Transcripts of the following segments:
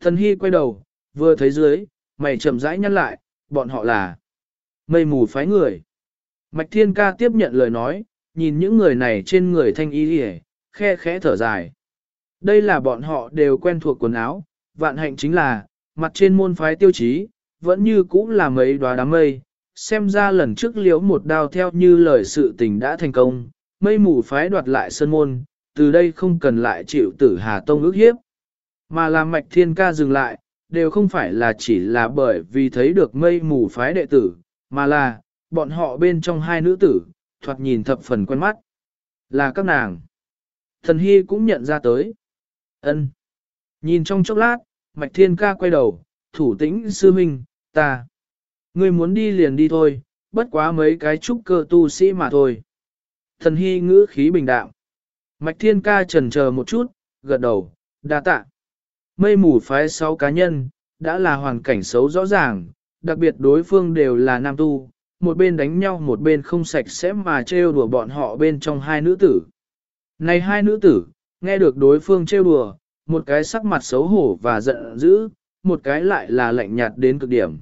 Thần Hy quay đầu, vừa thấy dưới, mày chậm rãi nhăn lại, bọn họ là mây mù phái người. Mạch Thiên Ca tiếp nhận lời nói, nhìn những người này trên người thanh y hề, khe khẽ thở dài. Đây là bọn họ đều quen thuộc quần áo, vạn hạnh chính là, mặt trên môn phái tiêu chí, vẫn như cũ là mấy đóa đám mây, xem ra lần trước liếu một đao theo như lời sự tình đã thành công, mây mù phái đoạt lại sơn môn, từ đây không cần lại chịu tử hà tông ước hiếp. Mà làm mạch thiên ca dừng lại, đều không phải là chỉ là bởi vì thấy được mây mù phái đệ tử, mà là, bọn họ bên trong hai nữ tử, thoạt nhìn thập phần quen mắt. Là các nàng. Thần Hy cũng nhận ra tới. ân Nhìn trong chốc lát, Mạch Thiên ca quay đầu, thủ tĩnh sư minh, ta. Ngươi muốn đi liền đi thôi, bất quá mấy cái trúc cơ tu sĩ mà thôi. Thần Hy ngữ khí bình đạo. Mạch Thiên ca trần chờ một chút, gật đầu, đa tạ. Mây mù phái sáu cá nhân, đã là hoàn cảnh xấu rõ ràng, đặc biệt đối phương đều là nam tu, một bên đánh nhau một bên không sạch sẽ mà trêu đùa bọn họ bên trong hai nữ tử. Này hai nữ tử, nghe được đối phương trêu đùa, một cái sắc mặt xấu hổ và giận dữ, một cái lại là lạnh nhạt đến cực điểm.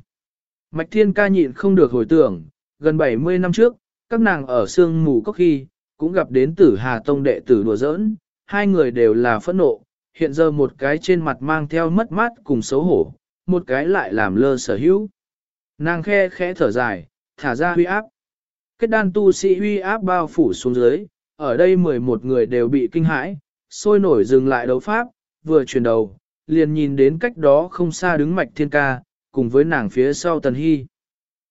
Mạch Thiên ca nhịn không được hồi tưởng, gần 70 năm trước, các nàng ở sương mù có khi, cũng gặp đến tử Hà Tông đệ tử đùa giỡn, hai người đều là phẫn nộ, hiện giờ một cái trên mặt mang theo mất mát cùng xấu hổ, một cái lại làm lơ sở hữu. Nàng khe khẽ thở dài, thả ra huy áp. Kết đan tu sĩ huy áp bao phủ xuống dưới, ở đây 11 người đều bị kinh hãi, sôi nổi dừng lại đấu pháp, vừa chuyển đầu, liền nhìn đến cách đó không xa đứng mạch thiên ca, cùng với nàng phía sau tần hy.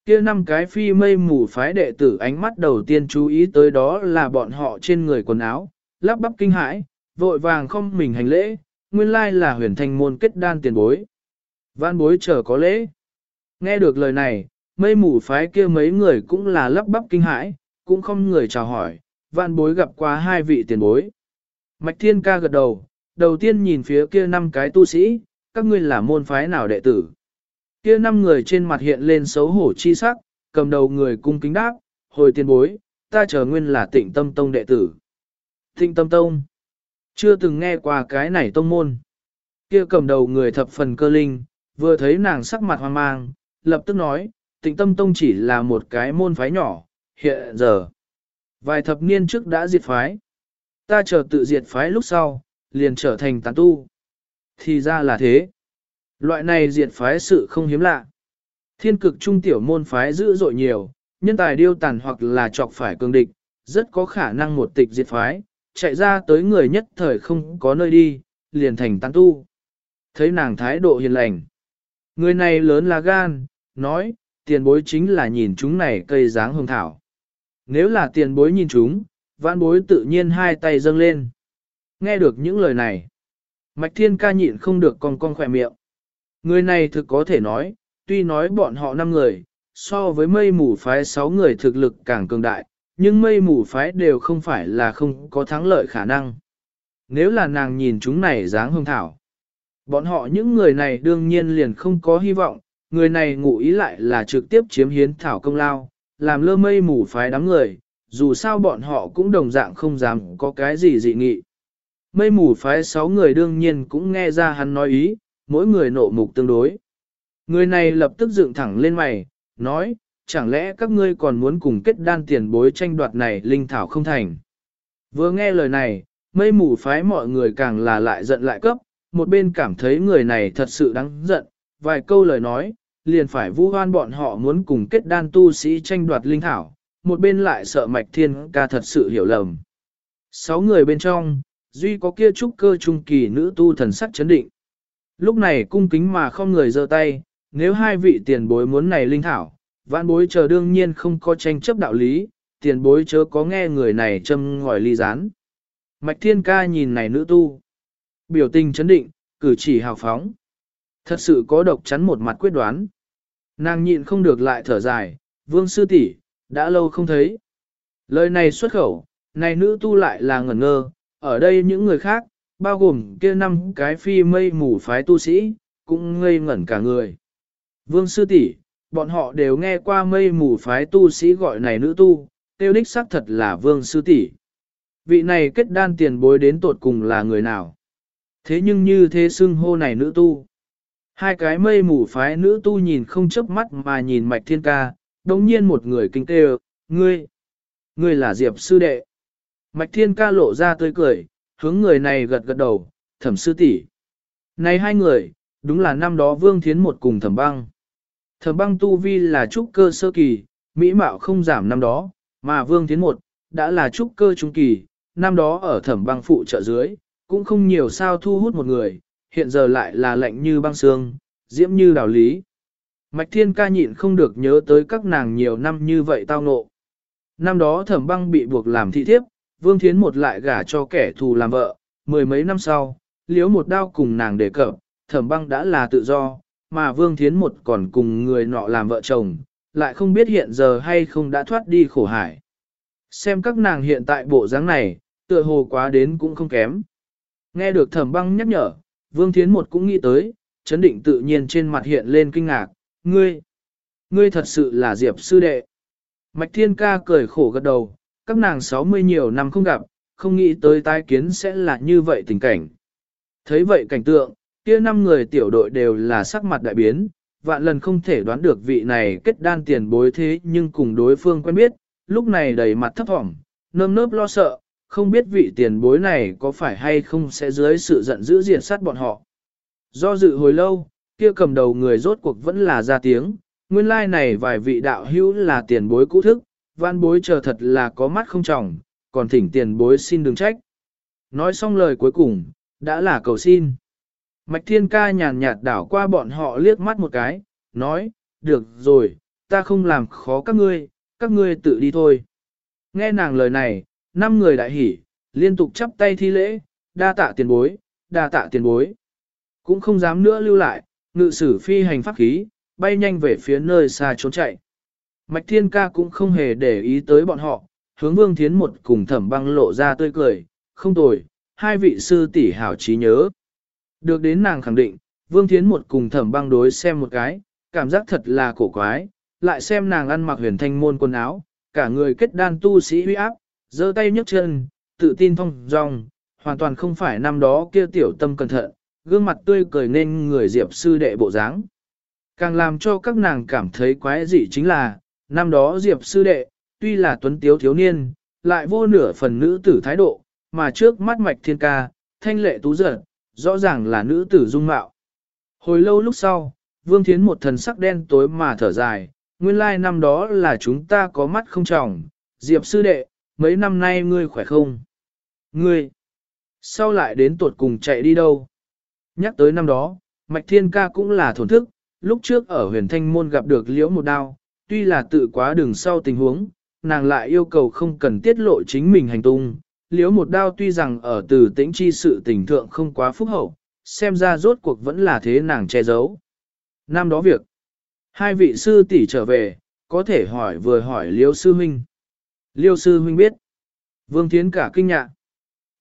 Kia năm cái phi mây mù phái đệ tử ánh mắt đầu tiên chú ý tới đó là bọn họ trên người quần áo, lắp bắp kinh hãi, vội vàng không mình hành lễ, nguyên lai là huyền thanh môn kết đan tiền bối. Văn bối chờ có lễ. Nghe được lời này, mây mù phái kia mấy người cũng là lắp bắp kinh hãi, cũng không người chào hỏi, văn bối gặp qua hai vị tiền bối. Mạch thiên ca gật đầu, đầu tiên nhìn phía kia năm cái tu sĩ, các ngươi là môn phái nào đệ tử. Kia năm người trên mặt hiện lên xấu hổ chi sắc, cầm đầu người cung kính đáp, hồi tiền bối, ta chờ nguyên là tịnh tâm tông đệ tử. Tịnh tâm tông. Chưa từng nghe qua cái này tông môn. Kia cầm đầu người thập phần cơ linh, vừa thấy nàng sắc mặt hoang mang, lập tức nói, tịnh tâm tông chỉ là một cái môn phái nhỏ, hiện giờ. Vài thập niên trước đã diệt phái. Ta chờ tự diệt phái lúc sau, liền trở thành tán tu. Thì ra là thế. Loại này diệt phái sự không hiếm lạ. Thiên cực trung tiểu môn phái dữ dội nhiều, nhân tài điêu tàn hoặc là chọc phải cường địch, rất có khả năng một tịch diệt phái, chạy ra tới người nhất thời không có nơi đi, liền thành tán tu. Thấy nàng thái độ hiền lành. Người này lớn là gan, nói, tiền bối chính là nhìn chúng này cây dáng hương thảo. Nếu là tiền bối nhìn chúng, vãn bối tự nhiên hai tay dâng lên. Nghe được những lời này, Mạch Thiên ca nhịn không được con con khỏe miệng. Người này thực có thể nói, tuy nói bọn họ năm người, so với mây mù phái sáu người thực lực càng cường đại, nhưng mây mù phái đều không phải là không có thắng lợi khả năng. Nếu là nàng nhìn chúng này dáng hương thảo, bọn họ những người này đương nhiên liền không có hy vọng, người này ngụ ý lại là trực tiếp chiếm hiến thảo công lao, làm lơ mây mù phái đám người, dù sao bọn họ cũng đồng dạng không dám có cái gì dị nghị. Mây mù phái sáu người đương nhiên cũng nghe ra hắn nói ý, mỗi người nộ mục tương đối. Người này lập tức dựng thẳng lên mày, nói, chẳng lẽ các ngươi còn muốn cùng kết đan tiền bối tranh đoạt này linh thảo không thành. Vừa nghe lời này, mây mù phái mọi người càng là lại giận lại cấp, một bên cảm thấy người này thật sự đáng giận, vài câu lời nói, liền phải vu hoan bọn họ muốn cùng kết đan tu sĩ tranh đoạt linh thảo, một bên lại sợ mạch thiên ca thật sự hiểu lầm. Sáu người bên trong, duy có kia trúc cơ trung kỳ nữ tu thần sắc chấn định. Lúc này cung kính mà không người giơ tay, nếu hai vị tiền bối muốn này linh thảo, vạn bối chờ đương nhiên không có tranh chấp đạo lý, tiền bối chớ có nghe người này châm ngòi ly rán. Mạch thiên ca nhìn này nữ tu. Biểu tình chấn định, cử chỉ hào phóng. Thật sự có độc chắn một mặt quyết đoán. Nàng nhịn không được lại thở dài, vương sư tỷ đã lâu không thấy. Lời này xuất khẩu, này nữ tu lại là ngẩn ngơ, ở đây những người khác, bao gồm kia năm cái phi mây mù phái tu sĩ, cũng ngây ngẩn cả người. Vương sư tỷ, bọn họ đều nghe qua mây mù phái tu sĩ gọi này nữ tu, tiêu đích xác thật là vương sư tỷ. Vị này kết đan tiền bối đến tột cùng là người nào? Thế nhưng như thế xưng hô này nữ tu. Hai cái mây mù phái nữ tu nhìn không chớp mắt mà nhìn mạch thiên ca, đồng nhiên một người kinh tê ngươi, ngươi là Diệp sư đệ. Mạch thiên ca lộ ra tươi cười, hướng người này gật gật đầu, thẩm sư tỷ. Này hai người, đúng là năm đó Vương Thiến một cùng thẩm băng. Thẩm băng tu vi là trúc cơ sơ kỳ, mỹ mạo không giảm năm đó, mà Vương Thiến một, đã là trúc cơ trung kỳ, năm đó ở thẩm băng phụ trợ dưới, cũng không nhiều sao thu hút một người, hiện giờ lại là lạnh như băng xương, diễm như đào lý. Mạch Thiên ca nhịn không được nhớ tới các nàng nhiều năm như vậy tao ngộ. Năm đó thẩm băng bị buộc làm thị thiếp, Vương Thiến một lại gả cho kẻ thù làm vợ, mười mấy năm sau, liếu một đao cùng nàng đề cập, thẩm băng đã là tự do, mà Vương Thiến một còn cùng người nọ làm vợ chồng, lại không biết hiện giờ hay không đã thoát đi khổ hải. Xem các nàng hiện tại bộ dáng này, tựa hồ quá đến cũng không kém. Nghe được thẩm băng nhắc nhở, Vương Thiến một cũng nghĩ tới, chấn định tự nhiên trên mặt hiện lên kinh ngạc, ngươi, ngươi thật sự là Diệp sư đệ. Mạch Thiên ca cười khổ gật đầu, các nàng 60 nhiều năm không gặp, không nghĩ tới tai kiến sẽ là như vậy tình cảnh. Thấy vậy cảnh tượng, kia năm người tiểu đội đều là sắc mặt đại biến, vạn lần không thể đoán được vị này kết đan tiền bối thế nhưng cùng đối phương quen biết, lúc này đầy mặt thấp thỏm, nơm nớp lo sợ, không biết vị tiền bối này có phải hay không sẽ dưới sự giận dữ diệt sát bọn họ. Do dự hồi lâu, kia cầm đầu người rốt cuộc vẫn là ra tiếng, nguyên lai like này vài vị đạo hữu là tiền bối cũ thức, văn bối chờ thật là có mắt không trọng, còn thỉnh tiền bối xin đừng trách. Nói xong lời cuối cùng, đã là cầu xin. Mạch Thiên Ca nhàn nhạt đảo qua bọn họ liếc mắt một cái, nói, được rồi, ta không làm khó các ngươi, các ngươi tự đi thôi. Nghe nàng lời này, năm người đại hỉ, liên tục chắp tay thi lễ, đa tạ tiền bối, đa tạ tiền bối. Cũng không dám nữa lưu lại, ngự sử phi hành pháp khí, bay nhanh về phía nơi xa trốn chạy. Mạch Thiên Ca cũng không hề để ý tới bọn họ, hướng Vương Thiến một cùng thẩm băng lộ ra tươi cười, không tồi, hai vị sư tỷ hảo trí nhớ. Được đến nàng khẳng định, Vương Thiến một cùng thẩm băng đối xem một cái, cảm giác thật là cổ quái, lại xem nàng ăn mặc huyền thanh môn quần áo, cả người kết đan tu sĩ uy áp, giơ tay nhấc chân, tự tin phong dong, hoàn toàn không phải năm đó kia tiểu tâm cẩn thận, gương mặt tươi cười nên người diệp sư đệ bộ dáng. Càng làm cho các nàng cảm thấy quái dị chính là, năm đó diệp sư đệ, tuy là tuấn tiếu thiếu niên, lại vô nửa phần nữ tử thái độ, mà trước mắt mạch thiên ca, thanh lệ tú giật, rõ ràng là nữ tử dung mạo. Hồi lâu lúc sau, Vương Thiến một thần sắc đen tối mà thở dài, nguyên lai năm đó là chúng ta có mắt không trọng, Diệp sư đệ, mấy năm nay ngươi khỏe không? Ngươi, sau lại đến tuột cùng chạy đi đâu? Nhắc tới năm đó, Mạch Thiên Ca cũng là thổn thức, lúc trước ở huyền thanh môn gặp được liễu một đao, tuy là tự quá đường sau tình huống, nàng lại yêu cầu không cần tiết lộ chính mình hành tung. Liễu một đao tuy rằng ở từ tĩnh chi sự tình thượng không quá phúc hậu, xem ra rốt cuộc vẫn là thế nàng che giấu. Năm đó việc, hai vị sư tỷ trở về, có thể hỏi vừa hỏi liễu sư huynh. Liêu sư huynh biết. Vương Thiến cả kinh nhạc.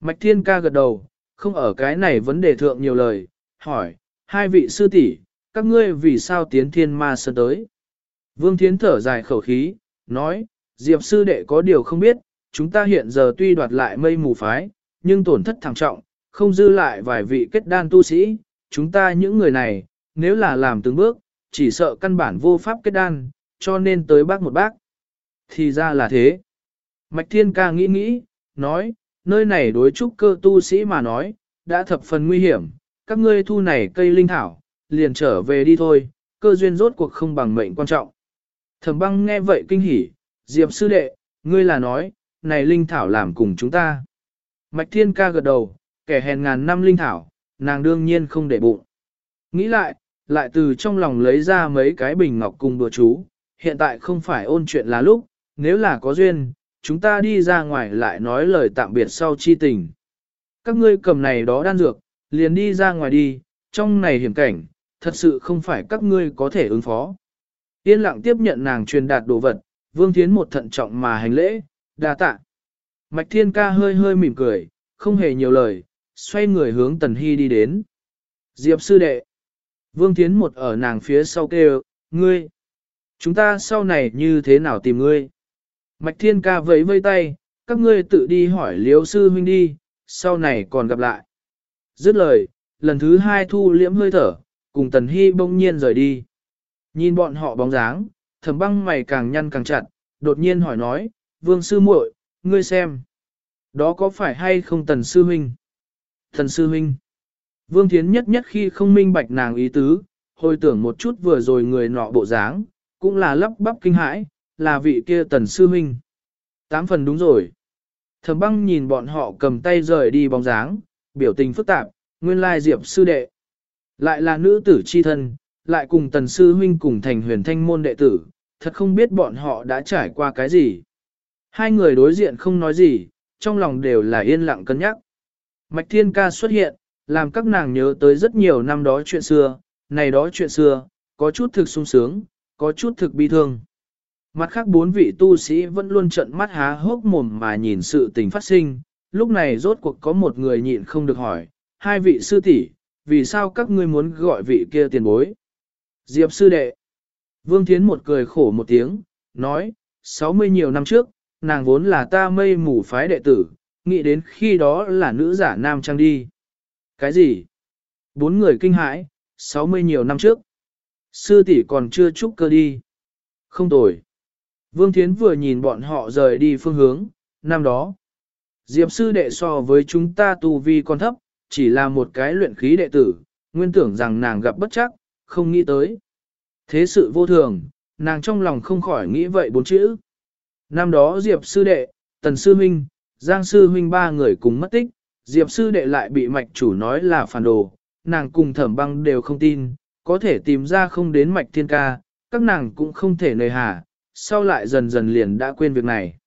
Mạch Thiên ca gật đầu, không ở cái này vấn đề thượng nhiều lời, hỏi, hai vị sư tỷ, các ngươi vì sao tiến thiên ma sơn tới? Vương Thiến thở dài khẩu khí, nói, Diệp sư đệ có điều không biết, chúng ta hiện giờ tuy đoạt lại mây mù phái, nhưng tổn thất thảm trọng, không dư lại vài vị kết đan tu sĩ, chúng ta những người này, nếu là làm từng bước, chỉ sợ căn bản vô pháp kết đan, cho nên tới bác một bác. Thì ra là thế. Mạch Thiên ca nghĩ nghĩ, nói, nơi này đối trúc cơ tu sĩ mà nói, đã thập phần nguy hiểm, các ngươi thu này cây linh thảo, liền trở về đi thôi, cơ duyên rốt cuộc không bằng mệnh quan trọng. Thẩm băng nghe vậy kinh hỉ, Diệp sư đệ, ngươi là nói, này linh thảo làm cùng chúng ta. Mạch Thiên ca gật đầu, kẻ hèn ngàn năm linh thảo, nàng đương nhiên không để bụng. Nghĩ lại, lại từ trong lòng lấy ra mấy cái bình ngọc cùng bừa chú, hiện tại không phải ôn chuyện là lúc, nếu là có duyên, chúng ta đi ra ngoài lại nói lời tạm biệt sau chi tình. Các ngươi cầm này đó đan dược, liền đi ra ngoài đi, trong này hiểm cảnh, thật sự không phải các ngươi có thể ứng phó. Yên lặng tiếp nhận nàng truyền đạt đồ vật, Vương Thiến một thận trọng mà hành lễ, đa tạ. Mạch Thiên Ca hơi hơi mỉm cười, không hề nhiều lời, xoay người hướng Tần Hy đi đến. Diệp sư đệ. Vương Thiến một ở nàng phía sau kêu, ngươi. Chúng ta sau này như thế nào tìm ngươi? Mạch Thiên Ca vẫy vây tay, các ngươi tự đi hỏi liếu sư huynh đi, sau này còn gặp lại. Dứt lời, lần thứ hai thu liễm hơi thở, cùng Tần Hy bỗng nhiên rời đi. Nhìn bọn họ bóng dáng, thẩm băng mày càng nhăn càng chặt, đột nhiên hỏi nói, vương sư muội, ngươi xem. Đó có phải hay không tần sư huynh? Thần sư huynh. Vương Thiến nhất nhất khi không minh bạch nàng ý tứ, hồi tưởng một chút vừa rồi người nọ bộ dáng, cũng là lắp bắp kinh hãi, là vị kia tần sư huynh. Tám phần đúng rồi. Thẩm băng nhìn bọn họ cầm tay rời đi bóng dáng, biểu tình phức tạp, nguyên lai diệp sư đệ. Lại là nữ tử chi thân, lại cùng tần sư huynh cùng thành huyền thanh môn đệ tử, thật không biết bọn họ đã trải qua cái gì. Hai người đối diện không nói gì, trong lòng đều là yên lặng cân nhắc. Mạch Thiên Ca xuất hiện, làm các nàng nhớ tới rất nhiều năm đó chuyện xưa, này đó chuyện xưa, có chút thực sung sướng, có chút thực bi thương. Mặt khác bốn vị tu sĩ vẫn luôn trận mắt há hốc mồm mà nhìn sự tình phát sinh, lúc này rốt cuộc có một người nhịn không được hỏi, hai vị sư tỷ, vì sao các ngươi muốn gọi vị kia tiền bối? Diệp sư đệ. Vương Thiến một cười khổ một tiếng, nói, 60 nhiều năm trước, nàng vốn là ta mây mù phái đệ tử, nghĩ đến khi đó là nữ giả nam trang đi. Cái gì? Bốn người kinh hãi, 60 nhiều năm trước. Sư tỷ còn chưa chúc cơ đi. Không tồi. Vương Thiến vừa nhìn bọn họ rời đi phương hướng, năm đó. Diệp sư đệ so với chúng ta tu vi còn thấp, chỉ là một cái luyện khí đệ tử, nguyên tưởng rằng nàng gặp bất chắc, không nghĩ tới. Thế sự vô thường, nàng trong lòng không khỏi nghĩ vậy bốn chữ. Năm đó Diệp sư đệ, Tần sư huynh, Giang sư huynh ba người cùng mất tích, Diệp sư đệ lại bị mạch chủ nói là phản đồ, nàng cùng thẩm băng đều không tin, có thể tìm ra không đến mạch thiên ca, các nàng cũng không thể nề hà, sau lại dần dần liền đã quên việc này.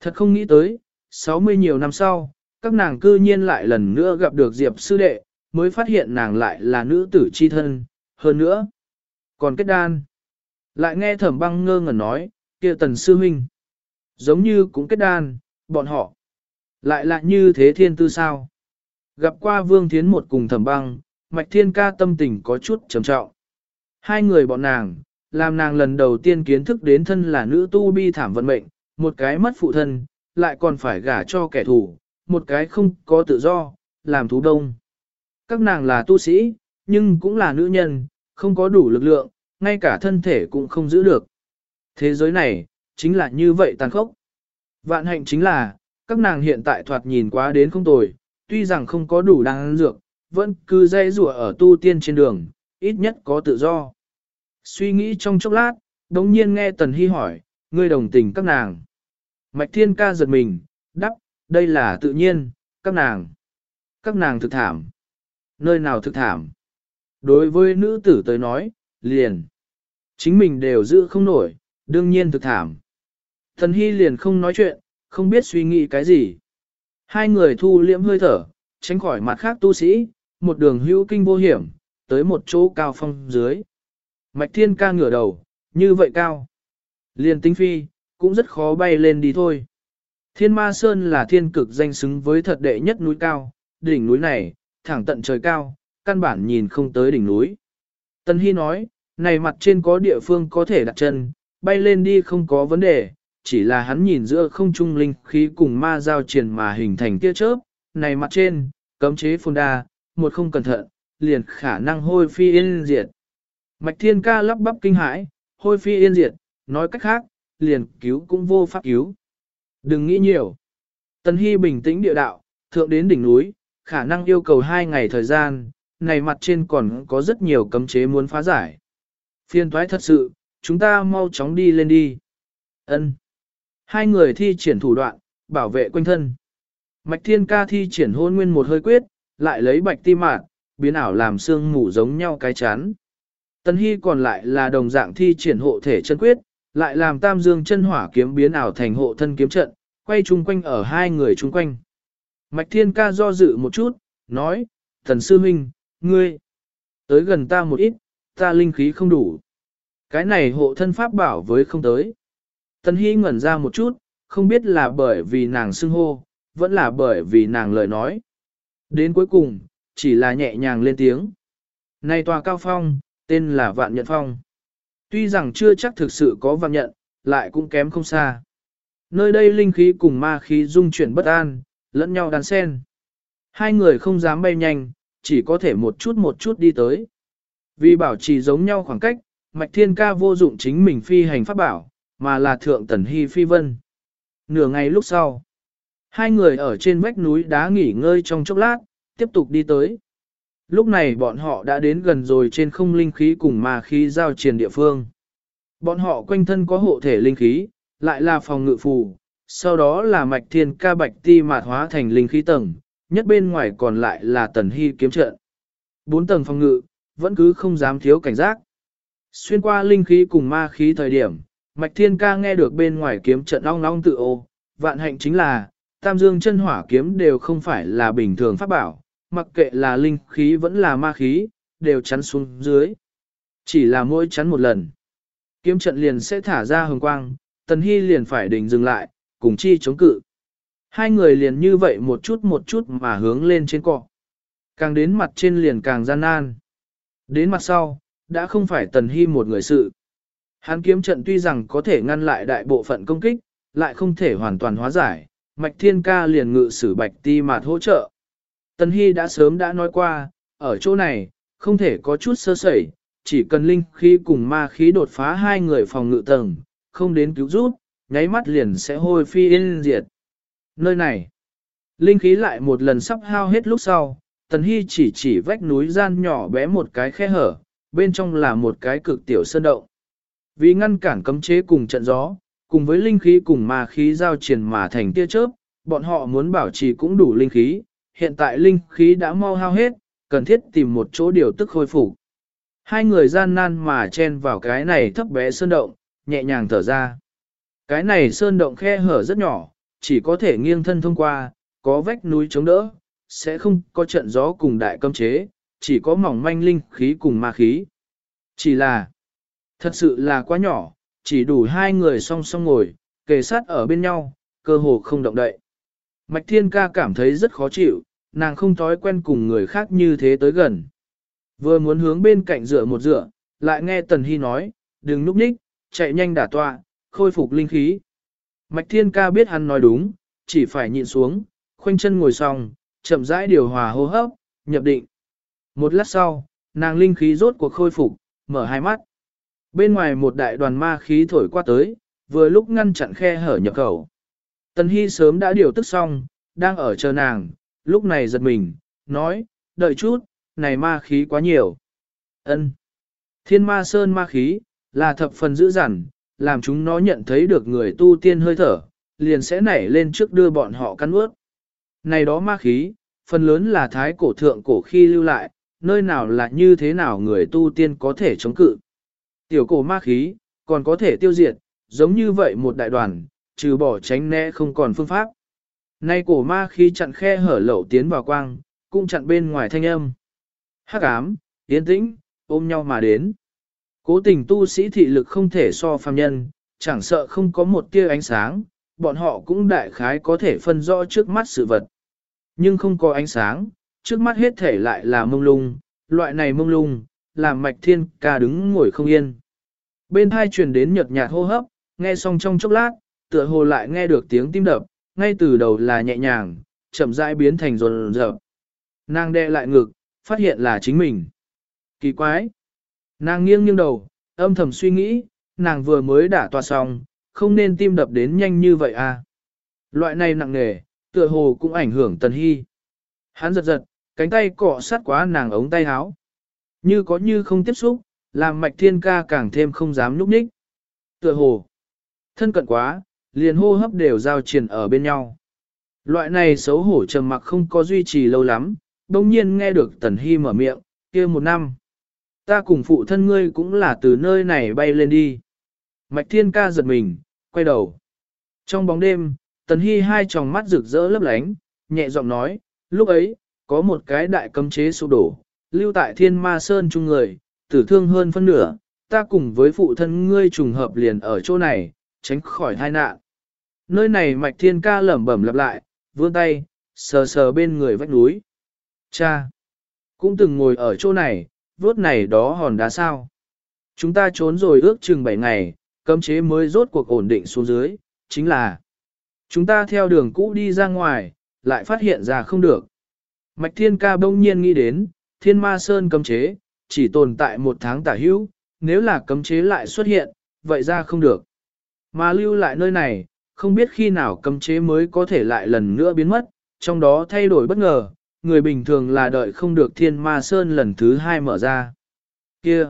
Thật không nghĩ tới, 60 nhiều năm sau, các nàng cư nhiên lại lần nữa gặp được Diệp sư đệ, mới phát hiện nàng lại là nữ tử chi thân, hơn nữa. Còn kết đan, lại nghe thẩm băng ngơ ngẩn nói, kia tần sư huynh, giống như cũng kết đan, bọn họ, lại là như thế thiên tư sao. Gặp qua vương thiến một cùng thẩm băng, mạch thiên ca tâm tình có chút trầm trọng. Hai người bọn nàng, làm nàng lần đầu tiên kiến thức đến thân là nữ tu bi thảm vận mệnh, một cái mất phụ thân, lại còn phải gả cho kẻ thù, một cái không có tự do, làm thú đông. Các nàng là tu sĩ, nhưng cũng là nữ nhân, không có đủ lực lượng, ngay cả thân thể cũng không giữ được. Thế giới này, chính là như vậy tàn khốc. Vạn hạnh chính là, các nàng hiện tại thoạt nhìn quá đến không tồi, tuy rằng không có đủ đáng dược, vẫn cứ dây rùa ở tu tiên trên đường, ít nhất có tự do. Suy nghĩ trong chốc lát, đống nhiên nghe Tần Hy hỏi, ngươi đồng tình các nàng. Mạch Thiên ca giật mình, đắp, đây là tự nhiên, các nàng. Các nàng thực thảm. Nơi nào thực thảm? Đối với nữ tử tới nói, liền. Chính mình đều giữ không nổi, đương nhiên thực thảm. Thần Hy liền không nói chuyện, không biết suy nghĩ cái gì. Hai người thu liễm hơi thở, tránh khỏi mặt khác tu sĩ, một đường hữu kinh vô hiểm, tới một chỗ cao phong dưới. Mạch thiên ca ngửa đầu, như vậy cao. Liền tinh phi, cũng rất khó bay lên đi thôi. Thiên ma sơn là thiên cực danh xứng với thật đệ nhất núi cao, đỉnh núi này, thẳng tận trời cao, căn bản nhìn không tới đỉnh núi. Tân Hy nói, này mặt trên có địa phương có thể đặt chân, bay lên đi không có vấn đề, chỉ là hắn nhìn giữa không trung linh khí cùng ma giao triển mà hình thành tia chớp, này mặt trên, cấm chế phồn đa, một không cẩn thận, liền khả năng hôi phi yên diệt. Mạch thiên ca lắp bắp kinh hãi, hôi phi yên diệt, nói cách khác, liền cứu cũng vô pháp cứu. Đừng nghĩ nhiều. Tân Hy bình tĩnh địa đạo, thượng đến đỉnh núi, khả năng yêu cầu hai ngày thời gian, này mặt trên còn có rất nhiều cấm chế muốn phá giải. Phiên thoái thật sự, chúng ta mau chóng đi lên đi. Ân. Hai người thi triển thủ đoạn, bảo vệ quanh thân. Mạch thiên ca thi triển hôn nguyên một hơi quyết, lại lấy bạch ti mạn, biến ảo làm xương ngủ giống nhau cái chán. Tân Hy còn lại là đồng dạng thi triển hộ thể chân quyết, lại làm tam dương chân hỏa kiếm biến ảo thành hộ thân kiếm trận, quay chung quanh ở hai người chung quanh. Mạch thiên ca do dự một chút, nói, thần sư huynh, ngươi, tới gần ta một ít, ta linh khí không đủ. Cái này hộ thân pháp bảo với không tới. Tần Hy ngẩn ra một chút, không biết là bởi vì nàng xưng hô, vẫn là bởi vì nàng lời nói. Đến cuối cùng, chỉ là nhẹ nhàng lên tiếng. Này tòa cao phong, tên là Vạn Nhận Phong. Tuy rằng chưa chắc thực sự có vạn nhận, lại cũng kém không xa. Nơi đây linh khí cùng ma khí dung chuyển bất an, lẫn nhau đan xen. Hai người không dám bay nhanh, chỉ có thể một chút một chút đi tới. Vì bảo trì giống nhau khoảng cách, Mạch Thiên Ca vô dụng chính mình phi hành pháp bảo, mà là thượng tần hy phi vân. Nửa ngày lúc sau, hai người ở trên vách núi đá nghỉ ngơi trong chốc lát, tiếp tục đi tới. Lúc này bọn họ đã đến gần rồi trên không linh khí cùng ma khí giao triển địa phương. Bọn họ quanh thân có hộ thể linh khí, lại là phòng ngự phù, sau đó là mạch thiên ca bạch ti mạt hóa thành linh khí tầng, nhất bên ngoài còn lại là tần hy kiếm trận. Bốn tầng phòng ngự, vẫn cứ không dám thiếu cảnh giác. Xuyên qua linh khí cùng ma khí thời điểm, mạch thiên ca nghe được bên ngoài kiếm trận ong ong tự ô, vạn hạnh chính là, tam dương chân hỏa kiếm đều không phải là bình thường pháp bảo, mặc kệ là linh khí vẫn là ma khí, đều chắn xuống dưới. Chỉ là mỗi chắn một lần. Kiếm trận liền sẽ thả ra hồng quang, Tần Hy liền phải đình dừng lại, cùng chi chống cự. Hai người liền như vậy một chút một chút mà hướng lên trên cọ. Càng đến mặt trên liền càng gian nan. Đến mặt sau, đã không phải Tần Hy một người sự. Hán kiếm trận tuy rằng có thể ngăn lại đại bộ phận công kích, lại không thể hoàn toàn hóa giải. Mạch Thiên Ca liền ngự sử bạch ti mạt hỗ trợ. Tần Hy đã sớm đã nói qua, ở chỗ này, không thể có chút sơ sẩy, chỉ cần linh khí cùng ma khí đột phá hai người phòng ngự tầng, không đến cứu rút, nháy mắt liền sẽ hôi phi yên diệt. Nơi này, linh khí lại một lần sắp hao hết lúc sau, Tần Hy chỉ chỉ vách núi gian nhỏ bé một cái khe hở, bên trong là một cái cực tiểu sơn động. Vì ngăn cản cấm chế cùng trận gió, cùng với linh khí cùng ma khí giao triển mà thành tia chớp, bọn họ muốn bảo trì cũng đủ linh khí, hiện tại linh khí đã mau hao hết, cần thiết tìm một chỗ điều tức khôi phục. Hai người gian nan mà chen vào cái này thấp bé sơn động, nhẹ nhàng thở ra. Cái này sơn động khe hở rất nhỏ, chỉ có thể nghiêng thân thông qua, có vách núi chống đỡ, sẽ không có trận gió cùng đại cấm chế, chỉ có mỏng manh linh khí cùng ma khí. Chỉ là, thật sự là quá nhỏ, chỉ đủ hai người song song ngồi, kề sát ở bên nhau, cơ hồ không động đậy. Mạch Thiên Ca cảm thấy rất khó chịu, nàng không thói quen cùng người khác như thế tới gần. Vừa muốn hướng bên cạnh dựa một dựa, lại nghe Tần Hy nói, đừng núp ních, chạy nhanh đả tọa, khôi phục linh khí. Mạch Thiên Ca biết hắn nói đúng, chỉ phải nhịn xuống, khoanh chân ngồi xong, chậm rãi điều hòa hô hấp, nhập định. Một lát sau, nàng linh khí rốt cuộc khôi phục, mở hai mắt. Bên ngoài một đại đoàn ma khí thổi qua tới, vừa lúc ngăn chặn khe hở nhập khẩu. Tần Hy sớm đã điều tức xong, đang ở chờ nàng, lúc này giật mình, nói, đợi chút, này ma khí quá nhiều. ân Thiên ma sơn ma khí, là thập phần dữ dằn, làm chúng nó nhận thấy được người tu tiên hơi thở, liền sẽ nảy lên trước đưa bọn họ cắn ướt. Này đó ma khí, phần lớn là thái cổ thượng cổ khi lưu lại, nơi nào là như thế nào người tu tiên có thể chống cự. Tiểu cổ ma khí, còn có thể tiêu diệt, giống như vậy một đại đoàn, trừ bỏ tránh né không còn phương pháp. Nay cổ ma khí chặn khe hở lậu tiến vào quang, cũng chặn bên ngoài thanh âm. Hắc ám, yên tĩnh, ôm nhau mà đến. Cố tình tu sĩ thị lực không thể so phàm nhân, chẳng sợ không có một tia ánh sáng, bọn họ cũng đại khái có thể phân rõ trước mắt sự vật. Nhưng không có ánh sáng, trước mắt hết thể lại là mông lung, loại này mông lung, làm mạch thiên ca đứng ngồi không yên. Bên hai truyền đến nhợt nhạt hô hấp, nghe xong trong chốc lát, tựa hồ lại nghe được tiếng tim đập, ngay từ đầu là nhẹ nhàng, chậm rãi biến thành rồn rợp. Nàng đe lại ngực, phát hiện là chính mình. Kỳ quái! Nàng nghiêng nghiêng đầu, âm thầm suy nghĩ, nàng vừa mới đả toa xong, không nên tim đập đến nhanh như vậy à. Loại này nặng nề, tựa hồ cũng ảnh hưởng tần hy. Hắn giật giật, cánh tay cọ sát quá nàng ống tay áo. Như có như không tiếp xúc, làm mạch thiên ca càng thêm không dám núp nhích. Tựa hồ, thân cận quá, liền hô hấp đều giao triển ở bên nhau. Loại này xấu hổ trầm mặc không có duy trì lâu lắm, đồng nhiên nghe được tần hy mở miệng, kia một năm. Ta cùng phụ thân ngươi cũng là từ nơi này bay lên đi. Mạch thiên ca giật mình, quay đầu. Trong bóng đêm, tần hy hai tròng mắt rực rỡ lấp lánh, nhẹ giọng nói, lúc ấy, có một cái đại cấm chế sụp đổ, lưu tại thiên ma sơn chung người, tử thương hơn phân nửa, ta cùng với phụ thân ngươi trùng hợp liền ở chỗ này, tránh khỏi tai nạn. Nơi này mạch thiên ca lẩm bẩm lặp lại, vươn tay, sờ sờ bên người vách núi. Cha! Cũng từng ngồi ở chỗ này, vốt này đó hòn đá sao. Chúng ta trốn rồi ước chừng 7 ngày, cấm chế mới rốt cuộc ổn định xuống dưới, chính là chúng ta theo đường cũ đi ra ngoài, lại phát hiện ra không được. Mạch Thiên Ca bỗng nhiên nghĩ đến, Thiên Ma Sơn cấm chế, chỉ tồn tại một tháng tả hữu, nếu là cấm chế lại xuất hiện, vậy ra không được. Mà lưu lại nơi này, không biết khi nào cấm chế mới có thể lại lần nữa biến mất, trong đó thay đổi bất ngờ, người bình thường là đợi không được thiên ma sơn lần thứ hai mở ra. Kia!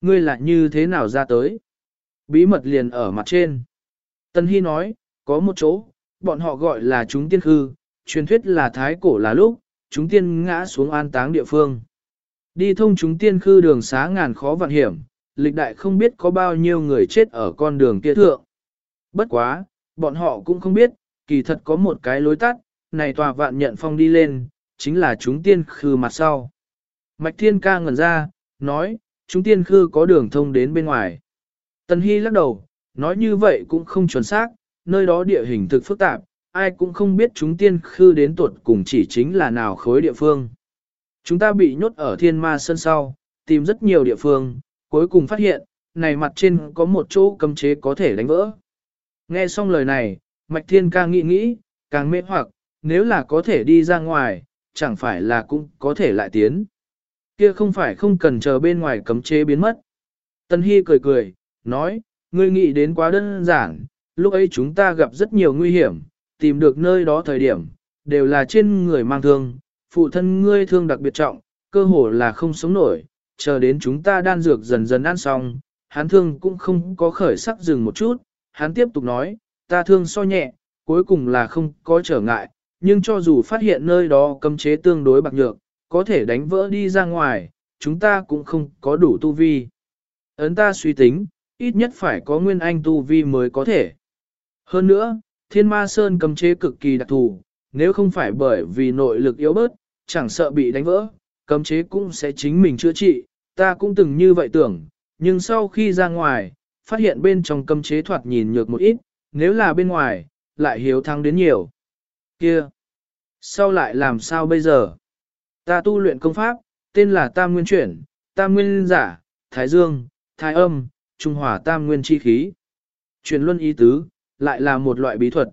Ngươi lại như thế nào ra tới? Bí mật liền ở mặt trên. Tân Hy nói, có một chỗ, bọn họ gọi là chúng tiên khư, truyền thuyết là thái cổ là lúc, chúng tiên ngã xuống an táng địa phương. Đi thông chúng tiên khư đường xá ngàn khó vạn hiểm, lịch đại không biết có bao nhiêu người chết ở con đường kia thượng. Bất quá, bọn họ cũng không biết, kỳ thật có một cái lối tắt, này tòa vạn nhận phong đi lên, chính là chúng tiên khư mặt sau. Mạch thiên ca ngẩn ra, nói, chúng tiên khư có đường thông đến bên ngoài. Tần Hy lắc đầu, nói như vậy cũng không chuẩn xác, nơi đó địa hình thực phức tạp, ai cũng không biết chúng tiên khư đến tuột cùng chỉ chính là nào khối địa phương. Chúng ta bị nhốt ở thiên ma sân sau, tìm rất nhiều địa phương, cuối cùng phát hiện, này mặt trên có một chỗ cấm chế có thể đánh vỡ. Nghe xong lời này, Mạch Thiên ca nghĩ nghĩ, càng mê hoặc, nếu là có thể đi ra ngoài, chẳng phải là cũng có thể lại tiến. Kia không phải không cần chờ bên ngoài cấm chế biến mất. Tân Hy cười cười, nói, ngươi nghĩ đến quá đơn giản, lúc ấy chúng ta gặp rất nhiều nguy hiểm, tìm được nơi đó thời điểm, đều là trên người mang thương, phụ thân ngươi thương đặc biệt trọng, cơ hồ là không sống nổi, chờ đến chúng ta đan dược dần dần ăn xong, hắn thương cũng không có khởi sắc dừng một chút, hắn tiếp tục nói, ta thương so nhẹ, cuối cùng là không có trở ngại, nhưng cho dù phát hiện nơi đó cấm chế tương đối bạc nhược, có thể đánh vỡ đi ra ngoài, chúng ta cũng không có đủ tu vi. Ấn ta suy tính, ít nhất phải có nguyên anh tu vi mới có thể. Hơn nữa, thiên ma sơn cấm chế cực kỳ đặc thù, nếu không phải bởi vì nội lực yếu bớt, chẳng sợ bị đánh vỡ, cấm chế cũng sẽ chính mình chữa trị, ta cũng từng như vậy tưởng, nhưng sau khi ra ngoài, phát hiện bên trong cấm chế thoạt nhìn nhược một ít, nếu là bên ngoài, lại hiếu thắng đến nhiều. Kia! Sau lại làm sao bây giờ? Ta tu luyện công pháp, tên là Tam Nguyên Chuyển, Tam Nguyên Giả, Thái Dương, Thái Âm, Trung Hòa Tam Nguyên Chi Khí. Chuyển luân ý tứ, lại là một loại bí thuật.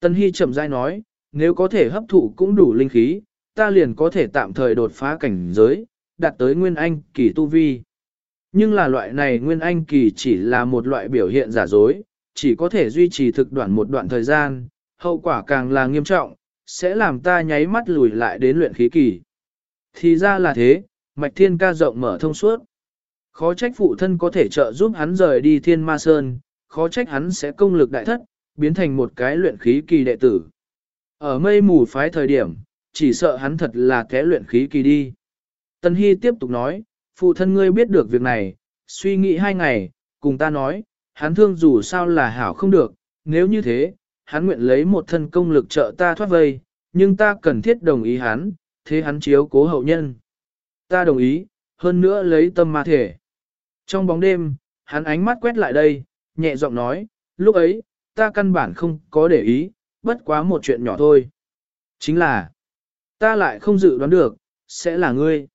Tân Hy chậm rãi nói, nếu có thể hấp thụ cũng đủ linh khí, ta liền có thể tạm thời đột phá cảnh giới, đạt tới Nguyên Anh kỳ tu vi. Nhưng là loại này Nguyên Anh kỳ chỉ là một loại biểu hiện giả dối, chỉ có thể duy trì thực đoạn một đoạn thời gian, hậu quả càng là nghiêm trọng, sẽ làm ta nháy mắt lùi lại đến luyện khí kỳ. Thì ra là thế, mạch thiên ca rộng mở thông suốt. Khó trách phụ thân có thể trợ giúp hắn rời đi thiên ma sơn, khó trách hắn sẽ công lực đại thất, biến thành một cái luyện khí kỳ đệ tử. Ở mây mù phái thời điểm, chỉ sợ hắn thật là kẻ luyện khí kỳ đi. Tân Hy tiếp tục nói, phụ thân ngươi biết được việc này, suy nghĩ hai ngày, cùng ta nói, hắn thương dù sao là hảo không được, nếu như thế, hắn nguyện lấy một thân công lực trợ ta thoát vây, nhưng ta cần thiết đồng ý hắn, thế hắn chiếu cố hậu nhân. Ta đồng ý, hơn nữa lấy tâm ma thể. Trong bóng đêm, hắn ánh mắt quét lại đây, nhẹ giọng nói, lúc ấy, ta căn bản không có để ý, bất quá một chuyện nhỏ thôi. Chính là, ta lại không dự đoán được, sẽ là ngươi.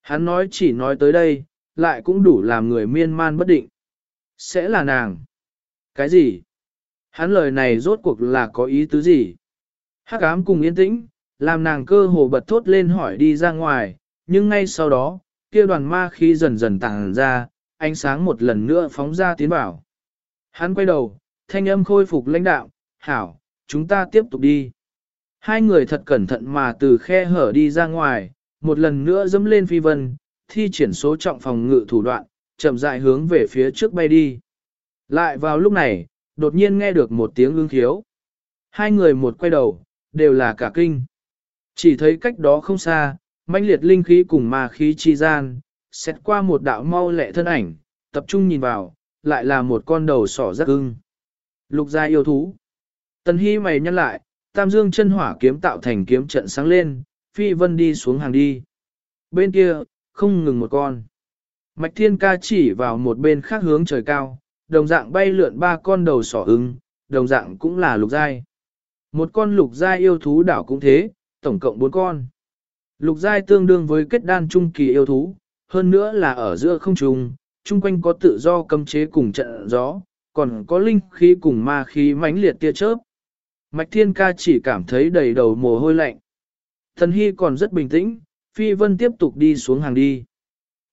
Hắn nói chỉ nói tới đây, lại cũng đủ làm người miên man bất định. Sẽ là nàng. Cái gì? Hắn lời này rốt cuộc là có ý tứ gì? Hắc ám cùng yên tĩnh, làm nàng cơ hồ bật thốt lên hỏi đi ra ngoài, nhưng ngay sau đó, kia đoàn ma khí dần dần tàng ra, ánh sáng một lần nữa phóng ra tiến vào. Hắn quay đầu, thanh âm khôi phục lãnh đạo, hảo, chúng ta tiếp tục đi. Hai người thật cẩn thận mà từ khe hở đi ra ngoài, một lần nữa dẫm lên phi vân, thi triển số trọng phòng ngự thủ đoạn, chậm rãi hướng về phía trước bay đi. Lại vào lúc này, đột nhiên nghe được một tiếng ương khiếu. Hai người một quay đầu, đều là cả kinh. Chỉ thấy cách đó không xa, mãnh liệt linh khí cùng ma khí chi gian, xét qua một đạo mau lẹ thân ảnh, tập trung nhìn vào, lại là một con đầu sỏ rất ưng. Lục gia yêu thú. Tần Hy mày nhăn lại, tam dương chân hỏa kiếm tạo thành kiếm trận sáng lên, phi vân đi xuống hàng đi. Bên kia, không ngừng một con. Mạch thiên ca chỉ vào một bên khác hướng trời cao, đồng dạng bay lượn ba con đầu sỏ ưng, đồng dạng cũng là lục giai. Một con lục giai yêu thú đảo cũng thế, tổng cộng bốn con. Lục giai tương đương với kết đan trung kỳ yêu thú, hơn nữa là ở giữa không trung, chung quanh có tự do cấm chế cùng trận gió, còn có linh khí cùng ma khí mãnh liệt tia chớp. Mạch Thiên Ca chỉ cảm thấy đầy đầu mồ hôi lạnh. Thần Hy còn rất bình tĩnh, Phi Vân tiếp tục đi xuống hàng đi.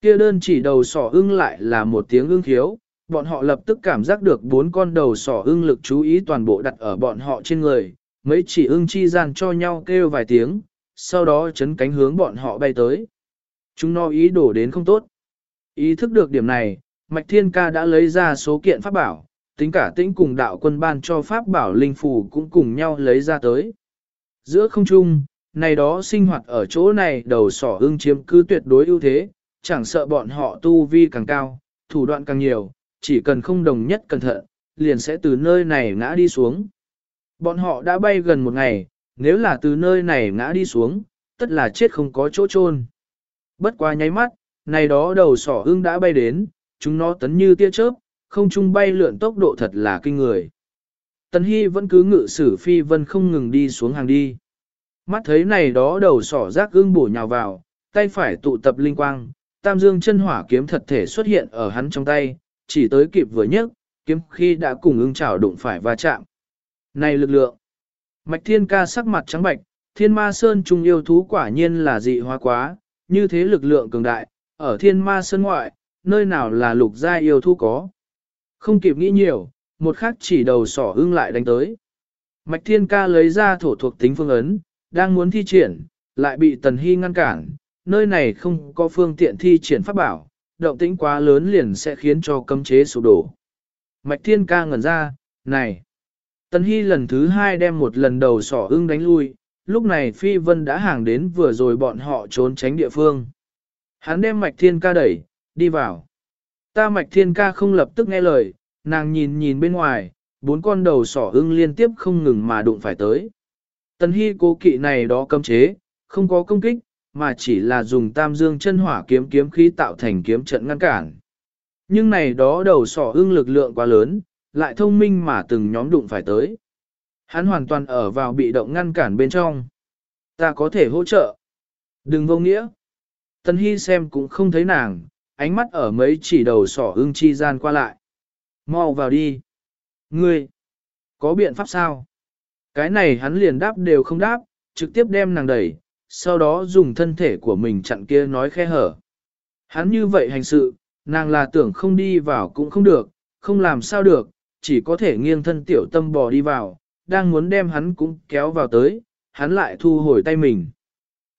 Kia đơn chỉ đầu sỏ ưng lại là một tiếng ưng khiếu, bọn họ lập tức cảm giác được bốn con đầu sỏ ưng lực chú ý toàn bộ đặt ở bọn họ trên người, mấy chỉ ưng chi gian cho nhau kêu vài tiếng, sau đó chấn cánh hướng bọn họ bay tới. Chúng nó ý đổ đến không tốt. Ý thức được điểm này, Mạch Thiên Ca đã lấy ra số kiện pháp bảo, tính cả tĩnh cùng đạo quân ban cho pháp bảo linh phù cũng cùng nhau lấy ra tới. Giữa không trung, này đó sinh hoạt ở chỗ này đầu sỏ ưng chiếm cứ tuyệt đối ưu thế, chẳng sợ bọn họ tu vi càng cao, thủ đoạn càng nhiều, chỉ cần không đồng nhất cẩn thận, liền sẽ từ nơi này ngã đi xuống. Bọn họ đã bay gần một ngày, nếu là từ nơi này ngã đi xuống, tất là chết không có chỗ chôn. Bất qua nháy mắt, này đó đầu sỏ ưng đã bay đến, chúng nó tấn như tia chớp, không trung bay lượn tốc độ thật là kinh người. Tần Hy vẫn cứ ngự sử phi vân không ngừng đi xuống hàng đi. Mắt thấy này đó đầu sỏ rác ưng bổ nhào vào, tay phải tụ tập linh quang, tam dương chân hỏa kiếm thật thể xuất hiện ở hắn trong tay, chỉ tới kịp vừa nhấc, kiếm khi đã cùng ưng chảo đụng phải va chạm. Này lực lượng! Mạch thiên ca sắc mặt trắng bạch, thiên ma sơn trung yêu thú quả nhiên là dị hóa quá, như thế lực lượng cường đại, ở thiên ma sơn ngoại, nơi nào là lục gia yêu thú có. Không kịp nghĩ nhiều, một khắc chỉ đầu sỏ ưng lại đánh tới. Mạch thiên ca lấy ra thổ thuộc tính phương ấn, đang muốn thi triển, lại bị tần hy ngăn cản, nơi này không có phương tiện thi triển pháp bảo, động tĩnh quá lớn liền sẽ khiến cho cấm chế sụp đổ. Mạch thiên ca ngẩn ra, này, tần hy lần thứ hai đem một lần đầu sỏ ưng đánh lui, lúc này phi vân đã hàng đến vừa rồi bọn họ trốn tránh địa phương. Hắn đem mạch thiên ca đẩy, đi vào. Ta mạch thiên ca không lập tức nghe lời, nàng nhìn nhìn bên ngoài, bốn con đầu sỏ ưng liên tiếp không ngừng mà đụng phải tới. Tần hy cố kỵ này đó cấm chế, không có công kích, mà chỉ là dùng tam dương chân hỏa kiếm kiếm khí tạo thành kiếm trận ngăn cản. Nhưng này đó đầu sỏ ưng lực lượng quá lớn, lại thông minh mà từng nhóm đụng phải tới. Hắn hoàn toàn ở vào bị động ngăn cản bên trong. Ta có thể hỗ trợ. Đừng vô nghĩa. Tần Hy xem cũng không thấy nàng, ánh mắt ở mấy chỉ đầu sỏ ưng chi gian qua lại. Mau vào đi. Ngươi, có biện pháp sao? Cái này hắn liền đáp đều không đáp, trực tiếp đem nàng đẩy, sau đó dùng thân thể của mình chặn kia nói khe hở. Hắn như vậy hành sự, nàng là tưởng không đi vào cũng không được, không làm sao được, chỉ có thể nghiêng thân tiểu tâm bò đi vào, đang muốn đem hắn cũng kéo vào tới, hắn lại thu hồi tay mình.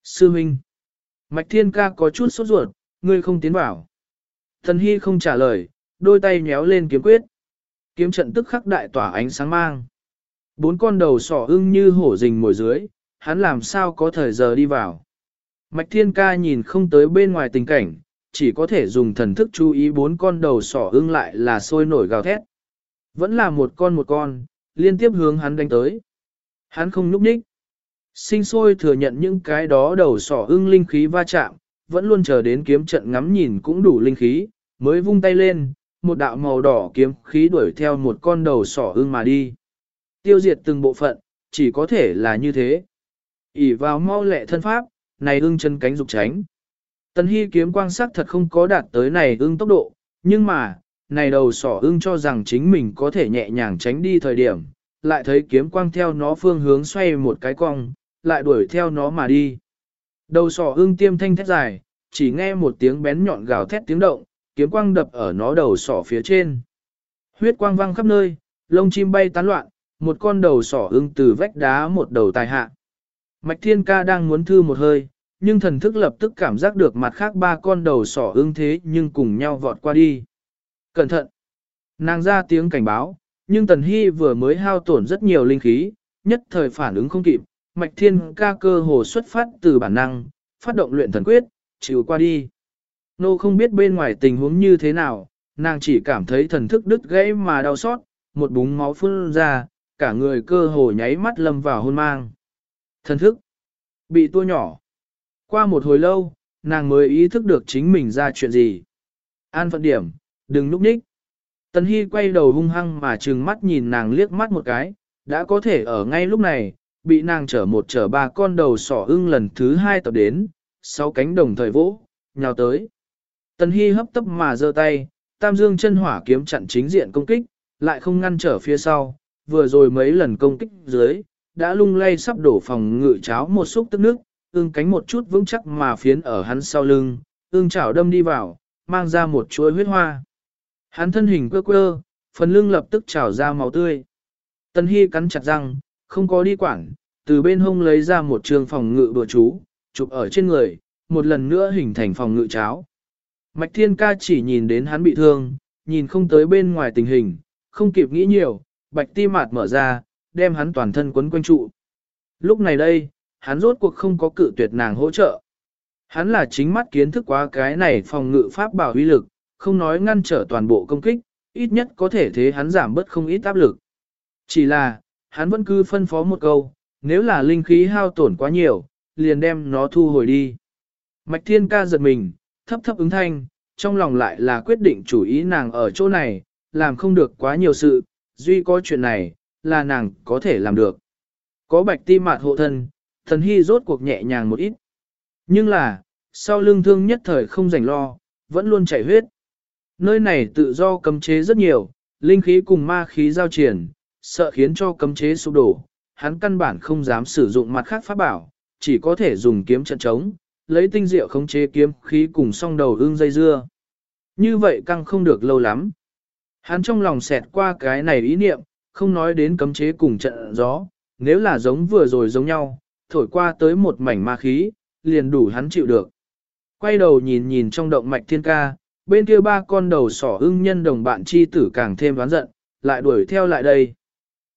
Sư Minh Mạch Thiên Ca có chút sốt ruột, ngươi không tiến vào. Thần Hy không trả lời, đôi tay nhéo lên kiếm quyết. Kiếm trận tức khắc đại tỏa ánh sáng mang. Bốn con đầu sỏ ưng như hổ rình mồi dưới, hắn làm sao có thời giờ đi vào. Mạch Thiên Ca nhìn không tới bên ngoài tình cảnh, chỉ có thể dùng thần thức chú ý bốn con đầu sỏ ưng lại là sôi nổi gào thét. Vẫn là một con một con, liên tiếp hướng hắn đánh tới. Hắn không núp ních. Sinh sôi thừa nhận những cái đó đầu sỏ ưng linh khí va chạm, vẫn luôn chờ đến kiếm trận ngắm nhìn cũng đủ linh khí, mới vung tay lên, một đạo màu đỏ kiếm khí đuổi theo một con đầu sỏ ưng mà đi. Tiêu diệt từng bộ phận, chỉ có thể là như thế. ỉ vào mau lẹ thân pháp, này ưng chân cánh dục tránh. Tần Hy kiếm quang sắc thật không có đạt tới này ưng tốc độ, nhưng mà, này đầu sỏ ưng cho rằng chính mình có thể nhẹ nhàng tránh đi thời điểm, lại thấy kiếm quang theo nó phương hướng xoay một cái cong, lại đuổi theo nó mà đi. Đầu sỏ ưng tiêm thanh thét dài, chỉ nghe một tiếng bén nhọn gào thét tiếng động, kiếm quang đập ở nó đầu sỏ phía trên. Huyết quang văng khắp nơi, lông chim bay tán loạn, một con đầu sỏ ưng từ vách đá một đầu tài hạ. Mạch Thiên Ca đang muốn thư một hơi, nhưng thần thức lập tức cảm giác được mặt khác ba con đầu sỏ ưng thế nhưng cùng nhau vọt qua đi. Cẩn thận! Nàng ra tiếng cảnh báo, nhưng Tần Hy vừa mới hao tổn rất nhiều linh khí, nhất thời phản ứng không kịp, Mạch Thiên Ca cơ hồ xuất phát từ bản năng, phát động luyện thần quyết, chịu qua đi. Nô không biết bên ngoài tình huống như thế nào, nàng chỉ cảm thấy thần thức đứt gãy mà đau xót, một búng máu phun ra, cả người cơ hồ nháy mắt lâm vào hôn mang. Thần thức bị tua nhỏ. Qua một hồi lâu, nàng mới ý thức được chính mình ra chuyện gì. An phận điểm, đừng núp ních. Tần Hy quay đầu hung hăng mà trừng mắt nhìn nàng liếc mắt một cái, đã có thể ở ngay lúc này, bị nàng chở một chở ba con đầu sỏ ưng lần thứ hai tập đến, sáu cánh đồng thời vỗ, nhào tới. Tần Hy hấp tấp mà giơ tay, tam dương chân hỏa kiếm chặn chính diện công kích, lại không ngăn trở phía sau, vừa rồi mấy lần công kích dưới, đã lung lay sắp đổ phòng ngự cháo một xúc tức nước, ưng cánh một chút vững chắc mà phiến ở hắn sau lưng, ương chảo đâm đi vào, mang ra một chuỗi huyết hoa. Hắn thân hình quơ quơ, phần lưng lập tức trào ra máu tươi. Tần Hy cắn chặt răng, không có đi quảng, từ bên hông lấy ra một trường phòng ngự bừa chú, chụp ở trên người, một lần nữa hình thành phòng ngự cháo. Mạch Thiên Ca chỉ nhìn đến hắn bị thương, nhìn không tới bên ngoài tình hình, không kịp nghĩ nhiều, bạch ti mạt mở ra, đem hắn toàn thân quấn quanh trụ. Lúc này đây, hắn rốt cuộc không có cự tuyệt nàng hỗ trợ. Hắn là chính mắt kiến thức quá cái này phòng ngự pháp bảo uy lực, không nói ngăn trở toàn bộ công kích, ít nhất có thể thế hắn giảm bớt không ít áp lực. Chỉ là, hắn vẫn cứ phân phó một câu, nếu là linh khí hao tổn quá nhiều, liền đem nó thu hồi đi. Mạch thiên ca giật mình, thấp thấp ứng thanh, trong lòng lại là quyết định chủ ý nàng ở chỗ này, làm không được quá nhiều sự, duy có chuyện này, là nàng có thể làm được. Có bạch ti mạt hộ thân, thần hy rốt cuộc nhẹ nhàng một ít. Nhưng là, sau lưng thương nhất thời không rảnh lo, vẫn luôn chảy huyết. Nơi này tự do cấm chế rất nhiều, linh khí cùng ma khí giao triển, sợ khiến cho cấm chế sụp đổ. Hắn căn bản không dám sử dụng mặt khác pháp bảo, chỉ có thể dùng kiếm trận trống, lấy tinh diệu khống chế kiếm khí cùng song đầu ương dây dưa. Như vậy căng không được lâu lắm. Hắn trong lòng xẹt qua cái này ý niệm, không nói đến cấm chế cùng trận gió, nếu là giống vừa rồi giống nhau, thổi qua tới một mảnh ma khí, liền đủ hắn chịu được. Quay đầu nhìn nhìn trong động mạch thiên ca, bên kia ba con đầu sỏ ưng nhân đồng bạn chi tử càng thêm ván giận, lại đuổi theo lại đây.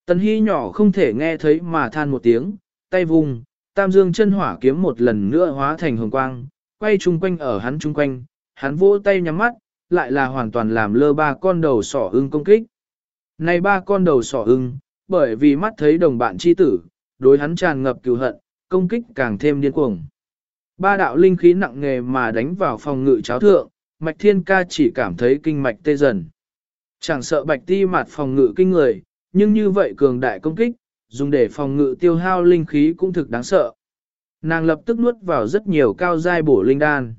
Tần Hy nhỏ không thể nghe thấy mà than một tiếng, tay vùng, tam dương chân hỏa kiếm một lần nữa hóa thành hồng quang, quay chung quanh ở hắn chung quanh, hắn vỗ tay nhắm mắt, lại là hoàn toàn làm lơ ba con đầu sỏ ưng công kích. Này ba con đầu sỏ ưng, bởi vì mắt thấy đồng bạn chi tử, đối hắn tràn ngập cừu hận, công kích càng thêm điên cuồng. Ba đạo linh khí nặng nề mà đánh vào phòng ngự cháo thượng, mạch thiên ca chỉ cảm thấy kinh mạch tê dần. Chẳng sợ bạch ti mặt phòng ngự kinh người, nhưng như vậy cường đại công kích, dùng để phòng ngự tiêu hao linh khí cũng thực đáng sợ. Nàng lập tức nuốt vào rất nhiều cao giai bổ linh đan.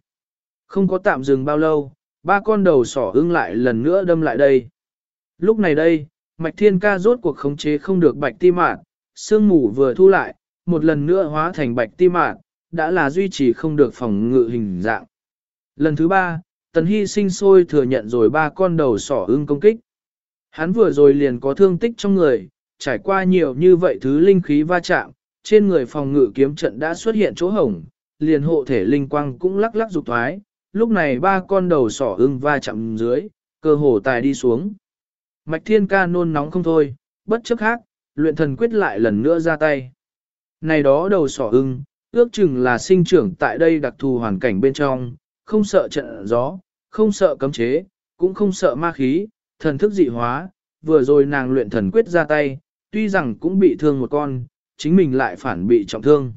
Không có tạm dừng bao lâu, ba con đầu sỏ ưng lại lần nữa đâm lại đây. Lúc này đây, mạch thiên ca rốt cuộc khống chế không được bạch ti mạn, sương mù vừa thu lại, một lần nữa hóa thành bạch ti mạn, đã là duy trì không được phòng ngự hình dạng. Lần thứ ba, tần hy sinh sôi thừa nhận rồi ba con đầu sỏ ưng công kích. Hắn vừa rồi liền có thương tích trong người, trải qua nhiều như vậy thứ linh khí va chạm, trên người phòng ngự kiếm trận đã xuất hiện chỗ hổng, liền hộ thể linh quang cũng lắc lắc dục thoái, lúc này ba con đầu sỏ ưng va chạm dưới, cơ hồ tài đi xuống. Mạch thiên ca nôn nóng không thôi, bất chấp khác, luyện thần quyết lại lần nữa ra tay. Này đó đầu sỏ ưng, ước chừng là sinh trưởng tại đây đặc thù hoàn cảnh bên trong, không sợ trận gió, không sợ cấm chế, cũng không sợ ma khí, thần thức dị hóa, vừa rồi nàng luyện thần quyết ra tay, tuy rằng cũng bị thương một con, chính mình lại phản bị trọng thương.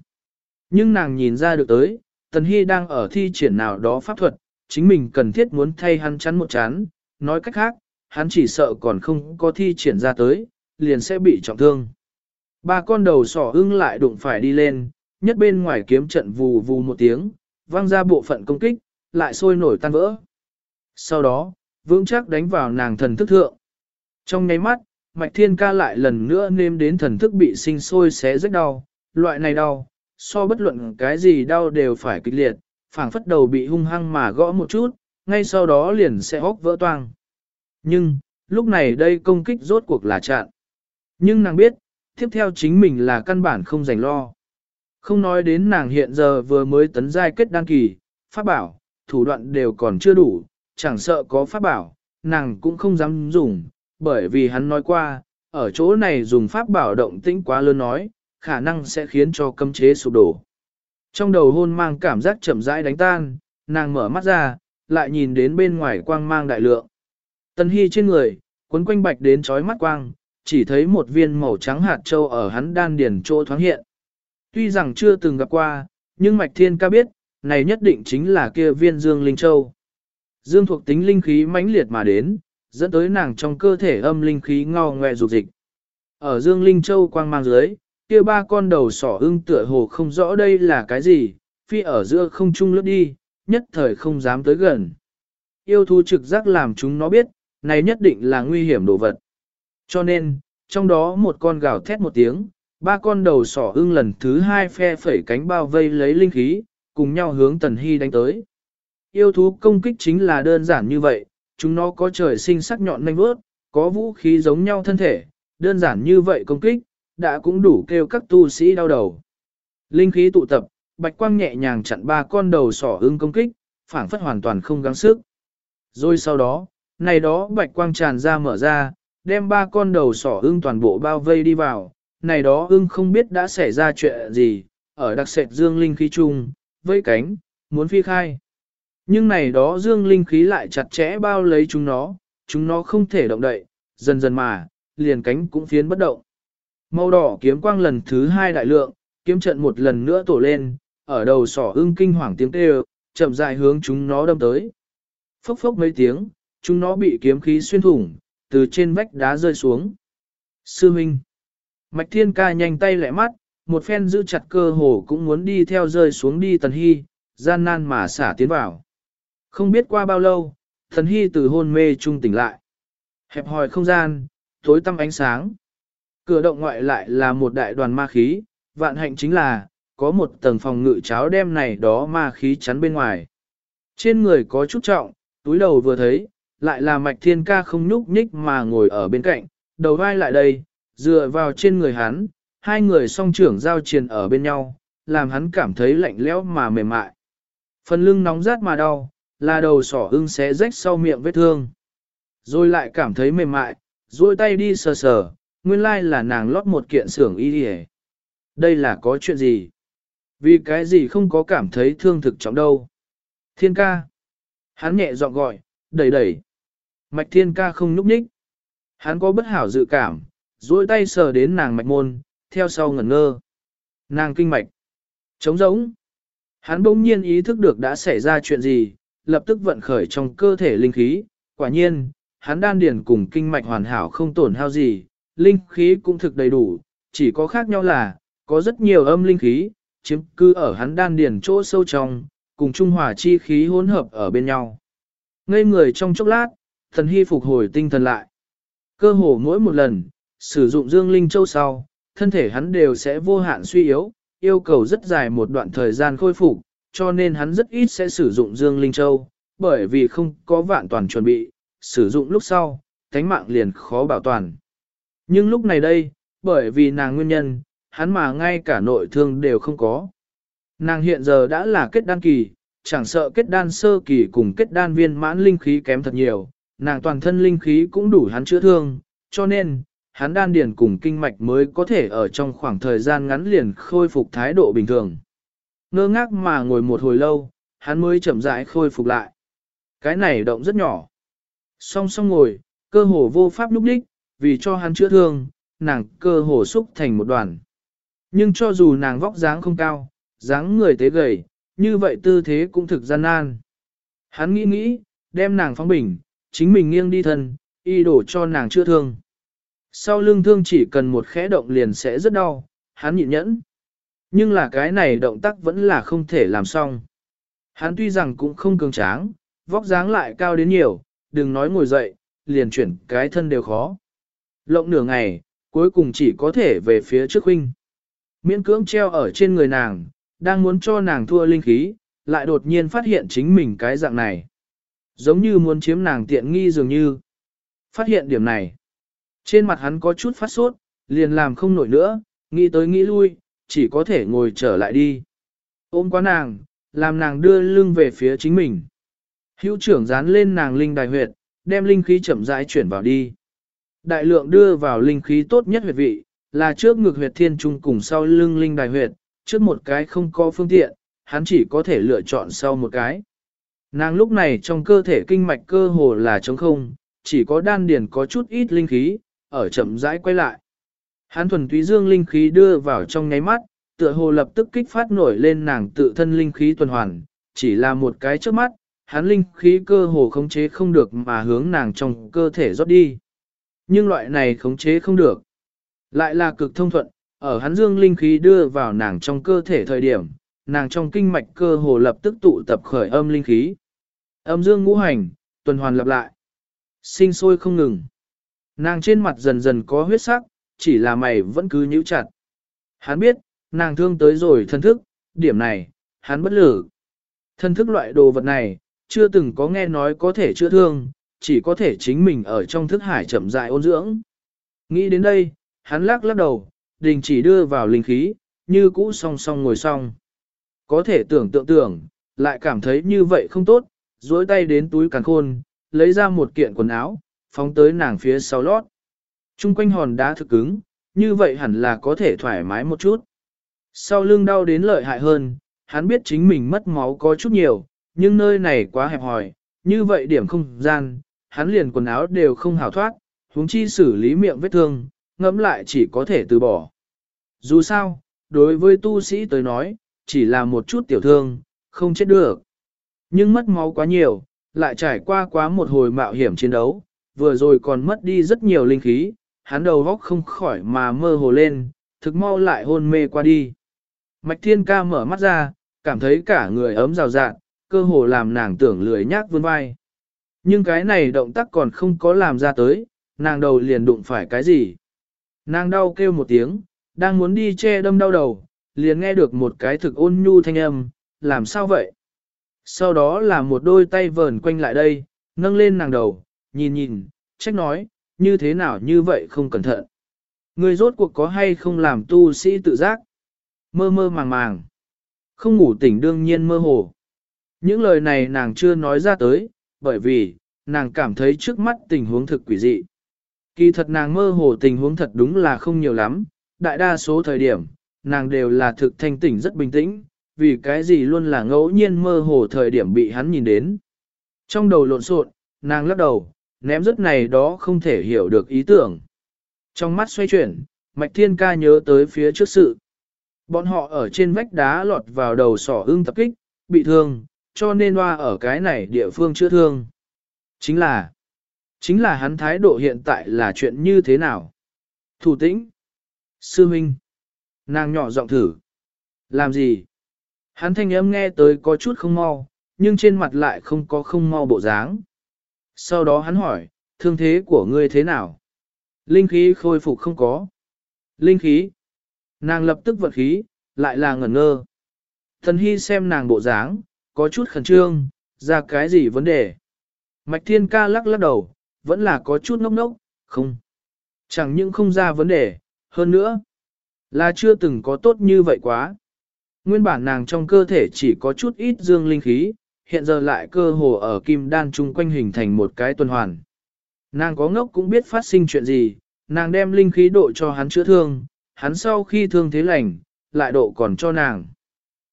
Nhưng nàng nhìn ra được tới, Tần Hy đang ở thi triển nào đó pháp thuật, chính mình cần thiết muốn thay hắn chắn một chán, nói cách khác, hắn chỉ sợ còn không có thi triển ra tới, liền sẽ bị trọng thương. Ba con đầu sỏ ưng lại đụng phải đi lên, nhất bên ngoài kiếm trận vù vù một tiếng, vang ra bộ phận công kích, lại sôi nổi tan vỡ. Sau đó, vững chắc đánh vào nàng thần thức thượng. Trong nháy mắt, Mạch Thiên Ca lại lần nữa nêm đến thần thức bị sinh sôi xé rách đau, loại này đau, so bất luận cái gì đau đều phải kịch liệt, phảng phất đầu bị hung hăng mà gõ một chút, ngay sau đó liền sẽ hốc vỡ toang. Nhưng, lúc này đây công kích rốt cuộc là chặn. Nhưng nàng biết, tiếp theo chính mình là căn bản không dành lo. Không nói đến nàng hiện giờ vừa mới tấn giai kết đăng kỳ, pháp bảo, thủ đoạn đều còn chưa đủ, chẳng sợ có pháp bảo, nàng cũng không dám dùng, bởi vì hắn nói qua, ở chỗ này dùng pháp bảo động tĩnh quá lớn nói, khả năng sẽ khiến cho cấm chế sụp đổ. Trong đầu hôn mang cảm giác chậm rãi đánh tan, nàng mở mắt ra, lại nhìn đến bên ngoài quang mang đại lượng. Tần Hy trên người, quấn quanh bạch đến trói mắt quang, chỉ thấy một viên màu trắng hạt châu ở hắn đan điền chỗ thoáng hiện. Tuy rằng chưa từng gặp qua, nhưng Mạch Thiên ca biết, này nhất định chính là kia viên Dương Linh Châu. Dương thuộc tính linh khí mãnh liệt mà đến, dẫn tới nàng trong cơ thể âm linh khí ngao ngoe dục dịch. Ở Dương Linh Châu quang mang dưới, kia ba con đầu sỏ ưng tựa hồ không rõ đây là cái gì, phi ở giữa không trung lướt đi, nhất thời không dám tới gần. Yêu thú trực giác làm chúng nó biết, này nhất định là nguy hiểm đồ vật. Cho nên, trong đó một con gào thét một tiếng, ba con đầu sỏ ưng lần thứ hai phe phẩy cánh bao vây lấy linh khí, cùng nhau hướng Tần Hy đánh tới yêu thú công kích chính là đơn giản như vậy, chúng nó có trời sinh sắc nhọn nanh vớt, có vũ khí giống nhau thân thể, đơn giản như vậy công kích, đã cũng đủ kêu các tu sĩ đau đầu. Linh khí tụ tập, bạch quang nhẹ nhàng chặn ba con đầu sỏ ưng công kích, phản phất hoàn toàn không gắng sức. Rồi sau đó, này đó bạch quang tràn ra mở ra, đem ba con đầu sỏ ưng toàn bộ bao vây đi vào, này đó ưng không biết đã xảy ra chuyện gì, ở đặc sệt dương linh khí chung, vây cánh, muốn phi khai. Nhưng này đó dương linh khí lại chặt chẽ bao lấy chúng nó, chúng nó không thể động đậy, dần dần mà, liền cánh cũng phiến bất động. Màu đỏ kiếm quang lần thứ hai đại lượng, kiếm trận một lần nữa tổ lên, ở đầu sỏ ưng kinh hoàng tiếng kêu, chậm dài hướng chúng nó đâm tới. Phốc phốc mấy tiếng, chúng nó bị kiếm khí xuyên thủng, từ trên vách đá rơi xuống. Sư Minh Mạch Thiên Ca nhanh tay lẹ mắt, một phen giữ chặt cơ hồ cũng muốn đi theo rơi xuống đi Tần Hy, gian nan mà xả tiến vào. Không biết qua bao lâu, Thần Hy từ hôn mê trung tỉnh lại. Hẹp hòi không gian, tối tăm ánh sáng. Cửa động ngoại lại là một đại đoàn ma khí, vạn hạnh chính là, có một tầng phòng ngự cháo đem này đó ma khí chắn bên ngoài. Trên người có chút trọng, túi đầu vừa thấy, lại là mạch thiên ca không nhúc nhích mà ngồi ở bên cạnh, đầu vai lại đây, dựa vào trên người hắn, hai người song trưởng giao triền ở bên nhau, làm hắn cảm thấy lạnh lẽo mà mềm mại. Phần lưng nóng rát mà đau, là đầu sỏ ưng xé rách sau miệng vết thương. Rồi lại cảm thấy mềm mại, duỗi tay đi sờ sờ, nguyên lai là nàng lót một kiện xưởng y đi Đây là có chuyện gì? Vì cái gì không có cảm thấy thương thực trọng đâu? Thiên ca. Hắn nhẹ giọng gọi, đẩy đẩy. Mạch thiên ca không nhúc nhích. Hắn có bất hảo dự cảm, duỗi tay sờ đến nàng mạch môn, theo sau ngẩn ngơ. Nàng kinh mạch. Trống rỗng. Hắn bỗng nhiên ý thức được đã xảy ra chuyện gì, lập tức vận khởi trong cơ thể linh khí. Quả nhiên, hắn đan điền cùng kinh mạch hoàn hảo không tổn hao gì, linh khí cũng thực đầy đủ, chỉ có khác nhau là, có rất nhiều âm linh khí, chiếm cư ở hắn đan điền chỗ sâu trong, cùng trung hòa chi khí hỗn hợp ở bên nhau. Ngây người trong chốc lát, thần hy phục hồi tinh thần lại. Cơ hồ mỗi một lần, sử dụng dương linh châu sau, thân thể hắn đều sẽ vô hạn suy yếu, yêu cầu rất dài một đoạn thời gian khôi phục, cho nên hắn rất ít sẽ sử dụng dương linh châu, bởi vì không có vạn toàn chuẩn bị, sử dụng lúc sau, thánh mạng liền khó bảo toàn. Nhưng lúc này đây, bởi vì nàng nguyên nhân, hắn mà ngay cả nội thương đều không có. Nàng hiện giờ đã là kết đan kỳ, chẳng sợ kết đan sơ kỳ cùng kết đan viên mãn linh khí kém thật nhiều, nàng toàn thân linh khí cũng đủ hắn chữa thương, cho nên, hắn đan điền cùng kinh mạch mới có thể ở trong khoảng thời gian ngắn liền khôi phục thái độ bình thường. Ngơ ngác mà ngồi một hồi lâu, hắn mới chậm rãi khôi phục lại. Cái này động rất nhỏ. Song song ngồi, cơ hồ vô pháp lúc đích, vì cho hắn chữa thương, nàng cơ hồ xúc thành một đoàn. Nhưng cho dù nàng vóc dáng không cao, dáng người tế gầy, như vậy tư thế cũng thực gian nan. Hắn nghĩ nghĩ, đem nàng phóng bình, chính mình nghiêng đi thân, y đổ cho nàng chữa thương. Sau lưng thương chỉ cần một khẽ động liền sẽ rất đau, hắn nhịn nhẫn. Nhưng là cái này động tác vẫn là không thể làm xong. Hắn tuy rằng cũng không cường tráng, vóc dáng lại cao đến nhiều, đừng nói ngồi dậy, liền chuyển cái thân đều khó. Lộng nửa ngày, cuối cùng chỉ có thể về phía trước huynh. Miễn cưỡng treo ở trên người nàng, đang muốn cho nàng thua linh khí, lại đột nhiên phát hiện chính mình cái dạng này. Giống như muốn chiếm nàng tiện nghi dường như. Phát hiện điểm này. Trên mặt hắn có chút phát sốt, liền làm không nổi nữa, nghĩ tới nghĩ lui, chỉ có thể ngồi trở lại đi. Ôm quá nàng, làm nàng đưa lưng về phía chính mình. Hữu trưởng dán lên nàng linh đài huyệt, đem linh khí chậm rãi chuyển vào đi. Đại lượng đưa vào linh khí tốt nhất huyệt vị, là trước ngực huyệt thiên trung cùng sau lưng linh đài huyệt, trước một cái không có phương tiện, hắn chỉ có thể lựa chọn sau một cái. Nàng lúc này trong cơ thể kinh mạch cơ hồ là trống không, chỉ có đan điền có chút ít linh khí, ở chậm rãi quay lại. Hắn thuần túy dương linh khí đưa vào trong nháy mắt, tựa hồ lập tức kích phát nổi lên nàng tự thân linh khí tuần hoàn, chỉ là một cái trước mắt, hắn linh khí cơ hồ khống chế không được mà hướng nàng trong cơ thể rót đi. Nhưng loại này khống chế không được. Lại là cực thông thuận, ở hắn dương linh khí đưa vào nàng trong cơ thể thời điểm, nàng trong kinh mạch cơ hồ lập tức tụ tập khởi âm linh khí. Âm dương ngũ hành, tuần hoàn lặp lại. Sinh sôi không ngừng. Nàng trên mặt dần dần có huyết sắc, chỉ là mày vẫn cứ nhíu chặt. Hắn biết, nàng thương tới rồi thân thức, điểm này, hắn bất lử. Thân thức loại đồ vật này, chưa từng có nghe nói có thể chữa thương, chỉ có thể chính mình ở trong thức hải chậm dại ôn dưỡng. Nghĩ đến đây, hắn lắc lắc đầu, đình chỉ đưa vào linh khí, như cũ song song ngồi song. Có thể tưởng tượng tưởng, lại cảm thấy như vậy không tốt, duỗi tay đến túi càng khôn, lấy ra một kiện quần áo, phóng tới nàng phía sau lót. Trung quanh hòn đá thực cứng, như vậy hẳn là có thể thoải mái một chút. Sau lưng đau đến lợi hại hơn, hắn biết chính mình mất máu có chút nhiều, nhưng nơi này quá hẹp hòi, như vậy điểm không gian, hắn liền quần áo đều không hào thoát, huống chi xử lý miệng vết thương, ngẫm lại chỉ có thể từ bỏ. Dù sao, đối với tu sĩ tới nói, chỉ là một chút tiểu thương, không chết được. Nhưng mất máu quá nhiều, lại trải qua quá một hồi mạo hiểm chiến đấu, vừa rồi còn mất đi rất nhiều linh khí, hắn đầu góc không khỏi mà mơ hồ lên, thực mau lại hôn mê qua đi. Mạch Thiên Ca mở mắt ra, cảm thấy cả người ấm rào rạng, cơ hồ làm nàng tưởng lười nhác vươn vai. Nhưng cái này động tác còn không có làm ra tới, nàng đầu liền đụng phải cái gì. Nàng đau kêu một tiếng, đang muốn đi che đâm đau đầu, liền nghe được một cái thực ôn nhu thanh âm, làm sao vậy? Sau đó là một đôi tay vờn quanh lại đây, nâng lên nàng đầu, nhìn nhìn, trách nói, như thế nào như vậy không cẩn thận. Người rốt cuộc có hay không làm tu sĩ tự giác? Mơ mơ màng màng. Không ngủ tỉnh đương nhiên mơ hồ. Những lời này nàng chưa nói ra tới, bởi vì, nàng cảm thấy trước mắt tình huống thực quỷ dị. Kỳ thật nàng mơ hồ tình huống thật đúng là không nhiều lắm, đại đa số thời điểm, nàng đều là thực thanh tỉnh rất bình tĩnh, vì cái gì luôn là ngẫu nhiên mơ hồ thời điểm bị hắn nhìn đến. Trong đầu lộn xộn, nàng lắc đầu, ném rất này đó không thể hiểu được ý tưởng. Trong mắt xoay chuyển, Mạch Thiên Ca nhớ tới phía trước sự. Bọn họ ở trên vách đá lọt vào đầu sỏ ưng tập kích, bị thương, cho nên hoa ở cái này địa phương chữa thương. Chính là, chính là hắn thái độ hiện tại là chuyện như thế nào? Thủ tĩnh, sư minh, nàng nhỏ giọng thử. Làm gì? Hắn thanh âm nghe tới có chút không mau, nhưng trên mặt lại không có không mau bộ dáng. Sau đó hắn hỏi, thương thế của ngươi thế nào? Linh khí khôi phục không có. Linh khí. Nàng lập tức vật khí, lại là ngẩn ngơ. Thần Hy xem nàng bộ dáng, có chút khẩn trương, ra cái gì vấn đề. Mạch Thiên Ca lắc lắc đầu, vẫn là có chút ngốc ngốc, không. Chẳng những không ra vấn đề, hơn nữa, là chưa từng có tốt như vậy quá. Nguyên bản nàng trong cơ thể chỉ có chút ít dương linh khí, hiện giờ lại cơ hồ ở kim đan chung quanh hình thành một cái tuần hoàn. Nàng có ngốc cũng biết phát sinh chuyện gì, nàng đem linh khí độ cho hắn chữa thương, hắn sau khi thương thế lành, lại độ còn cho nàng.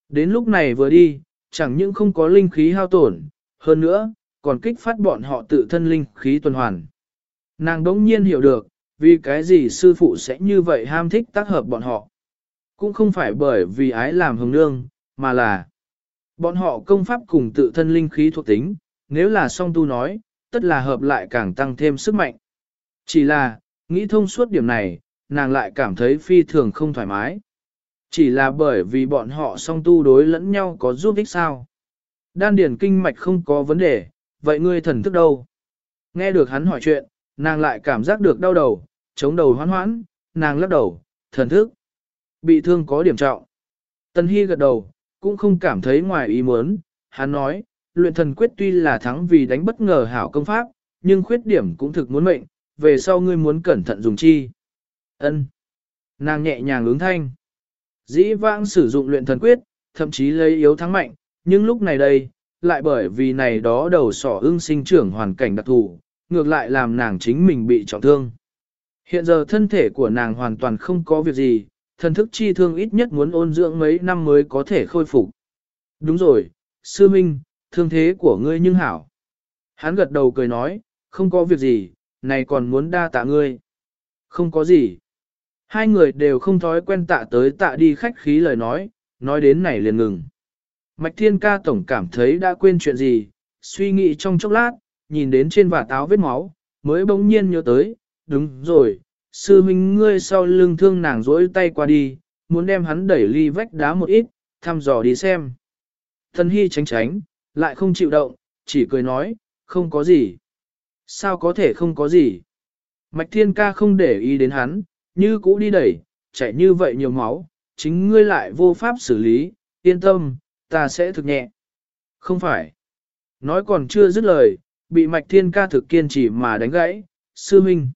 Đến lúc này vừa đi, chẳng những không có linh khí hao tổn, hơn nữa, còn kích phát bọn họ tự thân linh khí tuần hoàn. Nàng đống nhiên hiểu được, vì cái gì sư phụ sẽ như vậy ham thích tác hợp bọn họ. Cũng không phải bởi vì ái làm hồng nương, mà là bọn họ công pháp cùng tự thân linh khí thuộc tính, nếu là song tu nói, tất là hợp lại càng tăng thêm sức mạnh. Chỉ là, nghĩ thông suốt điểm này, nàng lại cảm thấy phi thường không thoải mái. Chỉ là bởi vì bọn họ song tu đối lẫn nhau có giúp ích sao. Đan điển kinh mạch không có vấn đề, vậy ngươi thần thức đâu? Nghe được hắn hỏi chuyện, nàng lại cảm giác được đau đầu, chống đầu hoán hoãn, nàng lắc đầu, thần thức. Bị thương có điểm trọng. Tân Hy gật đầu, cũng không cảm thấy ngoài ý muốn, hắn nói, luyện thần quyết tuy là thắng vì đánh bất ngờ hảo công pháp, nhưng khuyết điểm cũng thực muốn mệnh, về sau ngươi muốn cẩn thận dùng chi. Ân. Nàng nhẹ nhàng ứng thanh. Dĩ vãng sử dụng luyện thần quyết, thậm chí lấy yếu thắng mạnh, nhưng lúc này đây, lại bởi vì này đó đầu sỏ ưng sinh trưởng hoàn cảnh đặc thù, ngược lại làm nàng chính mình bị trọng thương. Hiện giờ thân thể của nàng hoàn toàn không có việc gì, thần thức chi thương ít nhất muốn ôn dưỡng mấy năm mới có thể khôi phục. Đúng rồi, sư minh, thương thế của ngươi nhưng hảo. Hắn gật đầu cười nói, không có việc gì, này còn muốn đa tạ ngươi. Không có gì. Hai người đều không thói quen tạ tới tạ đi khách khí lời nói, nói đến này liền ngừng. Mạch Thiên Ca tổng cảm thấy đã quên chuyện gì, suy nghĩ trong chốc lát, nhìn đến trên vạt áo vết máu, mới bỗng nhiên nhớ tới, đúng rồi, sư huynh ngươi sau lưng thương nàng rỗi tay qua đi, muốn đem hắn đẩy ly vách đá một ít, thăm dò đi xem. Thân hy tránh tránh, lại không chịu động, chỉ cười nói, không có gì. Sao có thể không có gì? Mạch Thiên Ca không để ý đến hắn, như cũ đi đẩy, chạy như vậy nhiều máu, chính ngươi lại vô pháp xử lý, yên tâm, ta sẽ thực nhẹ. Không phải. Nói còn chưa dứt lời, bị mạch thiên ca thực kiên trì mà đánh gãy, sư minh.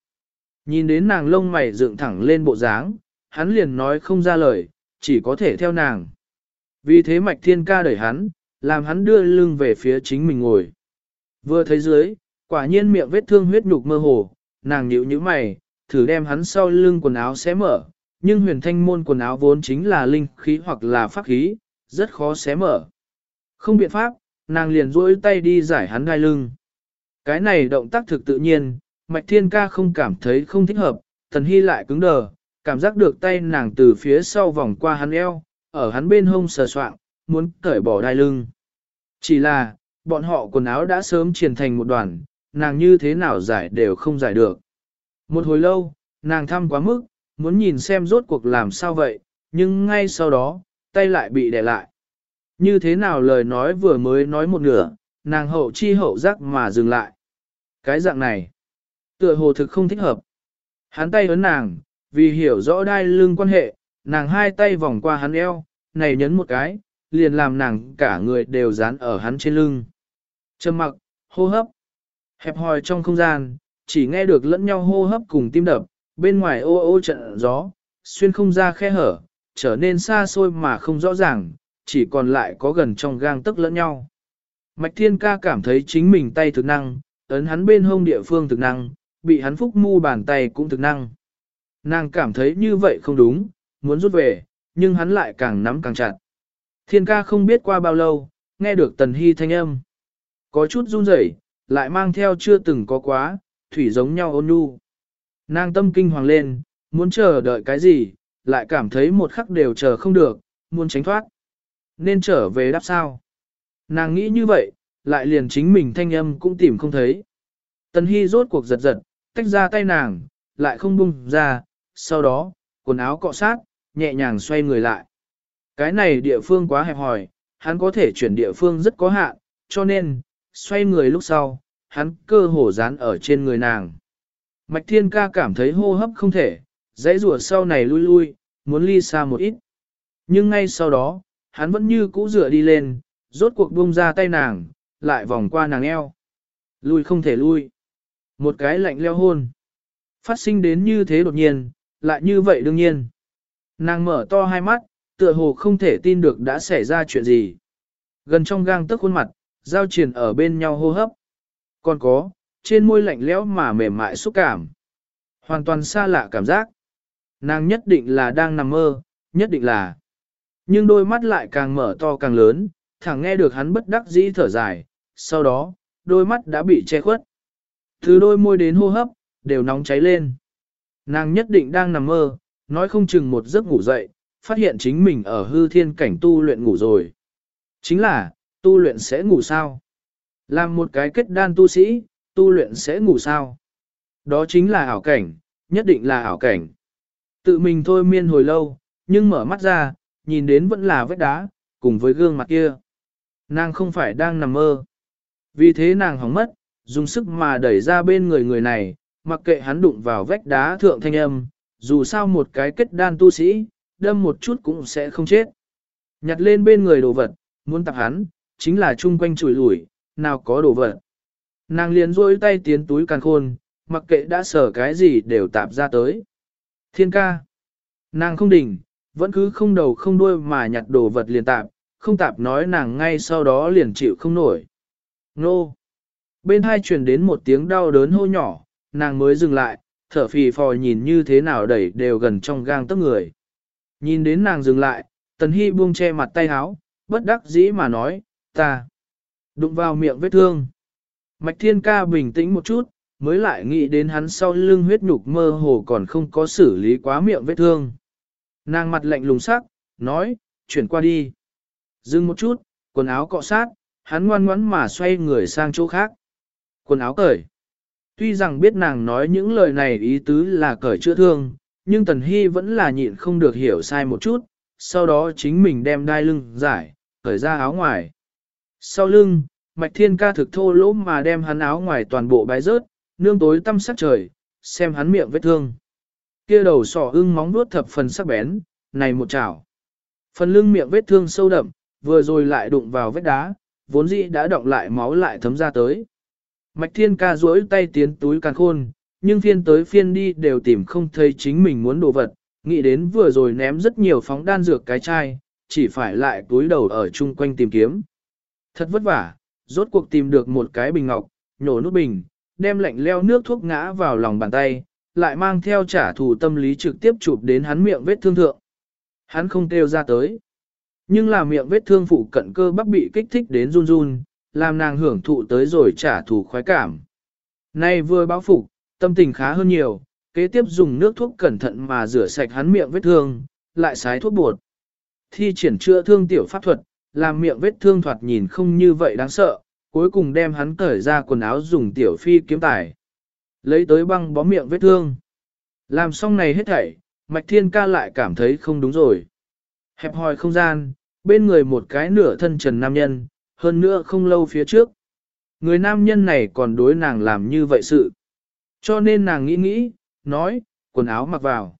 Nhìn đến nàng lông mày dựng thẳng lên bộ dáng, hắn liền nói không ra lời, chỉ có thể theo nàng. Vì thế mạch thiên ca đẩy hắn, làm hắn đưa lưng về phía chính mình ngồi. Vừa thấy dưới, quả nhiên miệng vết thương huyết nhục mơ hồ, nàng nhíu nhíu mày, thử đem hắn sau lưng quần áo xé mở, nhưng huyền thanh môn quần áo vốn chính là linh khí hoặc là pháp khí, rất khó xé mở. Không biện pháp, nàng liền duỗi tay đi giải hắn gai lưng. Cái này động tác thực tự nhiên, Mạch Thiên Ca không cảm thấy không thích hợp, Tần Hy lại cứng đờ, cảm giác được tay nàng từ phía sau vòng qua hắn eo, ở hắn bên hông sờ soạng, muốn cởi bỏ đai lưng. Chỉ là, bọn họ quần áo đã sớm triển thành một đoàn, nàng như thế nào giải đều không giải được. Một hồi lâu, nàng thăm quá mức, muốn nhìn xem rốt cuộc làm sao vậy, nhưng ngay sau đó, tay lại bị đè lại. Như thế nào lời nói vừa mới nói một nửa, nàng hậu chi hậu giác mà dừng lại. Cái dạng này, tựa hồ thực không thích hợp. Hắn tay ấn nàng, vì hiểu rõ đai lưng quan hệ, nàng hai tay vòng qua hắn eo, này nhấn một cái, liền làm nàng cả người đều dán ở hắn trên lưng. Trầm mặc, hô hấp, hẹp hòi trong không gian, chỉ nghe được lẫn nhau hô hấp cùng tim đập, bên ngoài ô ô trận gió, xuyên không ra khe hở, trở nên xa xôi mà không rõ ràng, chỉ còn lại có gần trong gang tức lẫn nhau. Mạch Thiên Ca cảm thấy chính mình tay thực năng, ấn hắn bên hông địa phương thực năng, bị hắn phúc mu bàn tay cũng thực năng. Nàng cảm thấy như vậy không đúng, muốn rút về, nhưng hắn lại càng nắm càng chặt. Thiên ca không biết qua bao lâu, nghe được tần hy thanh âm. Có chút run rẩy, lại mang theo chưa từng có quá, thủy giống nhau ôn nhu. Nàng tâm kinh hoàng lên, muốn chờ đợi cái gì, lại cảm thấy một khắc đều chờ không được, muốn tránh thoát. Nên trở về đáp sao. Nàng nghĩ như vậy, lại liền chính mình thanh âm cũng tìm không thấy. Tần Hy rốt cuộc giật giật, tách ra tay nàng, lại không bung ra, sau đó, quần áo cọ sát, nhẹ nhàng xoay người lại. Cái này địa phương quá hẹp hòi, hắn có thể chuyển địa phương rất có hạn, cho nên, xoay người lúc sau, hắn cơ hồ dán ở trên người nàng. Mạch Thiên Ca cảm thấy hô hấp không thể, dãy rùa sau này lui lui, muốn ly xa một ít. Nhưng ngay sau đó, hắn vẫn như cũ dựa đi lên, rốt cuộc buông ra tay nàng, lại vòng qua nàng eo. Lui không thể lui. Một cái lạnh leo hôn. Phát sinh đến như thế đột nhiên, lại như vậy đương nhiên. Nàng mở to hai mắt, tựa hồ không thể tin được đã xảy ra chuyện gì. Gần trong gang tức khuôn mặt, giao triển ở bên nhau hô hấp. Còn có, trên môi lạnh lẽo mà mềm mại xúc cảm. Hoàn toàn xa lạ cảm giác. Nàng nhất định là đang nằm mơ, nhất định là. Nhưng đôi mắt lại càng mở to càng lớn, thẳng nghe được hắn bất đắc dĩ thở dài, sau đó, đôi mắt đã bị che khuất. Từ đôi môi đến hô hấp, đều nóng cháy lên. Nàng nhất định đang nằm mơ, nói không chừng một giấc ngủ dậy, phát hiện chính mình ở hư thiên cảnh tu luyện ngủ rồi. Chính là, tu luyện sẽ ngủ sao? Làm một cái kết đan tu sĩ, tu luyện sẽ ngủ sao? Đó chính là ảo cảnh, nhất định là ảo cảnh. Tự mình thôi miên hồi lâu, nhưng mở mắt ra, nhìn đến vẫn là vết đá, cùng với gương mặt kia. Nàng không phải đang nằm mơ. Vì thế nàng hóng mất, dùng sức mà đẩy ra bên người người này, mặc kệ hắn đụng vào vách đá thượng thanh âm, dù sao một cái kết đan tu sĩ, đâm một chút cũng sẽ không chết. Nhặt lên bên người đồ vật, muốn tặng hắn, chính là chung quanh chùi lủi, nào có đồ vật. Nàng liền rôi tay tiến túi càn khôn, mặc kệ đã sở cái gì đều tạp ra tới. Thiên ca. Nàng không đỉnh, vẫn cứ không đầu không đuôi mà nhặt đồ vật liền tạp, không tạp nói nàng ngay sau đó liền chịu không nổi. Nô. Bên hai truyền đến một tiếng đau đớn hô nhỏ, nàng mới dừng lại, thở phì phò nhìn như thế nào đẩy đều gần trong gang tấc người. Nhìn đến nàng dừng lại, Tần Hy buông che mặt tay háo, bất đắc dĩ mà nói, ta đụng vào miệng vết thương. Mạch Thiên Ca bình tĩnh một chút, mới lại nghĩ đến hắn sau lưng huyết nhục mơ hồ còn không có xử lý quá miệng vết thương. Nàng mặt lạnh lùng sắc, nói, chuyển qua đi. Dừng một chút, quần áo cọ sát, hắn ngoan ngoãn mà xoay người sang chỗ khác. Quần áo cởi. Tuy rằng biết nàng nói những lời này ý tứ là cởi chữa thương, nhưng Tần Hy vẫn là nhịn không được hiểu sai một chút, sau đó chính mình đem đai lưng giải, cởi ra áo ngoài. Sau lưng, Mạch Thiên ca thực thô lỗ mà đem hắn áo ngoài toàn bộ bái rớt, nương tối tăm sắc trời, xem hắn miệng vết thương. Kia đầu sỏ ưng móng vuốt thập phần sắc bén, này một chảo. Phần lưng miệng vết thương sâu đậm, vừa rồi lại đụng vào vết đá, vốn dĩ đã động lại máu lại thấm ra tới. Mạch thiên ca duỗi tay tiến túi càng khôn, nhưng phiên tới phiên đi đều tìm không thấy chính mình muốn đồ vật, nghĩ đến vừa rồi ném rất nhiều phóng đan dược cái chai, chỉ phải lại túi đầu ở chung quanh tìm kiếm. Thật vất vả, rốt cuộc tìm được một cái bình ngọc, nhổ nút bình, đem lạnh leo nước thuốc ngã vào lòng bàn tay, lại mang theo trả thù tâm lý trực tiếp chụp đến hắn miệng vết thương thượng. Hắn không kêu ra tới. Nhưng là miệng vết thương phụ cận cơ bắp bị kích thích đến run run, làm nàng hưởng thụ tới rồi trả thù khoái cảm. Nay vừa báo phục, tâm tình khá hơn nhiều, kế tiếp dùng nước thuốc cẩn thận mà rửa sạch hắn miệng vết thương, lại xái thuốc bột. Thi triển chữa thương tiểu pháp thuật, làm miệng vết thương thoạt nhìn không như vậy đáng sợ, cuối cùng đem hắn cởi ra quần áo dùng tiểu phi kiếm tải. Lấy tới băng bó miệng vết thương. Làm xong này hết thảy, Mạch Thiên ca lại cảm thấy không đúng rồi. Hẹp hòi không gian, bên người một cái nửa thân trần nam nhân, hơn nữa không lâu phía trước. Người nam nhân này còn đối nàng làm như vậy sự. Cho nên nàng nghĩ nghĩ, nói, quần áo mặc vào.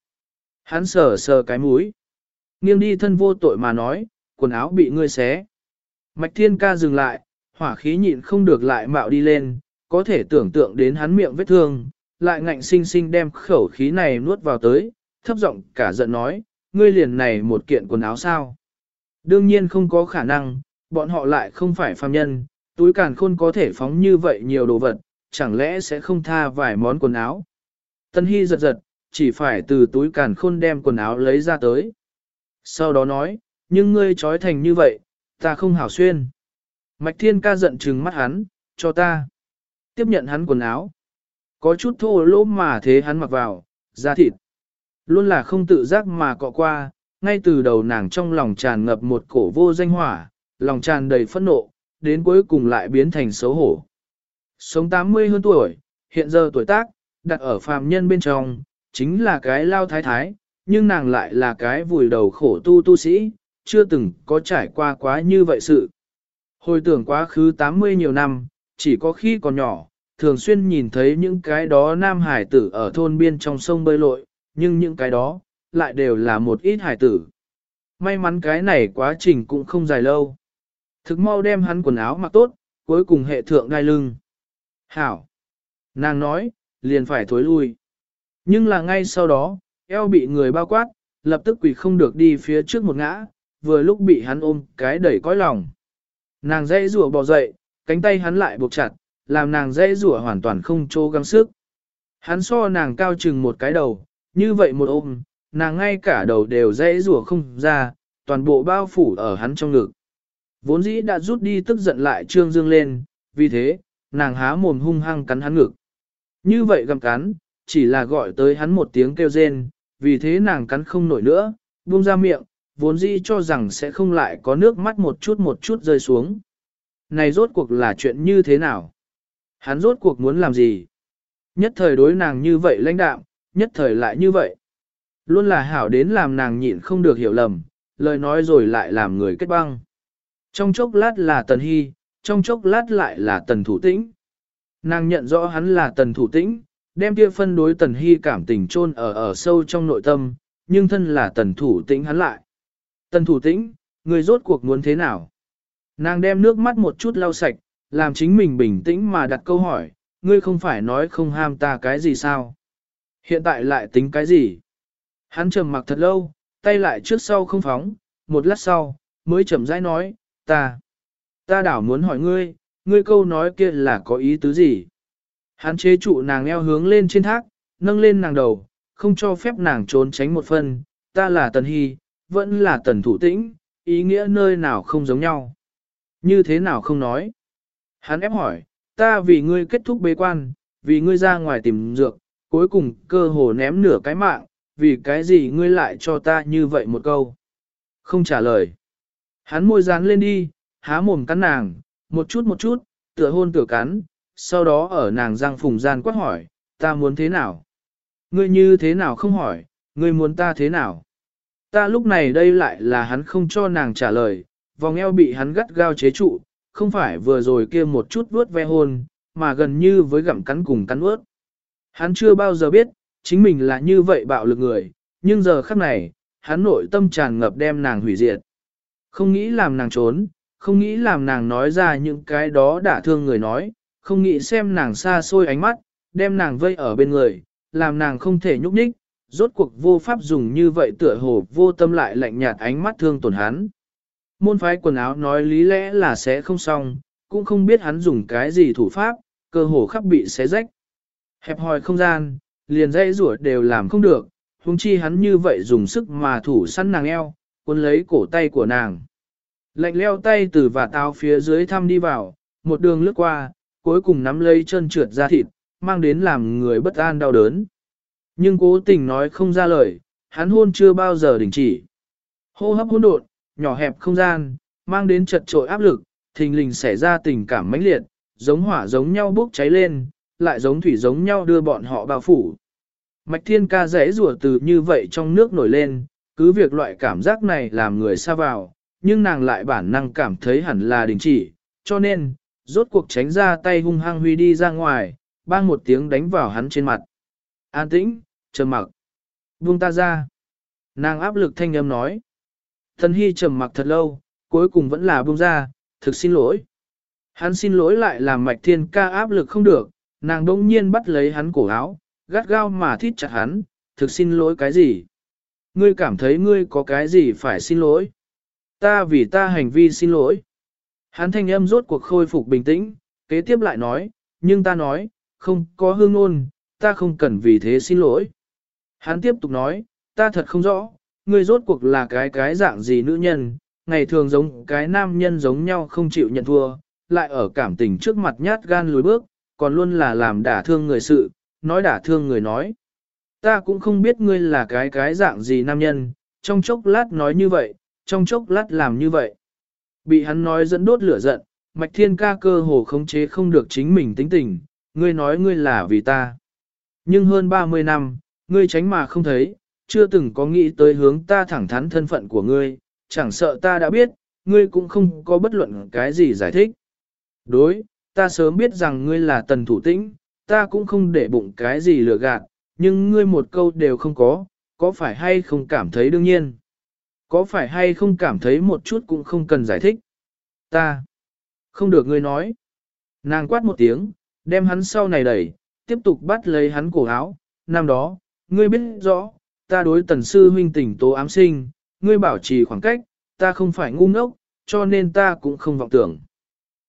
Hắn sờ sờ cái mũi. Nghiêng đi thân vô tội mà nói, quần áo bị ngươi xé. Mạch thiên ca dừng lại, hỏa khí nhịn không được lại mạo đi lên, có thể tưởng tượng đến hắn miệng vết thương, lại ngạnh sinh sinh đem khẩu khí này nuốt vào tới, thấp giọng cả giận nói, ngươi liền này một kiện quần áo sao. Đương nhiên không có khả năng, bọn họ lại không phải phàm nhân, túi càn khôn có thể phóng như vậy nhiều đồ vật, chẳng lẽ sẽ không tha vài món quần áo. Tân Hy giật giật, chỉ phải từ túi càn khôn đem quần áo lấy ra tới. Sau đó nói, nhưng ngươi trói thành như vậy, ta không hảo xuyên. Mạch Thiên ca giận trừng mắt hắn, cho ta. Tiếp nhận hắn quần áo. Có chút thô lỗ mà thế hắn mặc vào, da thịt. Luôn là không tự giác mà cọ qua, ngay từ đầu nàng trong lòng tràn ngập một cổ vô danh hỏa, lòng tràn đầy phẫn nộ, đến cuối cùng lại biến thành xấu hổ. Sống 80 hơn tuổi, hiện giờ tuổi tác, đặt ở phàm nhân bên trong, chính là cái lao thái thái, nhưng nàng lại là cái vùi đầu khổ tu tu sĩ, chưa từng có trải qua quá như vậy sự. Hồi tưởng quá khứ 80 nhiều năm, chỉ có khi còn nhỏ, thường xuyên nhìn thấy những cái đó nam hải tử ở thôn biên trong sông bơi lội, nhưng những cái đó, lại đều là một ít hải tử. May mắn cái này quá trình cũng không dài lâu. Thực mau đem hắn quần áo mặc tốt, cuối cùng hệ thượng đai lưng. Hảo! Nàng nói, liền phải thối lui. Nhưng là ngay sau đó, eo bị người bao quát, lập tức quỳ không được đi phía trước một ngã, vừa lúc bị hắn ôm cái đẩy cõi lòng. Nàng dây rùa bò dậy, cánh tay hắn lại buộc chặt, làm nàng dây rùa hoàn toàn không trô gắng sức. Hắn so nàng cao chừng một cái đầu, như vậy một ôm, nàng ngay cả đầu đều dây rùa không ra, toàn bộ bao phủ ở hắn trong ngực. Vốn dĩ đã rút đi tức giận lại trương dương lên, vì thế, nàng há mồm hung hăng cắn hắn ngực. Như vậy gầm cắn, chỉ là gọi tới hắn một tiếng kêu rên, vì thế nàng cắn không nổi nữa, buông ra miệng, vốn dĩ cho rằng sẽ không lại có nước mắt một chút một chút rơi xuống. Này rốt cuộc là chuyện như thế nào? Hắn rốt cuộc muốn làm gì? Nhất thời đối nàng như vậy lãnh đạo, nhất thời lại như vậy. Luôn là hảo đến làm nàng nhịn không được hiểu lầm, lời nói rồi lại làm người kết băng. Trong chốc lát là Tần Hy, trong chốc lát lại là Tần Thủ Tĩnh. Nàng nhận rõ hắn là Tần Thủ Tĩnh, đem kia phân đối Tần Hy cảm tình chôn ở ở sâu trong nội tâm, nhưng thân là Tần Thủ Tĩnh hắn lại. Tần Thủ Tĩnh, người rốt cuộc muốn thế nào? Nàng đem nước mắt một chút lau sạch, làm chính mình bình tĩnh mà đặt câu hỏi, ngươi không phải nói không ham ta cái gì sao? Hiện tại lại tính cái gì? Hắn trầm mặc thật lâu, tay lại trước sau không phóng, một lát sau, mới chậm rãi nói, ta, ta đảo muốn hỏi ngươi, ngươi câu nói kia là có ý tứ gì? Hắn chế trụ nàng eo hướng lên trên thác, nâng lên nàng đầu, không cho phép nàng trốn tránh một phần, ta là tần hy, vẫn là tần thủ tĩnh, ý nghĩa nơi nào không giống nhau. Như thế nào không nói? Hắn ép hỏi, ta vì ngươi kết thúc bế quan, vì ngươi ra ngoài tìm dược, cuối cùng cơ hồ ném nửa cái mạng, vì cái gì ngươi lại cho ta như vậy một câu? Không trả lời. Hắn môi dán lên đi, há mồm cắn nàng, một chút một chút, tựa hôn tựa cắn, sau đó ở nàng răng phùng gian quát hỏi, ta muốn thế nào? Ngươi như thế nào không hỏi, ngươi muốn ta thế nào? Ta lúc này đây lại là hắn không cho nàng trả lời, vòng eo bị hắn gắt gao chế trụ, không phải vừa rồi kia một chút vuốt ve hôn, mà gần như với gặm cắn cùng cắn ướt. Hắn chưa bao giờ biết, chính mình là như vậy bạo lực người, nhưng giờ khắc này, hắn nội tâm tràn ngập đem nàng hủy diệt. Không nghĩ làm nàng trốn, không nghĩ làm nàng nói ra những cái đó đã thương người nói, không nghĩ xem nàng xa xôi ánh mắt, đem nàng vây ở bên người, làm nàng không thể nhúc nhích, rốt cuộc vô pháp dùng như vậy tựa hồ vô tâm lại lạnh nhạt ánh mắt thương tổn hắn. Môn phái quần áo nói lý lẽ là sẽ không xong, cũng không biết hắn dùng cái gì thủ pháp, cơ hồ khắp bị xé rách. Hẹp hòi không gian, liền dây rủa đều làm không được, huống chi hắn như vậy dùng sức mà thủ săn nàng eo, cuốn lấy cổ tay của nàng. Lạnh leo tay từ và táo phía dưới thăm đi vào, một đường lướt qua, cuối cùng nắm lấy chân trượt ra thịt, mang đến làm người bất an đau đớn. Nhưng cố tình nói không ra lời, hắn hôn chưa bao giờ đình chỉ. Hô hấp hỗn độn, nhỏ hẹp không gian, mang đến chật trội áp lực, thình lình xảy ra tình cảm mãnh liệt, giống hỏa giống nhau bốc cháy lên, lại giống thủy giống nhau đưa bọn họ bao phủ. Mạch thiên ca rẽ rùa từ như vậy trong nước nổi lên, cứ việc loại cảm giác này làm người xa vào, nhưng nàng lại bản năng cảm thấy hẳn là đình chỉ, cho nên, rốt cuộc tránh ra tay hung hăng huy đi ra ngoài, bang một tiếng đánh vào hắn trên mặt. An tĩnh, trầm mặc. Buông ta ra. Nàng áp lực thanh âm nói. Thần hy trầm mặc thật lâu, cuối cùng vẫn là buông ra, thực xin lỗi. Hắn xin lỗi lại làm mạch thiên ca áp lực không được, nàng đông nhiên bắt lấy hắn cổ áo, gắt gao mà thít chặt hắn, thực xin lỗi cái gì? Ngươi cảm thấy ngươi có cái gì phải xin lỗi? Ta vì ta hành vi xin lỗi. Hắn thanh âm rốt cuộc khôi phục bình tĩnh, kế tiếp lại nói, nhưng ta nói, không có hương ngôn, ta không cần vì thế xin lỗi. Hắn tiếp tục nói, ta thật không rõ, ngươi rốt cuộc là cái cái dạng gì nữ nhân, ngày thường giống cái nam nhân giống nhau không chịu nhận thua, lại ở cảm tình trước mặt nhát gan lùi bước, còn luôn là làm đả thương người sự, nói đả thương người nói. Ta cũng không biết ngươi là cái cái dạng gì nam nhân, trong chốc lát nói như vậy, trong chốc lát làm như vậy. Bị hắn nói dẫn đốt lửa giận, mạch thiên ca cơ hồ khống chế không được chính mình tính tình, ngươi nói ngươi là vì ta. Nhưng hơn 30 năm, ngươi tránh mà không thấy, chưa từng có nghĩ tới hướng ta thẳng thắn thân phận của ngươi, chẳng sợ ta đã biết, ngươi cũng không có bất luận cái gì giải thích. Đối, ta sớm biết rằng ngươi là tần thủ tĩnh, ta cũng không để bụng cái gì lừa gạt, nhưng ngươi một câu đều không có, có phải hay không cảm thấy đương nhiên? Có phải hay không cảm thấy một chút cũng không cần giải thích? Ta, không được ngươi nói. Nàng quát một tiếng, đem hắn sau này đẩy, tiếp tục bắt lấy hắn cổ áo, năm đó, ngươi biết rõ, ta đối tần sư huynh tỉnh tố ám sinh, ngươi bảo trì khoảng cách, ta không phải ngu ngốc, cho nên ta cũng không vọng tưởng.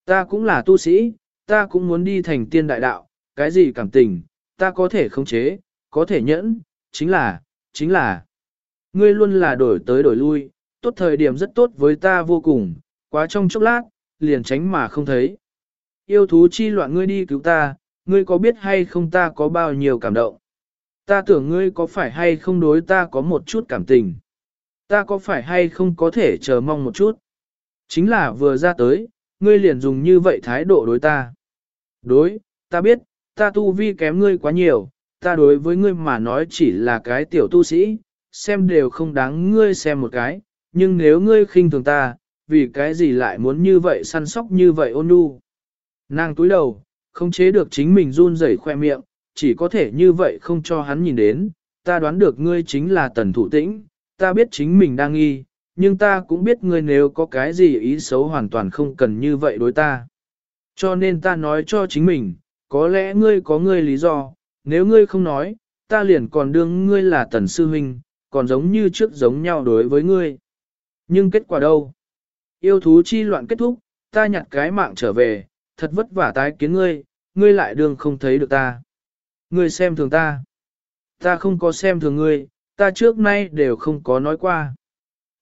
Ta cũng là tu sĩ, ta cũng muốn đi thành tiên đại đạo, cái gì cảm tình, ta có thể khống chế, có thể nhẫn, chính là, chính là, ngươi luôn là đổi tới đổi lui, tốt thời điểm rất tốt với ta vô cùng, quá trong chốc lát, liền tránh mà không thấy. Yêu thú chi loạn ngươi đi cứu ta, ngươi có biết hay không ta có bao nhiêu cảm động? Ta tưởng ngươi có phải hay không đối ta có một chút cảm tình? Ta có phải hay không có thể chờ mong một chút? Chính là vừa ra tới, ngươi liền dùng như vậy thái độ đối ta. Đối, ta biết, ta tu vi kém ngươi quá nhiều, ta đối với ngươi mà nói chỉ là cái tiểu tu sĩ, xem đều không đáng ngươi xem một cái, nhưng nếu ngươi khinh thường ta, vì cái gì lại muốn như vậy săn sóc như vậy ôn nhu. Nàng túi đầu, không chế được chính mình run rẩy khoe miệng, chỉ có thể như vậy không cho hắn nhìn đến, ta đoán được ngươi chính là tần thủ tĩnh, ta biết chính mình đang nghi, nhưng ta cũng biết ngươi nếu có cái gì ý xấu hoàn toàn không cần như vậy đối ta. Cho nên ta nói cho chính mình, có lẽ ngươi có ngươi lý do, nếu ngươi không nói, ta liền còn đương ngươi là tần sư huynh, còn giống như trước giống nhau đối với ngươi. Nhưng kết quả đâu? Yêu thú chi loạn kết thúc, ta nhặt cái mạng trở về, thật vất vả tái kiến ngươi, ngươi lại đương không thấy được ta. Ngươi xem thường ta. Ta không có xem thường ngươi, ta trước nay đều không có nói qua.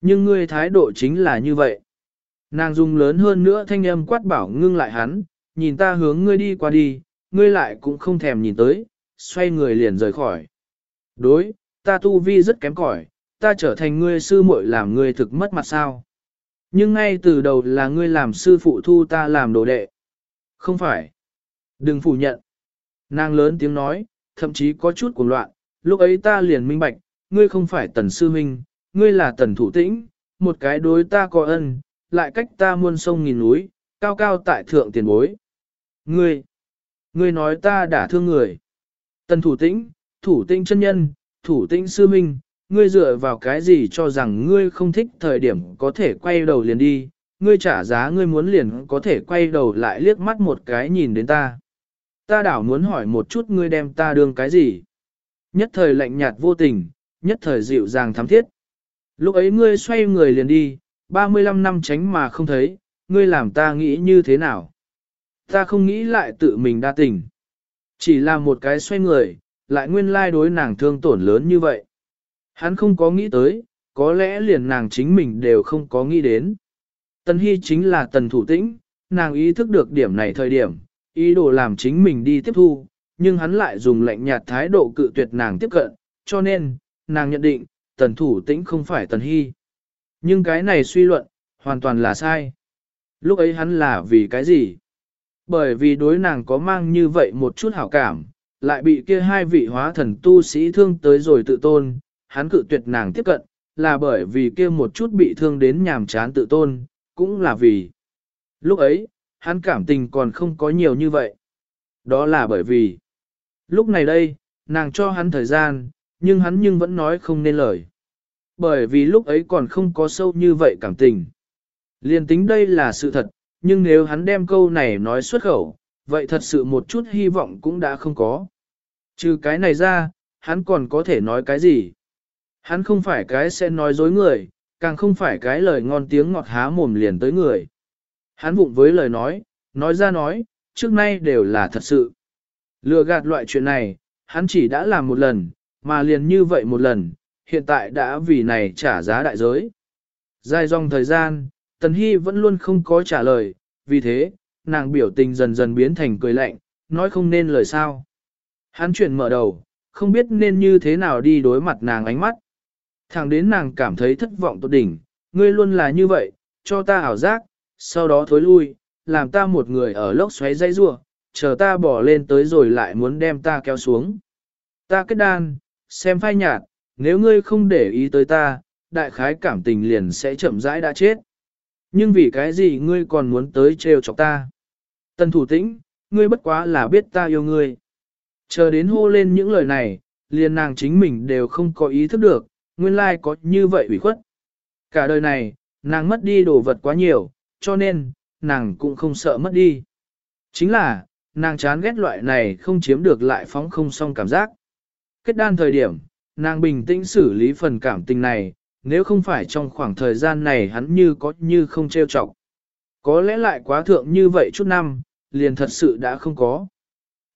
Nhưng ngươi thái độ chính là như vậy. Nàng dùng lớn hơn nữa thanh âm quát bảo ngưng lại hắn, nhìn ta hướng ngươi đi qua đi, ngươi lại cũng không thèm nhìn tới, xoay người liền rời khỏi. Đối, ta tu vi rất kém cỏi, ta trở thành ngươi sư muội làm ngươi thực mất mặt sao. Nhưng ngay từ đầu là ngươi làm sư phụ thu ta làm đồ đệ. Không phải. Đừng phủ nhận. Nàng lớn tiếng nói, thậm chí có chút cuồng loạn, lúc ấy ta liền minh bạch, ngươi không phải tần sư minh, ngươi là tần thủ tĩnh, một cái đối ta có ân, lại cách ta muôn sông nghìn núi, cao cao tại thượng tiền bối. Ngươi, ngươi nói ta đã thương người. Tần thủ tĩnh, thủ tĩnh chân nhân, thủ tĩnh sư minh, ngươi dựa vào cái gì cho rằng ngươi không thích thời điểm có thể quay đầu liền đi, ngươi trả giá ngươi muốn liền có thể quay đầu lại liếc mắt một cái nhìn đến ta. Ta đảo muốn hỏi một chút ngươi đem ta đương cái gì? Nhất thời lạnh nhạt vô tình, nhất thời dịu dàng thắm thiết. Lúc ấy ngươi xoay người liền đi, 35 năm tránh mà không thấy, ngươi làm ta nghĩ như thế nào? Ta không nghĩ lại tự mình đa tình. Chỉ là một cái xoay người, lại nguyên lai đối nàng thương tổn lớn như vậy. Hắn không có nghĩ tới, có lẽ liền nàng chính mình đều không có nghĩ đến. Tần Hy chính là tần thủ tĩnh, nàng ý thức được điểm này thời điểm, ý đồ làm chính mình đi tiếp thu, nhưng hắn lại dùng lạnh nhạt thái độ cự tuyệt nàng tiếp cận, cho nên, nàng nhận định, tần thủ tĩnh không phải tần Hy. Nhưng cái này suy luận, hoàn toàn là sai. Lúc ấy hắn là vì cái gì? Bởi vì đối nàng có mang như vậy một chút hảo cảm, lại bị kia hai vị hóa thần tu sĩ thương tới rồi tự tôn, hắn cự tuyệt nàng tiếp cận, là bởi vì kia một chút bị thương đến nhàm chán tự tôn, cũng là vì lúc ấy, hắn cảm tình còn không có nhiều như vậy. Đó là bởi vì lúc này đây, nàng cho hắn thời gian, nhưng hắn nhưng vẫn nói không nên lời. Bởi vì lúc ấy còn không có sâu như vậy cảm tình. Liên tính đây là sự thật, nhưng nếu hắn đem câu này nói xuất khẩu, vậy thật sự một chút hy vọng cũng đã không có. Trừ cái này ra, hắn còn có thể nói cái gì? Hắn không phải cái sẽ nói dối người, càng không phải cái lời ngon tiếng ngọt há mồm liền tới người. Hắn vụng với lời nói, nói ra nói, trước nay đều là thật sự. Lừa gạt loại chuyện này, hắn chỉ đã làm một lần, mà liền như vậy một lần, hiện tại đã vì này trả giá đại giới. Dài dòng thời gian, Tần Hy vẫn luôn không có trả lời, vì thế, nàng biểu tình dần dần biến thành cười lạnh, nói không nên lời sao. Hắn chuyển mở đầu, không biết nên như thế nào đi đối mặt nàng ánh mắt. Thẳng đến nàng cảm thấy thất vọng tốt đỉnh, ngươi luôn là như vậy, cho ta ảo giác, sau đó thối lui, làm ta một người ở lốc xoáy dây rua, chờ ta bỏ lên tới rồi lại muốn đem ta kéo xuống. Ta kết đan, xem phai nhạt, nếu ngươi không để ý tới ta, đại khái cảm tình liền sẽ chậm rãi đã chết. Nhưng vì cái gì ngươi còn muốn tới trêu chọc ta? Tần thủ tĩnh, ngươi bất quá là biết ta yêu ngươi. Chờ đến hô lên những lời này, liền nàng chính mình đều không có ý thức được, nguyên lai có như vậy ủy khuất. Cả đời này, nàng mất đi đồ vật quá nhiều, cho nên, nàng cũng không sợ mất đi. Chính là, nàng chán ghét loại này không chiếm được lại phóng không xong cảm giác. Kết đan thời điểm, nàng bình tĩnh xử lý phần cảm tình này, nếu không phải trong khoảng thời gian này hắn như có như không trêu chọc. Có lẽ lại quá thượng như vậy chút năm, liền thật sự đã không có.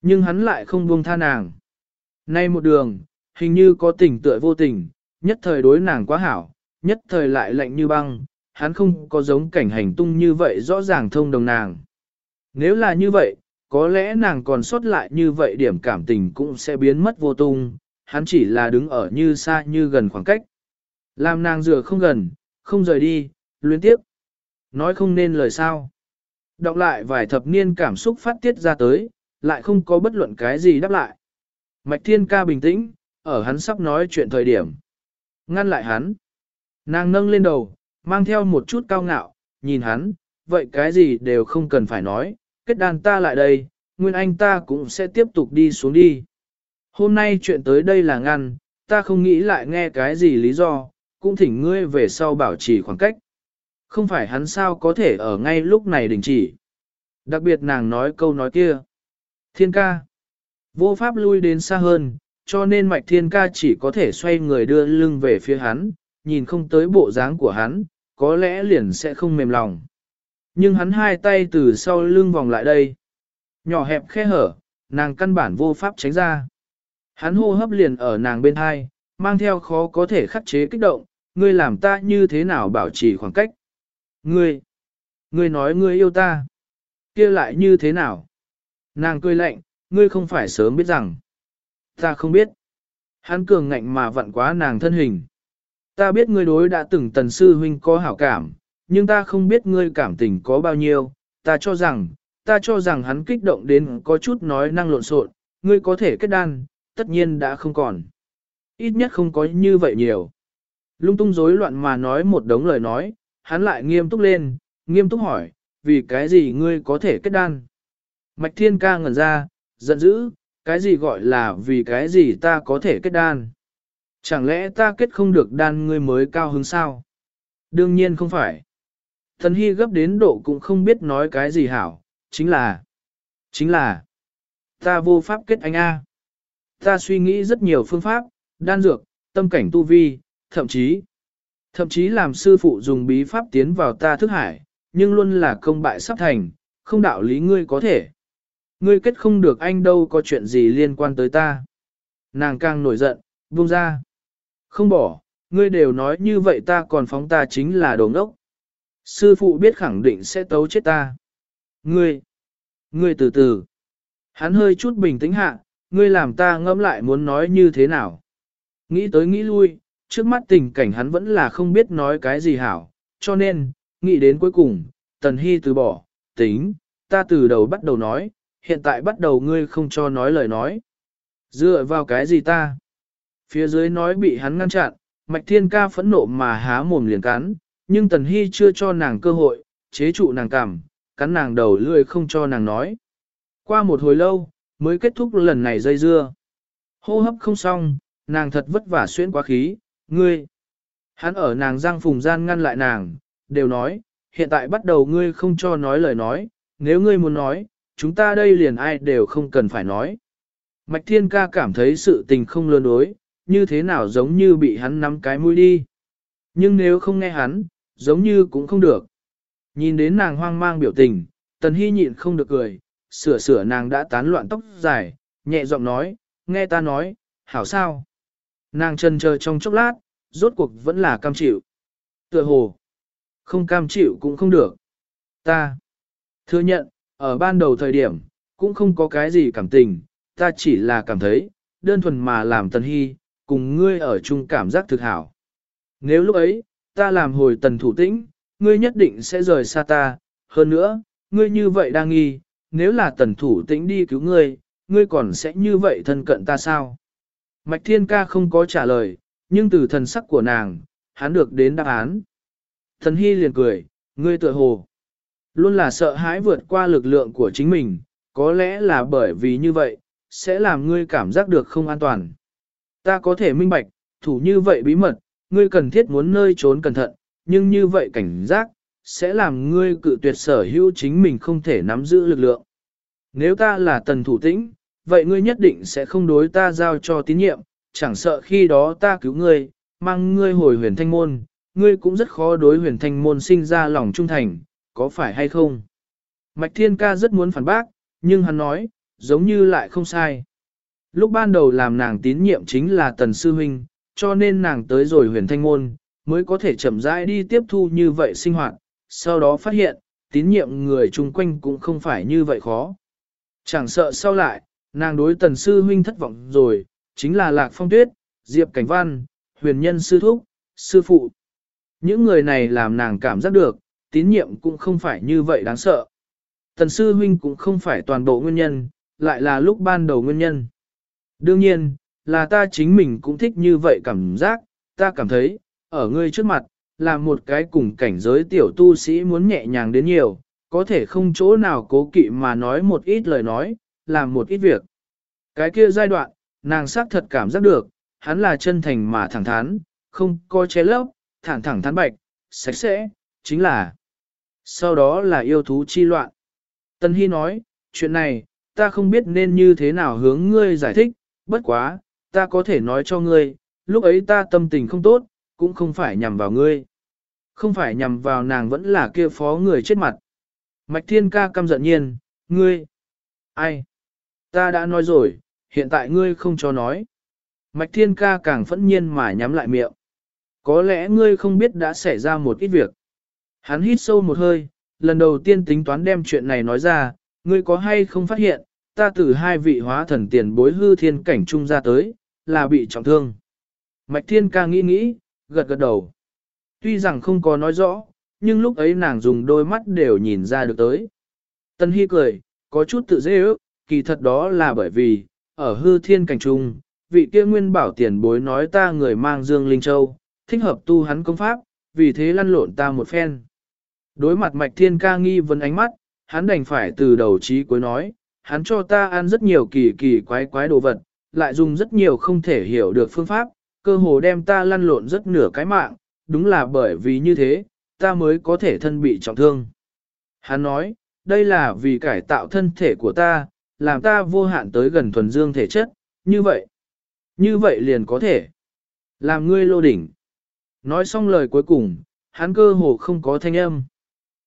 Nhưng hắn lại không buông tha nàng. Nay một đường, hình như có tình tựa vô tình, nhất thời đối nàng quá hảo, nhất thời lại lạnh như băng, hắn không có giống cảnh hành tung như vậy rõ ràng thông đồng nàng. Nếu là như vậy, có lẽ nàng còn sót lại như vậy điểm cảm tình cũng sẽ biến mất vô tung, hắn chỉ là đứng ở như xa như gần khoảng cách. Làm nàng rửa không gần, không rời đi, luyến tiếp. Nói không nên lời sao. Đọc lại vài thập niên cảm xúc phát tiết ra tới, lại không có bất luận cái gì đáp lại. Mạch Thiên Ca bình tĩnh, ở hắn sắp nói chuyện thời điểm. Ngăn lại hắn. Nàng nâng lên đầu, mang theo một chút cao ngạo, nhìn hắn, vậy cái gì đều không cần phải nói, kết đàn ta lại đây, nguyên anh ta cũng sẽ tiếp tục đi xuống đi. Hôm nay chuyện tới đây là ngăn, ta không nghĩ lại nghe cái gì lý do, cũng thỉnh ngươi về sau bảo trì khoảng cách. Không phải hắn sao có thể ở ngay lúc này đình chỉ. Đặc biệt nàng nói câu nói kia. Thiên ca. Vô pháp lui đến xa hơn, cho nên mạch thiên ca chỉ có thể xoay người đưa lưng về phía hắn, nhìn không tới bộ dáng của hắn, có lẽ liền sẽ không mềm lòng. Nhưng hắn hai tay từ sau lưng vòng lại đây. Nhỏ hẹp khe hở, nàng căn bản vô pháp tránh ra. Hắn hô hấp liền ở nàng bên hai, mang theo khó có thể khắc chế kích động, ngươi làm ta như thế nào bảo trì khoảng cách. Ngươi, ngươi nói ngươi yêu ta, kia lại như thế nào? Nàng cười lạnh, ngươi không phải sớm biết rằng. Ta không biết. Hắn cường ngạnh mà vặn quá nàng thân hình. Ta biết ngươi đối đã từng tần sư huynh có hảo cảm, nhưng ta không biết ngươi cảm tình có bao nhiêu. Ta cho rằng, ta cho rằng hắn kích động đến có chút nói năng lộn xộn, ngươi có thể kết đan, tất nhiên đã không còn. Ít nhất không có như vậy nhiều. Lung tung rối loạn mà nói một đống lời nói, hắn lại nghiêm túc lên, nghiêm túc hỏi, vì cái gì ngươi có thể kết đan? Mạch thiên ca ngẩn ra, giận dữ, cái gì gọi là vì cái gì ta có thể kết đan? Chẳng lẽ ta kết không được đan ngươi mới cao hứng sao? Đương nhiên không phải. Thần Hy gấp đến độ cũng không biết nói cái gì hảo, chính là, chính là, ta vô pháp kết anh A. Ta suy nghĩ rất nhiều phương pháp, đan dược, tâm cảnh tu vi, thậm chí, thậm chí làm sư phụ dùng bí pháp tiến vào ta thức hải, nhưng luôn là công bại sắp thành, không đạo lý ngươi có thể. Ngươi kết không được anh đâu có chuyện gì liên quan tới ta. Nàng càng nổi giận, buông ra. Không bỏ, ngươi đều nói như vậy ta còn phóng ta chính là đồ ngốc. Sư phụ biết khẳng định sẽ tấu chết ta. Ngươi, ngươi từ từ. Hắn hơi chút bình tĩnh hạ, ngươi làm ta ngẫm lại muốn nói như thế nào. Nghĩ tới nghĩ lui, trước mắt tình cảnh hắn vẫn là không biết nói cái gì hảo, cho nên, nghĩ đến cuối cùng, Tần Hy từ bỏ, tính, ta từ đầu bắt đầu nói, hiện tại bắt đầu ngươi không cho nói lời nói. Dựa vào cái gì ta? Phía dưới nói bị hắn ngăn chặn, Mạch Thiên Ca phẫn nộ mà há mồm liền cắn, nhưng Tần Hy chưa cho nàng cơ hội, chế trụ nàng cảm, cắn nàng đầu lươi không cho nàng nói. Qua một hồi lâu, mới kết thúc lần này dây dưa. Hô hấp không xong, nàng thật vất vả xuyên quá khí, ngươi. Hắn ở nàng giang phùng gian ngăn lại nàng, đều nói, hiện tại bắt đầu ngươi không cho nói lời nói, nếu ngươi muốn nói, chúng ta đây liền ai đều không cần phải nói. Mạch Thiên Ca cảm thấy sự tình không lươn đối, như thế nào giống như bị hắn nắm cái mũi đi. Nhưng nếu không nghe hắn, giống như cũng không được. Nhìn đến nàng hoang mang biểu tình, Tần Hy nhịn không được cười, sửa sửa nàng đã tán loạn tóc dài, nhẹ giọng nói, nghe ta nói, hảo sao. Nàng chân chờ trong chốc lát, rốt cuộc vẫn là cam chịu. Tựa hồ, không cam chịu cũng không được. Ta, thừa nhận, ở ban đầu thời điểm, cũng không có cái gì cảm tình, ta chỉ là cảm thấy, đơn thuần mà làm tần hy, cùng ngươi ở chung cảm giác thực hảo. Nếu lúc ấy, ta làm hồi tần thủ tĩnh, ngươi nhất định sẽ rời xa ta, hơn nữa, ngươi như vậy đang nghi, nếu là tần thủ tĩnh đi cứu ngươi, ngươi còn sẽ như vậy thân cận ta sao? Mạch Thiên Ca không có trả lời, nhưng từ thần sắc của nàng, hắn được đến đáp án. Thần Hy liền cười, ngươi tựa hồ. Luôn là sợ hãi vượt qua lực lượng của chính mình, có lẽ là bởi vì như vậy, sẽ làm ngươi cảm giác được không an toàn. Ta có thể minh bạch, thủ như vậy bí mật, ngươi cần thiết muốn nơi trốn cẩn thận, nhưng như vậy cảnh giác, sẽ làm ngươi cự tuyệt sở hữu chính mình không thể nắm giữ lực lượng. Nếu ta là tần thủ tĩnh, vậy ngươi nhất định sẽ không đối ta giao cho tín nhiệm, chẳng sợ khi đó ta cứu ngươi, mang ngươi hồi huyền thanh môn, ngươi cũng rất khó đối huyền thanh môn sinh ra lòng trung thành, có phải hay không? Mạch Thiên Ca rất muốn phản bác, nhưng hắn nói, giống như lại không sai. Lúc ban đầu làm nàng tín nhiệm chính là Tần Sư Huynh, cho nên nàng tới rồi huyền thanh môn, mới có thể chậm rãi đi tiếp thu như vậy sinh hoạt, sau đó phát hiện, tín nhiệm người chung quanh cũng không phải như vậy khó. Chẳng sợ sau lại, nàng đối Tần Sư Huynh thất vọng rồi, chính là Lạc Phong Tuyết, Diệp Cảnh Văn, huyền nhân sư thúc, sư phụ. Những người này làm nàng cảm giác được, tín nhiệm cũng không phải như vậy đáng sợ. Tần sư huynh cũng không phải toàn bộ nguyên nhân, lại là lúc ban đầu nguyên nhân. Đương nhiên, là ta chính mình cũng thích như vậy cảm giác, ta cảm thấy, ở ngươi trước mặt, là một cái cùng cảnh giới tiểu tu sĩ muốn nhẹ nhàng đến nhiều, có thể không chỗ nào cố kỵ mà nói một ít lời nói, làm một ít việc. Cái kia giai đoạn, nàng xác thật cảm giác được, hắn là chân thành mà thẳng thắn, không coi che lấp, thẳng thẳng thắn bạch, sạch sẽ, chính là. Sau đó là yêu thú chi loạn. Tân Hy nói, chuyện này, ta không biết nên như thế nào hướng ngươi giải thích, bất quá, ta có thể nói cho ngươi, lúc ấy ta tâm tình không tốt, cũng không phải nhằm vào ngươi. Không phải nhằm vào nàng vẫn là kia phó người chết mặt. Mạch Thiên ca căm giận nhiên, ngươi. Ai? Ta đã nói rồi, hiện tại ngươi không cho nói. Mạch Thiên ca càng phẫn nhiên mà nhắm lại miệng. Có lẽ ngươi không biết đã xảy ra một ít việc. Hắn hít sâu một hơi, lần đầu tiên tính toán đem chuyện này nói ra, ngươi có hay không phát hiện, ta từ hai vị hóa thần tiền bối hư thiên cảnh trung ra tới, là bị trọng thương. Mạch Thiên ca nghĩ nghĩ, gật gật đầu. Tuy rằng không có nói rõ, nhưng lúc ấy nàng dùng đôi mắt đều nhìn ra được tới. Tân Hy cười, có chút tự dễ ước, kỳ thật đó là bởi vì, ở hư thiên cảnh trung, vị kia nguyên bảo tiền bối nói ta người mang dương linh châu, thích hợp tu hắn công pháp, vì thế lăn lộn ta một phen. Đối mặt mạch thiên ca nghi vấn ánh mắt, hắn đành phải từ đầu chí cuối nói, hắn cho ta ăn rất nhiều kỳ kỳ quái quái đồ vật, lại dùng rất nhiều không thể hiểu được phương pháp, cơ hồ đem ta lăn lộn rất nửa cái mạng, đúng là bởi vì như thế, ta mới có thể thân bị trọng thương. Hắn nói, đây là vì cải tạo thân thể của ta, làm ta vô hạn tới gần thuần dương thể chất, như vậy. Như vậy liền có thể. Làm ngươi lô đỉnh. Nói xong lời cuối cùng, hắn cơ hồ không có thanh âm.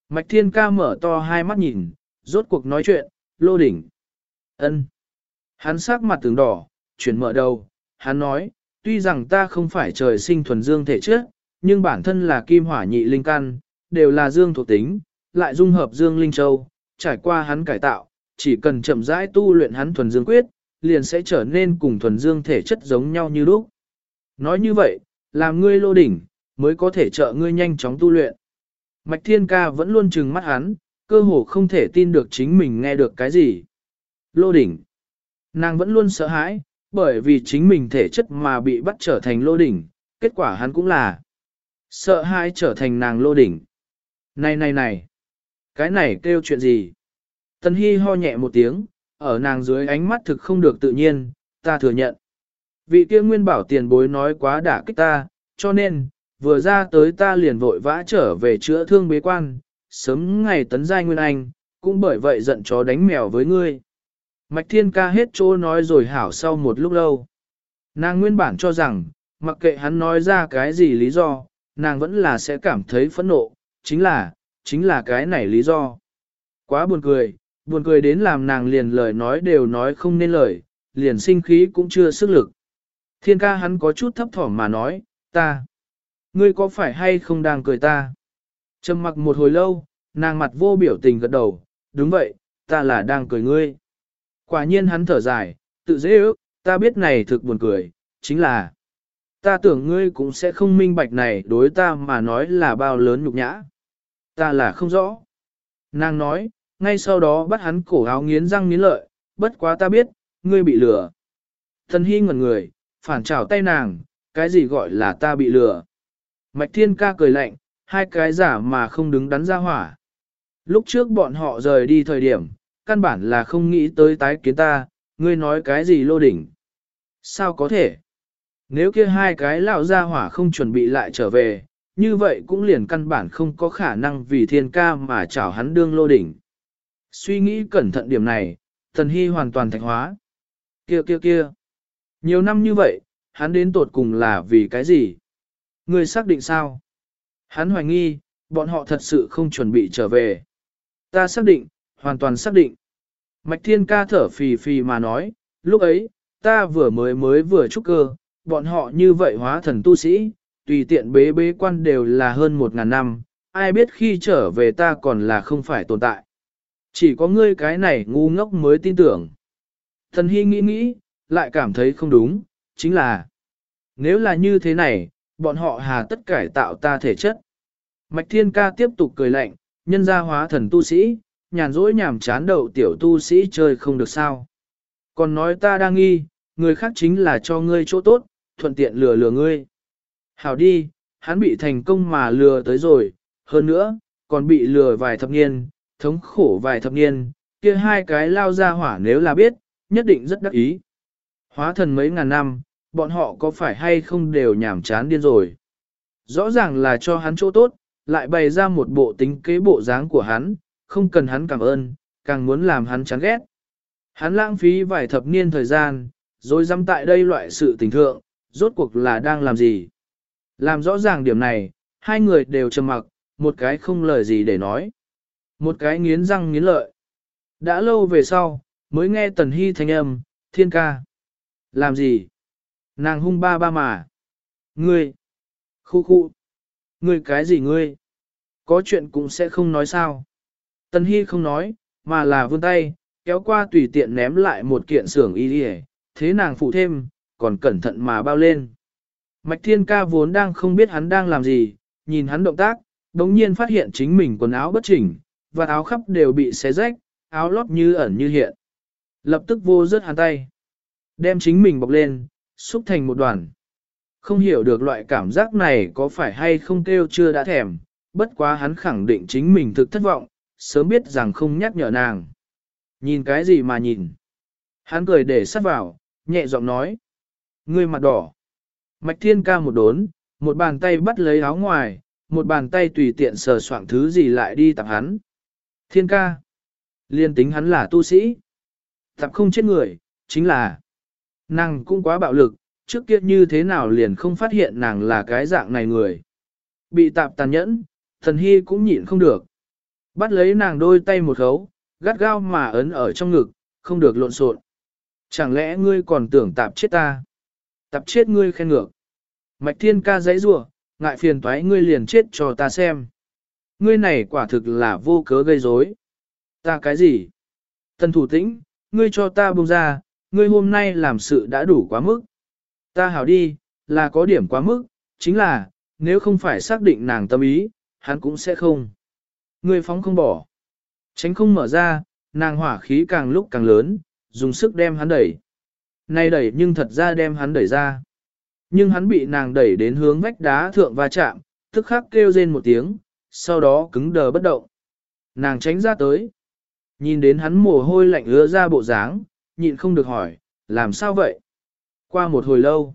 Mạch Thiên Ca mở to hai mắt nhìn, rốt cuộc nói chuyện, lô đỉnh. ân. Hắn sắc mặt tướng đỏ, chuyển mở đầu, hắn nói, tuy rằng ta không phải trời sinh thuần dương thể chất, nhưng bản thân là kim hỏa nhị linh căn, đều là dương thuộc tính, lại dung hợp dương linh châu, trải qua hắn cải tạo, chỉ cần chậm rãi tu luyện hắn thuần dương quyết, liền sẽ trở nên cùng thuần dương thể chất giống nhau như lúc. Nói như vậy, làm ngươi lô đỉnh, mới có thể trợ ngươi nhanh chóng tu luyện. Mạch Thiên Ca vẫn luôn trừng mắt hắn, cơ hồ không thể tin được chính mình nghe được cái gì. Lô đỉnh. Nàng vẫn luôn sợ hãi, bởi vì chính mình thể chất mà bị bắt trở thành lô đỉnh, kết quả hắn cũng là sợ hãi trở thành nàng lô đỉnh. Này này này, cái này kêu chuyện gì? Tần Hy ho nhẹ một tiếng, ở nàng dưới ánh mắt thực không được tự nhiên, ta thừa nhận. Vị kia nguyên bảo tiền bối nói quá đả kích ta, cho nên, vừa ra tới ta liền vội vã trở về chữa thương bế quan, sớm ngày tấn giai nguyên anh, cũng bởi vậy giận chó đánh mèo với ngươi. Mạch Thiên Ca hết chỗ nói rồi hảo sau một lúc lâu. Nàng nguyên bản cho rằng, mặc kệ hắn nói ra cái gì lý do, nàng vẫn là sẽ cảm thấy phẫn nộ, chính là, chính là cái này lý do. Quá buồn cười, buồn cười đến làm nàng liền lời nói đều nói không nên lời, liền sinh khí cũng chưa sức lực. Thiên ca hắn có chút thấp thỏm mà nói, ta, ngươi có phải hay không đang cười ta? Trầm mặc một hồi lâu, nàng mặt vô biểu tình gật đầu, đúng vậy, ta là đang cười ngươi. Quả nhiên hắn thở dài, tự dễ ước, ta biết này thực buồn cười, chính là, ta tưởng ngươi cũng sẽ không minh bạch này đối ta mà nói là bao lớn nhục nhã. Ta là không rõ. Nàng nói, ngay sau đó bắt hắn cổ áo nghiến răng nghiến lợi, bất quá ta biết, ngươi bị lừa. Thần hy ngẩn người, phản trào tay nàng, cái gì gọi là ta bị lừa. Mạch thiên ca cười lạnh, hai cái giả mà không đứng đắn ra hỏa. Lúc trước bọn họ rời đi thời điểm, căn bản là không nghĩ tới tái kiến ta, ngươi nói cái gì lô đỉnh. Sao có thể? Nếu kia hai cái lão gia hỏa không chuẩn bị lại trở về, như vậy cũng liền căn bản không có khả năng vì thiên ca mà chảo hắn đương lô đỉnh. Suy nghĩ cẩn thận điểm này, thần hy hoàn toàn thạch hóa. Kia kia kia. Nhiều năm như vậy, hắn đến tột cùng là vì cái gì? Người xác định sao? Hắn hoài nghi, bọn họ thật sự không chuẩn bị trở về. Ta xác định, hoàn toàn xác định. Mạch thiên ca thở phì phì mà nói, lúc ấy, ta vừa mới mới vừa trúc cơ, bọn họ như vậy hóa thần tu sĩ, tùy tiện bế bế quan đều là hơn một ngàn năm, ai biết khi trở về ta còn là không phải tồn tại. Chỉ có ngươi cái này ngu ngốc mới tin tưởng. Thần Hy nghĩ nghĩ, lại cảm thấy không đúng, chính là nếu là như thế này, bọn họ hà tất cải tạo ta thể chất. Mạch Thiên Ca tiếp tục cười lạnh, nhân gia hóa thần tu sĩ, nhàn rỗi nhảm chán đậu tiểu tu sĩ chơi không được sao. Còn nói ta đang nghi, người khác chính là cho ngươi chỗ tốt, thuận tiện lừa lừa ngươi. Hảo đi, hắn bị thành công mà lừa tới rồi, hơn nữa, còn bị lừa vài thập niên, thống khổ vài thập niên, kia hai cái lao ra hỏa nếu là biết, nhất định rất đắc ý. Hóa thần mấy ngàn năm, bọn họ có phải hay không đều nhảm chán điên rồi. Rõ ràng là cho hắn chỗ tốt, lại bày ra một bộ tính kế bộ dáng của hắn, không cần hắn cảm ơn, càng muốn làm hắn chán ghét. Hắn lãng phí vài thập niên thời gian, rồi dám tại đây loại sự tình thượng, rốt cuộc là đang làm gì. Làm rõ ràng điểm này, hai người đều trầm mặc, một cái không lời gì để nói. Một cái nghiến răng nghiến lợi. Đã lâu về sau, mới nghe Tần Hy thanh âm, thiên ca. Làm gì? Nàng hung ba ba mà. Ngươi. Khu khu. Ngươi cái gì ngươi? Có chuyện cũng sẽ không nói sao. Tần Hy không nói, mà là vươn tay, kéo qua tùy tiện ném lại một kiện xưởng y đi thế nàng phụ thêm, còn cẩn thận mà bao lên. Mạch Thiên Ca vốn đang không biết hắn đang làm gì, nhìn hắn động tác, đống nhiên phát hiện chính mình quần áo bất chỉnh, và áo khắp đều bị xé rách, áo lót như ẩn như hiện. Lập tức vô rớt hắn tay. Đem chính mình bọc lên, xúc thành một đoàn. Không hiểu được loại cảm giác này có phải hay không kêu chưa đã thèm, bất quá hắn khẳng định chính mình thực thất vọng, sớm biết rằng không nhắc nhở nàng. Nhìn cái gì mà nhìn? Hắn cười để sát vào, nhẹ giọng nói. Ngươi mặt đỏ. Mạch thiên ca một đốn, một bàn tay bắt lấy áo ngoài, một bàn tay tùy tiện sờ soạn thứ gì lại đi tặng hắn. Thiên ca. Liên tính hắn là tu sĩ. Tập không chết người, chính là nàng cũng quá bạo lực, trước kia như thế nào liền không phát hiện nàng là cái dạng này người. Bị tạp tàn nhẫn, thần hy cũng nhịn không được. Bắt lấy nàng đôi tay một khấu, gắt gao mà ấn ở trong ngực, không được lộn xộn. Chẳng lẽ ngươi còn tưởng tạp chết ta? Tạp chết ngươi khen ngược. Mạch thiên ca giấy rủa ngại phiền toái ngươi liền chết cho ta xem. Ngươi này quả thực là vô cớ gây rối. Ta cái gì? Tần thủ tĩnh, ngươi cho ta buông ra, ngươi hôm nay làm sự đã đủ quá mức. Ta hảo đi, là có điểm quá mức, chính là, nếu không phải xác định nàng tâm ý, hắn cũng sẽ không. Ngươi phóng không bỏ. Tránh không mở ra, nàng hỏa khí càng lúc càng lớn, dùng sức đem hắn đẩy. Này đẩy nhưng thật ra đem hắn đẩy ra. Nhưng hắn bị nàng đẩy đến hướng vách đá thượng va chạm, tức khắc kêu rên một tiếng, sau đó cứng đờ bất động. Nàng tránh ra tới. Nhìn đến hắn mồ hôi lạnh ứa ra bộ dáng, nhịn không được hỏi, làm sao vậy? Qua một hồi lâu,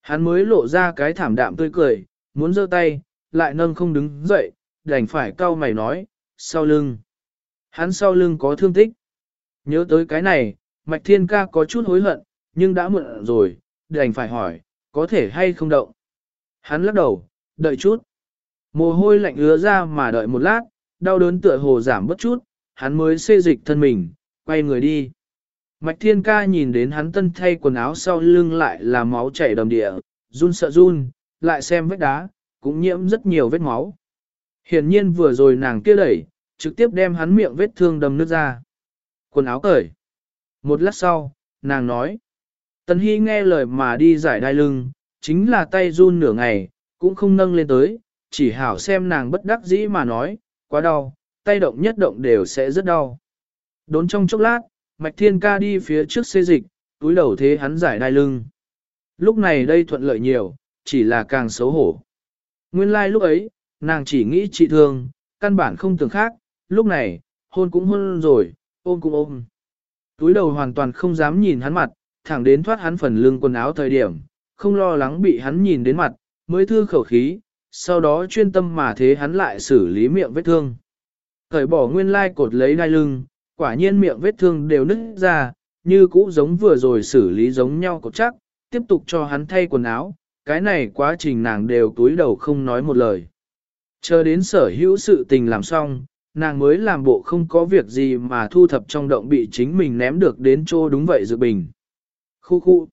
hắn mới lộ ra cái thảm đạm tươi cười, muốn giơ tay, lại nâng không đứng dậy, đành phải cau mày nói, sau lưng. Hắn sau lưng có thương tích. Nhớ tới cái này, Mạch Thiên Ca có chút hối hận, nhưng đã muộn rồi, đành phải hỏi, có thể hay không động. Hắn lắc đầu, đợi chút. Mồ hôi lạnh ứa ra mà đợi một lát, đau đớn tựa hồ giảm bất chút, hắn mới xê dịch thân mình, quay người đi. Mạch Thiên Ca nhìn đến hắn tân thay quần áo sau lưng lại là máu chảy đầm địa, run sợ run, lại xem vết đá, cũng nhiễm rất nhiều vết máu. Hiển nhiên vừa rồi nàng kia đẩy, trực tiếp đem hắn miệng vết thương đầm nước ra. Quần áo cởi. Một lát sau, nàng nói. Tần Hy nghe lời mà đi giải đai lưng, chính là tay run nửa ngày, cũng không nâng lên tới, chỉ hảo xem nàng bất đắc dĩ mà nói, quá đau, tay động nhất động đều sẽ rất đau. Đốn trong chốc lát, Mạch Thiên Ca đi phía trước xê dịch, túi đầu thế hắn giải đai lưng. Lúc này đây thuận lợi nhiều, chỉ là càng xấu hổ. Nguyên lai like lúc ấy, nàng chỉ nghĩ trị thương, căn bản không tưởng khác, lúc này, hôn cũng hôn rồi, ôm cũng ôm. Túi đầu hoàn toàn không dám nhìn hắn mặt, thẳng đến thoát hắn phần lưng quần áo thời điểm, không lo lắng bị hắn nhìn đến mặt, mới thư khẩu khí, sau đó chuyên tâm mà thế hắn lại xử lý miệng vết thương. Thời bỏ nguyên lai cột lấy đai lưng, quả nhiên miệng vết thương đều nứt ra, như cũ giống vừa rồi xử lý giống nhau cột chắc, tiếp tục cho hắn thay quần áo, cái này quá trình nàng đều túi đầu không nói một lời. Chờ đến sở hữu sự tình làm xong, nàng mới làm bộ không có việc gì mà thu thập trong động bị chính mình ném được đến chỗ đúng vậy dự bình. Khu khu.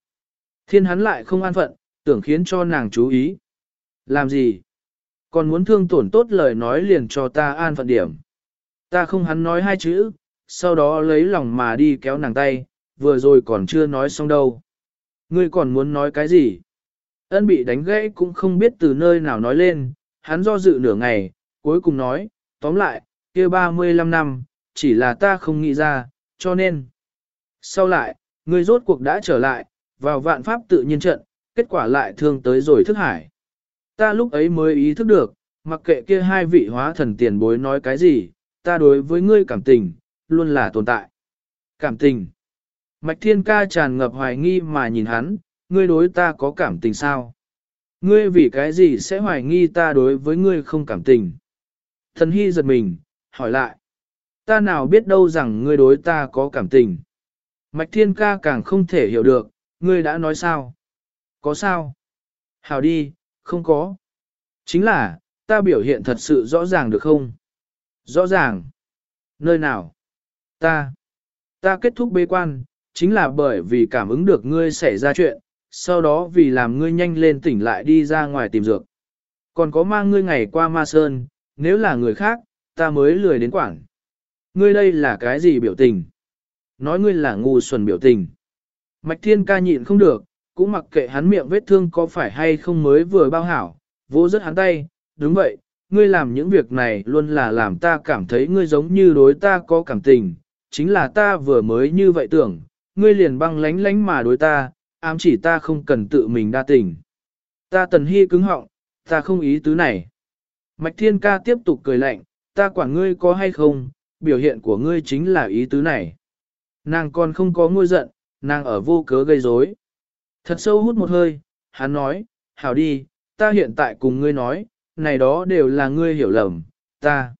Thiên hắn lại không an phận, tưởng khiến cho nàng chú ý. Làm gì? Còn muốn thương tổn tốt lời nói liền cho ta an phận điểm. Ta không hắn nói hai chữ, sau đó lấy lòng mà đi kéo nàng tay, vừa rồi còn chưa nói xong đâu. Ngươi còn muốn nói cái gì? Ân bị đánh gãy cũng không biết từ nơi nào nói lên, hắn do dự nửa ngày, cuối cùng nói, tóm lại, kia 35 năm, chỉ là ta không nghĩ ra, cho nên. Sau lại, ngươi rốt cuộc đã trở lại, vào vạn pháp tự nhiên trận, kết quả lại thương tới rồi thức hải. Ta lúc ấy mới ý thức được, mặc kệ kia hai vị hóa thần tiền bối nói cái gì, ta đối với ngươi cảm tình, luôn là tồn tại. Cảm tình. Mạch thiên ca tràn ngập hoài nghi mà nhìn hắn, ngươi đối ta có cảm tình sao? Ngươi vì cái gì sẽ hoài nghi ta đối với ngươi không cảm tình? Thần hy giật mình, hỏi lại. Ta nào biết đâu rằng ngươi đối ta có cảm tình. Mạch thiên ca càng không thể hiểu được, ngươi đã nói sao? Có sao? Hảo đi, không có. Chính là, ta biểu hiện thật sự rõ ràng được không? Rõ ràng. Nơi nào? Ta. Ta kết thúc bế quan, chính là bởi vì cảm ứng được ngươi xảy ra chuyện, sau đó vì làm ngươi nhanh lên tỉnh lại đi ra ngoài tìm dược. Còn có mang ngươi ngày qua ma sơn, nếu là người khác, ta mới lười đến quảng. Ngươi đây là cái gì biểu tình? Nói ngươi là ngu xuẩn biểu tình. Mạch thiên ca nhịn không được, cũng mặc kệ hắn miệng vết thương có phải hay không mới vừa bao hảo, vô rất hắn tay, đúng vậy, ngươi làm những việc này luôn là làm ta cảm thấy ngươi giống như đối ta có cảm tình, chính là ta vừa mới như vậy tưởng, ngươi liền băng lánh lánh mà đối ta, ám chỉ ta không cần tự mình đa tình. Ta tần hy cứng họng, ta không ý tứ này. Mạch thiên ca tiếp tục cười lạnh, ta quản ngươi có hay không, biểu hiện của ngươi chính là ý tứ này. Nàng còn không có ngôi giận, nàng ở vô cớ gây rối. Thật sâu hút một hơi, hắn nói, hảo đi, ta hiện tại cùng ngươi nói, này đó đều là ngươi hiểu lầm, ta.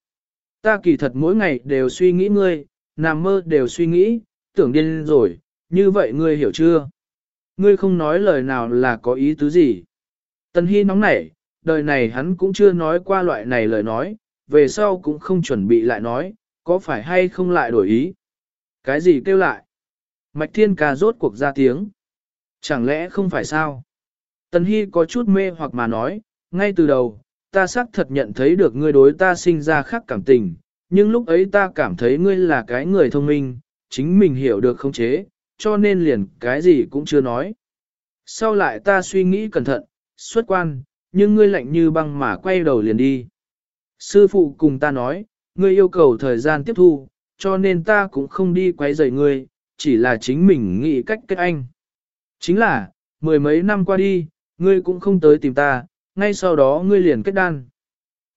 Ta kỳ thật mỗi ngày đều suy nghĩ ngươi, nằm mơ đều suy nghĩ, tưởng điên rồi, như vậy ngươi hiểu chưa? Ngươi không nói lời nào là có ý tứ gì? Tần Hy nóng nảy, đời này hắn cũng chưa nói qua loại này lời nói, về sau cũng không chuẩn bị lại nói, có phải hay không lại đổi ý? Cái gì kêu lại? Mạch Thiên Ca rốt cuộc ra tiếng. Chẳng lẽ không phải sao? Tần Hy có chút mê hoặc mà nói, ngay từ đầu, ta xác thật nhận thấy được ngươi đối ta sinh ra khác cảm tình, nhưng lúc ấy ta cảm thấy ngươi là cái người thông minh, chính mình hiểu được không chế, cho nên liền cái gì cũng chưa nói. Sau lại ta suy nghĩ cẩn thận, xuất quan, nhưng ngươi lạnh như băng mà quay đầu liền đi. Sư phụ cùng ta nói, ngươi yêu cầu thời gian tiếp thu, cho nên ta cũng không đi quấy rầy ngươi, chỉ là chính mình nghĩ cách kết anh. Chính là, mười mấy năm qua đi, ngươi cũng không tới tìm ta, ngay sau đó ngươi liền kết đan.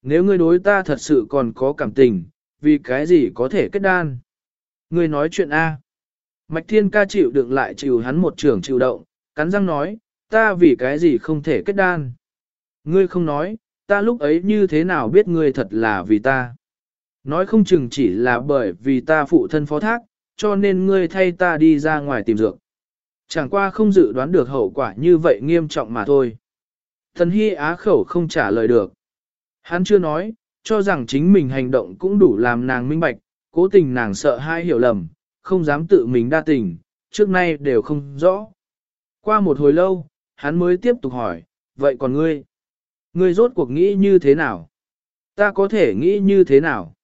Nếu ngươi đối ta thật sự còn có cảm tình, vì cái gì có thể kết đan? Ngươi nói chuyện A. Mạch Thiên ca chịu đựng lại chịu hắn một trường chịu động, cắn răng nói, ta vì cái gì không thể kết đan. Ngươi không nói, ta lúc ấy như thế nào biết ngươi thật là vì ta. Nói không chừng chỉ là bởi vì ta phụ thân phó thác, cho nên ngươi thay ta đi ra ngoài tìm dược. Chẳng qua không dự đoán được hậu quả như vậy nghiêm trọng mà thôi. Thần Hy á khẩu không trả lời được. Hắn chưa nói, cho rằng chính mình hành động cũng đủ làm nàng minh bạch, cố tình nàng sợ hai hiểu lầm, không dám tự mình đa tình, trước nay đều không rõ. Qua một hồi lâu, hắn mới tiếp tục hỏi, vậy còn ngươi? Ngươi rốt cuộc nghĩ như thế nào? Ta có thể nghĩ như thế nào?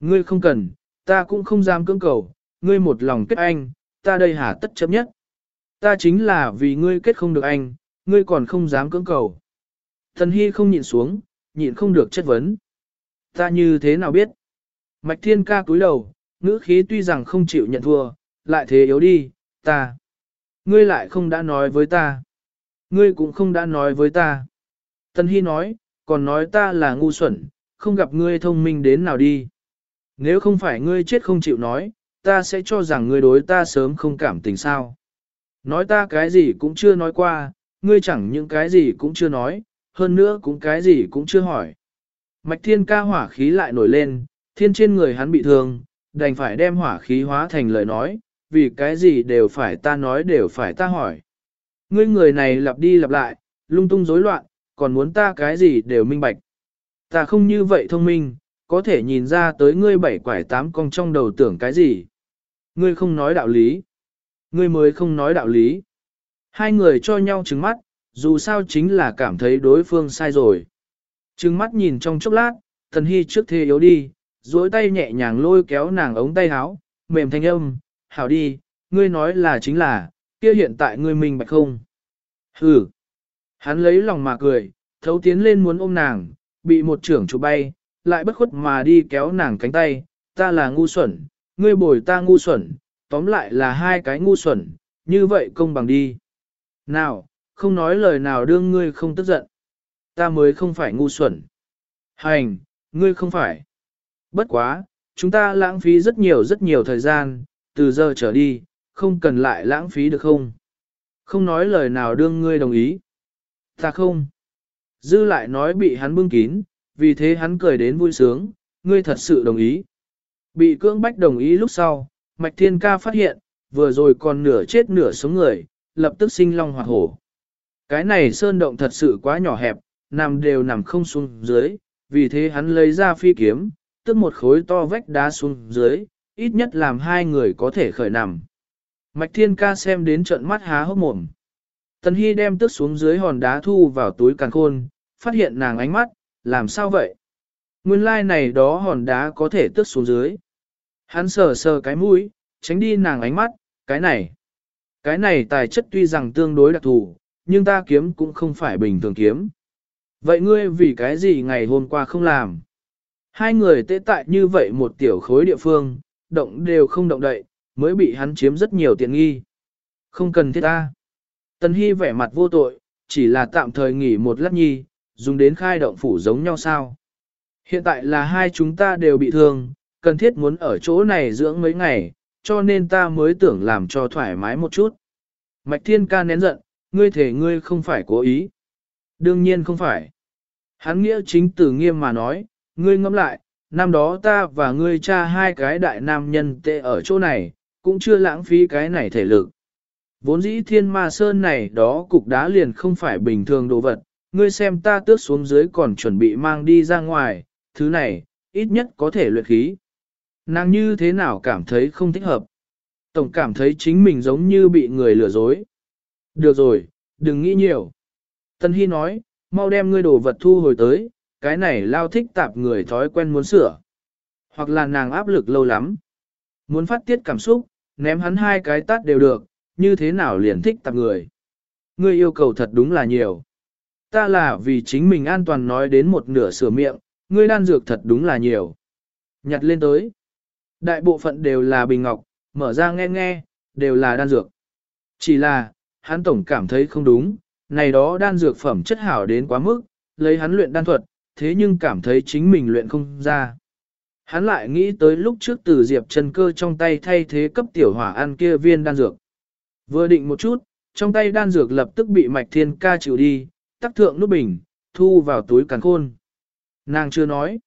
Ngươi không cần, ta cũng không dám cưỡng cầu, ngươi một lòng kết anh, ta đây hà tất chấp nhất. Ta chính là vì ngươi kết không được anh, ngươi còn không dám cưỡng cầu. Thần Hy không nhịn xuống, nhịn không được chất vấn. Ta như thế nào biết? Mạch Thiên ca cúi đầu, ngữ khí tuy rằng không chịu nhận thua, lại thế yếu đi, ta. Ngươi lại không đã nói với ta. Ngươi cũng không đã nói với ta. Thần Hy nói, còn nói ta là ngu xuẩn, không gặp ngươi thông minh đến nào đi. Nếu không phải ngươi chết không chịu nói, ta sẽ cho rằng ngươi đối ta sớm không cảm tình sao. Nói ta cái gì cũng chưa nói qua, ngươi chẳng những cái gì cũng chưa nói, hơn nữa cũng cái gì cũng chưa hỏi. Mạch thiên ca hỏa khí lại nổi lên, thiên trên người hắn bị thương, đành phải đem hỏa khí hóa thành lời nói, vì cái gì đều phải ta nói đều phải ta hỏi. Ngươi người này lặp đi lặp lại, lung tung rối loạn, còn muốn ta cái gì đều minh bạch. Ta không như vậy thông minh, có thể nhìn ra tới ngươi bảy quải tám con trong đầu tưởng cái gì. Ngươi không nói đạo lý. Ngươi mới không nói đạo lý. Hai người cho nhau trừng mắt, dù sao chính là cảm thấy đối phương sai rồi. Trừng mắt nhìn trong chốc lát, thần hy trước thê yếu đi, duỗi tay nhẹ nhàng lôi kéo nàng ống tay háo, mềm thanh âm, hảo đi, ngươi nói là chính là, kia hiện tại ngươi mình bạch không? Hừ. Hắn lấy lòng mà cười, thấu tiến lên muốn ôm nàng, bị một trưởng chụp bay, lại bất khuất mà đi kéo nàng cánh tay, ta là ngu xuẩn, ngươi bồi ta ngu xuẩn, tóm lại là hai cái ngu xuẩn, như vậy công bằng đi. Nào, không nói lời nào đương ngươi không tức giận. Ta mới không phải ngu xuẩn. Hành, ngươi không phải. Bất quá, chúng ta lãng phí rất nhiều rất nhiều thời gian, từ giờ trở đi, không cần lại lãng phí được không? Không nói lời nào đương ngươi đồng ý. Ta không. Dư lại nói bị hắn bưng kín, vì thế hắn cười đến vui sướng, ngươi thật sự đồng ý. Bị cưỡng bách đồng ý lúc sau, Mạch Thiên Ca phát hiện, vừa rồi còn nửa chết nửa sống người, lập tức sinh long hoạt hổ. Cái này sơn động thật sự quá nhỏ hẹp, nằm đều nằm không xuống dưới, vì thế hắn lấy ra phi kiếm, tức một khối to vách đá xuống dưới, ít nhất làm hai người có thể khởi nằm. Mạch Thiên Ca xem đến trận mắt há hốc mồm. Tần Hy đem tức xuống dưới hòn đá thu vào túi càng khôn, phát hiện nàng ánh mắt, làm sao vậy? Nguyên lai like này đó hòn đá có thể tức xuống dưới. Hắn sờ sờ cái mũi, tránh đi nàng ánh mắt, cái này. Cái này tài chất tuy rằng tương đối đặc thù, nhưng ta kiếm cũng không phải bình thường kiếm. Vậy ngươi vì cái gì ngày hôm qua không làm? Hai người tê tại như vậy một tiểu khối địa phương, động đều không động đậy, mới bị hắn chiếm rất nhiều tiện nghi. Không cần thiết ta. Tần Hy vẻ mặt vô tội, chỉ là tạm thời nghỉ một lát nhi, dùng đến khai động phủ giống nhau sao. Hiện tại là hai chúng ta đều bị thương, cần thiết muốn ở chỗ này dưỡng mấy ngày, cho nên ta mới tưởng làm cho thoải mái một chút. Mạch Thiên ca nén giận, ngươi thể ngươi không phải cố ý. Đương nhiên không phải. Hắn nghĩa chính từ nghiêm mà nói, ngươi ngẫm lại, năm đó ta và ngươi cha hai cái đại nam nhân tệ ở chỗ này, cũng chưa lãng phí cái này thể lực. Vốn dĩ thiên ma sơn này đó cục đá liền không phải bình thường đồ vật, ngươi xem ta tước xuống dưới còn chuẩn bị mang đi ra ngoài, thứ này, ít nhất có thể luyện khí. Nàng như thế nào cảm thấy không thích hợp? Tổng cảm thấy chính mình giống như bị người lừa dối. Được rồi, đừng nghĩ nhiều. Tân Hy nói, mau đem ngươi đồ vật thu hồi tới, cái này lao thích tạp người thói quen muốn sửa. Hoặc là nàng áp lực lâu lắm. Muốn phát tiết cảm xúc, ném hắn hai cái tát đều được, như thế nào liền thích tạp người. Ngươi yêu cầu thật đúng là nhiều. Ta là vì chính mình an toàn nói đến một nửa sửa miệng, ngươi đan dược thật đúng là nhiều. Nhặt lên tới. Đại bộ phận đều là bình ngọc, mở ra nghe nghe, đều là đan dược. Chỉ là, hắn tổng cảm thấy không đúng, này đó đan dược phẩm chất hảo đến quá mức, lấy hắn luyện đan thuật, thế nhưng cảm thấy chính mình luyện không ra. Hắn lại nghĩ tới lúc trước từ diệp chân cơ trong tay thay thế cấp tiểu hỏa ăn kia viên đan dược. Vừa định một chút, trong tay đan dược lập tức bị mạch thiên ca chịu đi, tắc thượng nút bình, thu vào túi càn khôn. Nàng chưa nói.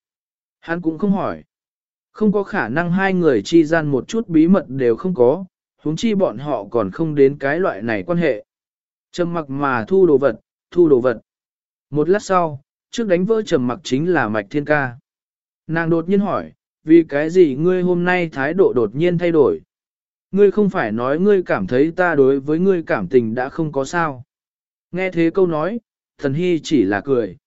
Hắn cũng không hỏi. Không có khả năng hai người chi gian một chút bí mật đều không có, huống chi bọn họ còn không đến cái loại này quan hệ. Trầm mặc mà thu đồ vật, thu đồ vật. Một lát sau, trước đánh vỡ trầm mặc chính là mạch thiên ca. Nàng đột nhiên hỏi, vì cái gì ngươi hôm nay thái độ đột nhiên thay đổi? Ngươi không phải nói ngươi cảm thấy ta đối với ngươi cảm tình đã không có sao. Nghe thế câu nói, thần hy chỉ là cười.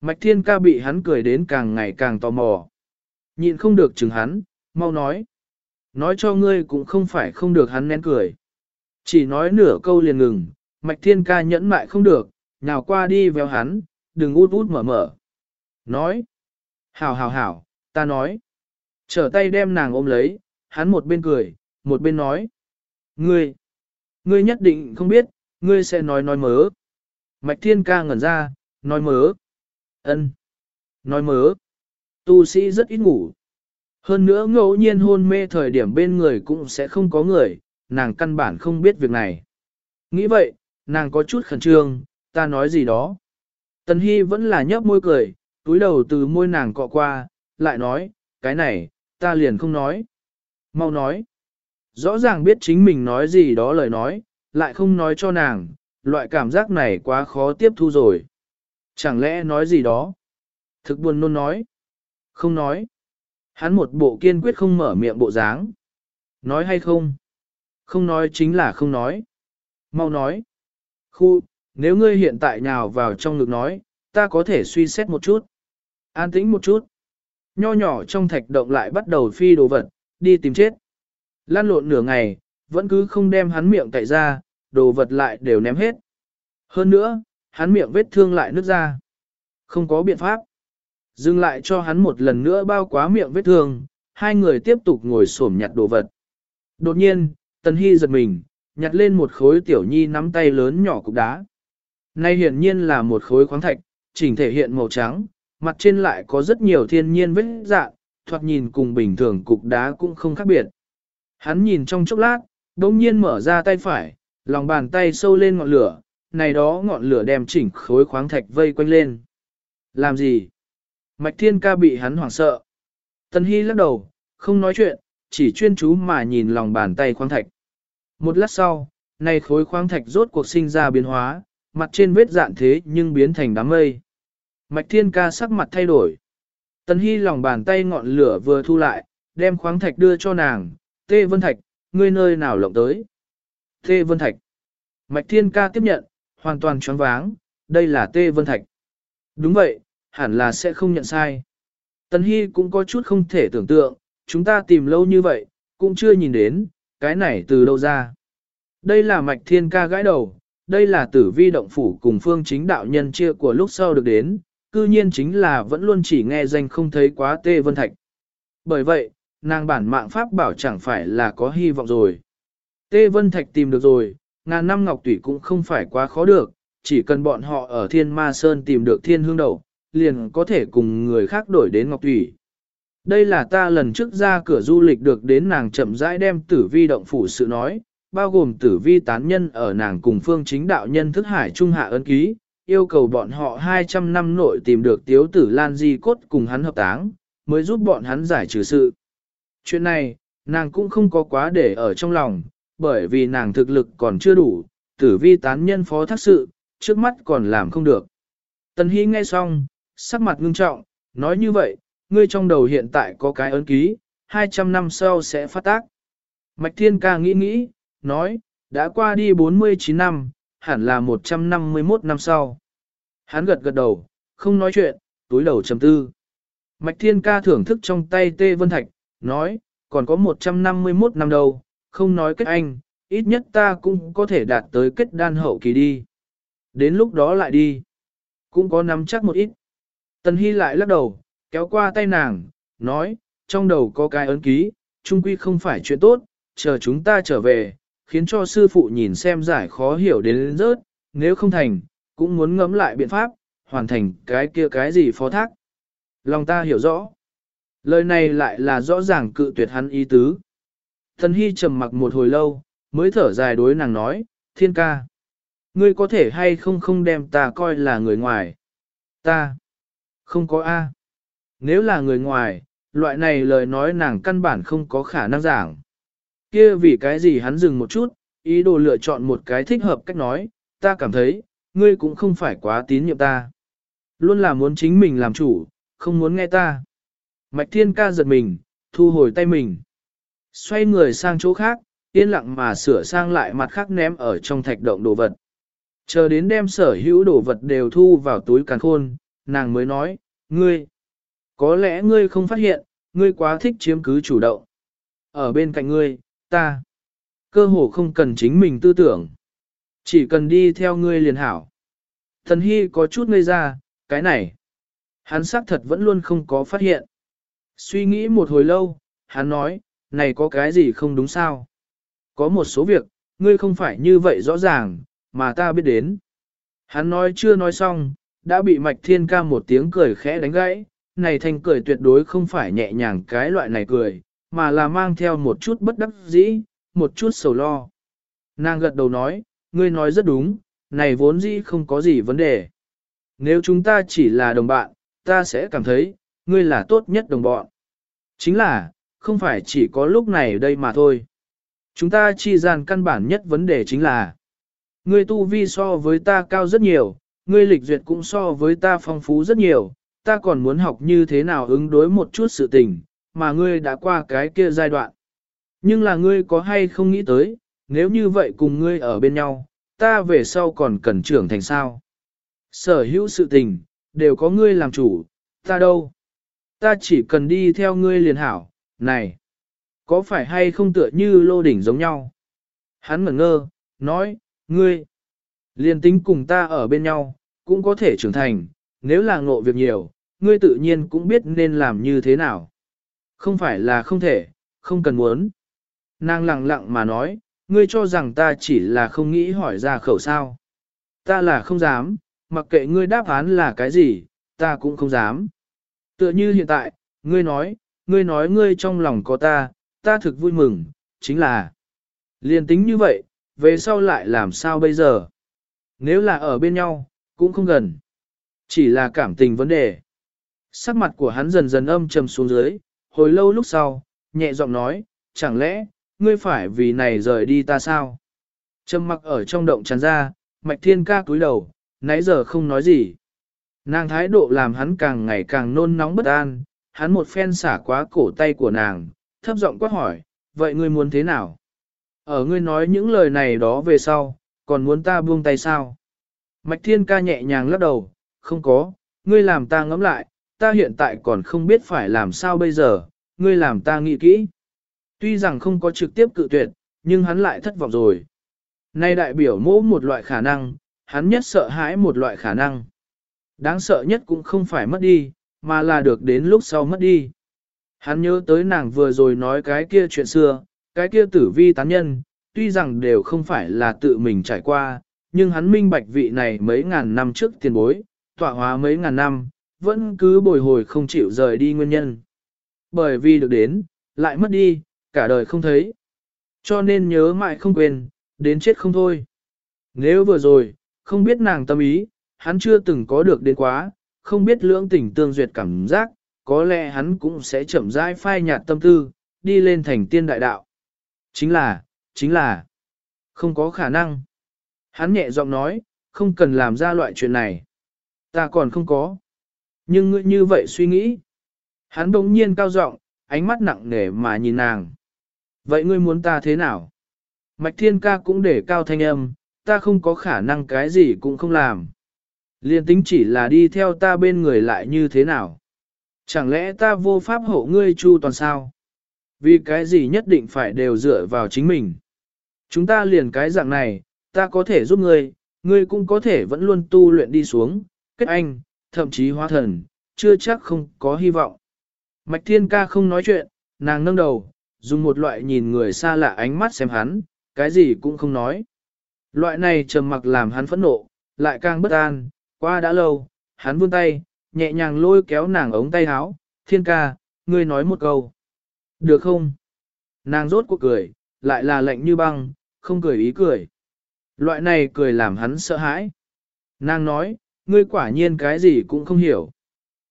Mạch thiên ca bị hắn cười đến càng ngày càng tò mò. Nhịn không được chừng hắn, mau nói. Nói cho ngươi cũng không phải không được hắn nén cười. Chỉ nói nửa câu liền ngừng, mạch thiên ca nhẫn mại không được, nhào qua đi véo hắn, đừng út út mở mở. Nói. Hảo hảo hảo, ta nói. Trở tay đem nàng ôm lấy, hắn một bên cười, một bên nói. Ngươi, ngươi nhất định không biết, ngươi sẽ nói nói mớ. Mạch thiên ca ngẩn ra, nói mớ. ân, Nói mớ. Tu sĩ rất ít ngủ. Hơn nữa ngẫu nhiên hôn mê thời điểm bên người cũng sẽ không có người, nàng căn bản không biết việc này. Nghĩ vậy, nàng có chút khẩn trương, ta nói gì đó. Tần Hy vẫn là nhấp môi cười, túi đầu từ môi nàng cọ qua, lại nói, cái này, ta liền không nói. Mau nói. Rõ ràng biết chính mình nói gì đó lời nói, lại không nói cho nàng, loại cảm giác này quá khó tiếp thu rồi. Chẳng lẽ nói gì đó? Thực buồn nôn nói. Không nói. Hắn một bộ kiên quyết không mở miệng bộ dáng. Nói hay không? Không nói chính là không nói. Mau nói. Khu, nếu ngươi hiện tại nhào vào trong ngực nói, ta có thể suy xét một chút. An tĩnh một chút. Nho nhỏ trong thạch động lại bắt đầu phi đồ vật, đi tìm chết. Lan lộn nửa ngày, vẫn cứ không đem hắn miệng cậy ra, đồ vật lại đều ném hết. Hơn nữa, hắn miệng vết thương lại nứt ra. Không có biện pháp. Dừng lại cho hắn một lần nữa bao quá miệng vết thương, hai người tiếp tục ngồi xổm nhặt đồ vật. Đột nhiên, Tần Hy giật mình, nhặt lên một khối tiểu nhi nắm tay lớn nhỏ cục đá. Nay hiển nhiên là một khối khoáng thạch, chỉnh thể hiện màu trắng, mặt trên lại có rất nhiều thiên nhiên vết dạng, thoạt nhìn cùng bình thường cục đá cũng không khác biệt. Hắn nhìn trong chốc lát, đông nhiên mở ra tay phải, lòng bàn tay sâu lên ngọn lửa, này đó ngọn lửa đem chỉnh khối khoáng thạch vây quanh lên. Làm gì? Mạch Thiên Ca bị hắn hoảng sợ. Tần Hy lắc đầu, không nói chuyện, chỉ chuyên chú mà nhìn lòng bàn tay khoáng thạch. Một lát sau, này khối khoáng thạch rốt cuộc sinh ra biến hóa, mặt trên vết dạn thế nhưng biến thành đám mây. Mạch Thiên Ca sắc mặt thay đổi. Tần Hy lòng bàn tay ngọn lửa vừa thu lại, đem khoáng thạch đưa cho nàng, Tê Vân Thạch, ngươi nơi nào lộng tới? Tê Vân Thạch. Mạch Thiên Ca tiếp nhận, hoàn toàn choáng váng, đây là Tê Vân Thạch. Đúng vậy, hẳn là sẽ không nhận sai. Tần Hy cũng có chút không thể tưởng tượng, chúng ta tìm lâu như vậy, cũng chưa nhìn đến, cái này từ đâu ra. Đây là Mạch Thiên Ca gãi đầu, đây là tử vi động phủ cùng phương chính đạo nhân chia của lúc sau được đến, cư nhiên chính là vẫn luôn chỉ nghe danh không thấy quá Tê Vân Thạch. Bởi vậy, nàng bản mạng pháp bảo chẳng phải là có hy vọng rồi. Tê Vân Thạch tìm được rồi, ngàn năm ngọc tủy cũng không phải quá khó được, chỉ cần bọn họ ở Thiên Ma Sơn tìm được thiên hương đầu, liền có thể cùng người khác đổi đến ngọc thủy. Đây là ta lần trước ra cửa du lịch được đến nàng chậm rãi đem tử vi động phủ sự nói, bao gồm tử vi tán nhân ở nàng cùng phương chính đạo nhân thức hải trung hạ ấn ký, yêu cầu bọn họ 200 năm nội tìm được tiếu tử Lan Di cốt cùng hắn hợp táng, mới giúp bọn hắn giải trừ sự. Chuyện này, nàng cũng không có quá để ở trong lòng, bởi vì nàng thực lực còn chưa đủ, tử vi tán nhân phó thác sự, trước mắt còn làm không được. Tần Hy nghe xong, sắc mặt ngưng trọng, nói như vậy, ngươi trong đầu hiện tại có cái ấn ký, 200 năm sau sẽ phát tác. Mạch Thiên ca nghĩ nghĩ, nói, đã qua đi 49 năm, hẳn là 151 năm sau. Hắn gật gật đầu, không nói chuyện, túi đầu trầm tư. Mạch Thiên ca thưởng thức trong tay Tê Vân Thạch, nói, còn có 151 năm đâu, không nói kết anh, ít nhất ta cũng có thể đạt tới kết đan hậu kỳ đi. Đến lúc đó lại đi. Cũng có nắm chắc một ít. Tần Hy lại lắc đầu, kéo qua tay nàng, nói, trong đầu có cái ấn ký, trung quy không phải chuyện tốt, chờ chúng ta trở về, khiến cho sư phụ nhìn xem giải khó hiểu đến rớt, nếu không thành, cũng muốn ngẫm lại biện pháp, hoàn thành cái kia cái gì phó thác. Lòng ta hiểu rõ. Lời này lại là rõ ràng cự tuyệt hắn ý tứ. Thần Hy trầm mặc một hồi lâu, mới thở dài đối nàng nói, thiên ca. Ngươi có thể hay không không đem ta coi là người ngoài. Ta. Không có A. Nếu là người ngoài, loại này lời nói nàng căn bản không có khả năng giảng. Kia vì cái gì hắn dừng một chút, ý đồ lựa chọn một cái thích hợp cách nói, ta cảm thấy, ngươi cũng không phải quá tín nhiệm ta. Luôn là muốn chính mình làm chủ, không muốn nghe ta. Mạch thiên ca giật mình, thu hồi tay mình. Xoay người sang chỗ khác, yên lặng mà sửa sang lại mặt khác ném ở trong thạch động đồ vật. Chờ đến đem sở hữu đồ vật đều thu vào túi càn khôn, nàng mới nói, ngươi, có lẽ ngươi không phát hiện, ngươi quá thích chiếm cứ chủ động. Ở bên cạnh ngươi, ta, cơ hồ không cần chính mình tư tưởng. Chỉ cần đi theo ngươi liền hảo. Thần Hy có chút ngây ra, cái này. Hắn xác thật vẫn luôn không có phát hiện. Suy nghĩ một hồi lâu, hắn nói, này có cái gì không đúng sao? Có một số việc, ngươi không phải như vậy rõ ràng, mà ta biết đến. Hắn nói chưa nói xong, đã bị mạch thiên ca một tiếng cười khẽ đánh gãy, này thanh cười tuyệt đối không phải nhẹ nhàng cái loại này cười, mà là mang theo một chút bất đắc dĩ, một chút sầu lo. Nàng gật đầu nói, ngươi nói rất đúng, này vốn dĩ không có gì vấn đề. Nếu chúng ta chỉ là đồng bạn, ta sẽ cảm thấy, ngươi là tốt nhất đồng bọn. Chính là, không phải chỉ có lúc này đây mà thôi. Chúng ta chi gian căn bản nhất vấn đề chính là, ngươi tu vi so với ta cao rất nhiều, ngươi lịch duyệt cũng so với ta phong phú rất nhiều, ta còn muốn học như thế nào ứng đối một chút sự tình, mà ngươi đã qua cái kia giai đoạn. Nhưng là ngươi có hay không nghĩ tới, nếu như vậy cùng ngươi ở bên nhau, ta về sau còn cần trưởng thành sao. Sở hữu sự tình, đều có ngươi làm chủ, ta đâu. Ta chỉ cần đi theo ngươi liền hảo, này. Có phải hay không tựa như lô đỉnh giống nhau? Hắn ngẩn ngơ, nói, ngươi, liền tính cùng ta ở bên nhau, cũng có thể trưởng thành, nếu là ngộ việc nhiều, ngươi tự nhiên cũng biết nên làm như thế nào. Không phải là không thể, không cần muốn. Nàng lặng lặng mà nói, ngươi cho rằng ta chỉ là không nghĩ hỏi ra khẩu sao. Ta là không dám, mặc kệ ngươi đáp án là cái gì, ta cũng không dám. Tựa như hiện tại, ngươi nói, ngươi nói ngươi trong lòng có ta, ta thực vui mừng, chính là liên tính như vậy, về sau lại làm sao bây giờ? Nếu là ở bên nhau, cũng không gần. Chỉ là cảm tình vấn đề. Sắc mặt của hắn dần dần âm trầm xuống dưới, hồi lâu lúc sau, nhẹ giọng nói, chẳng lẽ, ngươi phải vì này rời đi ta sao? Trầm mặc ở trong động tràn ra, mạch thiên ca cúi đầu, nãy giờ không nói gì. Nàng thái độ làm hắn càng ngày càng nôn nóng bất an, hắn một phen xả quá cổ tay của nàng, thấp giọng quát hỏi, vậy ngươi muốn thế nào? Ở ngươi nói những lời này đó về sau, còn muốn ta buông tay sao? Mạch thiên ca nhẹ nhàng lắc đầu, không có, ngươi làm ta ngẫm lại, ta hiện tại còn không biết phải làm sao bây giờ, ngươi làm ta nghĩ kỹ. Tuy rằng không có trực tiếp cự tuyệt, nhưng hắn lại thất vọng rồi. Nay đại biểu mỗ một loại khả năng, hắn nhất sợ hãi một loại khả năng. Đáng sợ nhất cũng không phải mất đi, mà là được đến lúc sau mất đi. Hắn nhớ tới nàng vừa rồi nói cái kia chuyện xưa, cái kia tử vi tán nhân, tuy rằng đều không phải là tự mình trải qua, nhưng hắn minh bạch vị này mấy ngàn năm trước tiền bối, tọa hóa mấy ngàn năm, vẫn cứ bồi hồi không chịu rời đi nguyên nhân. Bởi vì được đến, lại mất đi, cả đời không thấy. Cho nên nhớ mãi không quên, đến chết không thôi. Nếu vừa rồi, không biết nàng tâm ý, hắn chưa từng có được đến quá, không biết lưỡng tình tương duyệt cảm giác, có lẽ hắn cũng sẽ chậm rãi phai nhạt tâm tư, đi lên thành tiên đại đạo. Chính là, chính là, không có khả năng. Hắn nhẹ giọng nói, không cần làm ra loại chuyện này. Ta còn không có. Nhưng ngươi như vậy suy nghĩ. Hắn đống nhiên cao giọng, ánh mắt nặng nề mà nhìn nàng. Vậy ngươi muốn ta thế nào? Mạch thiên ca cũng để cao thanh âm, ta không có khả năng cái gì cũng không làm. Liên tính chỉ là đi theo ta bên người lại như thế nào? Chẳng lẽ ta vô pháp hộ ngươi chu toàn sao? Vì cái gì nhất định phải đều dựa vào chính mình? Chúng ta liền cái dạng này, ta có thể giúp ngươi, ngươi cũng có thể vẫn luôn tu luyện đi xuống, kết anh, thậm chí hóa thần, chưa chắc không có hy vọng. Mạch Thiên Ca không nói chuyện, nàng nâng đầu, dùng một loại nhìn người xa lạ ánh mắt xem hắn, cái gì cũng không nói. Loại này trầm mặc làm hắn phẫn nộ, lại càng bất an, qua đã lâu, hắn vươn tay, nhẹ nhàng lôi kéo nàng ống tay áo, Thiên Ca, ngươi nói một câu. Được không? Nàng rốt cuộc cười, lại là lạnh như băng, không cười ý cười. Loại này cười làm hắn sợ hãi. Nàng nói, ngươi quả nhiên cái gì cũng không hiểu.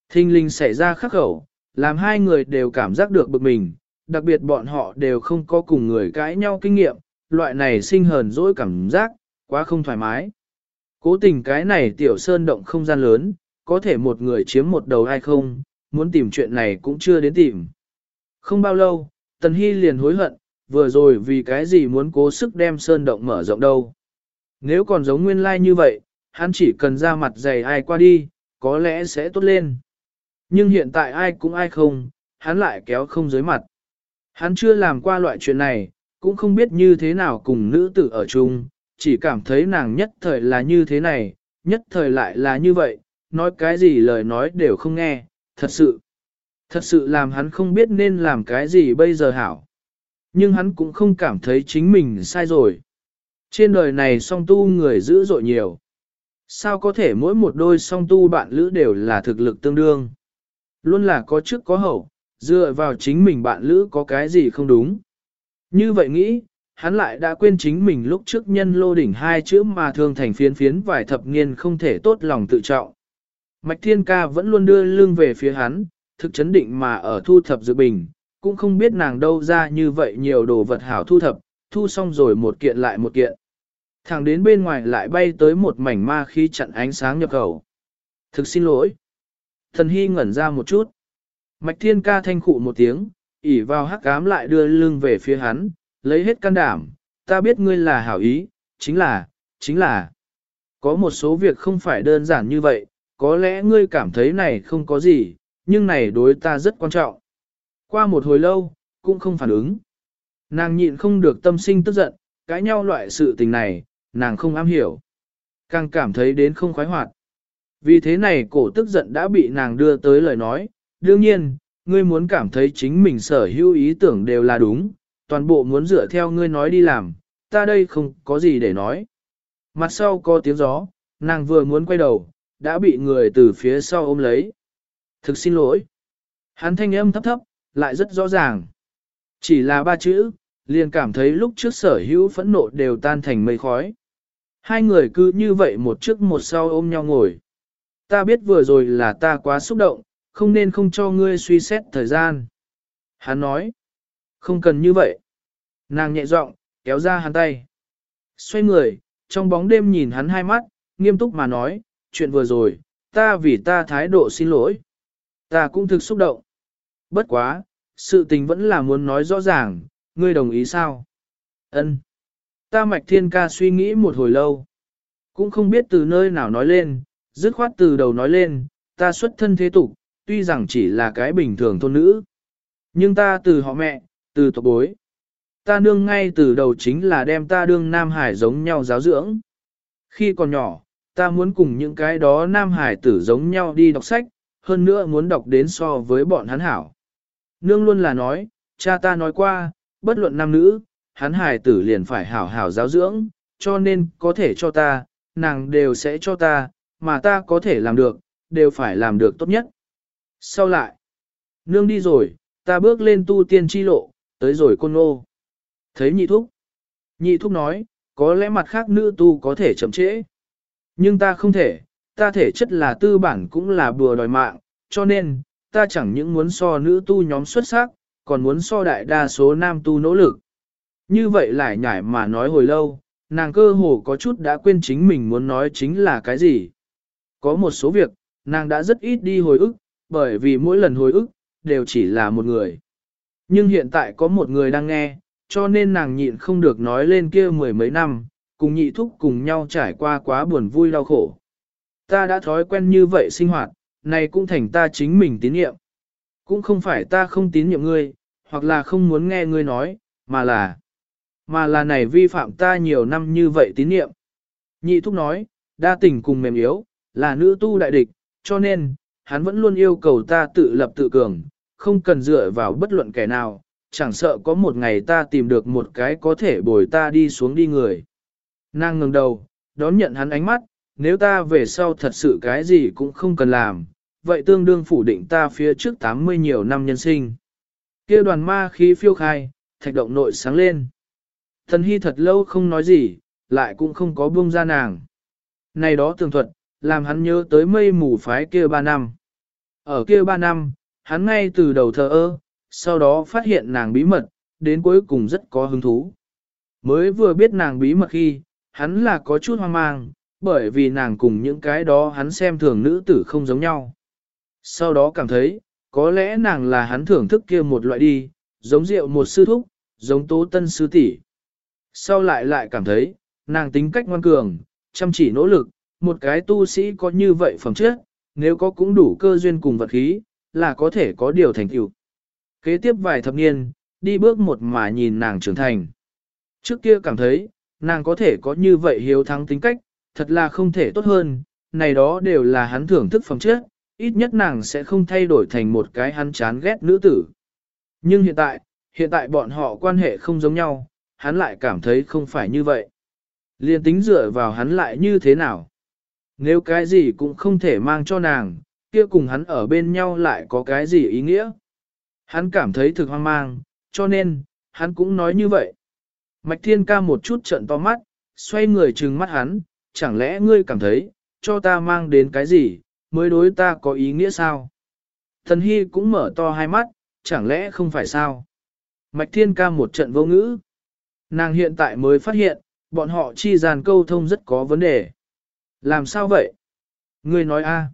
Thinh linh xảy ra khắc khẩu, làm hai người đều cảm giác được bực mình, đặc biệt bọn họ đều không có cùng người cãi nhau kinh nghiệm, loại này sinh hờn dỗi cảm giác, quá không thoải mái. Cố tình cái này tiểu sơn động không gian lớn, có thể một người chiếm một đầu hay không, muốn tìm chuyện này cũng chưa đến tìm. Không bao lâu, Tần Hy liền hối hận, vừa rồi vì cái gì muốn cố sức đem sơn động mở rộng đâu. Nếu còn giống nguyên lai like như vậy, hắn chỉ cần ra mặt dày ai qua đi, có lẽ sẽ tốt lên. Nhưng hiện tại ai cũng ai không, hắn lại kéo không dưới mặt. Hắn chưa làm qua loại chuyện này, cũng không biết như thế nào cùng nữ tử ở chung, chỉ cảm thấy nàng nhất thời là như thế này, nhất thời lại là như vậy, nói cái gì lời nói đều không nghe, thật sự. Thật sự làm hắn không biết nên làm cái gì bây giờ hảo. Nhưng hắn cũng không cảm thấy chính mình sai rồi. Trên đời này song tu người dữ dội nhiều. Sao có thể mỗi một đôi song tu bạn lữ đều là thực lực tương đương? Luôn là có trước có hậu, dựa vào chính mình bạn lữ có cái gì không đúng. Như vậy nghĩ, hắn lại đã quên chính mình lúc trước nhân lô đỉnh hai chữ mà thương thành phiến phiến vài thập niên không thể tốt lòng tự trọng. Mạch Thiên Ca vẫn luôn đưa lưng về phía hắn, thực chấn định mà ở thu thập dự bình, cũng không biết nàng đâu ra như vậy nhiều đồ vật hảo thu thập, thu xong rồi một kiện lại một kiện. Thẳng đến bên ngoài lại bay tới một mảnh ma khi chặn ánh sáng nhập khẩu. Thực xin lỗi. Thần Hy ngẩn ra một chút. Mạch Thiên Ca thanh khụ một tiếng, ỉ vào hắc cám lại đưa lưng về phía hắn, lấy hết can đảm. Ta biết ngươi là hảo ý, chính là, chính là. Có một số việc không phải đơn giản như vậy, có lẽ ngươi cảm thấy này không có gì, nhưng này đối ta rất quan trọng. Qua một hồi lâu, cũng không phản ứng. Nàng nhịn không được tâm sinh tức giận, cãi nhau loại sự tình này, nàng không am hiểu. Càng cảm thấy đến không khoái hoạt. Vì thế này cổ tức giận đã bị nàng đưa tới lời nói, đương nhiên, ngươi muốn cảm thấy chính mình sở hữu ý tưởng đều là đúng, toàn bộ muốn dựa theo ngươi nói đi làm, ta đây không có gì để nói. Mặt sau có tiếng gió, nàng vừa muốn quay đầu, đã bị người từ phía sau ôm lấy. Thực xin lỗi. Hắn thanh âm thấp thấp, lại rất rõ ràng. Chỉ là ba chữ, liền cảm thấy lúc trước sở hữu phẫn nộ đều tan thành mây khói. Hai người cứ như vậy một trước một sau ôm nhau ngồi. Ta biết vừa rồi là ta quá xúc động, không nên không cho ngươi suy xét thời gian. Hắn nói, không cần như vậy. Nàng nhẹ giọng kéo ra hắn tay. Xoay người, trong bóng đêm nhìn hắn hai mắt, nghiêm túc mà nói, chuyện vừa rồi, ta vì ta thái độ xin lỗi. Ta cũng thực xúc động. Bất quá, sự tình vẫn là muốn nói rõ ràng, ngươi đồng ý sao? Ân. Ta mạch thiên ca suy nghĩ một hồi lâu. Cũng không biết từ nơi nào nói lên, dứt khoát từ đầu nói lên, ta xuất thân thế tục, tuy rằng chỉ là cái bình thường thôn nữ. Nhưng ta từ họ mẹ, từ tộc bối. Ta nương ngay từ đầu chính là đem ta đương Nam Hải giống nhau giáo dưỡng. Khi còn nhỏ, ta muốn cùng những cái đó Nam Hải tử giống nhau đi đọc sách, hơn nữa muốn đọc đến so với bọn hắn hảo. Nương luôn là nói, cha ta nói qua, bất luận nam nữ, hắn hài tử liền phải hảo hảo giáo dưỡng, cho nên có thể cho ta, nàng đều sẽ cho ta, mà ta có thể làm được, đều phải làm được tốt nhất. Sau lại, nương đi rồi, ta bước lên tu tiên chi lộ, tới rồi côn ngô. Thấy nhị thúc. Nhị thúc nói, có lẽ mặt khác nữ tu có thể chậm trễ. Nhưng ta không thể, ta thể chất là tư bản cũng là bừa đòi mạng, cho nên, ta chẳng những muốn so nữ tu nhóm xuất sắc, còn muốn so đại đa số nam tu nỗ lực. Như vậy lại nhải mà nói hồi lâu, nàng cơ hồ có chút đã quên chính mình muốn nói chính là cái gì. Có một số việc, nàng đã rất ít đi hồi ức, bởi vì mỗi lần hồi ức, đều chỉ là một người. Nhưng hiện tại có một người đang nghe, cho nên nàng nhịn không được nói lên kia mười mấy năm, cùng nhị thúc cùng nhau trải qua quá buồn vui đau khổ. Ta đã thói quen như vậy sinh hoạt, này cũng thành ta chính mình tín nhiệm. Cũng không phải ta không tín nhiệm ngươi, hoặc là không muốn nghe ngươi nói, mà là, mà là này vi phạm ta nhiều năm như vậy tín nhiệm. Nhị thúc nói, đa tình cùng mềm yếu, là nữ tu đại địch, cho nên, hắn vẫn luôn yêu cầu ta tự lập tự cường, không cần dựa vào bất luận kẻ nào, chẳng sợ có một ngày ta tìm được một cái có thể bồi ta đi xuống đi người. Nàng ngừng đầu, đón nhận hắn ánh mắt, nếu ta về sau thật sự cái gì cũng không cần làm, vậy tương đương phủ định ta phía trước 80 nhiều năm nhân sinh. kia đoàn ma khí phiêu khai, thạch động nội sáng lên. Thần hy thật lâu không nói gì, lại cũng không có buông ra nàng. Này đó tường thuật, làm hắn nhớ tới mây mù phái kia ba năm. Ở kia ba năm, hắn ngay từ đầu thờ ơ, sau đó phát hiện nàng bí mật, đến cuối cùng rất có hứng thú. Mới vừa biết nàng bí mật khi, hắn là có chút hoang mang, bởi vì nàng cùng những cái đó hắn xem thường nữ tử không giống nhau. Sau đó cảm thấy, có lẽ nàng là hắn thưởng thức kia một loại đi, giống rượu một sư thúc, giống tố tân sư tỷ. Sau lại lại cảm thấy, nàng tính cách ngoan cường, chăm chỉ nỗ lực, một cái tu sĩ có như vậy phẩm chất, nếu có cũng đủ cơ duyên cùng vật khí, là có thể có điều thành tựu. Kế tiếp vài thập niên, đi bước một mà nhìn nàng trưởng thành. Trước kia cảm thấy, nàng có thể có như vậy hiếu thắng tính cách, thật là không thể tốt hơn, này đó đều là hắn thưởng thức phẩm chất, ít nhất nàng sẽ không thay đổi thành một cái hắn chán ghét nữ tử. Nhưng hiện tại, hiện tại bọn họ quan hệ không giống nhau, hắn lại cảm thấy không phải như vậy. Liên tính dựa vào hắn lại như thế nào? Nếu cái gì cũng không thể mang cho nàng, kia cùng hắn ở bên nhau lại có cái gì ý nghĩa? Hắn cảm thấy thực hoang mang, cho nên, hắn cũng nói như vậy. Mạch Thiên ca một chút trận to mắt, xoay người trừng mắt hắn, chẳng lẽ ngươi cảm thấy, cho ta mang đến cái gì, mới đối ta có ý nghĩa sao? Thần Hy cũng mở to hai mắt, chẳng lẽ không phải sao? Mạch Thiên ca một trận vô ngữ. Nàng hiện tại mới phát hiện, bọn họ chi dàn câu thông rất có vấn đề. Làm sao vậy? Ngươi nói a?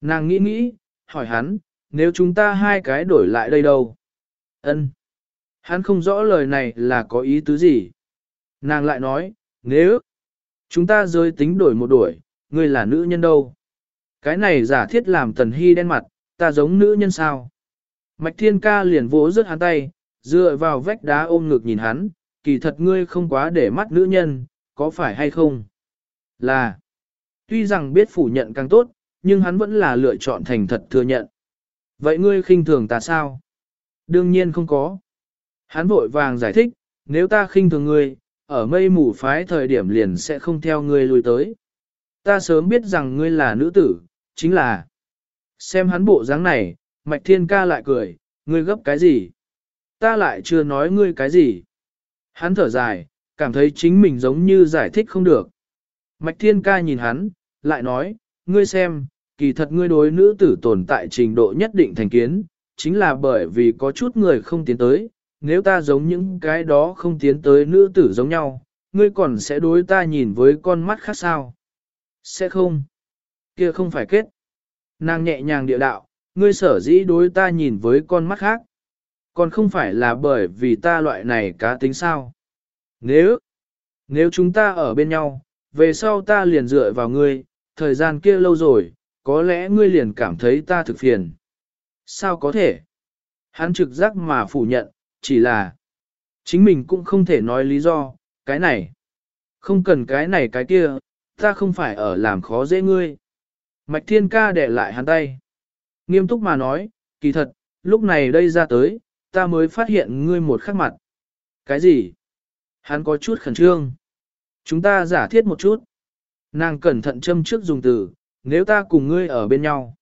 Nàng nghĩ nghĩ, hỏi hắn, nếu chúng ta hai cái đổi lại đây đâu? Ân. Hắn không rõ lời này là có ý tứ gì. Nàng lại nói, nếu chúng ta rơi tính đổi một đuổi, ngươi là nữ nhân đâu? Cái này giả thiết làm tần hy đen mặt, ta giống nữ nhân sao? Mạch thiên ca liền vỗ rớt hắn tay, dựa vào vách đá ôm ngực nhìn hắn, kỳ thật ngươi không quá để mắt nữ nhân, có phải hay không? Là, tuy rằng biết phủ nhận càng tốt, nhưng hắn vẫn là lựa chọn thành thật thừa nhận. Vậy ngươi khinh thường ta sao? Đương nhiên không có. Hắn vội vàng giải thích, nếu ta khinh thường ngươi, ở mây mù phái thời điểm liền sẽ không theo ngươi lùi tới. Ta sớm biết rằng ngươi là nữ tử, chính là. Xem hắn bộ dáng này, Mạch Thiên ca lại cười, ngươi gấp cái gì? Ta lại chưa nói ngươi cái gì. Hắn thở dài, cảm thấy chính mình giống như giải thích không được. Mạch Thiên ca nhìn hắn, lại nói, ngươi xem, kỳ thật ngươi đối nữ tử tồn tại trình độ nhất định thành kiến, chính là bởi vì có chút người không tiến tới, nếu ta giống những cái đó không tiến tới nữ tử giống nhau, ngươi còn sẽ đối ta nhìn với con mắt khác sao? Sẽ không. Kia không phải kết. Nàng nhẹ nhàng địa đạo, ngươi sở dĩ đối ta nhìn với con mắt khác. Còn không phải là bởi vì ta loại này cá tính sao. Nếu, nếu chúng ta ở bên nhau, về sau ta liền dựa vào ngươi, thời gian kia lâu rồi, có lẽ ngươi liền cảm thấy ta thực phiền. Sao có thể? Hắn trực giác mà phủ nhận, chỉ là chính mình cũng không thể nói lý do, cái này. Không cần cái này cái kia, ta không phải ở làm khó dễ ngươi. Mạch thiên ca để lại hắn tay. Nghiêm túc mà nói, kỳ thật, lúc này đây ra tới, ta mới phát hiện ngươi một khắc mặt. Cái gì? Hắn có chút khẩn trương. Chúng ta giả thiết một chút. Nàng cẩn thận châm trước dùng từ, nếu ta cùng ngươi ở bên nhau.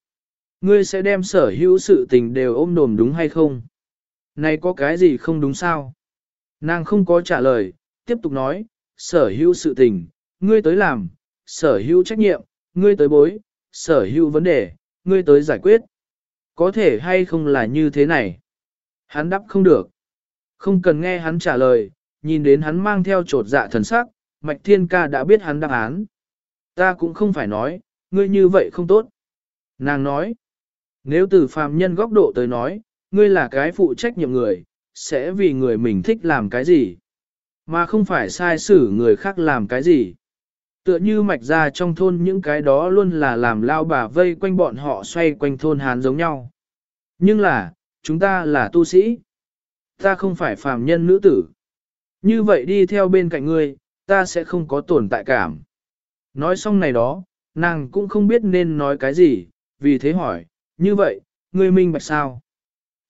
Ngươi sẽ đem sở hữu sự tình đều ôm đồm đúng hay không? Này có cái gì không đúng sao? Nàng không có trả lời, tiếp tục nói, sở hữu sự tình, ngươi tới làm, sở hữu trách nhiệm, ngươi tới bối, sở hữu vấn đề, ngươi tới giải quyết. Có thể hay không là như thế này? Hắn đáp không được. Không cần nghe hắn trả lời, nhìn đến hắn mang theo trột dạ thần sắc, Mạch Thiên Ca đã biết hắn đáp án. Ta cũng không phải nói, ngươi như vậy không tốt. Nàng nói, nếu từ phàm nhân góc độ tới nói, ngươi là cái phụ trách nhiệm người, sẽ vì người mình thích làm cái gì, mà không phải sai xử người khác làm cái gì. Tựa như mạch ra trong thôn những cái đó luôn là làm lao bà vây quanh bọn họ xoay quanh thôn hán giống nhau. Nhưng là, chúng ta là tu sĩ. Ta không phải phàm nhân nữ tử. Như vậy đi theo bên cạnh ngươi, ta sẽ không có tồn tại cảm. Nói xong này đó, nàng cũng không biết nên nói cái gì, vì thế hỏi, như vậy, ngươi minh bạch sao?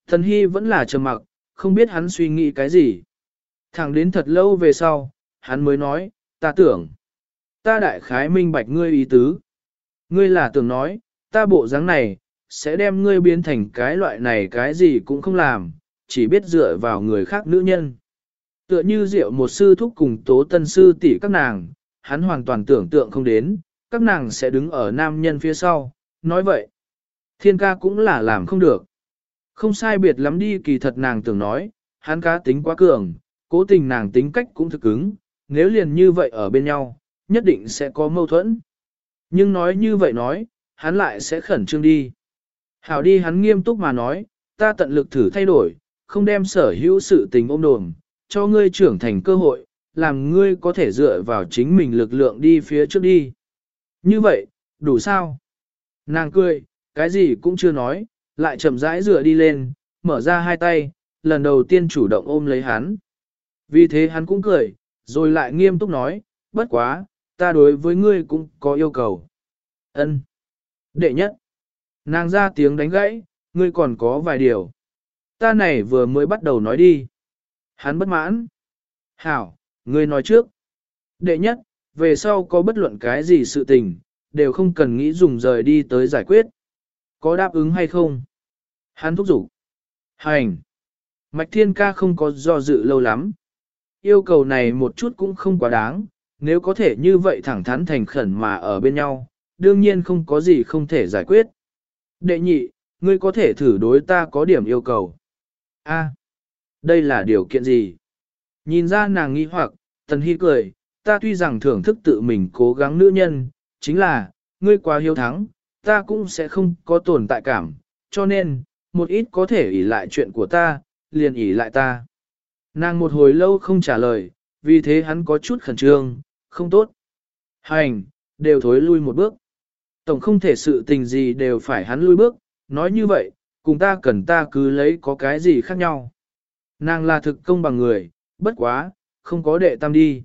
Thần Hy vẫn là trầm mặc, không biết hắn suy nghĩ cái gì. Thẳng đến thật lâu về sau, hắn mới nói, ta tưởng, ta đại khái minh bạch ngươi ý tứ. Ngươi là tưởng nói, ta bộ dáng này, sẽ đem ngươi biến thành cái loại này cái gì cũng không làm, chỉ biết dựa vào người khác nữ nhân. Tựa như rượu một sư thúc cùng tố tân sư tỷ các nàng, hắn hoàn toàn tưởng tượng không đến, các nàng sẽ đứng ở nam nhân phía sau, nói vậy. Thiên ca cũng là làm không được. Không sai biệt lắm đi kỳ thật nàng tưởng nói, hắn cá tính quá cường, cố tình nàng tính cách cũng thực cứng, nếu liền như vậy ở bên nhau, nhất định sẽ có mâu thuẫn. Nhưng nói như vậy nói, hắn lại sẽ khẩn trương đi. Hảo đi hắn nghiêm túc mà nói, ta tận lực thử thay đổi, không đem sở hữu sự tình ôm đồm, cho ngươi trưởng thành cơ hội, làm ngươi có thể dựa vào chính mình lực lượng đi phía trước đi. Như vậy, đủ sao? Nàng cười, cái gì cũng chưa nói, lại chậm rãi dựa đi lên, mở ra hai tay, lần đầu tiên chủ động ôm lấy hắn. Vì thế hắn cũng cười, rồi lại nghiêm túc nói, bất quá, ta đối với ngươi cũng có yêu cầu. Ân. Đệ nhất. Nàng ra tiếng đánh gãy, ngươi còn có vài điều. Ta này vừa mới bắt đầu nói đi. Hắn bất mãn. Hảo, ngươi nói trước. Đệ nhất, về sau có bất luận cái gì sự tình, đều không cần nghĩ dùng rời đi tới giải quyết. Có đáp ứng hay không? Hắn thúc giục. Hành. Mạch Thiên Ca không có do dự lâu lắm. Yêu cầu này một chút cũng không quá đáng, nếu có thể như vậy thẳng thắn thành khẩn mà ở bên nhau, đương nhiên không có gì không thể giải quyết. Đệ nhị, ngươi có thể thử đối ta có điểm yêu cầu. A, đây là điều kiện gì? Nhìn ra nàng nghi hoặc, Tần Hy cười, ta tuy rằng thưởng thức tự mình cố gắng nữ nhân, chính là, ngươi quá hiếu thắng, ta cũng sẽ không có tồn tại cảm, cho nên, một ít có thể ỷ lại chuyện của ta, liền ỷ lại ta. Nàng một hồi lâu không trả lời, vì thế hắn có chút khẩn trương, không tốt. Hành, đều thối lui một bước. Tổng không thể sự tình gì đều phải hắn lui bước, nói như vậy, cùng ta cần ta cứ lấy có cái gì khác nhau. Nàng là thực công bằng người, bất quá, không có đệ tam đi.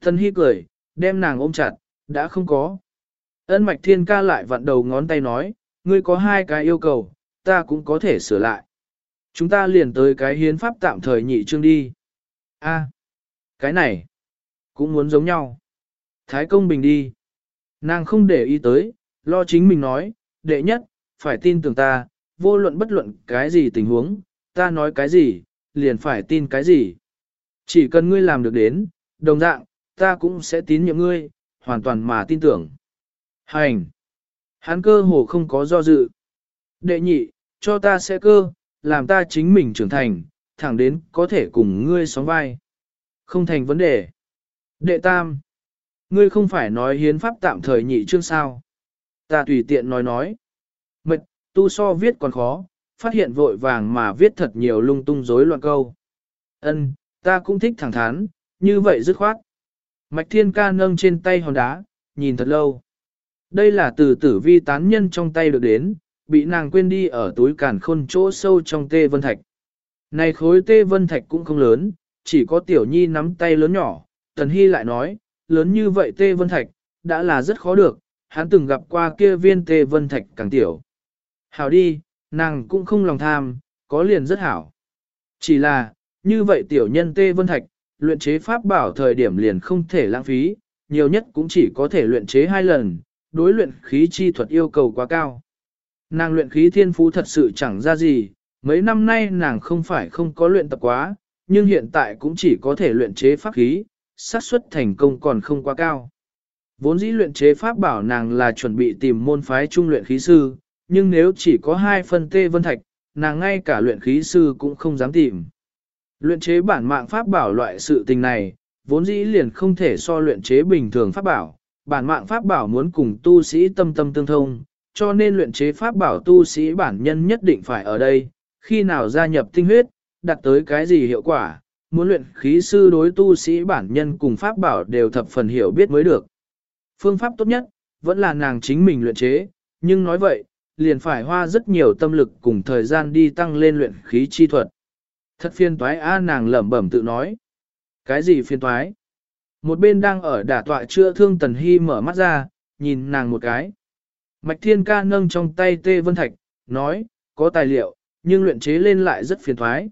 Thân hy cười, đem nàng ôm chặt, đã không có. Ân mạch thiên ca lại vặn đầu ngón tay nói, ngươi có hai cái yêu cầu, ta cũng có thể sửa lại. Chúng ta liền tới cái hiến pháp tạm thời nhị chương đi. A, cái này, cũng muốn giống nhau. Thái công bình đi. Nàng không để ý tới, lo chính mình nói, đệ nhất, phải tin tưởng ta, vô luận bất luận cái gì tình huống, ta nói cái gì, liền phải tin cái gì. Chỉ cần ngươi làm được đến, đồng dạng, ta cũng sẽ tín nhiệm ngươi, hoàn toàn mà tin tưởng. Hành! Hắn cơ hồ không có do dự. Đệ nhị, cho ta sẽ cơ, làm ta chính mình trưởng thành, thẳng đến có thể cùng ngươi sóng vai. Không thành vấn đề. Đệ tam, ngươi không phải nói hiến pháp tạm thời nhị chương sao. Ta tùy tiện nói nói. Mệt, tu so viết còn khó, phát hiện vội vàng mà viết thật nhiều lung tung rối loạn câu. Ân, ta cũng thích thẳng thắn, như vậy dứt khoát. Mạch thiên ca nâng trên tay hòn đá, nhìn thật lâu. Đây là từ tử vi tán nhân trong tay được đến, bị nàng quên đi ở túi càn khôn chỗ sâu trong tê vân thạch. Này khối tê vân thạch cũng không lớn, chỉ có tiểu nhi nắm tay lớn nhỏ, tần hy lại nói, lớn như vậy tê vân thạch, đã là rất khó được, hắn từng gặp qua kia viên tê vân thạch càng tiểu. Hảo đi, nàng cũng không lòng tham, có liền rất hảo. Chỉ là, như vậy tiểu nhân tê vân thạch, luyện chế pháp bảo thời điểm liền không thể lãng phí, nhiều nhất cũng chỉ có thể luyện chế hai lần, đối luyện khí chi thuật yêu cầu quá cao. Nàng luyện khí thiên phú thật sự chẳng ra gì, mấy năm nay nàng không phải không có luyện tập quá, nhưng hiện tại cũng chỉ có thể luyện chế pháp khí, xác suất thành công còn không quá cao. Vốn dĩ luyện chế pháp bảo nàng là chuẩn bị tìm môn phái trung luyện khí sư, nhưng nếu chỉ có hai phân tê vân thạch, nàng ngay cả luyện khí sư cũng không dám tìm. Luyện chế bản mạng pháp bảo loại sự tình này, vốn dĩ liền không thể so luyện chế bình thường pháp bảo, bản mạng pháp bảo muốn cùng tu sĩ tâm tâm tương thông, cho nên luyện chế pháp bảo tu sĩ bản nhân nhất định phải ở đây, khi nào gia nhập tinh huyết, đạt tới cái gì hiệu quả, muốn luyện khí sư đối tu sĩ bản nhân cùng pháp bảo đều thập phần hiểu biết mới được. Phương pháp tốt nhất, vẫn là nàng chính mình luyện chế, nhưng nói vậy, liền phải hoa rất nhiều tâm lực cùng thời gian đi tăng lên luyện khí chi thuật. Thật phiên toái a nàng lẩm bẩm tự nói. Cái gì phiên toái? Một bên đang ở đả tọa chữa thương Tần Hy mở mắt ra, nhìn nàng một cái. Mạch Thiên Ca nâng trong tay Tê Vân Thạch, nói, có tài liệu, nhưng luyện chế lên lại rất phiền thoái.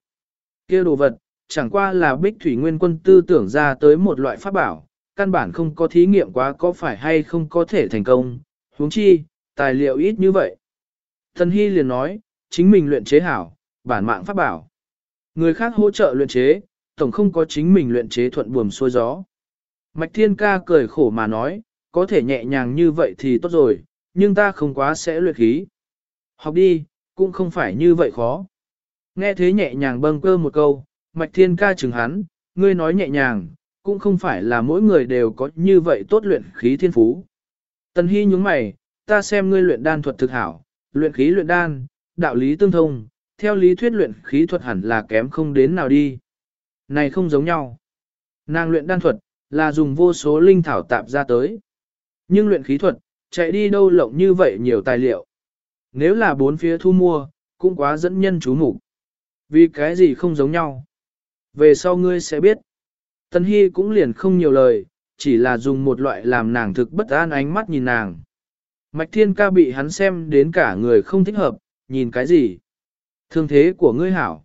kia đồ vật, chẳng qua là bích thủy nguyên quân tư tưởng ra tới một loại pháp bảo, căn bản không có thí nghiệm quá có phải hay không có thể thành công, huống chi, tài liệu ít như vậy. Thần Hy liền nói, chính mình luyện chế hảo, bản mạng pháp bảo. Người khác hỗ trợ luyện chế, tổng không có chính mình luyện chế thuận buồm xuôi gió. Mạch Thiên Ca cười khổ mà nói, có thể nhẹ nhàng như vậy thì tốt rồi, nhưng ta không quá sẽ luyện khí. Học đi, cũng không phải như vậy khó. Nghe thế nhẹ nhàng bâng cơ một câu, Mạch Thiên Ca chừng hắn, ngươi nói nhẹ nhàng, cũng không phải là mỗi người đều có như vậy tốt luyện khí thiên phú. Tần Hy nhúng mày, ta xem ngươi luyện đan thuật thực hảo, luyện khí luyện đan, đạo lý tương thông, theo lý thuyết luyện khí thuật hẳn là kém không đến nào đi. Này không giống nhau. Nàng luyện đan thuật, là dùng vô số linh thảo tạp ra tới. Nhưng luyện khí thuật, chạy đi đâu lộng như vậy nhiều tài liệu. Nếu là bốn phía thu mua, cũng quá dẫn nhân chú mục Vì cái gì không giống nhau. Về sau ngươi sẽ biết. Tân Hy cũng liền không nhiều lời, chỉ là dùng một loại làm nàng thực bất an ánh mắt nhìn nàng. Mạch Thiên Ca bị hắn xem đến cả người không thích hợp, nhìn cái gì? Thương thế của ngươi hảo.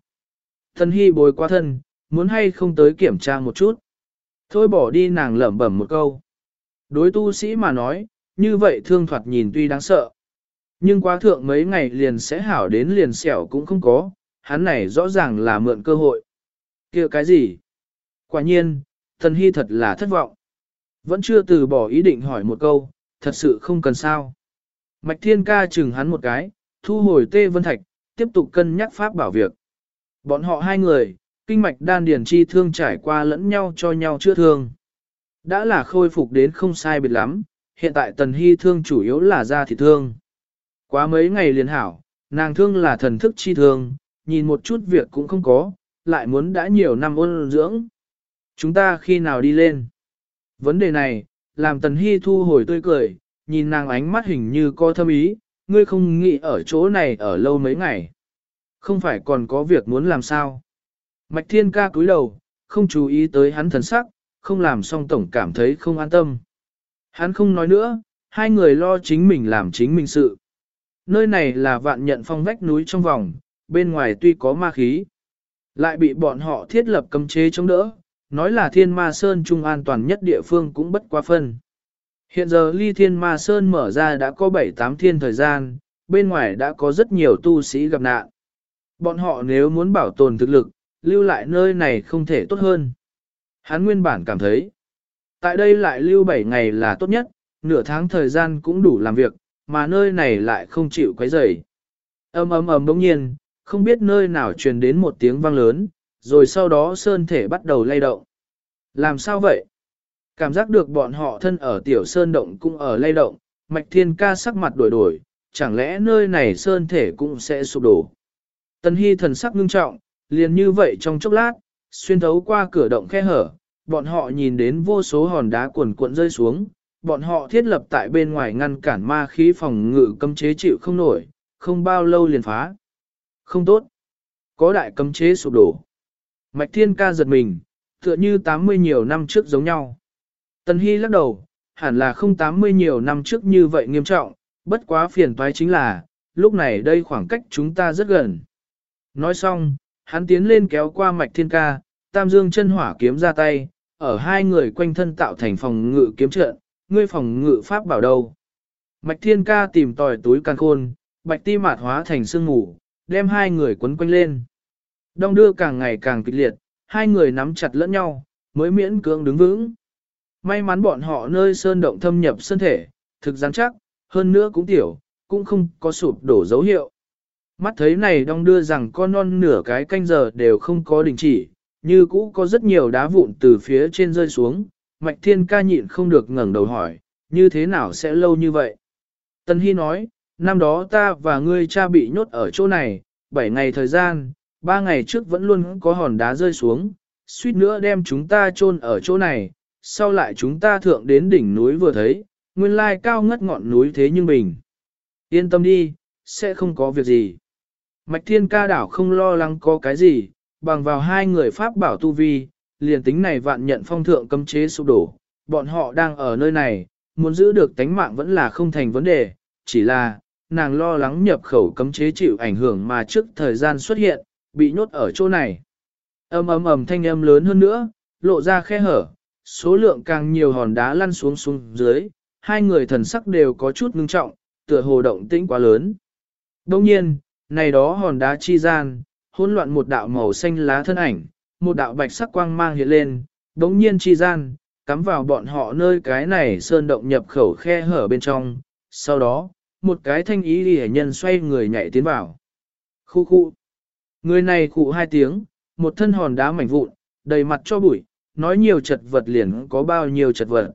Tân Hy bồi qua thân, muốn hay không tới kiểm tra một chút. Thôi bỏ đi nàng lẩm bẩm một câu. Đối tu sĩ mà nói, như vậy thương thoạt nhìn tuy đáng sợ. Nhưng quá thượng mấy ngày liền sẽ hảo đến liền sẹo cũng không có, hắn này rõ ràng là mượn cơ hội kia cái gì? Quả nhiên, thần hy thật là thất vọng. Vẫn chưa từ bỏ ý định hỏi một câu, thật sự không cần sao. Mạch thiên ca chừng hắn một cái, thu hồi tê vân thạch, tiếp tục cân nhắc pháp bảo việc. Bọn họ hai người, kinh mạch đan điển chi thương trải qua lẫn nhau cho nhau chữa thương. Đã là khôi phục đến không sai biệt lắm, hiện tại tần hy thương chủ yếu là da thịt thương. Quá mấy ngày liền hảo, nàng thương là thần thức chi thương, nhìn một chút việc cũng không có, lại muốn đã nhiều năm ôn dưỡng. Chúng ta khi nào đi lên? Vấn đề này, làm tần hy thu hồi tươi cười, nhìn nàng ánh mắt hình như có thâm ý, ngươi không nghĩ ở chỗ này ở lâu mấy ngày. Không phải còn có việc muốn làm sao? Mạch thiên ca cúi đầu, không chú ý tới hắn thần sắc, không làm xong tổng cảm thấy không an tâm. Hắn không nói nữa, hai người lo chính mình làm chính mình sự. Nơi này là vạn nhận phong vách núi trong vòng, bên ngoài tuy có ma khí, lại bị bọn họ thiết lập cấm chế chống đỡ, nói là thiên ma sơn trung an toàn nhất địa phương cũng bất quá phân. Hiện giờ ly thiên ma sơn mở ra đã có 7-8 thiên thời gian, bên ngoài đã có rất nhiều tu sĩ gặp nạn. Bọn họ nếu muốn bảo tồn thực lực, lưu lại nơi này không thể tốt hơn. Hắn nguyên bản cảm thấy, tại đây lại lưu 7 ngày là tốt nhất, nửa tháng thời gian cũng đủ làm việc, mà nơi này lại không chịu quấy rầy. Ầm ầm ầm bỗng nhiên, không biết nơi nào truyền đến một tiếng vang lớn, rồi sau đó sơn thể bắt đầu lay động. Làm sao vậy? Cảm giác được bọn họ thân ở tiểu sơn động cũng ở lay động, mạch thiên ca sắc mặt đổi đổi, chẳng lẽ nơi này sơn thể cũng sẽ sụp đổ. Tần hy thần sắc ngưng trọng, liền như vậy trong chốc lát, xuyên thấu qua cửa động khe hở, bọn họ nhìn đến vô số hòn đá cuồn cuộn rơi xuống, bọn họ thiết lập tại bên ngoài ngăn cản ma khí phòng ngự cấm chế chịu không nổi, không bao lâu liền phá. Không tốt. Có đại cấm chế sụp đổ. Mạch Thiên ca giật mình, tựa như 80 nhiều năm trước giống nhau. Tần Hy lắc đầu, hẳn là không 80 nhiều năm trước như vậy nghiêm trọng, bất quá phiền toái chính là, lúc này đây khoảng cách chúng ta rất gần. Nói xong, hắn tiến lên kéo qua Mạch Thiên ca, tam dương chân hỏa kiếm ra tay, ở hai người quanh thân tạo thành phòng ngự kiếm trận, ngươi phòng ngự pháp bảo đâu. Mạch Thiên ca tìm tòi túi can khôn, bạch ti mạt hóa thành sương ngủ, đem hai người quấn quanh lên. Đong đưa càng ngày càng kịch liệt, hai người nắm chặt lẫn nhau, mới miễn cưỡng đứng vững. May mắn bọn họ nơi sơn động thâm nhập sơn thể, thực rắn chắc, hơn nữa cũng tiểu, cũng không có sụp đổ dấu hiệu. Mắt thấy này đong đưa rằng con non nửa cái canh giờ đều không có đình chỉ, như cũ có rất nhiều đá vụn từ phía trên rơi xuống, Mạch Thiên ca nhịn không được ngẩng đầu hỏi, như thế nào sẽ lâu như vậy? Tân Hy nói, năm đó ta và ngươi cha bị nhốt ở chỗ này, 7 ngày thời gian, 3 ngày trước vẫn luôn có hòn đá rơi xuống, suýt nữa đem chúng ta chôn ở chỗ này, sau lại chúng ta thượng đến đỉnh núi vừa thấy, nguyên lai cao ngất ngọn núi thế nhưng bình. Yên tâm đi, sẽ không có việc gì. Mạch Thiên ca đảo không lo lắng có cái gì, bằng vào hai người Pháp bảo tu vi, liền tính này vạn nhận phong thượng cấm chế sụp đổ, bọn họ đang ở nơi này, muốn giữ được tánh mạng vẫn là không thành vấn đề, chỉ là, nàng lo lắng nhập khẩu cấm chế chịu ảnh hưởng mà trước thời gian xuất hiện, bị nhốt ở chỗ này. Âm ầm ầm thanh âm lớn hơn nữa, lộ ra khe hở, số lượng càng nhiều hòn đá lăn xuống xuống dưới, hai người thần sắc đều có chút ngưng trọng, tựa hồ động tĩnh quá lớn. Đồng nhiên, này đó hòn đá chi gian, hỗn loạn một đạo màu xanh lá thân ảnh, một đạo bạch sắc quang mang hiện lên, đống nhiên chi gian, cắm vào bọn họ nơi cái này sơn động nhập khẩu khe hở bên trong, sau đó, một cái thanh ý đi nhân xoay người nhảy tiến vào. Khu khu. Người này cụ hai tiếng, một thân hòn đá mảnh vụn, đầy mặt cho bụi, nói nhiều chật vật liền có bao nhiêu chật vật.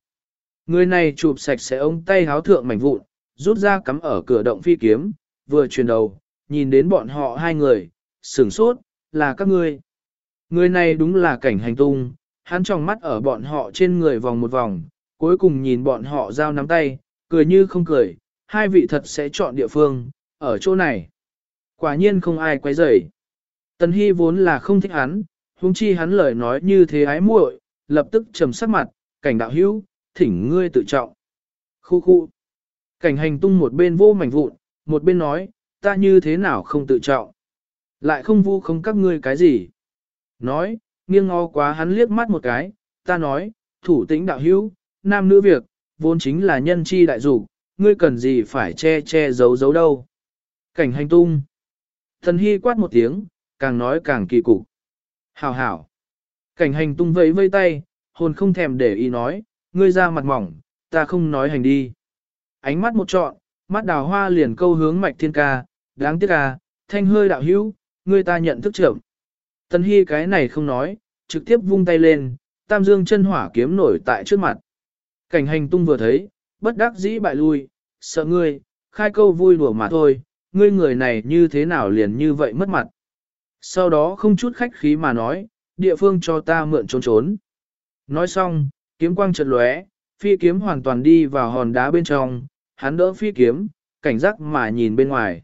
Người này chụp sạch sẽ ống tay háo thượng mảnh vụn, rút ra cắm ở cửa động phi kiếm, vừa chuyển đầu, nhìn đến bọn họ hai người, sửng sốt, là các ngươi. Người này đúng là cảnh hành tung, hắn trong mắt ở bọn họ trên người vòng một vòng, cuối cùng nhìn bọn họ giao nắm tay, cười như không cười, hai vị thật sẽ chọn địa phương, ở chỗ này. Quả nhiên không ai quay rầy. Tần Hy vốn là không thích hắn, huống chi hắn lời nói như thế ái muội, lập tức trầm sắc mặt, cảnh đạo hữu, thỉnh ngươi tự trọng. Khu khu. Cảnh hành tung một bên vô mảnh vụn, một bên nói, ta như thế nào không tự trọng. Lại không vu không các ngươi cái gì. Nói, nghiêng ngó quá hắn liếc mắt một cái, ta nói, thủ tĩnh đạo hữu, nam nữ việc, vốn chính là nhân chi đại dục ngươi cần gì phải che che giấu giấu đâu. Cảnh hành tung. Thần hy quát một tiếng, càng nói càng kỳ cục. Hảo hảo. Cảnh hành tung vẫy vây tay, hồn không thèm để ý nói, ngươi ra mặt mỏng, ta không nói hành đi. Ánh mắt một trọn, mắt đào hoa liền câu hướng mạch thiên ca, đáng tiếc ca, thanh hơi đạo hữu, ngươi ta nhận thức trưởng. Tần Hy cái này không nói, trực tiếp vung tay lên, tam dương chân hỏa kiếm nổi tại trước mặt. Cảnh hành tung vừa thấy, bất đắc dĩ bại lui, sợ ngươi, khai câu vui đùa mà thôi, ngươi người này như thế nào liền như vậy mất mặt. Sau đó không chút khách khí mà nói, địa phương cho ta mượn trốn trốn. Nói xong, kiếm quang chợt lóe, phi kiếm hoàn toàn đi vào hòn đá bên trong, hắn đỡ phi kiếm, cảnh giác mà nhìn bên ngoài.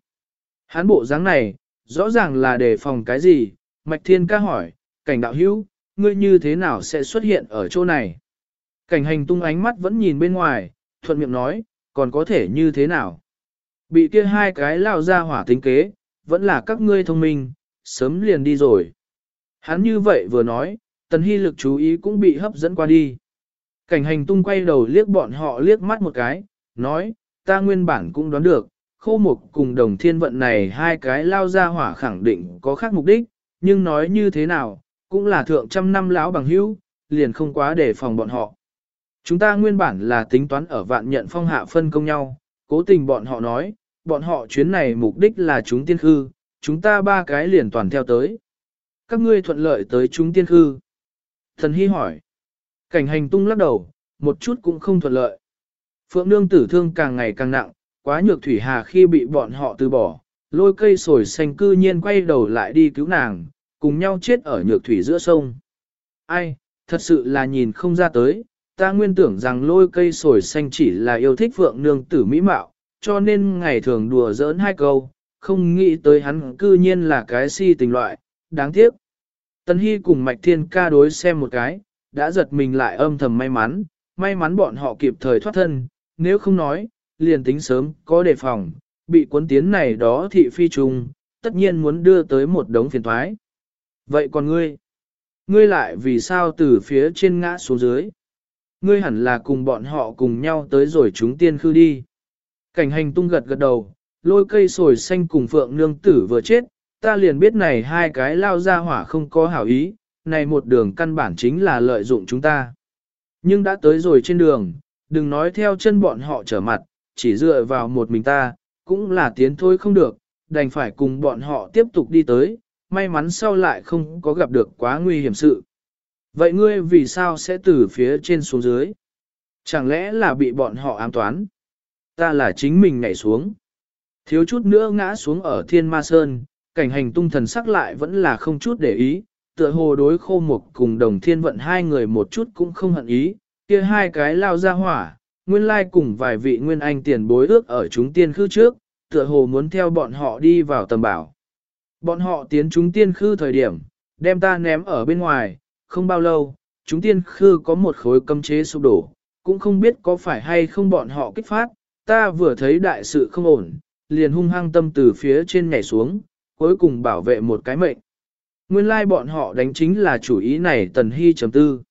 Hắn bộ dáng này, rõ ràng là để phòng cái gì, Mạch Thiên ca hỏi, cảnh đạo hữu, ngươi như thế nào sẽ xuất hiện ở chỗ này? Cảnh hành tung ánh mắt vẫn nhìn bên ngoài, thuận miệng nói, còn có thể như thế nào? Bị kia hai cái lao ra hỏa tính kế, vẫn là các ngươi thông minh, sớm liền đi rồi. Hắn như vậy vừa nói, tần hy lực chú ý cũng bị hấp dẫn qua đi. Cảnh hành tung quay đầu liếc bọn họ liếc mắt một cái, nói, ta nguyên bản cũng đoán được, khô mục cùng đồng thiên vận này hai cái lao ra hỏa khẳng định có khác mục đích, nhưng nói như thế nào, cũng là thượng trăm năm lão bằng hữu, liền không quá để phòng bọn họ. Chúng ta nguyên bản là tính toán ở vạn nhận phong hạ phân công nhau, cố tình bọn họ nói, bọn họ chuyến này mục đích là chúng tiên khư, chúng ta ba cái liền toàn theo tới. Các ngươi thuận lợi tới chúng tiên khư. Thần Hy hỏi. Cảnh hành tung lắc đầu, một chút cũng không thuận lợi. Phượng nương tử thương càng ngày càng nặng, quá nhược thủy hà khi bị bọn họ từ bỏ, lôi cây sồi xanh cư nhiên quay đầu lại đi cứu nàng, cùng nhau chết ở nhược thủy giữa sông. Ai, thật sự là nhìn không ra tới, ta nguyên tưởng rằng lôi cây sồi xanh chỉ là yêu thích phượng nương tử mỹ mạo, cho nên ngày thường đùa giỡn hai câu, không nghĩ tới hắn cư nhiên là cái si tình loại, đáng tiếc. Tân Hy cùng Mạch Thiên ca đối xem một cái, đã giật mình lại âm thầm may mắn, may mắn bọn họ kịp thời thoát thân, nếu không nói, liền tính sớm, có đề phòng, bị cuốn tiến này đó thị phi trùng, tất nhiên muốn đưa tới một đống phiền thoái. Vậy còn ngươi? Ngươi lại vì sao từ phía trên ngã xuống dưới? Ngươi hẳn là cùng bọn họ cùng nhau tới rồi chúng tiên khư đi. Cảnh hành tung gật gật đầu, lôi cây sồi xanh cùng phượng nương tử vừa chết, ta liền biết này hai cái lao ra hỏa không có hảo ý, này một đường căn bản chính là lợi dụng chúng ta. Nhưng đã tới rồi trên đường, đừng nói theo chân bọn họ trở mặt, chỉ dựa vào một mình ta, cũng là tiến thôi không được, đành phải cùng bọn họ tiếp tục đi tới, may mắn sau lại không có gặp được quá nguy hiểm sự. Vậy ngươi vì sao sẽ từ phía trên xuống dưới? Chẳng lẽ là bị bọn họ ám toán? Ta là chính mình nhảy xuống. Thiếu chút nữa ngã xuống ở thiên ma sơn, cảnh hành tung thần sắc lại vẫn là không chút để ý, tựa hồ đối khô mục cùng đồng thiên vận hai người một chút cũng không hận ý, kia hai cái lao ra hỏa, nguyên lai cùng vài vị nguyên anh tiền bối ước ở chúng tiên khư trước, tựa hồ muốn theo bọn họ đi vào tầm bảo. Bọn họ tiến chúng tiên khư thời điểm, đem ta ném ở bên ngoài, không bao lâu, chúng tiên khư có một khối cấm chế sụp đổ, cũng không biết có phải hay không bọn họ kích phát, ta vừa thấy đại sự không ổn, liền hung hăng tâm từ phía trên nhảy xuống, cuối cùng bảo vệ một cái mệnh. Nguyên lai like bọn họ đánh chính là chủ ý này tần hy chấm tư.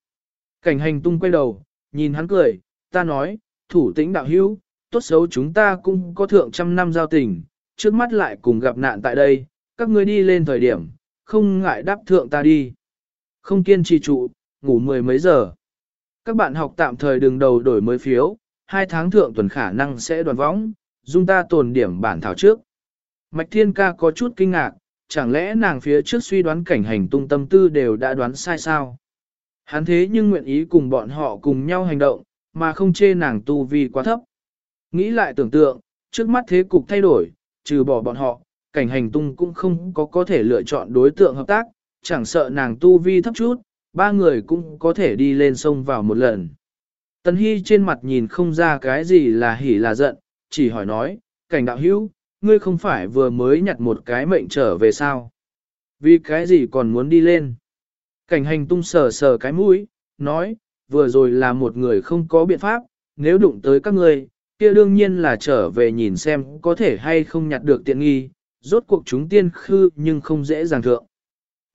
Cảnh hành tung quay đầu, nhìn hắn cười, ta nói, thủ tĩnh đạo hữu, tốt xấu chúng ta cũng có thượng trăm năm giao tình, trước mắt lại cùng gặp nạn tại đây, các ngươi đi lên thời điểm, không ngại đáp thượng ta đi. Không kiên trì trụ, ngủ mười mấy giờ. Các bạn học tạm thời đừng đầu đổi mới phiếu, hai tháng thượng tuần khả năng sẽ đoàn võng, dung ta tồn điểm bản thảo trước. Mạch Thiên Ca có chút kinh ngạc, chẳng lẽ nàng phía trước suy đoán cảnh hành tung tâm tư đều đã đoán sai sao? Hắn thế nhưng nguyện ý cùng bọn họ cùng nhau hành động, mà không chê nàng tu vi quá thấp. Nghĩ lại tưởng tượng, trước mắt thế cục thay đổi, trừ bỏ bọn họ, cảnh hành tung cũng không có có thể lựa chọn đối tượng hợp tác, chẳng sợ nàng tu vi thấp chút, ba người cũng có thể đi lên sông vào một lần. Tần Hy trên mặt nhìn không ra cái gì là hỉ là giận, chỉ hỏi nói, cảnh đạo hữu, ngươi không phải vừa mới nhặt một cái mệnh trở về sao? Vì cái gì còn muốn đi lên? Cảnh hành tung sờ sờ cái mũi, nói, vừa rồi là một người không có biện pháp, nếu đụng tới các ngươi, kia đương nhiên là trở về nhìn xem có thể hay không nhặt được tiện nghi, rốt cuộc chúng tiên khư nhưng không dễ dàng thượng.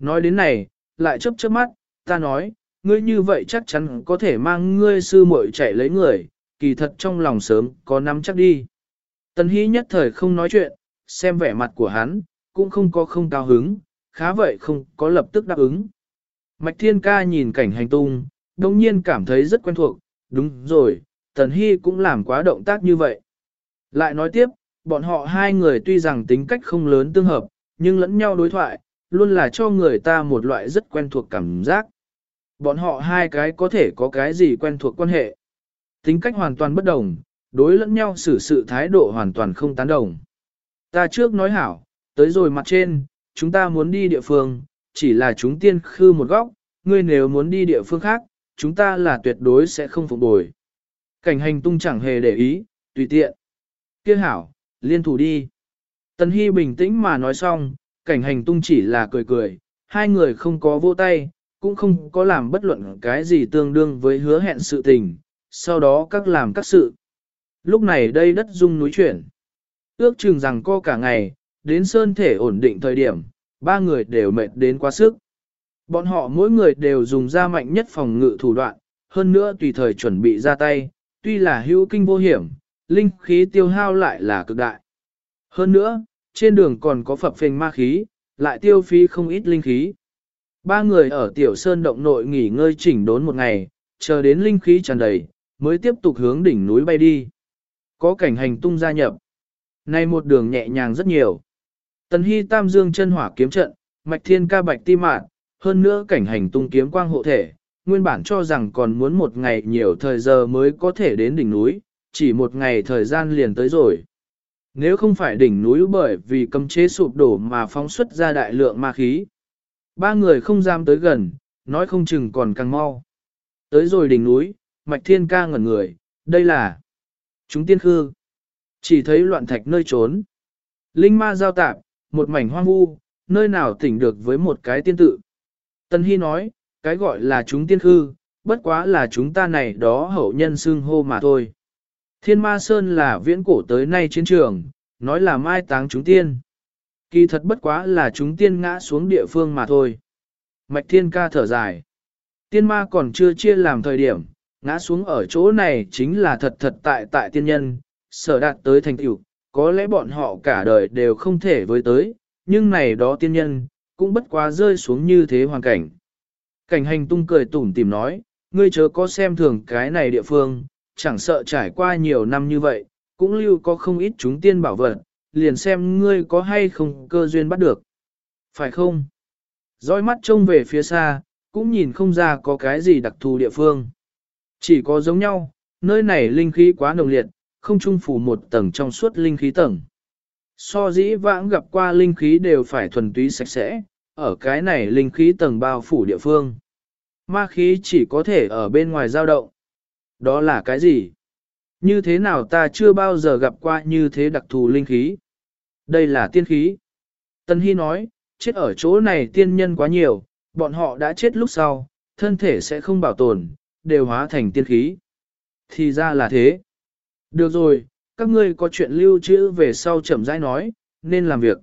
Nói đến này, lại chấp chớp mắt, ta nói, ngươi như vậy chắc chắn có thể mang ngươi sư muội chạy lấy người, kỳ thật trong lòng sớm có nắm chắc đi. Tần Hy nhất thời không nói chuyện, xem vẻ mặt của hắn, cũng không có không cao hứng, khá vậy không có lập tức đáp ứng. Mạch Thiên Ca nhìn cảnh hành tung, đồng nhiên cảm thấy rất quen thuộc, đúng rồi, Tần Hy cũng làm quá động tác như vậy. Lại nói tiếp, bọn họ hai người tuy rằng tính cách không lớn tương hợp, nhưng lẫn nhau đối thoại, luôn là cho người ta một loại rất quen thuộc cảm giác. Bọn họ hai cái có thể có cái gì quen thuộc quan hệ. Tính cách hoàn toàn bất đồng, đối lẫn nhau xử sự thái độ hoàn toàn không tán đồng. Ta trước nói hảo, tới rồi mặt trên, chúng ta muốn đi địa phương, chỉ là chúng tiên khư một góc, ngươi nếu muốn đi địa phương khác, chúng ta là tuyệt đối sẽ không phục bồi. Cảnh hành tung chẳng hề để ý, tùy tiện. Kia hảo, liên thủ đi. Tần Hy bình tĩnh mà nói xong, cảnh hành tung chỉ là cười cười, hai người không có vô tay, cũng không có làm bất luận cái gì tương đương với hứa hẹn sự tình, sau đó các làm các sự. Lúc này đây đất rung núi chuyển. Ước chừng rằng co cả ngày, đến sơn thể ổn định thời điểm, ba người đều mệt đến quá sức. Bọn họ mỗi người đều dùng ra mạnh nhất phòng ngự thủ đoạn, hơn nữa tùy thời chuẩn bị ra tay, tuy là hữu kinh vô hiểm, linh khí tiêu hao lại là cực đại. Hơn nữa, trên đường còn có phập phình ma khí, lại tiêu phí không ít linh khí. Ba người ở tiểu sơn động nội nghỉ ngơi chỉnh đốn một ngày, chờ đến linh khí tràn đầy, mới tiếp tục hướng đỉnh núi bay đi. Có cảnh hành tung gia nhập. Nay một đường nhẹ nhàng rất nhiều. Tần Hy Tam Dương chân hỏa kiếm trận, Mạch Thiên ca bạch ti mạn, hơn nữa cảnh hành tung kiếm quang hộ thể, nguyên bản cho rằng còn muốn một ngày nhiều thời giờ mới có thể đến đỉnh núi, chỉ một ngày thời gian liền tới rồi. Nếu không phải đỉnh núi bởi vì cấm chế sụp đổ mà phóng xuất ra đại lượng ma khí, ba người không dám tới gần, nói không chừng còn càng mau. Tới rồi đỉnh núi, Mạch Thiên ca ngẩn người, đây là chúng tiên khư. Chỉ thấy loạn thạch nơi trốn. Linh ma giao tạp, một mảnh hoang vu, nơi nào tỉnh được với một cái tiên tự. Tân Hy nói, cái gọi là chúng tiên khư, bất quá là chúng ta này đó hậu nhân xưng hô mà thôi. Thiên ma sơn là viễn cổ tới nay chiến trường, nói là mai táng chúng tiên. Kỳ thật bất quá là chúng tiên ngã xuống địa phương mà thôi. Mạch thiên ca thở dài. Tiên ma còn chưa chia làm thời điểm, ngã xuống ở chỗ này chính là thật thật tại tại tiên nhân, sở đạt tới thành tựu, có lẽ bọn họ cả đời đều không thể với tới, nhưng này đó tiên nhân, cũng bất quá rơi xuống như thế hoàn cảnh. Cảnh hành tung cười tủm tìm nói, ngươi chớ có xem thường cái này địa phương, chẳng sợ trải qua nhiều năm như vậy, cũng lưu có không ít chúng tiên bảo vật, liền xem ngươi có hay không cơ duyên bắt được. Phải không? Dõi mắt trông về phía xa, cũng nhìn không ra có cái gì đặc thù địa phương. Chỉ có giống nhau, nơi này linh khí quá nồng liệt, không trung phủ một tầng trong suốt linh khí tầng. So dĩ vãng gặp qua linh khí đều phải thuần túy sạch sẽ, ở cái này linh khí tầng bao phủ địa phương. Ma khí chỉ có thể ở bên ngoài dao động. Đó là cái gì? Như thế nào ta chưa bao giờ gặp qua như thế đặc thù linh khí? Đây là tiên khí. Tân Hy nói, chết ở chỗ này tiên nhân quá nhiều, bọn họ đã chết lúc sau, thân thể sẽ không bảo tồn, đều hóa thành tiên khí. Thì ra là thế. Được rồi, các ngươi có chuyện lưu trữ về sau chậm rãi nói, nên làm việc.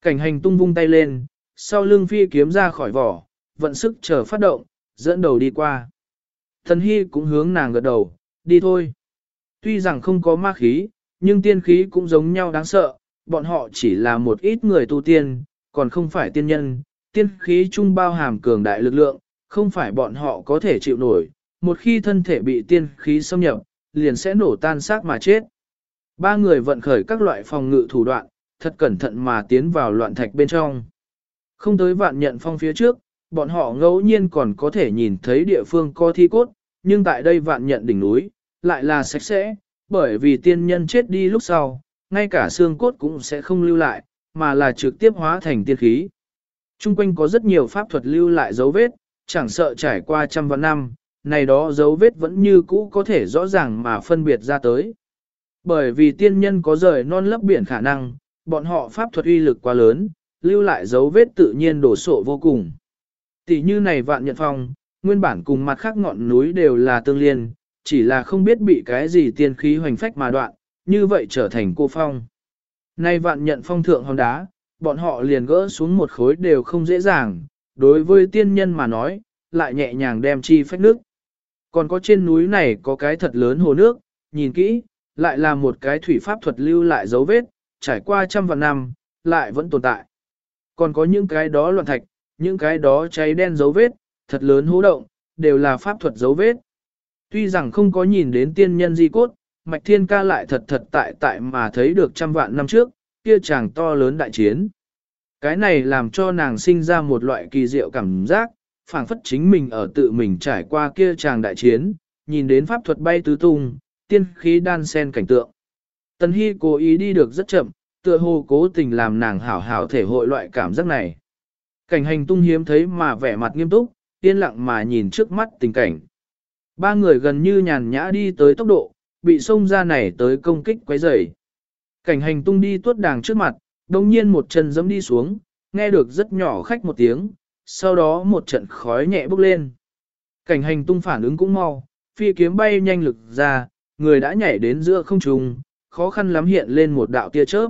Cảnh hành tung vung tay lên, sau lưng phi kiếm ra khỏi vỏ, vận sức chờ phát động, dẫn đầu đi qua. Thần Hy cũng hướng nàng gật đầu, đi thôi. Tuy rằng không có ma khí, nhưng tiên khí cũng giống nhau đáng sợ, bọn họ chỉ là một ít người tu tiên, còn không phải tiên nhân, tiên khí chung bao hàm cường đại lực lượng, không phải bọn họ có thể chịu nổi, một khi thân thể bị tiên khí xâm nhập, liền sẽ nổ tan xác mà chết. Ba người vận khởi các loại phòng ngự thủ đoạn, thật cẩn thận mà tiến vào loạn thạch bên trong. Không tới vạn nhận phong phía trước, bọn họ ngẫu nhiên còn có thể nhìn thấy địa phương có thi cốt, nhưng tại đây vạn nhận đỉnh núi, lại là sạch sẽ, bởi vì tiên nhân chết đi lúc sau, ngay cả xương cốt cũng sẽ không lưu lại, mà là trực tiếp hóa thành tiên khí. Trung quanh có rất nhiều pháp thuật lưu lại dấu vết, chẳng sợ trải qua trăm vạn năm, này đó dấu vết vẫn như cũ có thể rõ ràng mà phân biệt ra tới. Bởi vì tiên nhân có rời non lấp biển khả năng, bọn họ pháp thuật uy lực quá lớn, lưu lại dấu vết tự nhiên đổ sộ vô cùng. Tỷ như này vạn nhận phong, nguyên bản cùng mặt khác ngọn núi đều là tương liên, chỉ là không biết bị cái gì tiên khí hoành phách mà đoạn, như vậy trở thành cô phong. Nay vạn nhận phong thượng hòn đá, bọn họ liền gỡ xuống một khối đều không dễ dàng, đối với tiên nhân mà nói, lại nhẹ nhàng đem chi phách nước. Còn có trên núi này có cái thật lớn hồ nước, nhìn kỹ, lại là một cái thủy pháp thuật lưu lại dấu vết, trải qua trăm vạn năm, lại vẫn tồn tại. Còn có những cái đó loạn thạch, những cái đó cháy đen dấu vết, thật lớn hố động, đều là pháp thuật dấu vết. Tuy rằng không có nhìn đến tiên nhân di cốt, Mạch Thiên Ca lại thật thật tại tại mà thấy được trăm vạn năm trước, kia chàng to lớn đại chiến. Cái này làm cho nàng sinh ra một loại kỳ diệu cảm giác, phảng phất chính mình ở tự mình trải qua kia chàng đại chiến, nhìn đến pháp thuật bay tứ tung, tiên khí đan sen cảnh tượng. Tần Hy cố ý đi được rất chậm, tựa hồ cố tình làm nàng hảo hảo thể hội loại cảm giác này. Cảnh hành tung hiếm thấy mà vẻ mặt nghiêm túc, yên lặng mà nhìn trước mắt tình cảnh. Ba người gần như nhàn nhã đi tới tốc độ, bị xông ra này tới công kích quấy rầy. Cảnh hành tung đi tuốt đàng trước mặt, đồng nhiên một chân giẫm đi xuống, nghe được rất nhỏ khách một tiếng, sau đó một trận khói nhẹ bốc lên. Cảnh hành tung phản ứng cũng mau, phi kiếm bay nhanh lực ra, người đã nhảy đến giữa không trung, khó khăn lắm hiện lên một đạo tia chớp.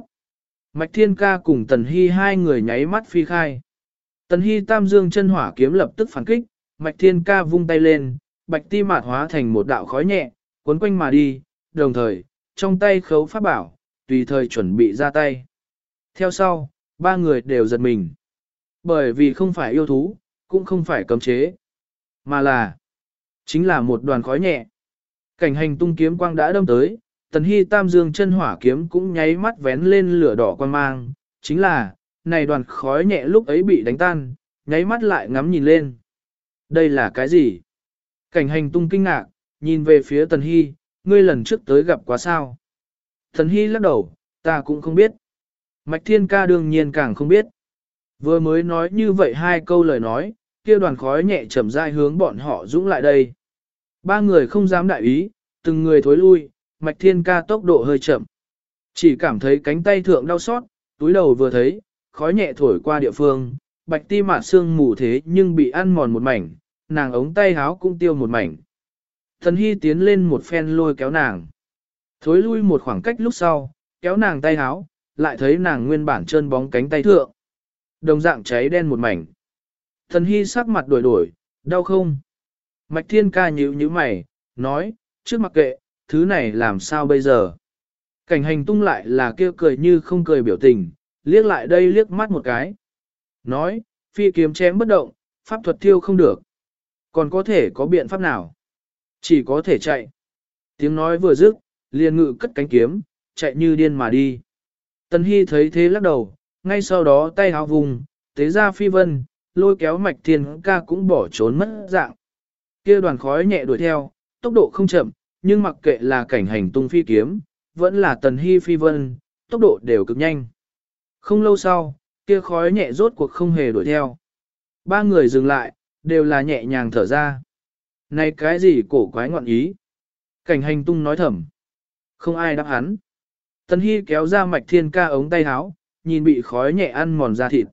Mạch Thiên Ca cùng Tần Hy hai người nháy mắt phi khai. Tần Hy tam dương chân hỏa kiếm lập tức phản kích, Mạch Thiên Ca vung tay lên, bạch ti mạt hóa thành một đạo khói nhẹ, cuốn quanh mà đi, đồng thời, trong tay khấu pháp bảo, tùy thời chuẩn bị ra tay. Theo sau, ba người đều giật mình. Bởi vì không phải yêu thú, cũng không phải cấm chế, mà là, chính là một đoàn khói nhẹ. Cảnh hành tung kiếm quang đã đâm tới, tần hy tam dương chân hỏa kiếm cũng nháy mắt vén lên lửa đỏ quang mang, chính là, này đoàn khói nhẹ lúc ấy bị đánh tan, nháy mắt lại ngắm nhìn lên. Đây là cái gì? Cảnh hành tung kinh ngạc, nhìn về phía tần hy, ngươi lần trước tới gặp quá sao? Tần hy lắc đầu, ta cũng không biết. Mạch thiên ca đương nhiên càng không biết. Vừa mới nói như vậy hai câu lời nói, kia đoàn khói nhẹ chậm rãi hướng bọn họ dũng lại đây. Ba người không dám đại ý, từng người thối lui, mạch thiên ca tốc độ hơi chậm. Chỉ cảm thấy cánh tay thượng đau xót, túi đầu vừa thấy, khói nhẹ thổi qua địa phương, bạch ti mạt xương mù thế nhưng bị ăn mòn một mảnh, nàng ống tay háo cũng tiêu một mảnh. Thần hy tiến lên một phen lôi kéo nàng. Thối lui một khoảng cách lúc sau, kéo nàng tay háo, lại thấy nàng nguyên bản trơn bóng cánh tay thượng. Đồng dạng cháy đen một mảnh. Thần hy sắc mặt đổi đổi, đau không? Mạch thiên ca nhíu nhíu mày, nói, trước mặc kệ, thứ này làm sao bây giờ? Cảnh hành tung lại là kêu cười như không cười biểu tình, liếc lại đây liếc mắt một cái. Nói, phi kiếm chém bất động, pháp thuật thiêu không được. Còn có thể có biện pháp nào? Chỉ có thể chạy. Tiếng nói vừa dứt, liền ngự cất cánh kiếm, chạy như điên mà đi. Tần Hy thấy thế lắc đầu, ngay sau đó tay hào vùng, tế ra phi vân, lôi kéo mạch thiên ca cũng bỏ trốn mất dạng. kia đoàn khói nhẹ đuổi theo, tốc độ không chậm, nhưng mặc kệ là cảnh hành tung phi kiếm, vẫn là tần hy phi vân, tốc độ đều cực nhanh. Không lâu sau, kia khói nhẹ rốt cuộc không hề đuổi theo. Ba người dừng lại, đều là nhẹ nhàng thở ra. Này cái gì cổ quái ngoạn ý? Cảnh hành tung nói thầm. Không ai đáp hắn. Tần Hy kéo ra mạch thiên ca ống tay áo, nhìn bị khói nhẹ ăn mòn ra thịt.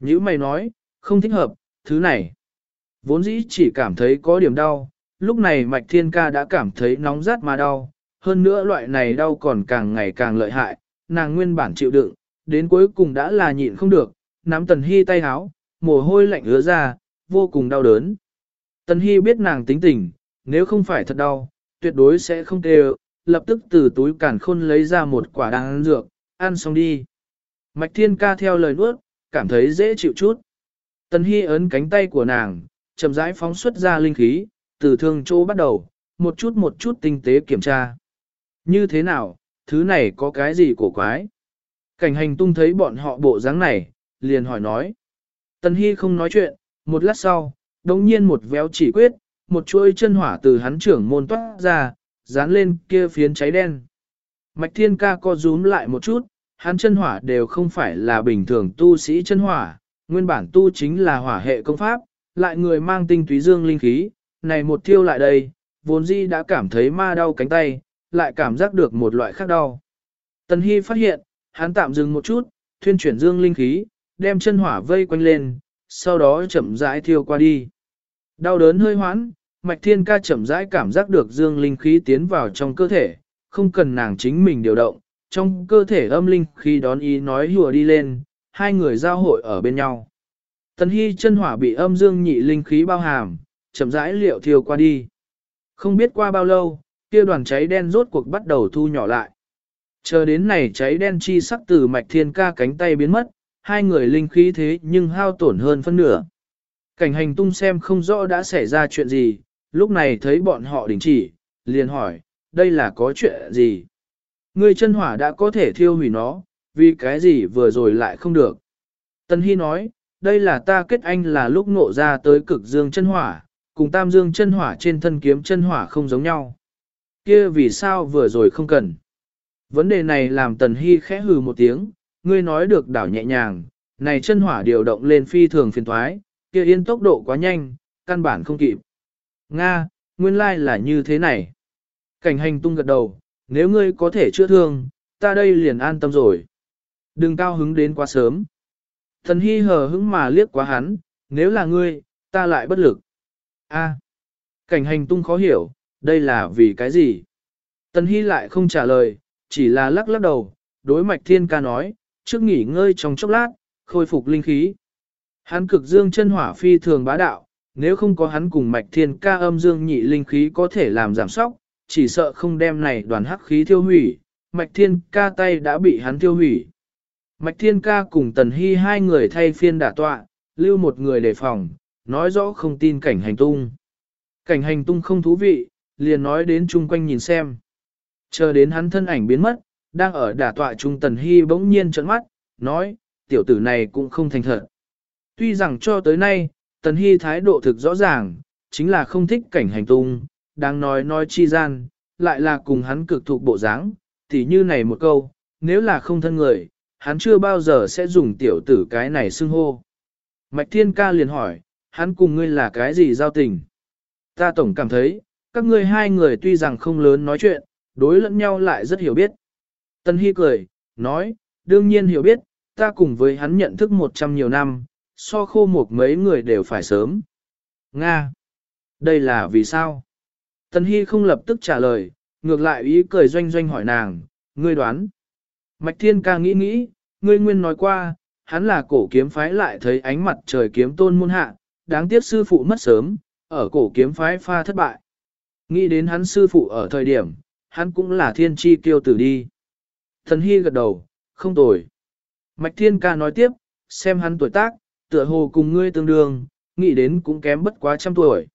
Nhữ mày nói, không thích hợp, thứ này. Vốn dĩ chỉ cảm thấy có điểm đau, lúc này mạch thiên ca đã cảm thấy nóng rát mà đau, hơn nữa loại này đau còn càng ngày càng lợi hại, nàng nguyên bản chịu đựng, đến cuối cùng đã là nhịn không được, nắm tần hy tay háo, mồ hôi lạnh ứa ra, vô cùng đau đớn. Tần hy biết nàng tính tình, nếu không phải thật đau, tuyệt đối sẽ không tê lập tức từ túi cản khôn lấy ra một quả đan dược, ăn xong đi. Mạch thiên ca theo lời nuốt, cảm thấy dễ chịu chút. Tần Hy ấn cánh tay của nàng, chậm rãi phóng xuất ra linh khí, từ thương chỗ bắt đầu, một chút một chút tinh tế kiểm tra. Như thế nào, thứ này có cái gì cổ quái? Cảnh hành tung thấy bọn họ bộ dáng này, liền hỏi nói. Tần Hy không nói chuyện, một lát sau, đồng nhiên một véo chỉ quyết, một chuôi chân hỏa từ hắn trưởng môn toát ra, dán lên kia phiến cháy đen. Mạch thiên ca co rúm lại một chút, hắn chân hỏa đều không phải là bình thường tu sĩ chân hỏa, nguyên bản tu chính là hỏa hệ công pháp, lại người mang tinh túy dương linh khí, này một thiêu lại đây, vốn di đã cảm thấy ma đau cánh tay, lại cảm giác được một loại khác đau. Tần Hy phát hiện, hắn tạm dừng một chút, thuyên chuyển dương linh khí, đem chân hỏa vây quanh lên, sau đó chậm rãi thiêu qua đi. Đau đớn hơi hoãn, Mạch Thiên Ca chậm rãi cảm giác được dương linh khí tiến vào trong cơ thể, không cần nàng chính mình điều động, trong cơ thể âm linh khi đón ý nói hùa đi lên, hai người giao hội ở bên nhau. Tần Hy chân hỏa bị âm dương nhị linh khí bao hàm, chậm rãi liệu thiêu qua đi. Không biết qua bao lâu, kia đoàn cháy đen rốt cuộc bắt đầu thu nhỏ lại. Chờ đến này cháy đen chi sắc từ mạch thiên ca cánh tay biến mất, hai người linh khí thế nhưng hao tổn hơn phân nửa. Cảnh hành tung xem không rõ đã xảy ra chuyện gì, lúc này thấy bọn họ đình chỉ, liền hỏi, đây là có chuyện gì? người chân hỏa đã có thể thiêu hủy nó, vì cái gì vừa rồi lại không được. Tân Hy nói, đây là ta kết anh là lúc ngộ ra tới cực dương chân hỏa, cùng tam dương chân hỏa trên thân kiếm chân hỏa không giống nhau. Kia vì sao vừa rồi không cần. Vấn đề này làm Tần Hy khẽ hừ một tiếng, ngươi nói được đảo nhẹ nhàng, này chân hỏa điều động lên phi thường phiền thoái, kia yên tốc độ quá nhanh, căn bản không kịp. Nga, nguyên lai là như thế này. Cảnh hành tung gật đầu, nếu ngươi có thể chữa thương, ta đây liền an tâm rồi. Đừng cao hứng đến quá sớm. Thần hy hờ hững mà liếc quá hắn, nếu là ngươi, ta lại bất lực. A, cảnh hành tung khó hiểu, đây là vì cái gì? Tần hy lại không trả lời, chỉ là lắc lắc đầu, đối mạch thiên ca nói, trước nghỉ ngơi trong chốc lát, khôi phục linh khí. Hắn cực dương chân hỏa phi thường bá đạo, nếu không có hắn cùng mạch thiên ca âm dương nhị linh khí có thể làm giảm sóc, chỉ sợ không đem này đoàn hắc khí thiêu hủy, mạch thiên ca tay đã bị hắn tiêu hủy. Mạch thiên ca cùng tần hy hai người thay phiên đả tọa, lưu một người đề phòng, nói rõ không tin cảnh hành tung. Cảnh hành tung không thú vị, liền nói đến chung quanh nhìn xem. Chờ đến hắn thân ảnh biến mất, đang ở đả tọa trung tần hy bỗng nhiên trợn mắt, nói, tiểu tử này cũng không thành thật. Tuy rằng cho tới nay, tần hy thái độ thực rõ ràng, chính là không thích cảnh hành tung, đang nói nói chi gian, lại là cùng hắn cực thuộc bộ dáng, thì như này một câu, nếu là không thân người, hắn chưa bao giờ sẽ dùng tiểu tử cái này xưng hô. Mạch Thiên Ca liền hỏi, hắn cùng ngươi là cái gì giao tình? Ta tổng cảm thấy, các ngươi hai người tuy rằng không lớn nói chuyện, đối lẫn nhau lại rất hiểu biết. Tân Hy cười, nói, đương nhiên hiểu biết, ta cùng với hắn nhận thức một trăm nhiều năm, so khô một mấy người đều phải sớm. Nga! Đây là vì sao? Tân Hy không lập tức trả lời, ngược lại ý cười doanh doanh hỏi nàng, ngươi đoán. Mạch Thiên ca nghĩ nghĩ, ngươi nguyên nói qua, hắn là cổ kiếm phái lại thấy ánh mặt trời kiếm tôn môn hạ, đáng tiếc sư phụ mất sớm, ở cổ kiếm phái pha thất bại. Nghĩ đến hắn sư phụ ở thời điểm, hắn cũng là thiên chi kiêu tử đi. Thần Hy gật đầu, không tồi. Mạch Thiên ca nói tiếp, xem hắn tuổi tác, tựa hồ cùng ngươi tương đương, nghĩ đến cũng kém bất quá trăm tuổi,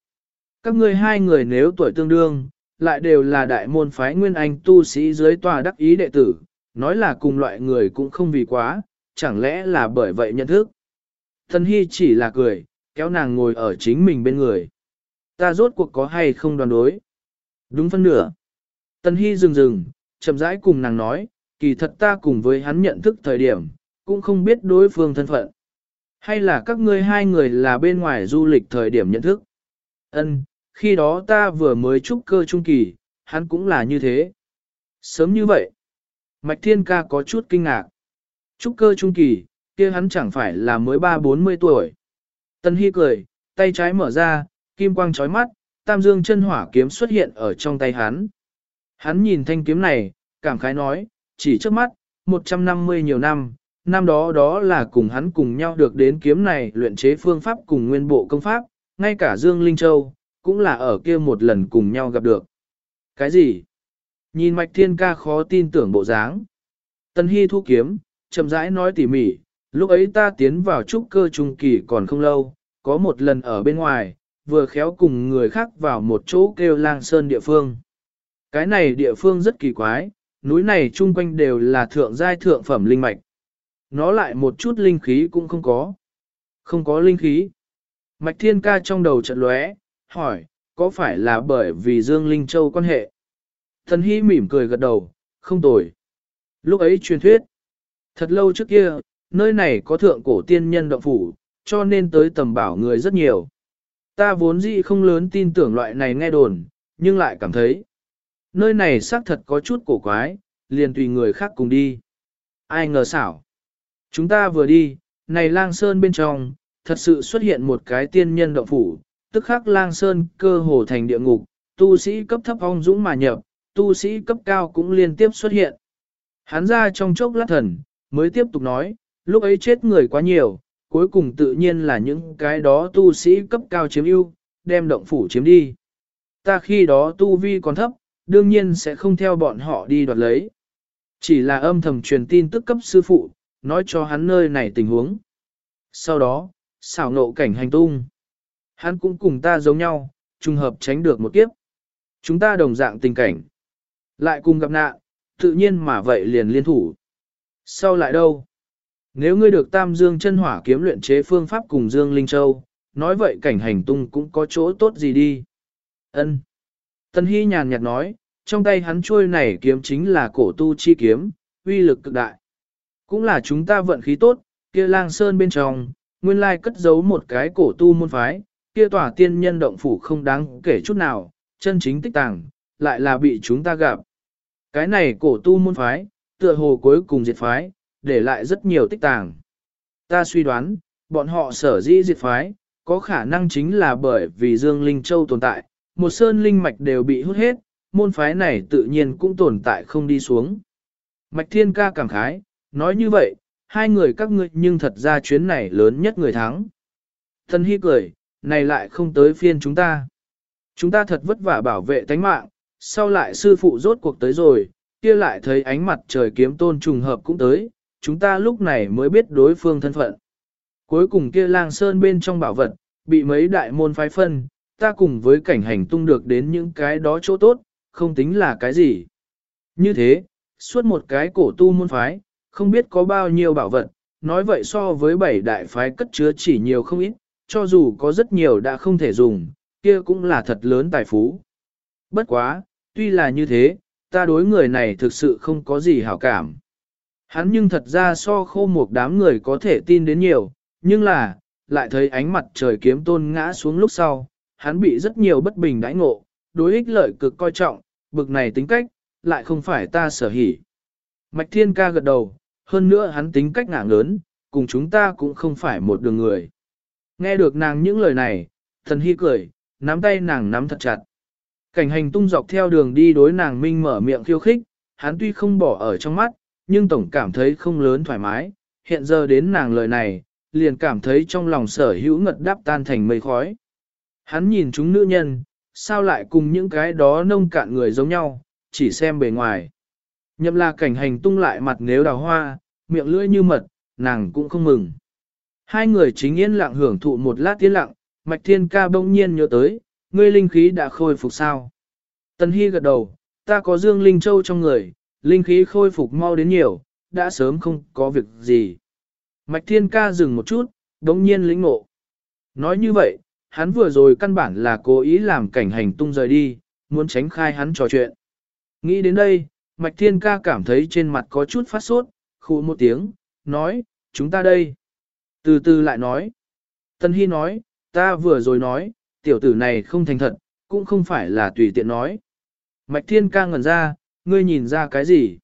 Các ngươi hai người nếu tuổi tương đương, lại đều là đại môn phái nguyên anh tu sĩ dưới tòa đắc ý đệ tử, nói là cùng loại người cũng không vì quá, chẳng lẽ là bởi vậy nhận thức. Thần Hy chỉ là cười, kéo nàng ngồi ở chính mình bên người. Ta rốt cuộc có hay không đoàn đối? Đúng phân nửa. Tần Hy dừng dừng, chậm rãi cùng nàng nói, kỳ thật ta cùng với hắn nhận thức thời điểm, cũng không biết đối phương thân phận. Hay là các ngươi hai người là bên ngoài du lịch thời điểm nhận thức? Ân, khi đó ta vừa mới trúc cơ trung kỳ, hắn cũng là như thế. Sớm như vậy, Mạch Thiên Ca có chút kinh ngạc. Trúc cơ trung kỳ, kia hắn chẳng phải là mới ba bốn mươi tuổi. Tân Hy cười, tay trái mở ra, kim quang chói mắt, tam dương chân hỏa kiếm xuất hiện ở trong tay hắn. Hắn nhìn thanh kiếm này, cảm khái nói, chỉ trước mắt, 150 nhiều năm, năm đó đó là cùng hắn cùng nhau được đến kiếm này luyện chế phương pháp cùng nguyên bộ công pháp, ngay cả Dương Linh Châu, cũng là ở kia một lần cùng nhau gặp được. Cái gì? Nhìn Mạch Thiên Ca khó tin tưởng bộ dáng. Tân Hy thu kiếm, chậm rãi nói tỉ mỉ, lúc ấy ta tiến vào trúc cơ trung kỳ còn không lâu, có một lần ở bên ngoài, vừa khéo cùng người khác vào một chỗ kêu lang sơn địa phương. Cái này địa phương rất kỳ quái, núi này chung quanh đều là thượng giai thượng phẩm linh mạch. Nó lại một chút linh khí cũng không có. Không có linh khí. Mạch thiên ca trong đầu trận lóe, hỏi, có phải là bởi vì Dương Linh Châu quan hệ? Thần Hy mỉm cười gật đầu, không tồi. Lúc ấy truyền thuyết, thật lâu trước kia, nơi này có thượng cổ tiên nhân động phủ, cho nên tới tầm bảo người rất nhiều. Ta vốn dĩ không lớn tin tưởng loại này nghe đồn, nhưng lại cảm thấy, nơi này xác thật có chút cổ quái, liền tùy người khác cùng đi. Ai ngờ xảo. Chúng ta vừa đi, này lang sơn bên trong, thật sự xuất hiện một cái tiên nhân động phủ, tức khắc lang sơn cơ hồ thành địa ngục, tu sĩ cấp thấp ong dũng mà nhập, tu sĩ cấp cao cũng liên tiếp xuất hiện. Hắn ra trong chốc lát thần, mới tiếp tục nói, lúc ấy chết người quá nhiều, cuối cùng tự nhiên là những cái đó tu sĩ cấp cao chiếm ưu, đem động phủ chiếm đi. Ta khi đó tu vi còn thấp, đương nhiên sẽ không theo bọn họ đi đoạt lấy. Chỉ là âm thầm truyền tin tức cấp sư phụ, nói cho hắn nơi này tình huống. Sau đó, xảo nộ cảnh hành tung. Hắn cũng cùng ta giống nhau, trùng hợp tránh được một kiếp. Chúng ta đồng dạng tình cảnh. Lại cùng gặp nạn, tự nhiên mà vậy liền liên thủ. Sau lại đâu? Nếu ngươi được tam dương chân hỏa kiếm luyện chế phương pháp cùng Dương Linh Châu, nói vậy cảnh hành tung cũng có chỗ tốt gì đi. Ân. Tân Hy nhàn nhạt nói, trong tay hắn chuôi này kiếm chính là cổ tu chi kiếm, uy lực cực đại. Cũng là chúng ta vận khí tốt, kia lang sơn bên trong, nguyên lai cất giấu một cái cổ tu môn phái, kia tỏa tiên nhân động phủ không đáng kể chút nào, chân chính tích tàng, lại là bị chúng ta gặp. Cái này cổ tu môn phái, tựa hồ cuối cùng diệt phái, để lại rất nhiều tích tàng. Ta suy đoán, bọn họ sở dĩ diệt phái, có khả năng chính là bởi vì Dương Linh Châu tồn tại, một sơn linh mạch đều bị hút hết, môn phái này tự nhiên cũng tồn tại không đi xuống. Mạch Thiên ca cảm khái, nói như vậy, hai người các ngươi nhưng thật ra chuyến này lớn nhất người thắng. Thần Hy cười, này lại không tới phiên chúng ta. Chúng ta thật vất vả bảo vệ tánh mạng, sau lại sư phụ rốt cuộc tới rồi, kia lại thấy ánh mặt trời kiếm tôn trùng hợp cũng tới, chúng ta lúc này mới biết đối phương thân phận. Cuối cùng kia lang sơn bên trong bảo vật, bị mấy đại môn phái phân, ta cùng với cảnh hành tung được đến những cái đó chỗ tốt, không tính là cái gì. Như thế, suốt một cái cổ tu môn phái, không biết có bao nhiêu bảo vật, nói vậy so với bảy đại phái cất chứa chỉ nhiều không ít, cho dù có rất nhiều đã không thể dùng, kia cũng là thật lớn tài phú. Bất quá, tuy là như thế, ta đối người này thực sự không có gì hảo cảm. Hắn nhưng thật ra so khô một đám người có thể tin đến nhiều, nhưng là, lại thấy ánh mặt trời kiếm tôn ngã xuống lúc sau, hắn bị rất nhiều bất bình đãi ngộ, đối ích lợi cực coi trọng, bực này tính cách, lại không phải ta sở hỉ. Mạch Thiên ca gật đầu, hơn nữa hắn tính cách ngạng lớn, cùng chúng ta cũng không phải một đường người. Nghe được nàng những lời này, thần hy cười, nắm tay nàng nắm thật chặt. Cảnh hành tung dọc theo đường đi đối nàng minh mở miệng khiêu khích, hắn tuy không bỏ ở trong mắt, nhưng tổng cảm thấy không lớn thoải mái, hiện giờ đến nàng lời này, liền cảm thấy trong lòng sở hữu ngật đáp tan thành mây khói. Hắn nhìn chúng nữ nhân, sao lại cùng những cái đó nông cạn người giống nhau, chỉ xem bề ngoài. Nhậm là cảnh hành tung lại mặt nếu đào hoa, miệng lưỡi như mật, nàng cũng không mừng. Hai người chính yên lặng hưởng thụ một lát tiến lặng, Mạch Thiên Ca bỗng nhiên nhớ tới, ngươi linh khí đã khôi phục sao? Tần Hy gật đầu, ta có dương linh châu trong người, linh khí khôi phục mau đến nhiều, đã sớm không có việc gì. Mạch Thiên Ca dừng một chút, đống nhiên lĩnh ngộ. Nói như vậy, hắn vừa rồi căn bản là cố ý làm cảnh hành tung rời đi, muốn tránh khai hắn trò chuyện. Nghĩ đến đây, Mạch Thiên Ca cảm thấy trên mặt có chút phát sốt, khu một tiếng, nói, chúng ta đây. Từ từ lại nói. Tân Hy nói, ta vừa rồi nói, tiểu tử này không thành thật, cũng không phải là tùy tiện nói. Mạch Thiên Ca ngẩn ra, ngươi nhìn ra cái gì?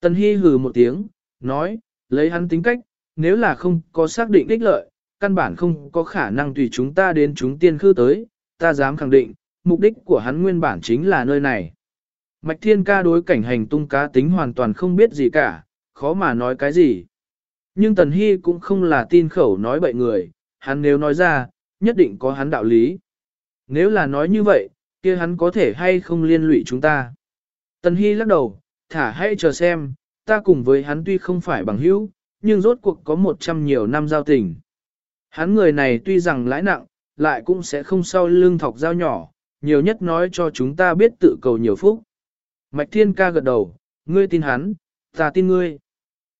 Tân Hy hừ một tiếng, nói, lấy hắn tính cách, nếu là không có xác định đích lợi, căn bản không có khả năng tùy chúng ta đến chúng tiên khư tới, ta dám khẳng định, mục đích của hắn nguyên bản chính là nơi này. Mạch Thiên Ca đối cảnh hành tung cá tính hoàn toàn không biết gì cả, khó mà nói cái gì. Nhưng Tần Hy cũng không là tin khẩu nói bậy người, hắn nếu nói ra, nhất định có hắn đạo lý. Nếu là nói như vậy, kia hắn có thể hay không liên lụy chúng ta. Tần Hy lắc đầu, thả hay chờ xem, ta cùng với hắn tuy không phải bằng hữu, nhưng rốt cuộc có một trăm nhiều năm giao tình. Hắn người này tuy rằng lãi nặng, lại cũng sẽ không sau lưng thọc dao nhỏ, nhiều nhất nói cho chúng ta biết tự cầu nhiều phúc. Mạch Thiên ca gật đầu, ngươi tin hắn, ta tin ngươi.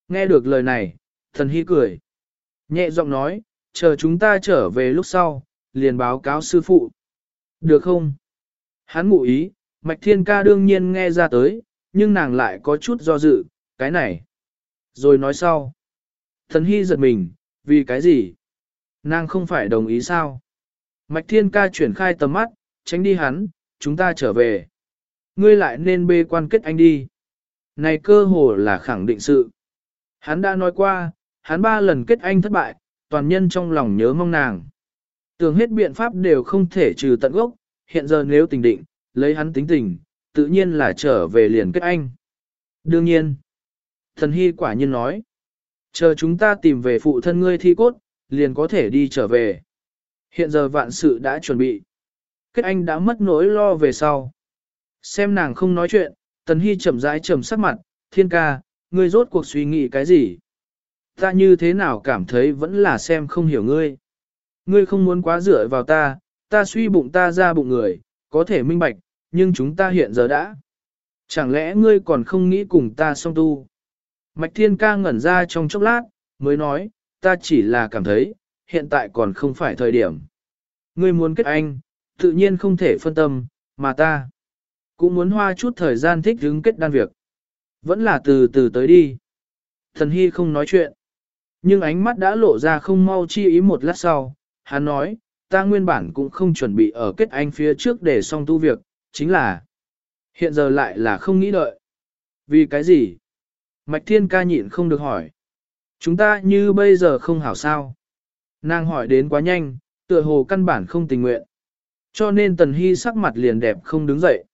Nghe được lời này, thần hy cười. Nhẹ giọng nói, chờ chúng ta trở về lúc sau, liền báo cáo sư phụ. Được không? Hắn ngụ ý, Mạch Thiên ca đương nhiên nghe ra tới, nhưng nàng lại có chút do dự, cái này. Rồi nói sau. Thần hy giật mình, vì cái gì? Nàng không phải đồng ý sao? Mạch Thiên ca chuyển khai tầm mắt, tránh đi hắn, chúng ta trở về. Ngươi lại nên bê quan kết anh đi. Này cơ hồ là khẳng định sự. Hắn đã nói qua, hắn ba lần kết anh thất bại, toàn nhân trong lòng nhớ mong nàng. Tưởng hết biện pháp đều không thể trừ tận gốc, hiện giờ nếu tình định, lấy hắn tính tình, tự nhiên là trở về liền kết anh. Đương nhiên, thần hy quả nhiên nói, chờ chúng ta tìm về phụ thân ngươi thi cốt, liền có thể đi trở về. Hiện giờ vạn sự đã chuẩn bị. Kết anh đã mất nỗi lo về sau. Xem nàng không nói chuyện, tần hy chậm rãi trầm sắc mặt, thiên ca, ngươi rốt cuộc suy nghĩ cái gì? Ta như thế nào cảm thấy vẫn là xem không hiểu ngươi. Ngươi không muốn quá dựa vào ta, ta suy bụng ta ra bụng người, có thể minh bạch, nhưng chúng ta hiện giờ đã. Chẳng lẽ ngươi còn không nghĩ cùng ta song tu? Mạch thiên ca ngẩn ra trong chốc lát, mới nói, ta chỉ là cảm thấy, hiện tại còn không phải thời điểm. Ngươi muốn kết anh, tự nhiên không thể phân tâm, mà ta cũng muốn hoa chút thời gian thích hứng kết đan việc. Vẫn là từ từ tới đi. Thần Hy không nói chuyện. Nhưng ánh mắt đã lộ ra không mau chi ý một lát sau. Hắn nói, ta nguyên bản cũng không chuẩn bị ở kết anh phía trước để xong tu việc, chính là hiện giờ lại là không nghĩ đợi. Vì cái gì? Mạch Thiên ca nhịn không được hỏi. Chúng ta như bây giờ không hảo sao. Nàng hỏi đến quá nhanh, tựa hồ căn bản không tình nguyện. Cho nên Tần Hy sắc mặt liền đẹp không đứng dậy.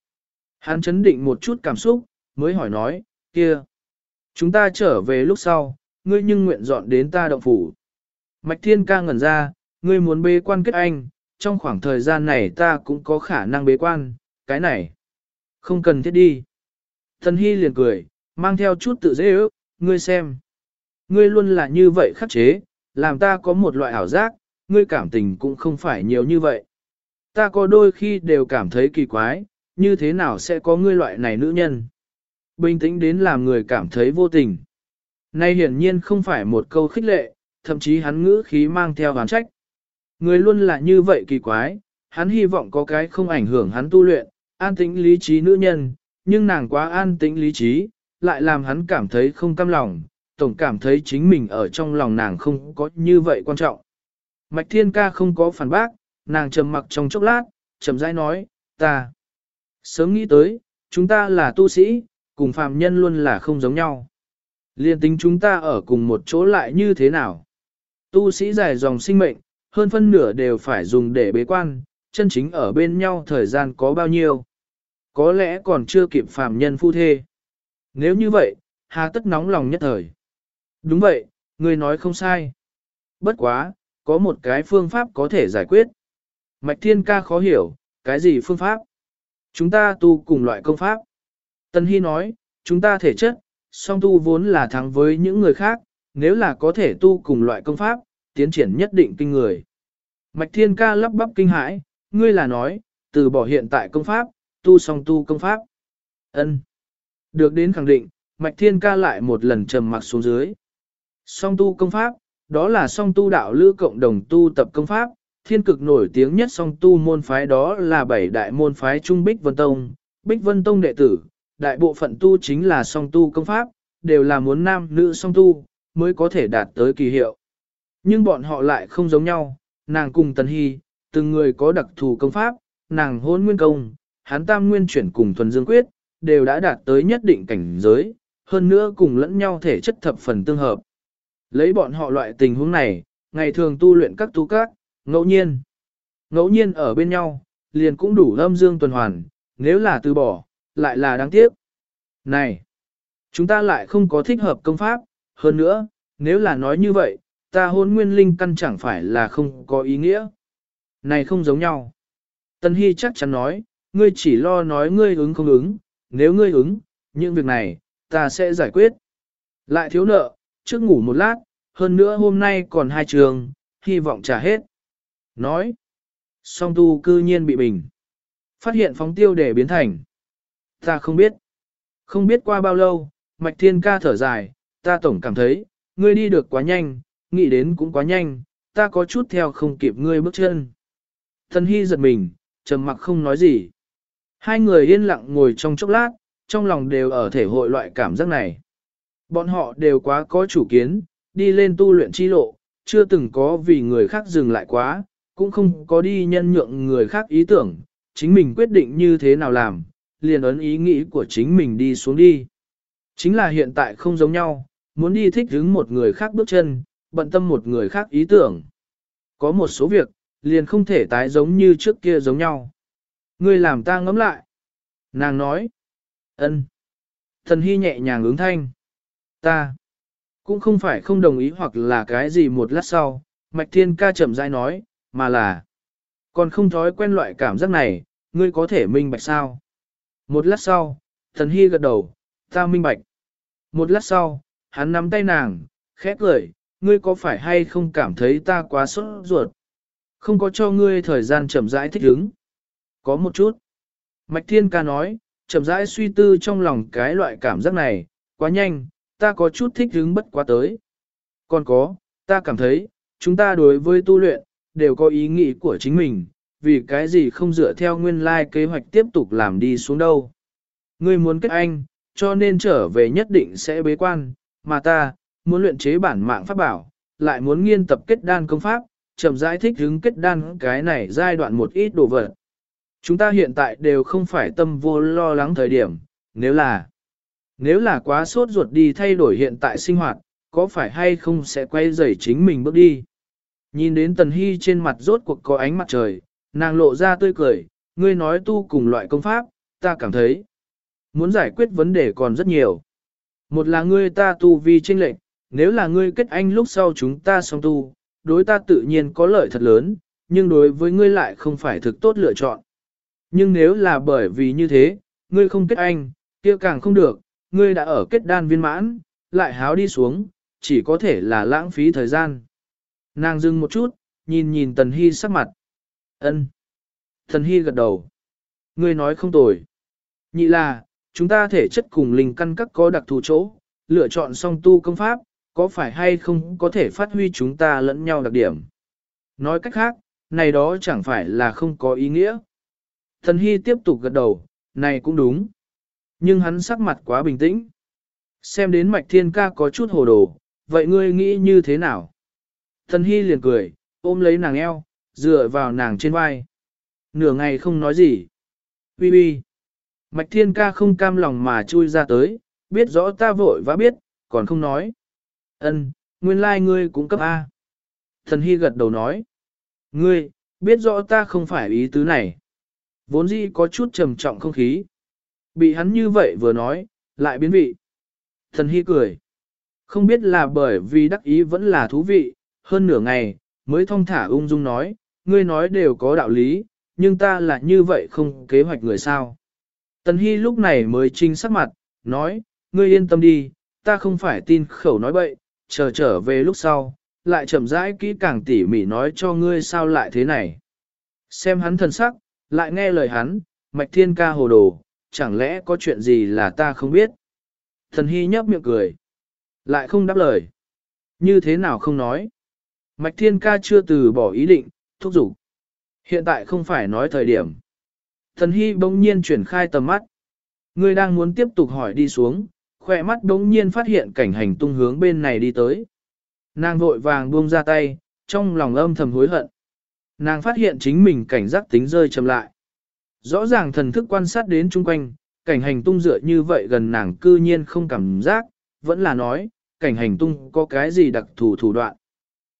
Hắn chấn định một chút cảm xúc, mới hỏi nói, kia. Chúng ta trở về lúc sau, ngươi nhưng nguyện dọn đến ta động phủ. Mạch Thiên ca ngẩn ra, ngươi muốn bế quan kết anh, trong khoảng thời gian này ta cũng có khả năng bế quan, cái này. Không cần thiết đi. Thần Hy liền cười, mang theo chút tự dễ ước, ngươi xem. Ngươi luôn là như vậy khắc chế, làm ta có một loại ảo giác, ngươi cảm tình cũng không phải nhiều như vậy. Ta có đôi khi đều cảm thấy kỳ quái, như thế nào sẽ có ngươi loại này nữ nhân. Bình tĩnh đến làm người cảm thấy vô tình. Nay hiển nhiên không phải một câu khích lệ, thậm chí hắn ngữ khí mang theo hán trách. Người luôn là như vậy kỳ quái, hắn hy vọng có cái không ảnh hưởng hắn tu luyện, an tĩnh lý trí nữ nhân, nhưng nàng quá an tĩnh lý trí, lại làm hắn cảm thấy không cam lòng, tổng cảm thấy chính mình ở trong lòng nàng không có như vậy quan trọng. Mạch Thiên Ca không có phản bác, nàng trầm mặc trong chốc lát, chậm rãi nói, ta sớm nghĩ tới, chúng ta là tu sĩ, cùng phàm nhân luôn là không giống nhau. Liên tính chúng ta ở cùng một chỗ lại như thế nào? Tu sĩ dài dòng sinh mệnh, hơn phân nửa đều phải dùng để bế quan, chân chính ở bên nhau thời gian có bao nhiêu? Có lẽ còn chưa kịp phàm nhân phu thê. Nếu như vậy, hà tất nóng lòng nhất thời. Đúng vậy, người nói không sai. Bất quá, có một cái phương pháp có thể giải quyết. Mạch Thiên Ca khó hiểu, cái gì phương pháp? Chúng ta tu cùng loại công pháp. Tân Hy nói, chúng ta thể chất, song tu vốn là thắng với những người khác, nếu là có thể tu cùng loại công pháp, tiến triển nhất định kinh người. Mạch Thiên Ca lắp bắp kinh hãi, ngươi là nói, từ bỏ hiện tại công pháp, tu song tu công pháp. Ân. Được đến khẳng định, Mạch Thiên ca lại một lần trầm mặc xuống dưới. Song tu công pháp, đó là song tu đạo lữ cộng đồng tu tập công pháp, thiên cực nổi tiếng nhất song tu môn phái đó là bảy đại môn phái Trung Bích Vân Tông, Bích Vân Tông đệ tử, đại bộ phận tu chính là song tu công pháp, đều là muốn nam nữ song tu, mới có thể đạt tới kỳ hiệu. Nhưng bọn họ lại không giống nhau, nàng cùng Tần Hy, từng người có đặc thù công pháp, nàng hôn nguyên công, hán tam nguyên chuyển cùng thuần dương quyết, đều đã đạt tới nhất định cảnh giới, hơn nữa cùng lẫn nhau thể chất thập phần tương hợp. Lấy bọn họ loại tình huống này, ngày thường tu luyện các tu các, ngẫu nhiên. Ngẫu nhiên ở bên nhau, liền cũng đủ âm dương tuần hoàn, nếu là từ bỏ, lại là đáng tiếc. Này, chúng ta lại không có thích hợp công pháp, hơn nữa, nếu là nói như vậy, ta hôn nguyên linh căn chẳng phải là không có ý nghĩa. Này không giống nhau. Tân Hy chắc chắn nói, ngươi chỉ lo nói ngươi ứng không ứng, nếu ngươi ứng, những việc này, ta sẽ giải quyết. Lại thiếu nợ, trước ngủ một lát, hơn nữa hôm nay còn hai trường, hy vọng trả hết. Nói, song tu cư nhiên bị bình. Phát hiện phóng tiêu để biến thành. Ta không biết. Không biết qua bao lâu, Mạch Thiên ca thở dài, ta tổng cảm thấy, ngươi đi được quá nhanh, nghĩ đến cũng quá nhanh, ta có chút theo không kịp ngươi bước chân. Thần Hy giật mình, trầm mặc không nói gì. Hai người yên lặng ngồi trong chốc lát, trong lòng đều ở thể hội loại cảm giác này. Bọn họ đều quá có chủ kiến, đi lên tu luyện chi lộ, chưa từng có vì người khác dừng lại quá, cũng không có đi nhân nhượng người khác ý tưởng, chính mình quyết định như thế nào làm, liền ấn ý nghĩ của chính mình đi xuống đi. Chính là hiện tại không giống nhau, muốn đi thích hứng một người khác bước chân, bận tâm một người khác ý tưởng. Có một số việc, liền không thể tái giống như trước kia giống nhau. Ngươi làm ta ngẫm lại. Nàng nói. ân. Thần Hy nhẹ nhàng ứng thanh. Ta. Cũng không phải không đồng ý hoặc là cái gì một lát sau, Mạch Thiên ca chậm rãi nói, mà là. Còn không thói quen loại cảm giác này, ngươi có thể minh bạch sao? Một lát sau, Thần Hy gật đầu, ta minh bạch. Một lát sau, hắn nắm tay nàng, khẽ cười, ngươi có phải hay không cảm thấy ta quá sốt ruột? Không có cho ngươi thời gian chậm rãi thích ứng. Có một chút. Mạch Thiên ca nói, chậm rãi suy tư trong lòng cái loại cảm giác này, quá nhanh, ta có chút thích hứng bất quá tới. Còn có, ta cảm thấy, chúng ta đối với tu luyện, đều có ý nghĩ của chính mình, vì cái gì không dựa theo nguyên lai like kế hoạch tiếp tục làm đi xuống đâu. Ngươi muốn kết anh, cho nên trở về nhất định sẽ bế quan, mà ta, muốn luyện chế bản mạng pháp bảo, lại muốn nghiên tập kết đan công pháp, chậm rãi thích hứng kết đan cái này giai đoạn một ít đồ vật. Chúng ta hiện tại đều không phải tâm vô lo lắng thời điểm, nếu là nếu là quá sốt ruột đi thay đổi hiện tại sinh hoạt, có phải hay không sẽ quay dày chính mình bước đi. Nhìn đến Tần Hy trên mặt rốt cuộc có ánh mặt trời, nàng lộ ra tươi cười, ngươi nói tu cùng loại công pháp, ta cảm thấy muốn giải quyết vấn đề còn rất nhiều. Một là ngươi ta tu vi tranh lệch, nếu là ngươi kết anh lúc sau chúng ta song tu, đối ta tự nhiên có lợi thật lớn, nhưng đối với ngươi lại không phải thực tốt lựa chọn. Nhưng nếu là bởi vì như thế, ngươi không kết anh, kia càng không được, ngươi đã ở kết đan viên mãn, lại háo đi xuống, chỉ có thể là lãng phí thời gian. Nàng dừng một chút, nhìn nhìn Tần Hy sắc mặt. ân Tần Hy gật đầu. Ngươi nói không tồi. Nhị là, chúng ta thể chất cùng linh căn các có đặc thù chỗ, lựa chọn song tu công pháp, có phải hay không có thể phát huy chúng ta lẫn nhau đặc điểm. Nói cách khác, này đó chẳng phải là không có ý nghĩa. Thần Hy tiếp tục gật đầu, này cũng đúng. Nhưng hắn sắc mặt quá bình tĩnh. Xem đến mạch thiên ca có chút hồ đồ, vậy ngươi nghĩ như thế nào? Thần Hy liền cười, ôm lấy nàng eo, dựa vào nàng trên vai. Nửa ngày không nói gì. Bi bi. Mạch thiên ca không cam lòng mà chui ra tới, biết rõ ta vội và biết, còn không nói. Ân, nguyên lai like ngươi cũng cấp A. Thần Hy gật đầu nói. Ngươi, biết rõ ta không phải ý tứ này. Vốn dĩ có chút trầm trọng không khí. Bị hắn như vậy vừa nói, lại biến vị. Thần Hy cười. Không biết là bởi vì đắc ý vẫn là thú vị, hơn nửa ngày, mới thong thả ung dung nói, ngươi nói đều có đạo lý, nhưng ta là như vậy không kế hoạch người sao. Tần Hy lúc này mới trinh sắc mặt, nói, ngươi yên tâm đi, ta không phải tin khẩu nói bậy, chờ trở về lúc sau, lại chậm rãi kỹ càng tỉ mỉ nói cho ngươi sao lại thế này. Xem hắn thần sắc, lại nghe lời hắn, mạch thiên ca hồ đồ, chẳng lẽ có chuyện gì là ta không biết. Thần hy nhấp miệng cười, lại không đáp lời. Như thế nào không nói. Mạch thiên ca chưa từ bỏ ý định, thúc giục. Hiện tại không phải nói thời điểm. Thần hy bỗng nhiên chuyển khai tầm mắt. Ngươi đang muốn tiếp tục hỏi đi xuống, khỏe mắt bỗng nhiên phát hiện cảnh hành tung hướng bên này đi tới. Nàng vội vàng buông ra tay, trong lòng âm thầm hối hận. Nàng phát hiện chính mình cảnh giác tính rơi chậm lại. Rõ ràng thần thức quan sát đến chung quanh, cảnh hành tung dựa như vậy gần nàng cư nhiên không cảm giác, vẫn là nói, cảnh hành tung có cái gì đặc thù thủ đoạn.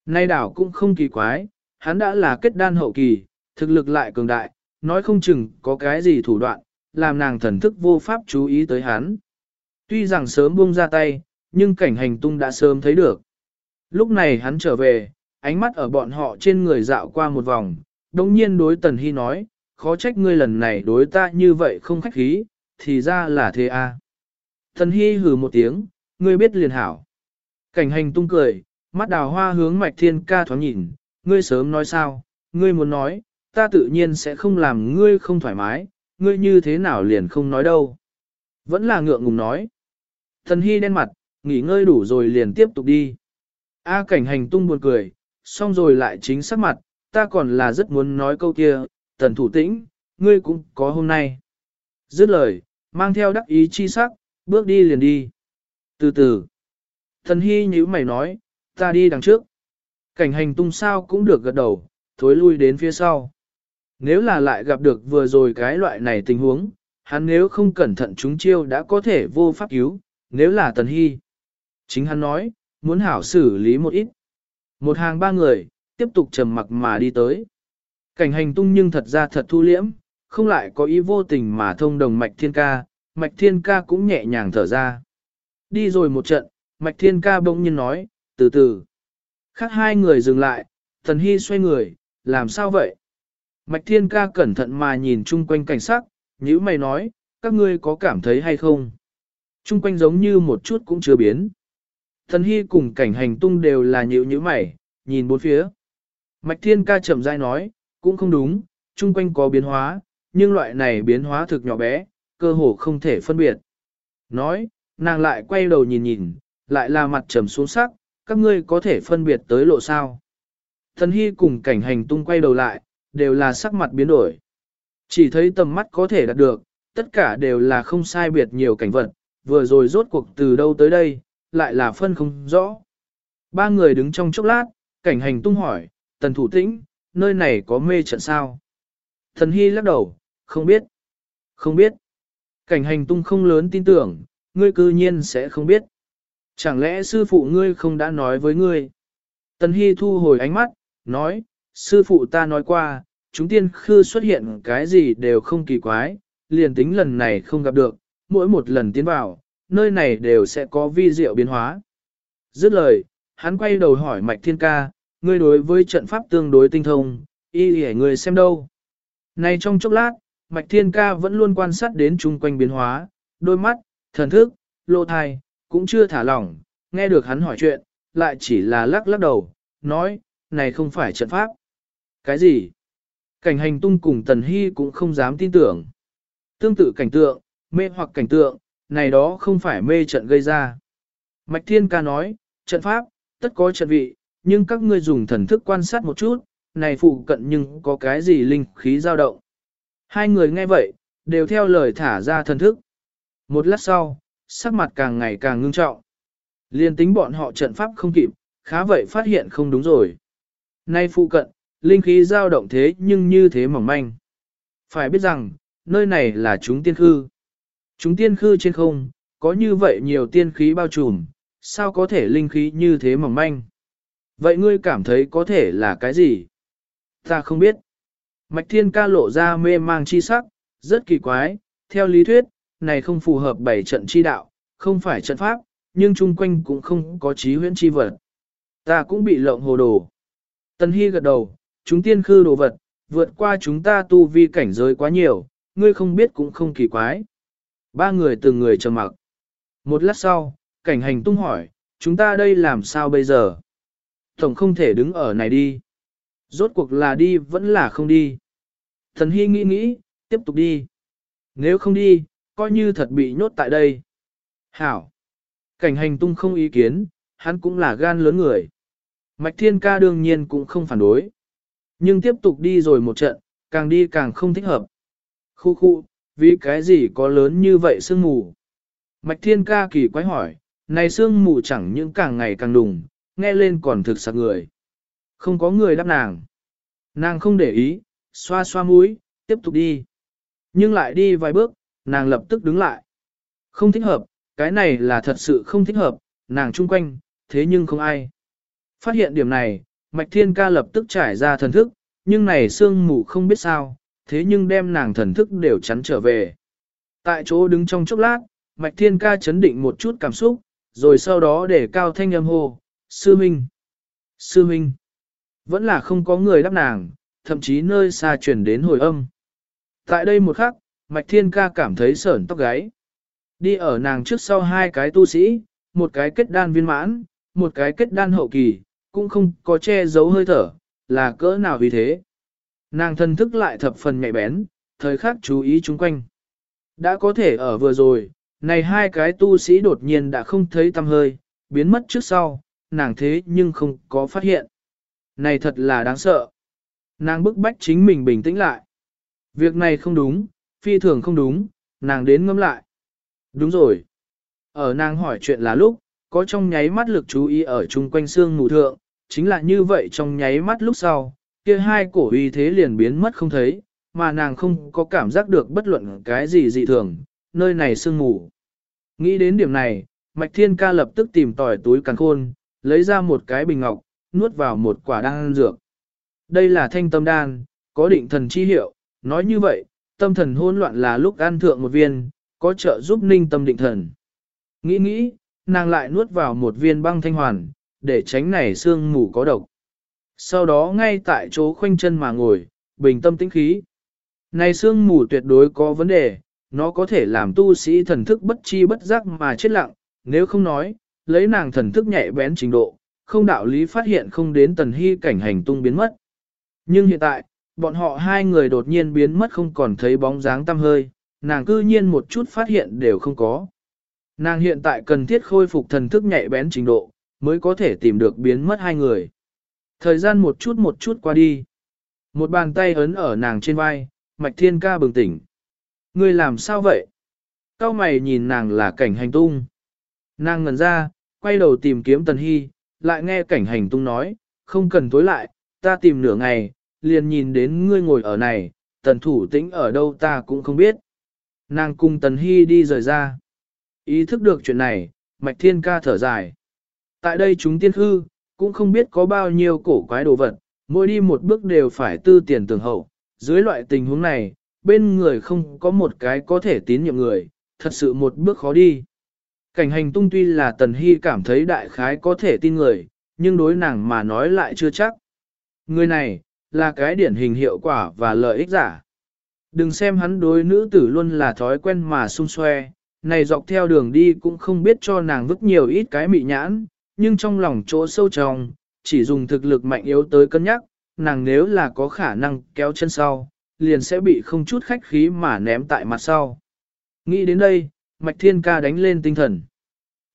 Nay đảo cũng không kỳ quái, hắn đã là kết đan hậu kỳ, thực lực lại cường đại, nói không chừng có cái gì thủ đoạn, làm nàng thần thức vô pháp chú ý tới hắn. Tuy rằng sớm buông ra tay, nhưng cảnh hành tung đã sớm thấy được. Lúc này hắn trở về, ánh mắt ở bọn họ trên người dạo qua một vòng, đồng nhiên đối Tần Hy nói, khó trách ngươi lần này đối ta như vậy không khách khí, thì ra là thế a. À. Tần Hy hừ một tiếng, ngươi biết liền hảo. Cảnh hành tung cười, mắt đào hoa hướng mạch thiên ca thoáng nhìn, ngươi sớm nói sao, ngươi muốn nói, ta tự nhiên sẽ không làm ngươi không thoải mái, ngươi như thế nào liền không nói đâu. Vẫn là ngượng ngùng nói. Thần Hy đen mặt, nghỉ ngơi đủ rồi liền tiếp tục đi. A cảnh hành tung buồn cười, xong rồi lại chính sắc mặt, ta còn là rất muốn nói câu kia, tần thủ tĩnh, ngươi cũng có hôm nay. Dứt lời, mang theo đắc ý chi sắc, bước đi liền đi. Từ từ, thần hy nhíu mày nói, ta đi đằng trước. Cảnh hành tung sao cũng được gật đầu, thối lui đến phía sau. Nếu là lại gặp được vừa rồi cái loại này tình huống, hắn nếu không cẩn thận chúng chiêu đã có thể vô pháp cứu, nếu là tần hy. Chính hắn nói, muốn hảo xử lý một ít. Một hàng ba người, tiếp tục trầm mặc mà đi tới. Cảnh hành tung nhưng thật ra thật thu liễm, không lại có ý vô tình mà thông đồng mạch thiên ca, mạch thiên ca cũng nhẹ nhàng thở ra. Đi rồi một trận, mạch thiên ca bỗng nhiên nói, từ từ. Khác hai người dừng lại, thần hy xoay người, làm sao vậy? Mạch thiên ca cẩn thận mà nhìn chung quanh cảnh sắc, nhữ mày nói, các ngươi có cảm thấy hay không? Chung quanh giống như một chút cũng chưa biến. Thần hy cùng cảnh hành tung đều là nhữ nhữ mày, nhìn bốn phía. Mạch thiên ca chậm rãi nói, cũng không đúng, chung quanh có biến hóa, nhưng loại này biến hóa thực nhỏ bé, cơ hồ không thể phân biệt. Nói, nàng lại quay đầu nhìn nhìn, lại là mặt trầm xuống sắc, các ngươi có thể phân biệt tới lộ sao. Thần hy cùng cảnh hành tung quay đầu lại, đều là sắc mặt biến đổi. Chỉ thấy tầm mắt có thể đạt được, tất cả đều là không sai biệt nhiều cảnh vật, vừa rồi rốt cuộc từ đâu tới đây, lại là phân không rõ. Ba người đứng trong chốc lát, cảnh hành tung hỏi, tần thủ tĩnh, nơi này có mê trận sao? Thần hy lắc đầu, không biết. Không biết. Cảnh hành tung không lớn tin tưởng, ngươi cư nhiên sẽ không biết. Chẳng lẽ sư phụ ngươi không đã nói với ngươi? Tần hy thu hồi ánh mắt, nói, sư phụ ta nói qua, chúng tiên khư xuất hiện cái gì đều không kỳ quái, liền tính lần này không gặp được, mỗi một lần tiến vào, nơi này đều sẽ có vi diệu biến hóa. Dứt lời, hắn quay đầu hỏi Mạch Thiên Ca, ngươi đối với trận pháp tương đối tinh thông, y hề người xem đâu. Này trong chốc lát, Mạch Thiên Ca vẫn luôn quan sát đến chung quanh biến hóa, đôi mắt, thần thức, lô thai, cũng chưa thả lỏng, nghe được hắn hỏi chuyện, lại chỉ là lắc lắc đầu, nói, này không phải trận pháp. Cái gì? Cảnh hành tung cùng Tần Hy cũng không dám tin tưởng. Tương tự cảnh tượng, mê hoặc cảnh tượng, này đó không phải mê trận gây ra. Mạch Thiên Ca nói, trận pháp, tất có trận vị, nhưng các ngươi dùng thần thức quan sát một chút, này phụ cận nhưng có cái gì linh khí dao động. Hai người nghe vậy, đều theo lời thả ra thần thức. Một lát sau, sắc mặt càng ngày càng ngưng trọng. Liên tính bọn họ trận pháp không kịp, khá vậy phát hiện không đúng rồi. Nay phụ cận, linh khí dao động thế nhưng như thế mỏng manh. Phải biết rằng, nơi này là chúng tiên khư. Chúng tiên khư trên không, có như vậy nhiều tiên khí bao trùm, sao có thể linh khí như thế mỏng manh? Vậy ngươi cảm thấy có thể là cái gì? Ta không biết. Mạch thiên ca lộ ra mê mang chi sắc, rất kỳ quái, theo lý thuyết, này không phù hợp bảy trận chi đạo, không phải trận pháp, nhưng chung quanh cũng không có trí huyễn chi vật. Ta cũng bị lộng hồ đồ. Tần Hy gật đầu, chúng tiên khư đồ vật, vượt qua chúng ta tu vi cảnh giới quá nhiều, ngươi không biết cũng không kỳ quái. Ba người từng người trầm mặc. Một lát sau, cảnh hành tung hỏi, chúng ta đây làm sao bây giờ? Tổng không thể đứng ở này đi. Rốt cuộc là đi vẫn là không đi. Thần Hy nghĩ nghĩ, tiếp tục đi. Nếu không đi, coi như thật bị nhốt tại đây. Hảo. Cảnh hành tung không ý kiến, hắn cũng là gan lớn người. Mạch Thiên Ca đương nhiên cũng không phản đối. Nhưng tiếp tục đi rồi một trận, càng đi càng không thích hợp. Khu khu, vì cái gì có lớn như vậy sương mù? Mạch Thiên Ca kỳ quái hỏi, này sương mù chẳng những càng ngày càng đùng, nghe lên còn thực sạc người. Không có người đáp nàng. Nàng không để ý, xoa xoa mũi, tiếp tục đi. Nhưng lại đi vài bước, nàng lập tức đứng lại. Không thích hợp, cái này là thật sự không thích hợp, nàng chung quanh, thế nhưng không ai. Phát hiện điểm này, Mạch Thiên Ca lập tức trải ra thần thức, nhưng này sương mù không biết sao, thế nhưng đem nàng thần thức đều chắn trở về. Tại chỗ đứng trong chốc lát, Mạch Thiên Ca chấn định một chút cảm xúc, rồi sau đó để cao thanh âm hô, Sư Minh! Sư Minh! Vẫn là không có người đáp nàng, thậm chí nơi xa chuyển đến hồi âm. Tại đây một khắc, Mạch Thiên Ca cảm thấy sởn tóc gáy. Đi ở nàng trước sau hai cái tu sĩ, một cái kết đan viên mãn, một cái kết đan hậu kỳ, cũng không có che giấu hơi thở, là cỡ nào vì thế. Nàng thân thức lại thập phần nhạy bén, thời khắc chú ý chung quanh. Đã có thể ở vừa rồi, này hai cái tu sĩ đột nhiên đã không thấy tâm hơi, biến mất trước sau, nàng thế nhưng không có phát hiện. Này thật là đáng sợ. Nàng bức bách chính mình bình tĩnh lại. Việc này không đúng, phi thường không đúng, nàng đến ngâm lại. Đúng rồi. Ở nàng hỏi chuyện là lúc, có trong nháy mắt lực chú ý ở chung quanh xương mù thượng, chính là như vậy trong nháy mắt lúc sau, kia hai cổ uy thế liền biến mất không thấy, mà nàng không có cảm giác được bất luận cái gì dị thường, nơi này sương mù. Nghĩ đến điểm này, Mạch Thiên Ca lập tức tìm tỏi túi càn khôn, lấy ra một cái bình ngọc, nuốt vào một quả đan dược. Đây là thanh tâm đan, có định thần chi hiệu, nói như vậy, tâm thần hỗn loạn là lúc ăn thượng một viên, có trợ giúp ninh tâm định thần. Nghĩ nghĩ, nàng lại nuốt vào một viên băng thanh hoàn, để tránh này xương mù có độc. Sau đó ngay tại chỗ khoanh chân mà ngồi, bình tâm tĩnh khí. Này xương mù tuyệt đối có vấn đề, nó có thể làm tu sĩ thần thức bất chi bất giác mà chết lặng, nếu không nói, lấy nàng thần thức nhạy bén trình độ, không đạo lý phát hiện không đến tần hy cảnh hành tung biến mất. Nhưng hiện tại, bọn họ hai người đột nhiên biến mất không còn thấy bóng dáng tăm hơi, nàng cư nhiên một chút phát hiện đều không có. Nàng hiện tại cần thiết khôi phục thần thức nhạy bén trình độ, mới có thể tìm được biến mất hai người. Thời gian một chút một chút qua đi. Một bàn tay ấn ở nàng trên vai, mạch thiên ca bừng tỉnh. Ngươi làm sao vậy? Cao mày nhìn nàng là cảnh hành tung. Nàng ngần ra, quay đầu tìm kiếm tần hy, lại nghe cảnh hành tung nói, không cần tối lại, ta tìm nửa ngày, liền nhìn đến ngươi ngồi ở này, tần thủ tĩnh ở đâu ta cũng không biết. Nàng cùng tần hy đi rời ra. Ý thức được chuyện này, mạch thiên ca thở dài. Tại đây chúng tiên hư, cũng không biết có bao nhiêu cổ quái đồ vật, mỗi đi một bước đều phải tư tiền tường hậu. Dưới loại tình huống này, bên người không có một cái có thể tín nhiệm người, thật sự một bước khó đi. Cảnh hành tung tuy là tần hy cảm thấy đại khái có thể tin người, nhưng đối nàng mà nói lại chưa chắc. Người này, là cái điển hình hiệu quả và lợi ích giả. Đừng xem hắn đối nữ tử luôn là thói quen mà xung xoe, này dọc theo đường đi cũng không biết cho nàng vứt nhiều ít cái mị nhãn, nhưng trong lòng chỗ sâu trong, chỉ dùng thực lực mạnh yếu tới cân nhắc, nàng nếu là có khả năng kéo chân sau, liền sẽ bị không chút khách khí mà ném tại mặt sau. Nghĩ đến đây, Mạch Thiên Ca đánh lên tinh thần.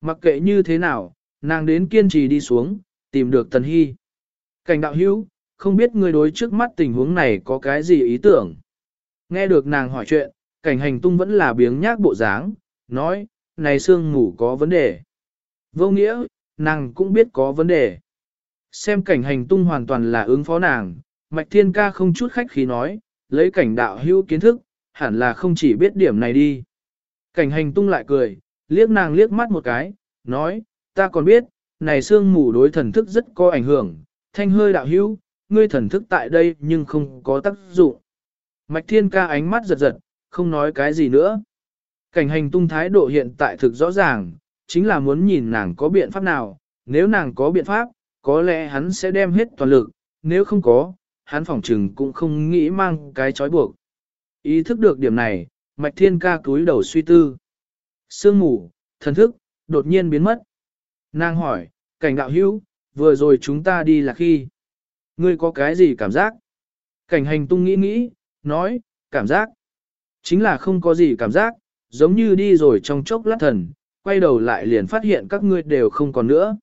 Mặc kệ như thế nào, nàng đến kiên trì đi xuống, tìm được Tần Hy. Cảnh đạo hữu, không biết người đối trước mắt tình huống này có cái gì ý tưởng. Nghe được nàng hỏi chuyện, cảnh hành tung vẫn là biếng nhác bộ dáng, nói, này sương ngủ có vấn đề. Vô nghĩa, nàng cũng biết có vấn đề. Xem cảnh hành tung hoàn toàn là ứng phó nàng, Mạch Thiên Ca không chút khách khí nói, lấy cảnh đạo hữu kiến thức, hẳn là không chỉ biết điểm này đi. Cảnh hành tung lại cười, liếc nàng liếc mắt một cái, nói, ta còn biết, này sương mù đối thần thức rất có ảnh hưởng, thanh hơi đạo hữu, ngươi thần thức tại đây nhưng không có tác dụng. Mạch Thiên Ca ánh mắt giật giật, không nói cái gì nữa. Cảnh hành tung thái độ hiện tại thực rõ ràng, chính là muốn nhìn nàng có biện pháp nào, nếu nàng có biện pháp, có lẽ hắn sẽ đem hết toàn lực, nếu không có, hắn phỏng trừng cũng không nghĩ mang cái trói buộc. Ý thức được điểm này, Mạch Thiên ca cúi đầu suy tư. Sương mù, thần thức, đột nhiên biến mất. Nàng hỏi, cảnh đạo hữu, vừa rồi chúng ta đi là khi? Ngươi có cái gì cảm giác? Cảnh hành tung nghĩ nghĩ, nói, cảm giác. Chính là không có gì cảm giác, giống như đi rồi trong chốc lát thần, quay đầu lại liền phát hiện các ngươi đều không còn nữa.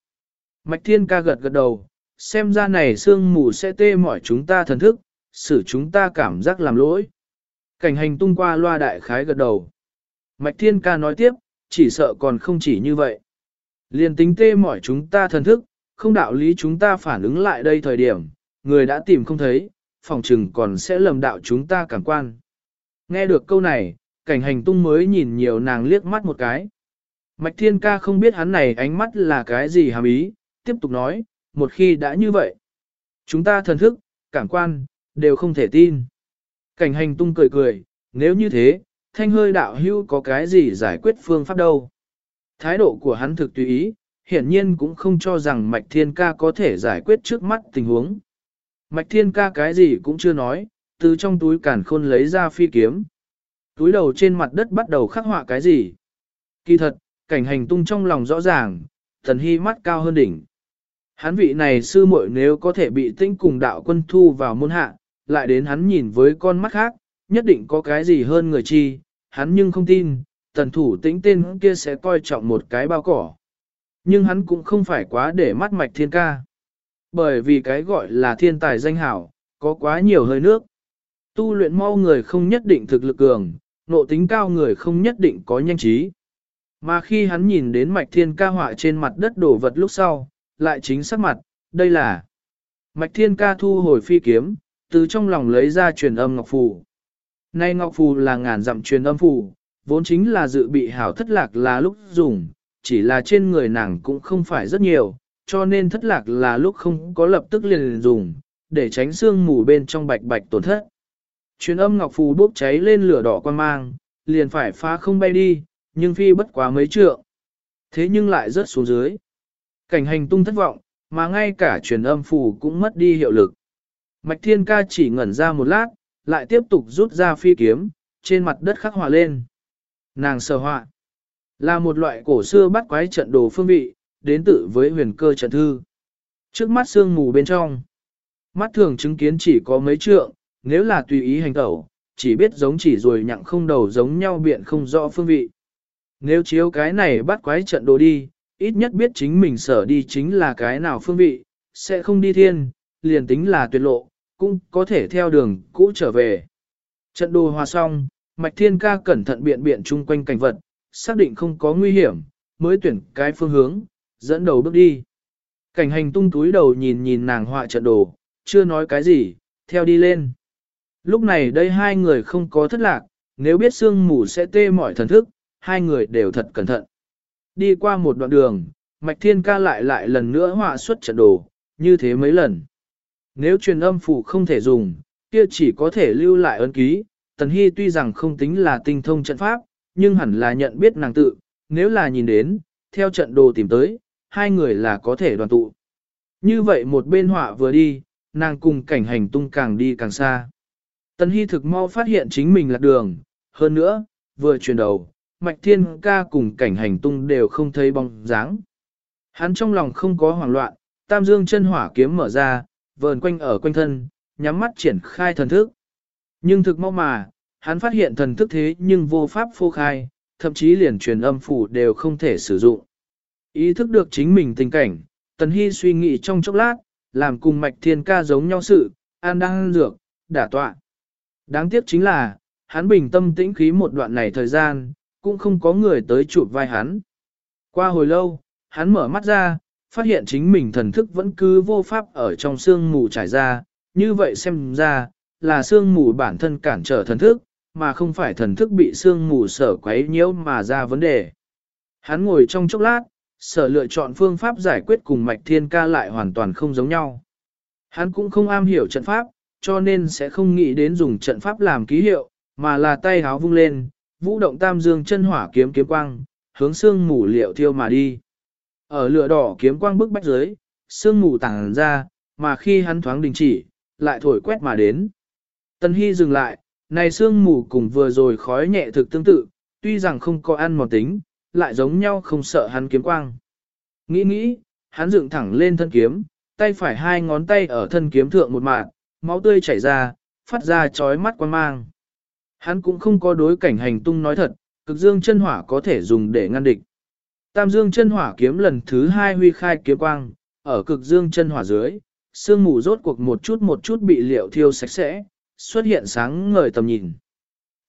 Mạch Thiên ca gật gật đầu, xem ra này sương mù sẽ tê mỏi chúng ta thần thức, xử chúng ta cảm giác làm lỗi. Cảnh hành tung qua loa đại khái gật đầu. Mạch Thiên ca nói tiếp, chỉ sợ còn không chỉ như vậy. Liền tính tê mỏi chúng ta thần thức, không đạo lý chúng ta phản ứng lại đây thời điểm, người đã tìm không thấy, phòng trừng còn sẽ lầm đạo chúng ta cảm quan. Nghe được câu này, cảnh hành tung mới nhìn nhiều nàng liếc mắt một cái. Mạch Thiên ca không biết hắn này ánh mắt là cái gì hàm ý, tiếp tục nói, một khi đã như vậy, chúng ta thần thức, cảm quan, đều không thể tin. Cảnh hành tung cười cười, nếu như thế, thanh hơi đạo hưu có cái gì giải quyết phương pháp đâu. Thái độ của hắn thực tùy ý, hiển nhiên cũng không cho rằng Mạch Thiên Ca có thể giải quyết trước mắt tình huống. Mạch Thiên Ca cái gì cũng chưa nói, từ trong túi cản khôn lấy ra phi kiếm. Túi đầu trên mặt đất bắt đầu khắc họa cái gì. Kỳ thật, cảnh hành tung trong lòng rõ ràng, thần hy mắt cao hơn đỉnh. Hắn vị này sư muội nếu có thể bị tinh cùng đạo quân thu vào môn hạ, lại đến hắn nhìn với con mắt khác, nhất định có cái gì hơn người chi, hắn nhưng không tin, tần thủ tĩnh tên kia sẽ coi trọng một cái bao cỏ. Nhưng hắn cũng không phải quá để mắt mạch thiên ca. Bởi vì cái gọi là thiên tài danh hảo, có quá nhiều hơi nước. Tu luyện mau người không nhất định thực lực cường, nộ tính cao người không nhất định có nhanh trí. Mà khi hắn nhìn đến mạch thiên ca họa trên mặt đất đổ vật lúc sau, lại chính sắc mặt, đây là mạch thiên ca thu hồi phi kiếm, từ trong lòng lấy ra truyền âm ngọc phù. Nay ngọc phù là ngàn dặm truyền âm phù, vốn chính là dự bị hảo thất lạc là lúc dùng, chỉ là trên người nàng cũng không phải rất nhiều, cho nên thất lạc là lúc không có lập tức liền dùng, để tránh xương mù bên trong bạch bạch tổn thất. Truyền âm ngọc phù bốc cháy lên lửa đỏ quan mang, liền phải phá không bay đi, nhưng phi bất quá mấy trượng. Thế nhưng lại rớt xuống dưới. Cảnh hành tung thất vọng, mà ngay cả truyền âm phù cũng mất đi hiệu lực. Mạch thiên ca chỉ ngẩn ra một lát, lại tiếp tục rút ra phi kiếm, trên mặt đất khắc họa lên. Nàng sờ họa là một loại cổ xưa bắt quái trận đồ phương vị, đến tự với huyền cơ trận thư. Trước mắt sương mù bên trong, mắt thường chứng kiến chỉ có mấy trượng, nếu là tùy ý hành tẩu, chỉ biết giống chỉ rồi nhặng không đầu giống nhau biện không rõ phương vị. Nếu chiếu cái này bắt quái trận đồ đi, ít nhất biết chính mình sở đi chính là cái nào phương vị, sẽ không đi thiên, liền tính là tuyệt lộ, cũng có thể theo đường cũ trở về. Trận đồ hòa xong, Mạch Thiên Ca cẩn thận biện biện chung quanh cảnh vật, xác định không có nguy hiểm, mới tuyển cái phương hướng, dẫn đầu bước đi. Cảnh hành tung túi đầu nhìn nhìn nàng họa trận đồ, chưa nói cái gì, theo đi lên. Lúc này đây hai người không có thất lạc, nếu biết sương mù sẽ tê mỏi thần thức, hai người đều thật cẩn thận. Đi qua một đoạn đường, Mạch Thiên Ca lại lại lần nữa họa xuất trận đồ, như thế mấy lần. Nếu truyền âm phủ không thể dùng, kia chỉ có thể lưu lại ấn ký. Tần Hy tuy rằng không tính là tinh thông trận pháp, nhưng hẳn là nhận biết nàng tự, nếu là nhìn đến, theo trận đồ tìm tới, hai người là có thể đoàn tụ. Như vậy một bên họa vừa đi, nàng cùng cảnh hành tung càng đi càng xa. Tần Hy thực mau phát hiện chính mình lạc đường, hơn nữa, vừa chuyển đầu, Mạch Thiên ca cùng cảnh hành tung đều không thấy bóng dáng. Hắn trong lòng không có hoảng loạn, tam dương chân hỏa kiếm mở ra, vờn quanh ở quanh thân, nhắm mắt triển khai thần thức. Nhưng thực mau mà, hắn phát hiện thần thức thế nhưng vô pháp phô khai, thậm chí liền truyền âm phủ đều không thể sử dụng. Ý thức được chính mình tình cảnh, Tần Hy suy nghĩ trong chốc lát, làm cùng mạch thiên ca giống nhau sự, an đang dược, đả tọa. Đáng tiếc chính là, hắn bình tâm tĩnh khí một đoạn này thời gian, cũng không có người tới chụp vai hắn. Qua hồi lâu, hắn mở mắt ra, phát hiện chính mình thần thức vẫn cứ vô pháp ở trong sương mù trải ra, như vậy xem ra, là sương mù bản thân cản trở thần thức, mà không phải thần thức bị sương mù sở quấy nhiễu mà ra vấn đề. Hắn ngồi trong chốc lát, sở lựa chọn phương pháp giải quyết cùng mạch thiên ca lại hoàn toàn không giống nhau. Hắn cũng không am hiểu trận pháp, cho nên sẽ không nghĩ đến dùng trận pháp làm ký hiệu, mà là tay háo vung lên, vũ động tam dương chân hỏa kiếm kiếm quang, hướng xương mù liệu thiêu mà đi. Ở lửa đỏ kiếm quang bức bách dưới, sương mù tàng ra, mà khi hắn thoáng đình chỉ, lại thổi quét mà đến. Tân Hy dừng lại, này sương mù cùng vừa rồi khói nhẹ thực tương tự, tuy rằng không có ăn mòn tính, lại giống nhau không sợ hắn kiếm quang. Nghĩ nghĩ, hắn dựng thẳng lên thân kiếm, tay phải hai ngón tay ở thân kiếm thượng một mạng, máu tươi chảy ra, phát ra chói mắt quan mang. Hắn cũng không có đối cảnh hành tung nói thật, cực dương chân hỏa có thể dùng để ngăn địch. Tam dương chân hỏa kiếm lần thứ hai huy khai kiếm quang, ở cực dương chân hỏa dưới, sương mù rốt cuộc một chút một chút bị liệu thiêu sạch sẽ, xuất hiện sáng ngời tầm nhìn.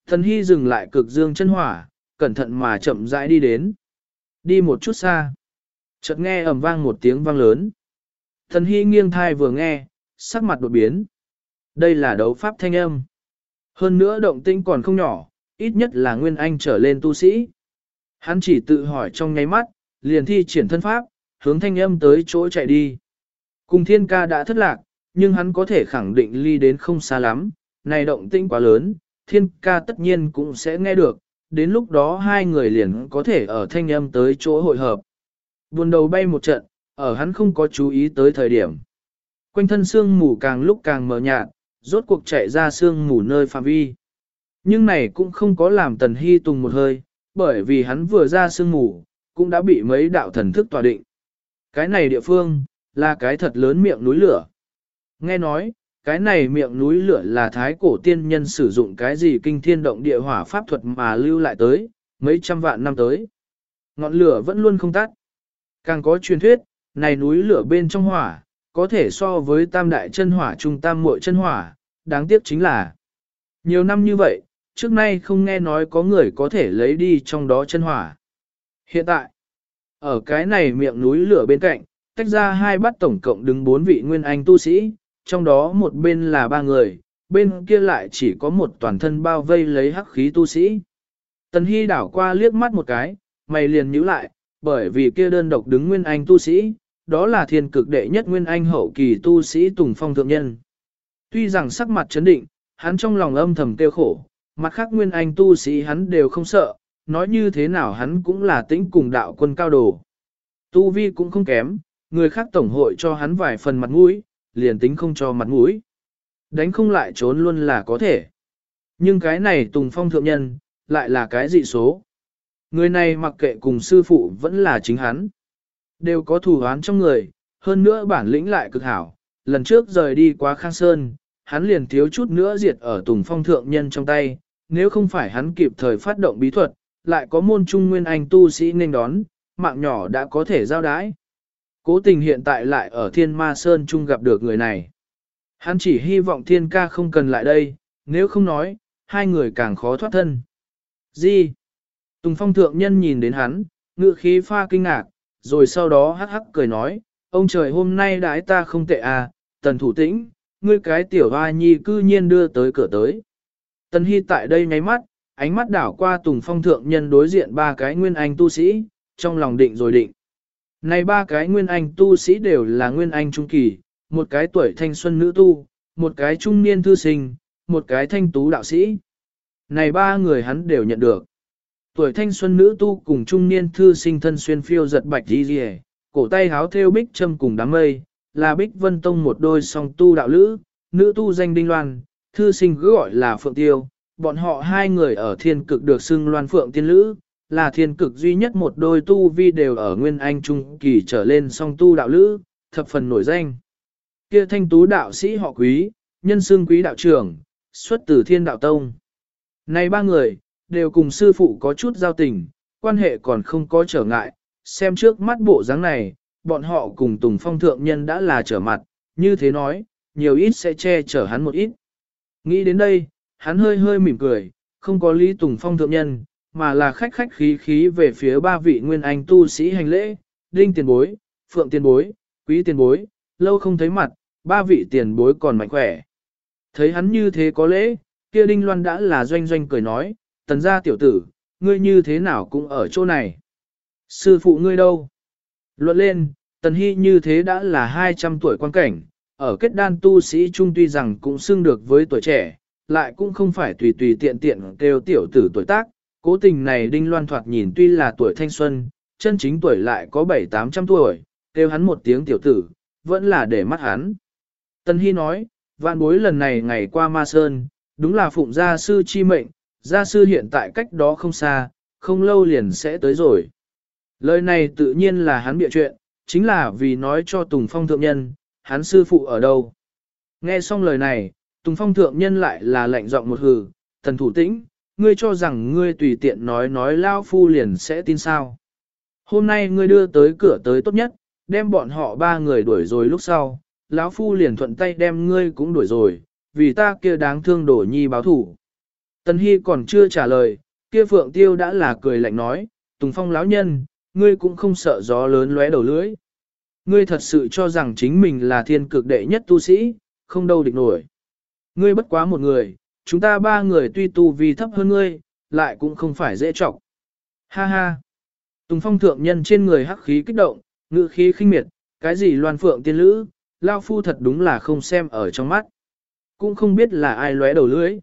Thần Hy dừng lại cực dương chân hỏa, cẩn thận mà chậm rãi đi đến. Đi một chút xa. Chợt nghe ầm vang một tiếng vang lớn. Thần Hy nghiêng thai vừa nghe, sắc mặt đột biến. Đây là đấu pháp thanh âm. Hơn nữa động tĩnh còn không nhỏ, ít nhất là Nguyên Anh trở lên tu sĩ. Hắn chỉ tự hỏi trong nháy mắt, liền thi triển thân pháp, hướng thanh âm tới chỗ chạy đi. Cùng thiên ca đã thất lạc, nhưng hắn có thể khẳng định ly đến không xa lắm, này động tĩnh quá lớn, thiên ca tất nhiên cũng sẽ nghe được, đến lúc đó hai người liền có thể ở thanh âm tới chỗ hội hợp. Buồn đầu bay một trận, ở hắn không có chú ý tới thời điểm. Quanh thân xương mù càng lúc càng mờ nhạt, rốt cuộc chạy ra xương mù nơi phạm vi. Nhưng này cũng không có làm tần hy tùng một hơi, bởi vì hắn vừa ra xương mù, cũng đã bị mấy đạo thần thức tòa định. Cái này địa phương, là cái thật lớn miệng núi lửa. Nghe nói, cái này miệng núi lửa là thái cổ tiên nhân sử dụng cái gì kinh thiên động địa hỏa pháp thuật mà lưu lại tới, mấy trăm vạn năm tới. Ngọn lửa vẫn luôn không tắt. Càng có truyền thuyết, này núi lửa bên trong hỏa, có thể so với tam đại chân hỏa trung tam muội chân hỏa, đáng tiếc chính là nhiều năm như vậy, trước nay không nghe nói có người có thể lấy đi trong đó chân hỏa. Hiện tại, ở cái này miệng núi lửa bên cạnh, tách ra hai bát tổng cộng đứng bốn vị nguyên anh tu sĩ, trong đó một bên là ba người, bên kia lại chỉ có một toàn thân bao vây lấy hắc khí tu sĩ. Tần Hy đảo qua liếc mắt một cái, mày liền nhíu lại, bởi vì kia đơn độc đứng nguyên anh tu sĩ, đó là thiên cực đệ nhất nguyên anh hậu kỳ tu sĩ Tùng Phong Thượng Nhân. Tuy rằng sắc mặt chấn định, hắn trong lòng âm thầm tiêu khổ, mặt khác nguyên anh tu sĩ hắn đều không sợ, nói như thế nào hắn cũng là tĩnh cùng đạo quân cao đồ. Tu vi cũng không kém, người khác tổng hội cho hắn vài phần mặt mũi, liền tính không cho mặt mũi. Đánh không lại trốn luôn là có thể. Nhưng cái này Tùng Phong Thượng Nhân, lại là cái dị số. Người này mặc kệ cùng sư phụ vẫn là chính hắn. Đều có thù oán trong người, hơn nữa bản lĩnh lại cực hảo. Lần trước rời đi qua Khang Sơn, hắn liền thiếu chút nữa diệt ở Tùng Phong Thượng Nhân trong tay. Nếu không phải hắn kịp thời phát động bí thuật, lại có môn trung nguyên anh tu sĩ nên đón, mạng nhỏ đã có thể giao đái. Cố tình hiện tại lại ở Thiên Ma Sơn Trung gặp được người này. Hắn chỉ hy vọng Thiên ca không cần lại đây, nếu không nói, hai người càng khó thoát thân. Gì? Tùng Phong Thượng Nhân nhìn đến hắn, ngự khí pha kinh ngạc, rồi sau đó hắc hắc cười nói, ông trời hôm nay đãi ta không tệ à, tần thủ tĩnh, ngươi cái tiểu hoa nhi cư nhiên đưa tới cửa tới. Tần Hy tại đây nháy mắt, ánh mắt đảo qua Tùng Phong Thượng Nhân đối diện ba cái nguyên anh tu sĩ, trong lòng định rồi định. Này ba cái nguyên anh tu sĩ đều là nguyên anh trung kỳ, một cái tuổi thanh xuân nữ tu, một cái trung niên thư sinh, một cái thanh tú đạo sĩ. Này ba người hắn đều nhận được. Tuổi thanh xuân nữ tu cùng trung niên thư sinh thân xuyên phiêu giật bạch đi rìa, cổ tay háo theo bích châm cùng đám mây, là bích vân tông một đôi song tu đạo lữ, nữ tu danh đinh loan, thư sinh cứ gọi là phượng tiêu. Bọn họ hai người ở thiên cực được xưng loan phượng tiên lữ, là thiên cực duy nhất một đôi tu vi đều ở nguyên anh trung kỳ trở lên song tu đạo lữ, thập phần nổi danh. Kia thanh tú đạo sĩ họ quý, nhân xương quý đạo trưởng, xuất từ thiên đạo tông. Này ba người, đều cùng sư phụ có chút giao tình, quan hệ còn không có trở ngại, xem trước mắt bộ dáng này, bọn họ cùng Tùng Phong thượng nhân đã là trở mặt, như thế nói, nhiều ít sẽ che chở hắn một ít. Nghĩ đến đây, hắn hơi hơi mỉm cười, không có lý Tùng Phong thượng nhân, mà là khách khách khí khí về phía ba vị nguyên anh tu sĩ hành lễ, đinh tiền bối, phượng tiền bối, quý tiền bối, lâu không thấy mặt, ba vị tiền bối còn mạnh khỏe. Thấy hắn như thế có lễ, kia đinh loan đã là doanh doanh cười nói, tần gia tiểu tử, ngươi như thế nào cũng ở chỗ này. Sư phụ ngươi đâu? Luận lên, tần hy như thế đã là 200 tuổi quan cảnh, ở kết đan tu sĩ trung tuy rằng cũng xưng được với tuổi trẻ, lại cũng không phải tùy tùy tiện tiện kêu tiểu tử tuổi tác, cố tình này đinh loan thoạt nhìn tuy là tuổi thanh xuân, chân chính tuổi lại có 7-800 tuổi, kêu hắn một tiếng tiểu tử, vẫn là để mắt hắn. Tân Hy nói, vạn bối lần này ngày qua Ma Sơn, đúng là phụng gia sư chi mệnh, gia sư hiện tại cách đó không xa, không lâu liền sẽ tới rồi. Lời này tự nhiên là hắn bịa chuyện, chính là vì nói cho Tùng Phong thượng nhân, hắn sư phụ ở đâu. Nghe xong lời này, Tùng Phong thượng nhân lại là lạnh giọng một hừ, Thần thủ tĩnh, ngươi cho rằng ngươi tùy tiện nói nói lao phu liền sẽ tin sao. Hôm nay ngươi đưa tới cửa tới tốt nhất, đem bọn họ ba người đuổi rồi lúc sau, lão phu liền thuận tay đem ngươi cũng đuổi rồi, vì ta kia đáng thương đổ nhi báo thủ. Tần Hy còn chưa trả lời, kia Phượng Tiêu đã là cười lạnh nói, Tùng Phong lão nhân, ngươi cũng không sợ gió lớn lóe đầu lưỡi. Ngươi thật sự cho rằng chính mình là thiên cực đệ nhất tu sĩ, không đâu địch nổi. Ngươi bất quá một người, chúng ta ba người tuy tu vi thấp hơn ngươi, lại cũng không phải dễ trọng. Ha ha! Tùng Phong thượng nhân trên người hắc khí kích động, ngự khí khinh miệt, cái gì loan phượng tiên lữ, lao phu thật đúng là không xem ở trong mắt. Cũng không biết là ai lóe đầu lưỡi.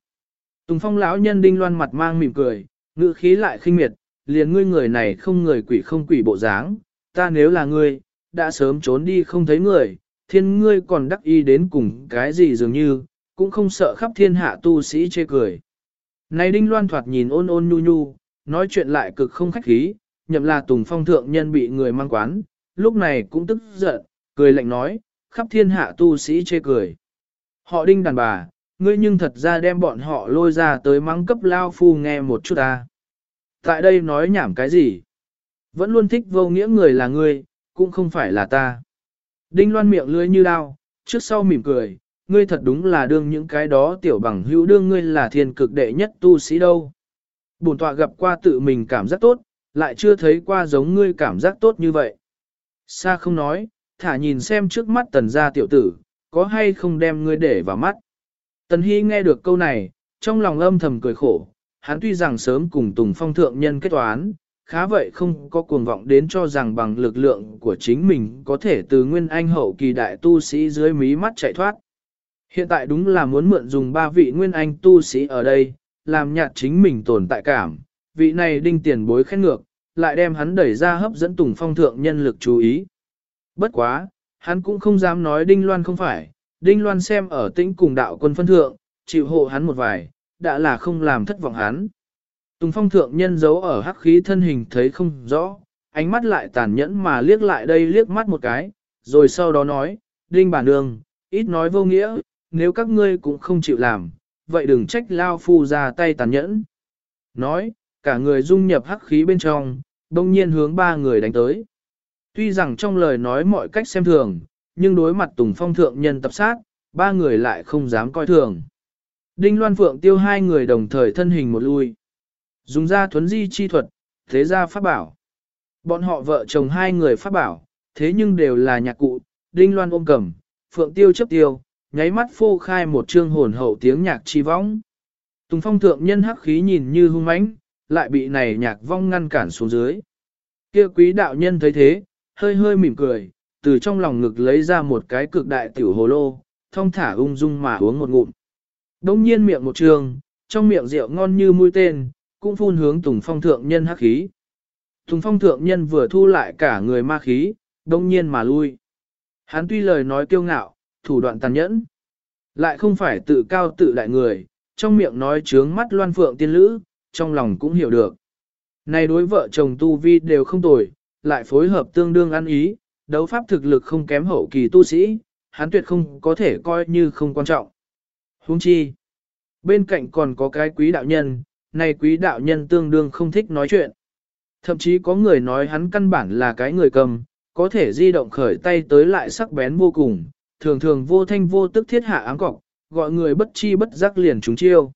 Tùng Phong lão nhân đinh loan mặt mang mỉm cười, ngự khí lại khinh miệt, liền ngươi người này không người quỷ không quỷ bộ dáng, ta nếu là ngươi, đã sớm trốn đi không thấy người, thiên ngươi còn đắc y đến cùng cái gì dường như, cũng không sợ khắp thiên hạ tu sĩ chê cười. Này đinh loan thoạt nhìn ôn ôn nhu nhu, nói chuyện lại cực không khách khí, nhậm là tùng phong thượng nhân bị người mang quán, lúc này cũng tức giận, cười lạnh nói, khắp thiên hạ tu sĩ chê cười. Họ đinh đàn bà, ngươi nhưng thật ra đem bọn họ lôi ra tới mắng cấp lao phu nghe một chút ta. Tại đây nói nhảm cái gì? Vẫn luôn thích vô nghĩa người là ngươi, cũng không phải là ta. Đinh loan miệng lưỡi như đao, trước sau mỉm cười, ngươi thật đúng là đương những cái đó tiểu bằng hữu đương ngươi là thiên cực đệ nhất tu sĩ đâu. Bổn tọa gặp qua tự mình cảm giác tốt, lại chưa thấy qua giống ngươi cảm giác tốt như vậy. Sa không nói, thả nhìn xem trước mắt tần gia tiểu tử, có hay không đem ngươi để vào mắt. Tần Hy nghe được câu này, trong lòng âm thầm cười khổ, hắn tuy rằng sớm cùng Tùng Phong thượng nhân kết toán, khá vậy không có cuồng vọng đến cho rằng bằng lực lượng của chính mình có thể từ nguyên anh hậu kỳ đại tu sĩ dưới mí mắt chạy thoát. Hiện tại đúng là muốn mượn dùng ba vị nguyên anh tu sĩ ở đây, làm nhạt chính mình tồn tại cảm, vị này đinh tiền bối khét ngược, lại đem hắn đẩy ra hấp dẫn Tùng Phong thượng nhân lực chú ý. Bất quá, hắn cũng không dám nói Đinh Loan không phải, Đinh Loan xem ở tĩnh cùng đạo quân phân thượng, chịu hộ hắn một vài, đã là không làm thất vọng hắn. Tùng phong thượng nhân giấu ở hắc khí thân hình thấy không rõ, ánh mắt lại tàn nhẫn mà liếc lại đây liếc mắt một cái, rồi sau đó nói, Đinh bản đường, ít nói vô nghĩa, nếu các ngươi cũng không chịu làm, vậy đừng trách lao phu ra tay tàn nhẫn. Nói, cả người dung nhập hắc khí bên trong, đông nhiên hướng ba người đánh tới. Tuy rằng trong lời nói mọi cách xem thường, nhưng đối mặt Tùng Phong thượng nhân tập sát, ba người lại không dám coi thường. Đinh Loan Phượng tiêu hai người đồng thời thân hình một lui. Dùng ra thuấn di chi thuật, thế ra pháp bảo. Bọn họ vợ chồng hai người pháp bảo, thế nhưng đều là nhạc cụ, Đinh Loan ôm cầm, Phượng tiêu chấp tiêu, nháy mắt phô khai một chương hồn hậu tiếng nhạc chi vong. Tùng Phong thượng nhân hắc khí nhìn như hung mãnh, lại bị này nhạc vong ngăn cản xuống dưới. Kia quý đạo nhân thấy thế, hơi hơi mỉm cười, từ trong lòng ngực lấy ra một cái cực đại tiểu hồ lô, thông thả ung dung mà uống một ngụm. Đông nhiên miệng một trường, trong miệng rượu ngon như mũi tên, cũng phun hướng Tùng Phong thượng nhân hắc khí. Tùng Phong thượng nhân vừa thu lại cả người ma khí, đông nhiên mà lui. Hắn tuy lời nói kiêu ngạo, thủ đoạn tàn nhẫn, lại không phải tự cao tự đại người, trong miệng nói trướng mắt loan phượng tiên lữ, trong lòng cũng hiểu được. Này đối vợ chồng tu vi đều không tồi, lại phối hợp tương đương ăn ý, đấu pháp thực lực không kém hậu kỳ tu sĩ, hắn tuyệt không có thể coi như không quan trọng. Huống chi, bên cạnh còn có cái quý đạo nhân, này quý đạo nhân tương đương không thích nói chuyện. Thậm chí có người nói hắn căn bản là cái người cầm, có thể di động khởi tay tới lại sắc bén vô cùng, thường thường vô thanh vô tức thiết hạ áng cọc, gọi người bất chi bất giác liền trúng chiêu.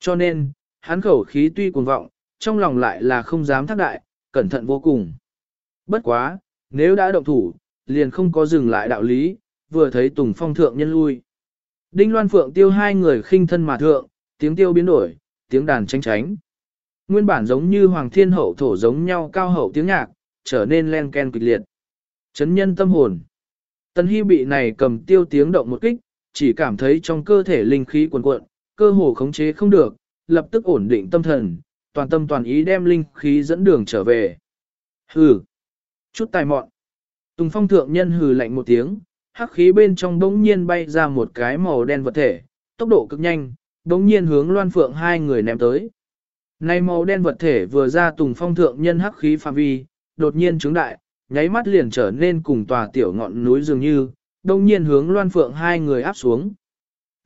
Cho nên, hắn khẩu khí tuy cuồng vọng, trong lòng lại là không dám thác đại, cẩn thận vô cùng. Bất quá, nếu đã động thủ, liền không có dừng lại đạo lý, vừa thấy Tùng Phong thượng nhân lui. Đinh Loan Phượng tiêu hai người khinh thân mà thượng, tiếng tiêu biến đổi, tiếng đàn tranh tránh. Nguyên bản giống như Hoàng Thiên Hậu thổ giống nhau cao hậu tiếng nhạc, trở nên len ken kịch liệt. Chấn nhân tâm hồn. Tân Hy bị này cầm tiêu tiếng động một kích, chỉ cảm thấy trong cơ thể linh khí cuồn cuộn, cơ hồ khống chế không được, lập tức ổn định tâm thần, toàn tâm toàn ý đem linh khí dẫn đường trở về. Hừ, chút tài mọn. Tùng phong thượng nhân hừ lạnh một tiếng, hắc khí bên trong bỗng nhiên bay ra một cái màu đen vật thể, tốc độ cực nhanh, đống nhiên hướng loan phượng hai người ném tới. Này màu đen vật thể vừa ra tùng phong thượng nhân hắc khí phạm vi, đột nhiên trứng đại, nháy mắt liền trở nên cùng tòa tiểu ngọn núi dường như, đống nhiên hướng loan phượng hai người áp xuống.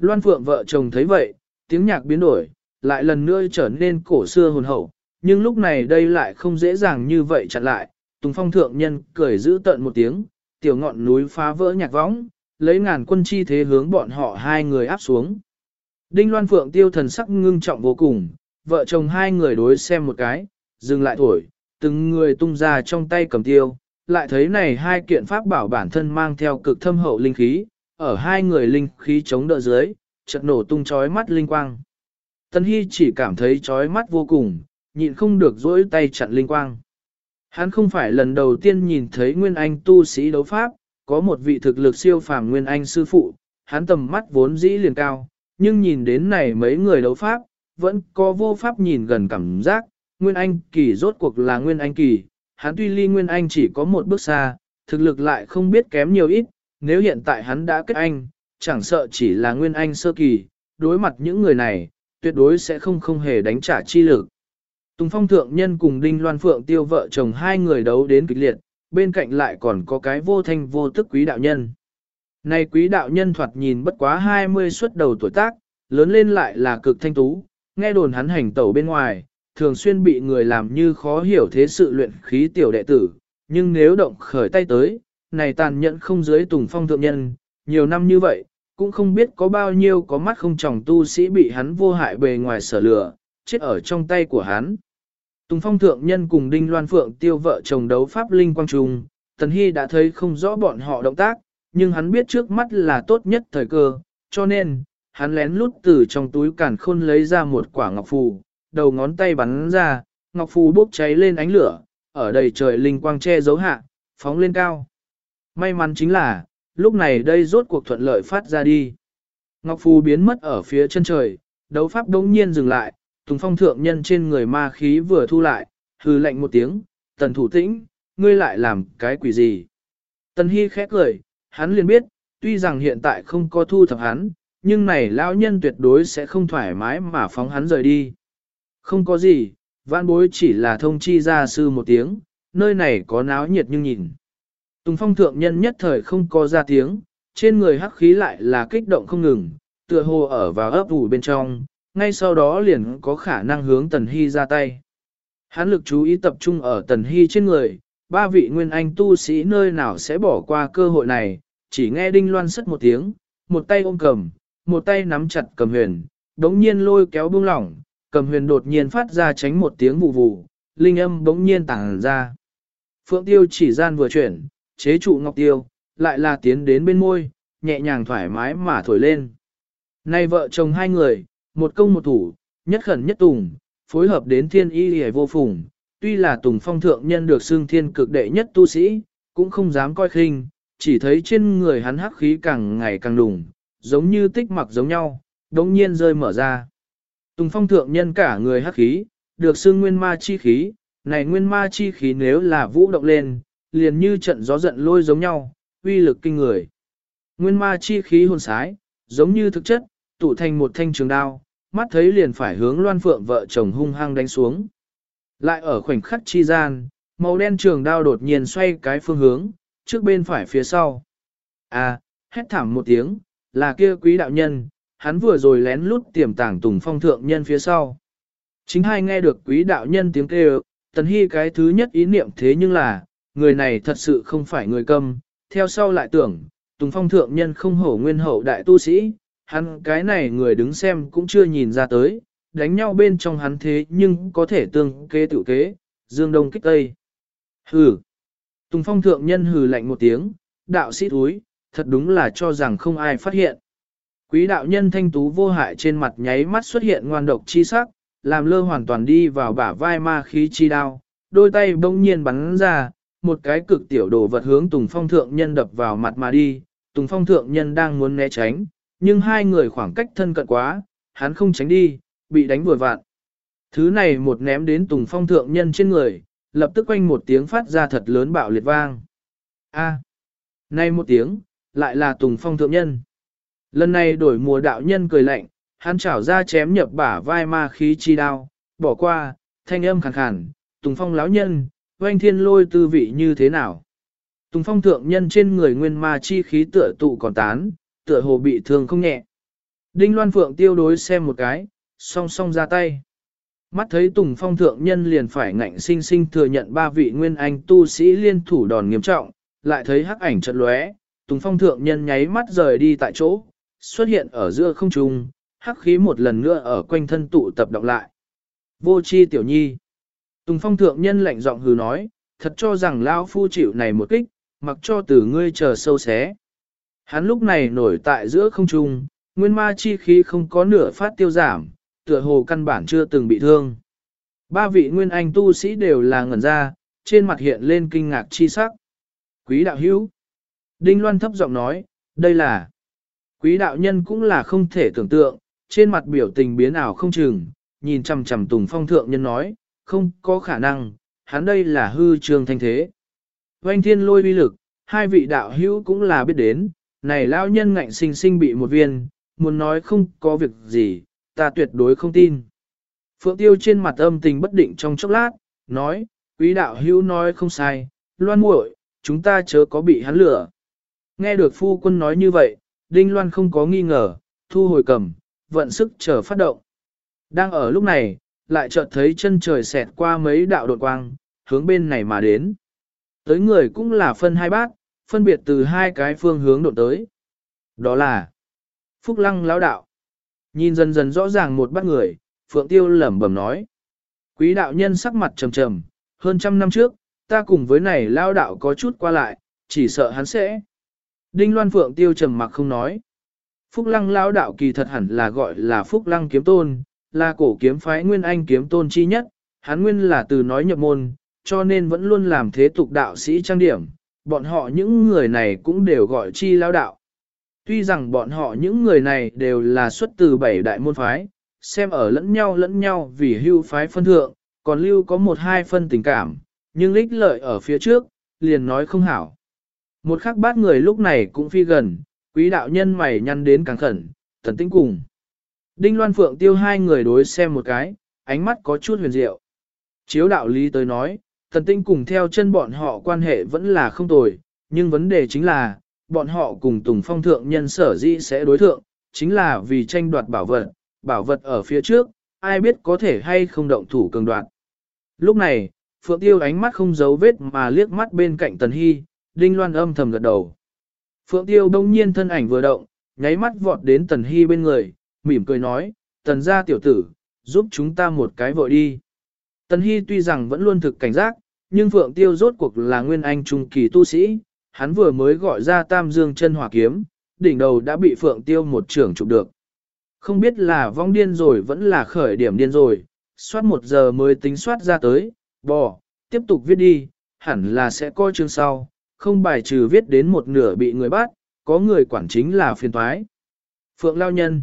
Loan Phượng vợ chồng thấy vậy, tiếng nhạc biến đổi, lại lần nữa trở nên cổ xưa hồn hậu, nhưng lúc này đây lại không dễ dàng như vậy chặn lại. Tùng Phong thượng nhân cười giữ tận một tiếng, tiểu ngọn núi phá vỡ nhạc võng, lấy ngàn quân chi thế hướng bọn họ hai người áp xuống. Đinh Loan Phượng tiêu thần sắc ngưng trọng vô cùng, vợ chồng hai người đối xem một cái, dừng lại thổi, từng người tung ra trong tay cầm tiêu, lại thấy này hai kiện pháp bảo bản thân mang theo cực thâm hậu linh khí, ở hai người linh khí chống đỡ dưới, chợt nổ tung chói mắt linh quang. Tân Hy chỉ cảm thấy chói mắt vô cùng, nhịn không được dỗi tay chặn linh quang. Hắn không phải lần đầu tiên nhìn thấy Nguyên Anh tu sĩ đấu pháp, có một vị thực lực siêu phàm Nguyên Anh sư phụ, hắn tầm mắt vốn dĩ liền cao, nhưng nhìn đến này mấy người đấu pháp, vẫn có vô pháp nhìn gần cảm giác, Nguyên Anh kỳ rốt cuộc là Nguyên Anh kỳ, hắn tuy ly Nguyên Anh chỉ có một bước xa, thực lực lại không biết kém nhiều ít, nếu hiện tại hắn đã kết anh, chẳng sợ chỉ là Nguyên Anh sơ kỳ, đối mặt những người này, tuyệt đối sẽ không không hề đánh trả chi lực. Tùng Phong Thượng Nhân cùng Đinh Loan Phượng tiêu vợ chồng hai người đấu đến kịch liệt, bên cạnh lại còn có cái vô thanh vô tức quý đạo nhân. Này quý đạo nhân thoạt nhìn bất quá 20 xuất đầu tuổi tác, lớn lên lại là cực thanh tú, nghe đồn hắn hành tẩu bên ngoài, thường xuyên bị người làm như khó hiểu thế sự luyện khí tiểu đệ tử, nhưng nếu động khởi tay tới, này tàn nhẫn không dưới tùng phong thượng nhân, nhiều năm như vậy, cũng không biết có bao nhiêu có mắt không tròng tu sĩ bị hắn vô hại bề ngoài sở lửa, chết ở trong tay của hắn. Tùng phong thượng nhân cùng Đinh Loan Phượng tiêu vợ chồng đấu pháp linh quang trùng, Tần Hy đã thấy không rõ bọn họ động tác, nhưng hắn biết trước mắt là tốt nhất thời cơ, cho nên, hắn lén lút từ trong túi cản khôn lấy ra một quả ngọc phù, đầu ngón tay bắn ra, ngọc phù bốc cháy lên ánh lửa, ở đầy trời linh quang che giấu hạ, phóng lên cao. May mắn chính là, lúc này đây rốt cuộc thuận lợi phát ra đi. Ngọc phù biến mất ở phía chân trời, đấu pháp đống nhiên dừng lại, Tùng Phong thượng nhân trên người ma khí vừa thu lại, hừ lạnh một tiếng, tần thủ tĩnh, ngươi lại làm cái quỷ gì? Tần Hy khẽ cười, hắn liền biết, tuy rằng hiện tại không có thu thập hắn, nhưng này lão nhân tuyệt đối sẽ không thoải mái mà phóng hắn rời đi. Không có gì, vãn bối chỉ là thông chi gia sư một tiếng, nơi này có náo nhiệt nhưng nhìn. Tùng phong thượng nhân nhất thời không có ra tiếng, trên người hắc khí lại là kích động không ngừng, tựa hồ ở vào ấp ủ bên trong, ngay sau đó liền có khả năng hướng Tần Hy ra tay. Hắn lực chú ý tập trung ở Tần Hy trên người, ba vị nguyên anh tu sĩ nơi nào sẽ bỏ qua cơ hội này, chỉ nghe đinh loan sất một tiếng, một tay ôm cầm, một tay nắm chặt cầm huyền, đống nhiên lôi kéo buông lỏng, cầm huyền đột nhiên phát ra tránh một tiếng vụ vụ, linh âm đống nhiên tàng ra. Phượng tiêu chỉ gian vừa chuyển, chế trụ ngọc tiêu, lại là tiến đến bên môi, nhẹ nhàng thoải mái mà thổi lên. Nay vợ chồng hai người, một công một thủ, nhất khẩn nhất tùng, phối hợp đến thiên y hề vô phùng, tuy là tùng phong thượng nhân được xương thiên cực đệ nhất tu sĩ, cũng không dám coi khinh, chỉ thấy trên người hắn hắc khí càng ngày càng đùng, giống như tích mặc giống nhau, đống nhiên rơi mở ra. Tùng phong thượng nhân cả người hắc khí, được xương nguyên ma chi khí, này nguyên ma chi khí nếu là vũ động lên, liền như trận gió giận lôi giống nhau, uy lực kinh người. Nguyên ma chi khí hồn sái, giống như thực chất, tụ thành một thanh trường đao, mắt thấy liền phải hướng loan phượng vợ chồng hung hăng đánh xuống. Lại ở khoảnh khắc chi gian, màu đen trường đao đột nhiên xoay cái phương hướng, trước bên phải phía sau. À, hét thảm một tiếng, là kia quý đạo nhân, hắn vừa rồi lén lút tiềm tàng tùng phong thượng nhân phía sau. Chính hai nghe được quý đạo nhân tiếng kêu, tần hy cái thứ nhất ý niệm thế nhưng là, người này thật sự không phải người câm, theo sau lại tưởng, tùng phong thượng nhân không hổ nguyên hậu đại tu sĩ, hắn cái này người đứng xem cũng chưa nhìn ra tới, đánh nhau bên trong hắn thế nhưng có thể tương kế tự kế, dương đông kích tây. Hừ. Tùng phong thượng nhân hừ lạnh một tiếng, đạo sĩ túi, thật đúng là cho rằng không ai phát hiện. Quý đạo nhân thanh tú vô hại trên mặt nháy mắt xuất hiện ngoan độc chi sắc, làm lơ hoàn toàn đi vào bả vai ma khí chi đao, đôi tay bỗng nhiên bắn ra, một cái cực tiểu đồ vật hướng Tùng Phong thượng nhân đập vào mặt mà đi, Tùng Phong thượng nhân đang muốn né tránh, nhưng hai người khoảng cách thân cận quá, hắn không tránh đi, bị đánh vùi vạn. Thứ này một ném đến Tùng Phong thượng nhân trên người, lập tức quanh một tiếng phát ra thật lớn bạo liệt vang. A. Nay một tiếng, lại là Tùng Phong thượng nhân. Lần này đổi mùa đạo nhân cười lạnh, hắn chảo ra chém nhập bả vai ma khí chi đao, bỏ qua, thanh âm khàn khàn, Tùng Phong lão nhân, oanh thiên lôi tư vị như thế nào. Tùng Phong thượng nhân trên người nguyên ma chi khí tựa tụ còn tán, tựa hồ bị thương không nhẹ. Đinh Loan Phượng tiêu đối xem một cái, song song ra tay. Mắt thấy Tùng Phong thượng nhân liền phải ngạnh sinh sinh thừa nhận ba vị nguyên anh tu sĩ liên thủ đòn nghiêm trọng, lại thấy hắc ảnh chợt lóe, Tùng Phong thượng nhân nháy mắt rời đi tại chỗ, xuất hiện ở giữa không trung, hắc khí một lần nữa ở quanh thân tụ tập động lại. Vô chi tiểu nhi. Tùng Phong thượng nhân lạnh giọng hừ nói, thật cho rằng lão phu chịu này một kích, mặc cho từ ngươi chờ sâu xé. Hắn lúc này nổi tại giữa không trung, nguyên ma chi khí không có nửa phát tiêu giảm, tựa hồ căn bản chưa từng bị thương. Ba vị nguyên anh tu sĩ đều là ngẩn ra, trên mặt hiện lên kinh ngạc chi sắc. Quý đạo hữu. Đinh Loan thấp giọng nói, đây là. Quý đạo nhân cũng là không thể tưởng tượng, trên mặt biểu tình biến ảo không chừng, nhìn chằm chằm Tùng Phong thượng nhân nói, không có khả năng, hắn đây là hư trường thanh thế. Oanh thiên lôi uy lực, hai vị đạo hữu cũng là biết đến, này lao nhân ngạnh sinh sinh bị một viên, muốn nói không có việc gì, ta tuyệt đối không tin. Phượng Tiêu trên mặt âm tình bất định trong chốc lát, nói, quý đạo hữu nói không sai, loan muội, chúng ta chớ có bị hắn lửa. Nghe được phu quân nói như vậy, Đinh Loan không có nghi ngờ, thu hồi cầm, vận sức chờ phát động. Đang ở lúc này, lại chợt thấy chân trời xẹt qua mấy đạo đột quang, hướng bên này mà đến. Tới người cũng là phân hai bát, phân biệt từ hai cái phương hướng đột tới. Đó là Phúc Lăng lão đạo. Nhìn dần dần rõ ràng một bát người, Phượng Tiêu lẩm bẩm nói. Quý đạo nhân sắc mặt trầm trầm, hơn trăm năm trước, ta cùng với này lao đạo có chút qua lại, chỉ sợ hắn sẽ. Đinh Loan Phượng Tiêu trầm mặc không nói. Phúc Lăng lao đạo kỳ thật hẳn là gọi là Phúc Lăng kiếm tôn, là cổ kiếm phái nguyên anh kiếm tôn chi nhất, hắn nguyên là từ nói nhập môn, cho nên vẫn luôn làm thế tục đạo sĩ trang điểm, bọn họ những người này cũng đều gọi chi lao đạo. Tuy rằng bọn họ những người này đều là xuất từ bảy đại môn phái, xem ở lẫn nhau lẫn nhau vì hưu phái phân thượng, còn lưu có một hai phân tình cảm, nhưng lích lợi ở phía trước, liền nói không hảo. Một khắc bát người lúc này cũng phi gần, quý đạo nhân mày nhăn đến càng khẩn, thần tinh cùng. Đinh Loan Phượng tiêu hai người đối xem một cái, ánh mắt có chút huyền diệu. Chiếu đạo lý tới nói, thần tinh cùng theo chân bọn họ quan hệ vẫn là không tồi, nhưng vấn đề chính là, bọn họ cùng Tùng Phong thượng nhân sở dĩ sẽ đối thượng, chính là vì tranh đoạt bảo vật, bảo vật ở phía trước, ai biết có thể hay không động thủ cường đoạt. Lúc này, Phượng Tiêu ánh mắt không giấu vết mà liếc mắt bên cạnh Tần Hy, Đinh Loan âm thầm gật đầu. Phượng Tiêu đông nhiên thân ảnh vừa động, nháy mắt vọt đến Tần Hy bên người, mỉm cười nói, Tần gia tiểu tử, giúp chúng ta một cái vội đi. Tần Hy tuy rằng vẫn luôn thực cảnh giác, nhưng Phượng Tiêu rốt cuộc là nguyên anh trung kỳ tu sĩ, hắn vừa mới gọi ra tam dương chân hỏa kiếm, đỉnh đầu đã bị Phượng Tiêu một trưởng chụp được. Không biết là vong điên rồi vẫn là khởi điểm điên rồi, soát một giờ mới tính soát ra tới, bò, tiếp tục viết đi, hẳn là sẽ coi chương sau, không bài trừ viết đến một nửa bị người bắt, có người quản chính là phiền toái. Phượng Lao Nhân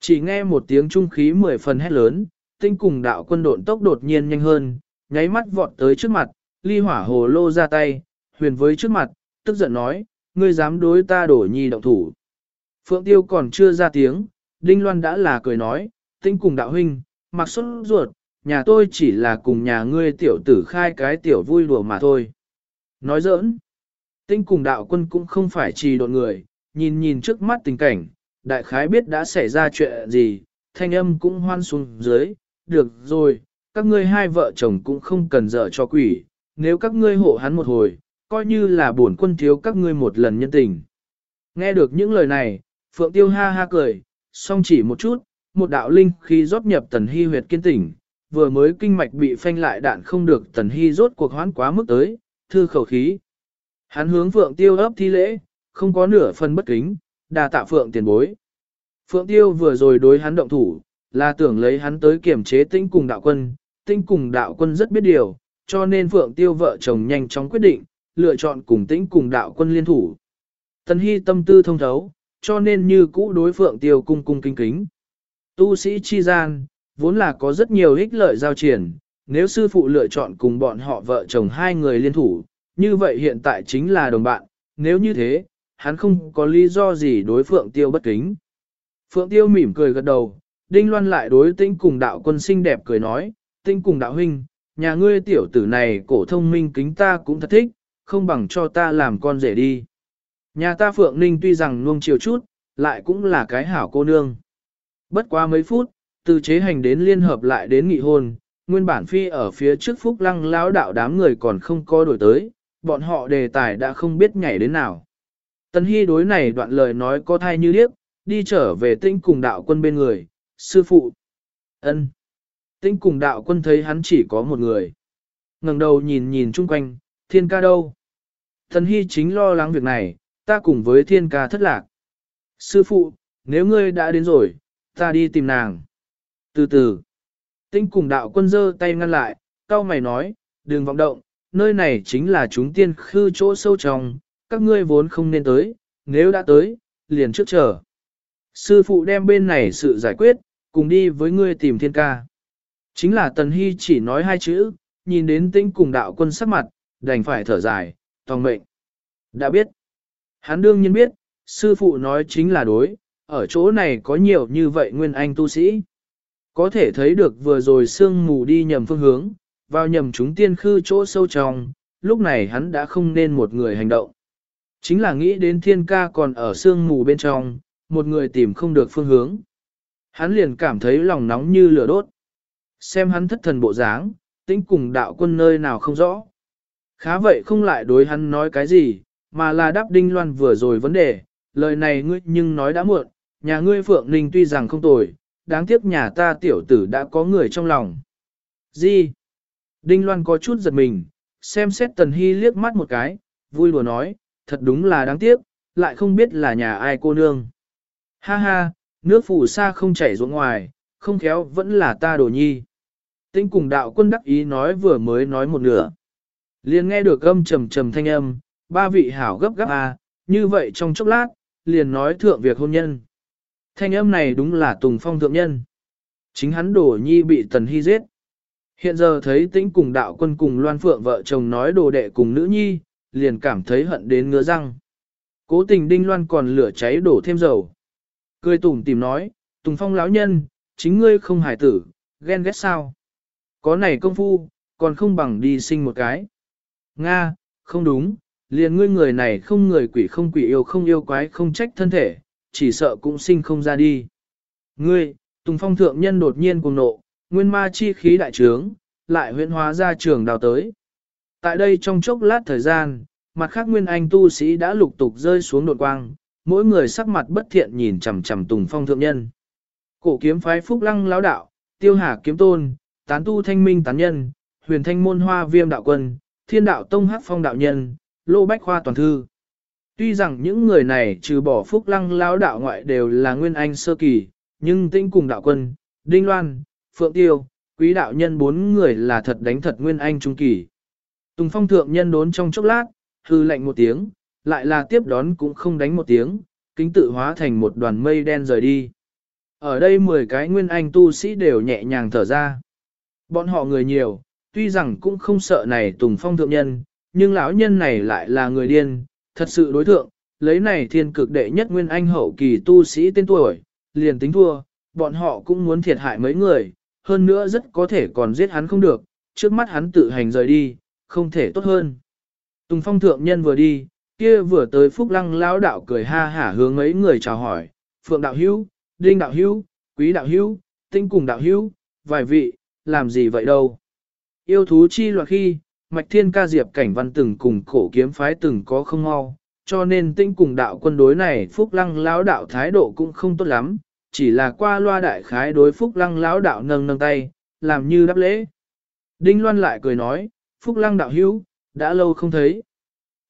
Chỉ nghe một tiếng trung khí mười phần hét lớn, tinh cùng đạo quân độn tốc đột nhiên nhanh hơn, nháy mắt vọt tới trước mặt, ly hỏa hồ lô ra tay, huyền với trước mặt, tức giận nói, ngươi dám đối ta đổ nhi động thủ. Phượng Tiêu còn chưa ra tiếng, Đinh Loan đã là cười nói, tinh cùng đạo huynh, mặc xuất ruột, nhà tôi chỉ là cùng nhà ngươi tiểu tử khai cái tiểu vui đùa mà thôi. Nói giỡn, tinh cùng đạo quân cũng không phải trì độn người, nhìn nhìn trước mắt tình cảnh, đại khái biết đã xảy ra chuyện gì, thanh âm cũng hoan xuống dưới, được rồi, các ngươi hai vợ chồng cũng không cần dở cho quỷ, nếu các ngươi hộ hắn một hồi, coi như là bổn quân thiếu các ngươi một lần nhân tình. Nghe được những lời này, Phượng Tiêu ha ha cười, song chỉ một chút, một đạo linh khi rót nhập tần hy huyệt kiên tỉnh, vừa mới kinh mạch bị phanh lại đạn không được tần hy rốt cuộc hoãn quá mức tới, thư khẩu khí. Hắn hướng Phượng Tiêu ấp thi lễ, không có nửa phần bất kính, đà tạ Phượng tiền bối. Phượng Tiêu vừa rồi đối hắn động thủ, là tưởng lấy hắn tới kiểm chế tinh cùng đạo quân, tinh cùng đạo quân rất biết điều, cho nên Phượng Tiêu vợ chồng nhanh chóng quyết định, lựa chọn cùng tĩnh cùng đạo quân liên thủ. Tần Hy tâm tư thông thấu, cho nên như cũ đối Phượng Tiêu cung cung kính kính. Tu sĩ chi gian, vốn là có rất nhiều ích lợi giao triển, nếu sư phụ lựa chọn cùng bọn họ vợ chồng hai người liên thủ, như vậy hiện tại chính là đồng bạn, nếu như thế, hắn không có lý do gì đối Phượng Tiêu bất kính. Phượng Tiêu mỉm cười gật đầu, Đinh Loan lại đối tinh cùng đạo quân xinh đẹp cười nói, tinh cùng đạo huynh, nhà ngươi tiểu tử này cổ thông minh kính ta cũng thật thích, không bằng cho ta làm con rể đi. Nhà ta Phượng Ninh tuy rằng nuông chiều chút, lại cũng là cái hảo cô nương. Bất quá mấy phút, từ chế hành đến liên hợp lại đến nghị hôn, nguyên bản phi ở phía trước phúc lăng lão đạo đám người còn không có đổi tới, bọn họ đề tài đã không biết nhảy đến nào. Tần Hy đối này đoạn lời nói có thai như điếc, đi trở về tinh cùng đạo quân bên người, sư phụ. ân Tinh cùng đạo quân thấy hắn chỉ có một người. ngẩng đầu nhìn nhìn chung quanh, thiên ca đâu? Thần Hy chính lo lắng việc này, ta cùng với thiên ca thất lạc. Sư phụ, nếu ngươi đã đến rồi, ta đi tìm nàng. Từ từ, tinh cùng đạo quân giơ tay ngăn lại, cao mày nói, đừng vọng động, nơi này chính là chúng tiên khư chỗ sâu trong, các ngươi vốn không nên tới, nếu đã tới, liền trước chờ. Sư phụ đem bên này sự giải quyết, cùng đi với ngươi tìm thiên ca. Chính là Tần Hy chỉ nói hai chữ, nhìn đến tinh cùng đạo quân sắc mặt, đành phải thở dài, tòng mệnh. Đã biết. Hắn đương nhiên biết, sư phụ nói chính là đối, ở chỗ này có nhiều như vậy nguyên anh tu sĩ. Có thể thấy được vừa rồi sương mù đi nhầm phương hướng, vào nhầm chúng tiên khư chỗ sâu trong, lúc này hắn đã không nên một người hành động. Chính là nghĩ đến thiên ca còn ở sương mù bên trong, một người tìm không được phương hướng. Hắn liền cảm thấy lòng nóng như lửa đốt. Xem hắn thất thần bộ dáng, tính cùng đạo quân nơi nào không rõ. Khá vậy không lại đối hắn nói cái gì, mà là đáp đinh loan vừa rồi vấn đề, lời này ngươi nhưng nói đã muộn, nhà ngươi Phượng Ninh tuy rằng không tồi, đáng tiếc nhà ta tiểu tử đã có người trong lòng. Gì? Đinh Loan có chút giật mình, xem xét Tần Hy liếc mắt một cái, vui lùa nói, thật đúng là đáng tiếc, lại không biết là nhà ai cô nương. Ha ha, nước phủ xa không chảy ruộng ngoài, không khéo vẫn là ta đồ nhi. Tinh cùng đạo quân đắc ý nói vừa mới nói một nửa liền nghe được âm trầm trầm thanh âm, ba vị hảo gấp gấp à, như vậy trong chốc lát, liền nói thượng việc hôn nhân. Thanh âm này đúng là Tùng Phong thượng nhân. Chính hắn đổ nhi bị Tần Hy giết. Hiện giờ thấy tĩnh cùng đạo quân cùng Loan Phượng vợ chồng nói đồ đệ cùng nữ nhi, liền cảm thấy hận đến ngứa răng. Cố tình Đinh Loan còn lửa cháy đổ thêm dầu. Cười tủm tìm nói, Tùng Phong lão nhân, chính ngươi không hài tử, ghen ghét sao? Có này công phu, còn không bằng đi sinh một cái. Nga, không đúng, liền ngươi người này không người quỷ không quỷ yêu không yêu quái không trách thân thể, chỉ sợ cũng sinh không ra đi. Ngươi, Tùng Phong thượng nhân đột nhiên cùng nộ, nguyên ma chi khí đại trướng, lại huyễn hóa ra trường đào tới. Tại đây trong chốc lát thời gian, mặt khác nguyên anh tu sĩ đã lục tục rơi xuống đột quang, mỗi người sắc mặt bất thiện nhìn chằm chằm Tùng Phong thượng nhân. Cổ kiếm phái phúc lăng lão đạo, tiêu hà kiếm tôn, tán tu thanh minh tán nhân, huyền thanh môn hoa viêm đạo quân, thiên đạo tông hắc phong đạo nhân, lô bách khoa toàn thư. Tuy rằng những người này trừ bỏ phúc lăng lão đạo ngoại đều là nguyên anh sơ kỳ, nhưng tinh cùng đạo quân, đinh loan, phượng tiêu, quý đạo nhân bốn người là thật đánh thật nguyên anh trung kỳ. Tùng phong thượng nhân đốn trong chốc lát, hư lạnh một tiếng, lại là tiếp đón cũng không đánh một tiếng, kính tự hóa thành một đoàn mây đen rời đi. Ở đây 10 cái nguyên anh tu sĩ đều nhẹ nhàng thở ra. Bọn họ người nhiều, tuy rằng cũng không sợ này tùng phong thượng nhân, nhưng lão nhân này lại là người điên, thật sự đối thượng, lấy này thiên cực đệ nhất nguyên anh hậu kỳ tu sĩ tên tuổi, liền tính thua, bọn họ cũng muốn thiệt hại mấy người, hơn nữa rất có thể còn giết hắn không được, trước mắt hắn tự hành rời đi, không thể tốt hơn. Tùng phong thượng nhân vừa đi, kia vừa tới phúc lăng lão đạo cười ha hả hướng mấy người chào hỏi, phượng đạo hữu, đinh đạo hữu, quý đạo hữu, tinh cùng đạo hữu, vài vị, làm gì vậy đâu. Yêu thú chi loạt khi, Mạch Thiên ca diệp cảnh văn từng cùng cổ kiếm phái từng có không mau, cho nên tinh cùng đạo quân đối này Phúc Lăng lão đạo thái độ cũng không tốt lắm, chỉ là qua loa đại khái đối Phúc Lăng lão đạo nâng nâng tay, làm như đáp lễ. Đinh Loan lại cười nói, Phúc Lăng đạo hữu, đã lâu không thấy.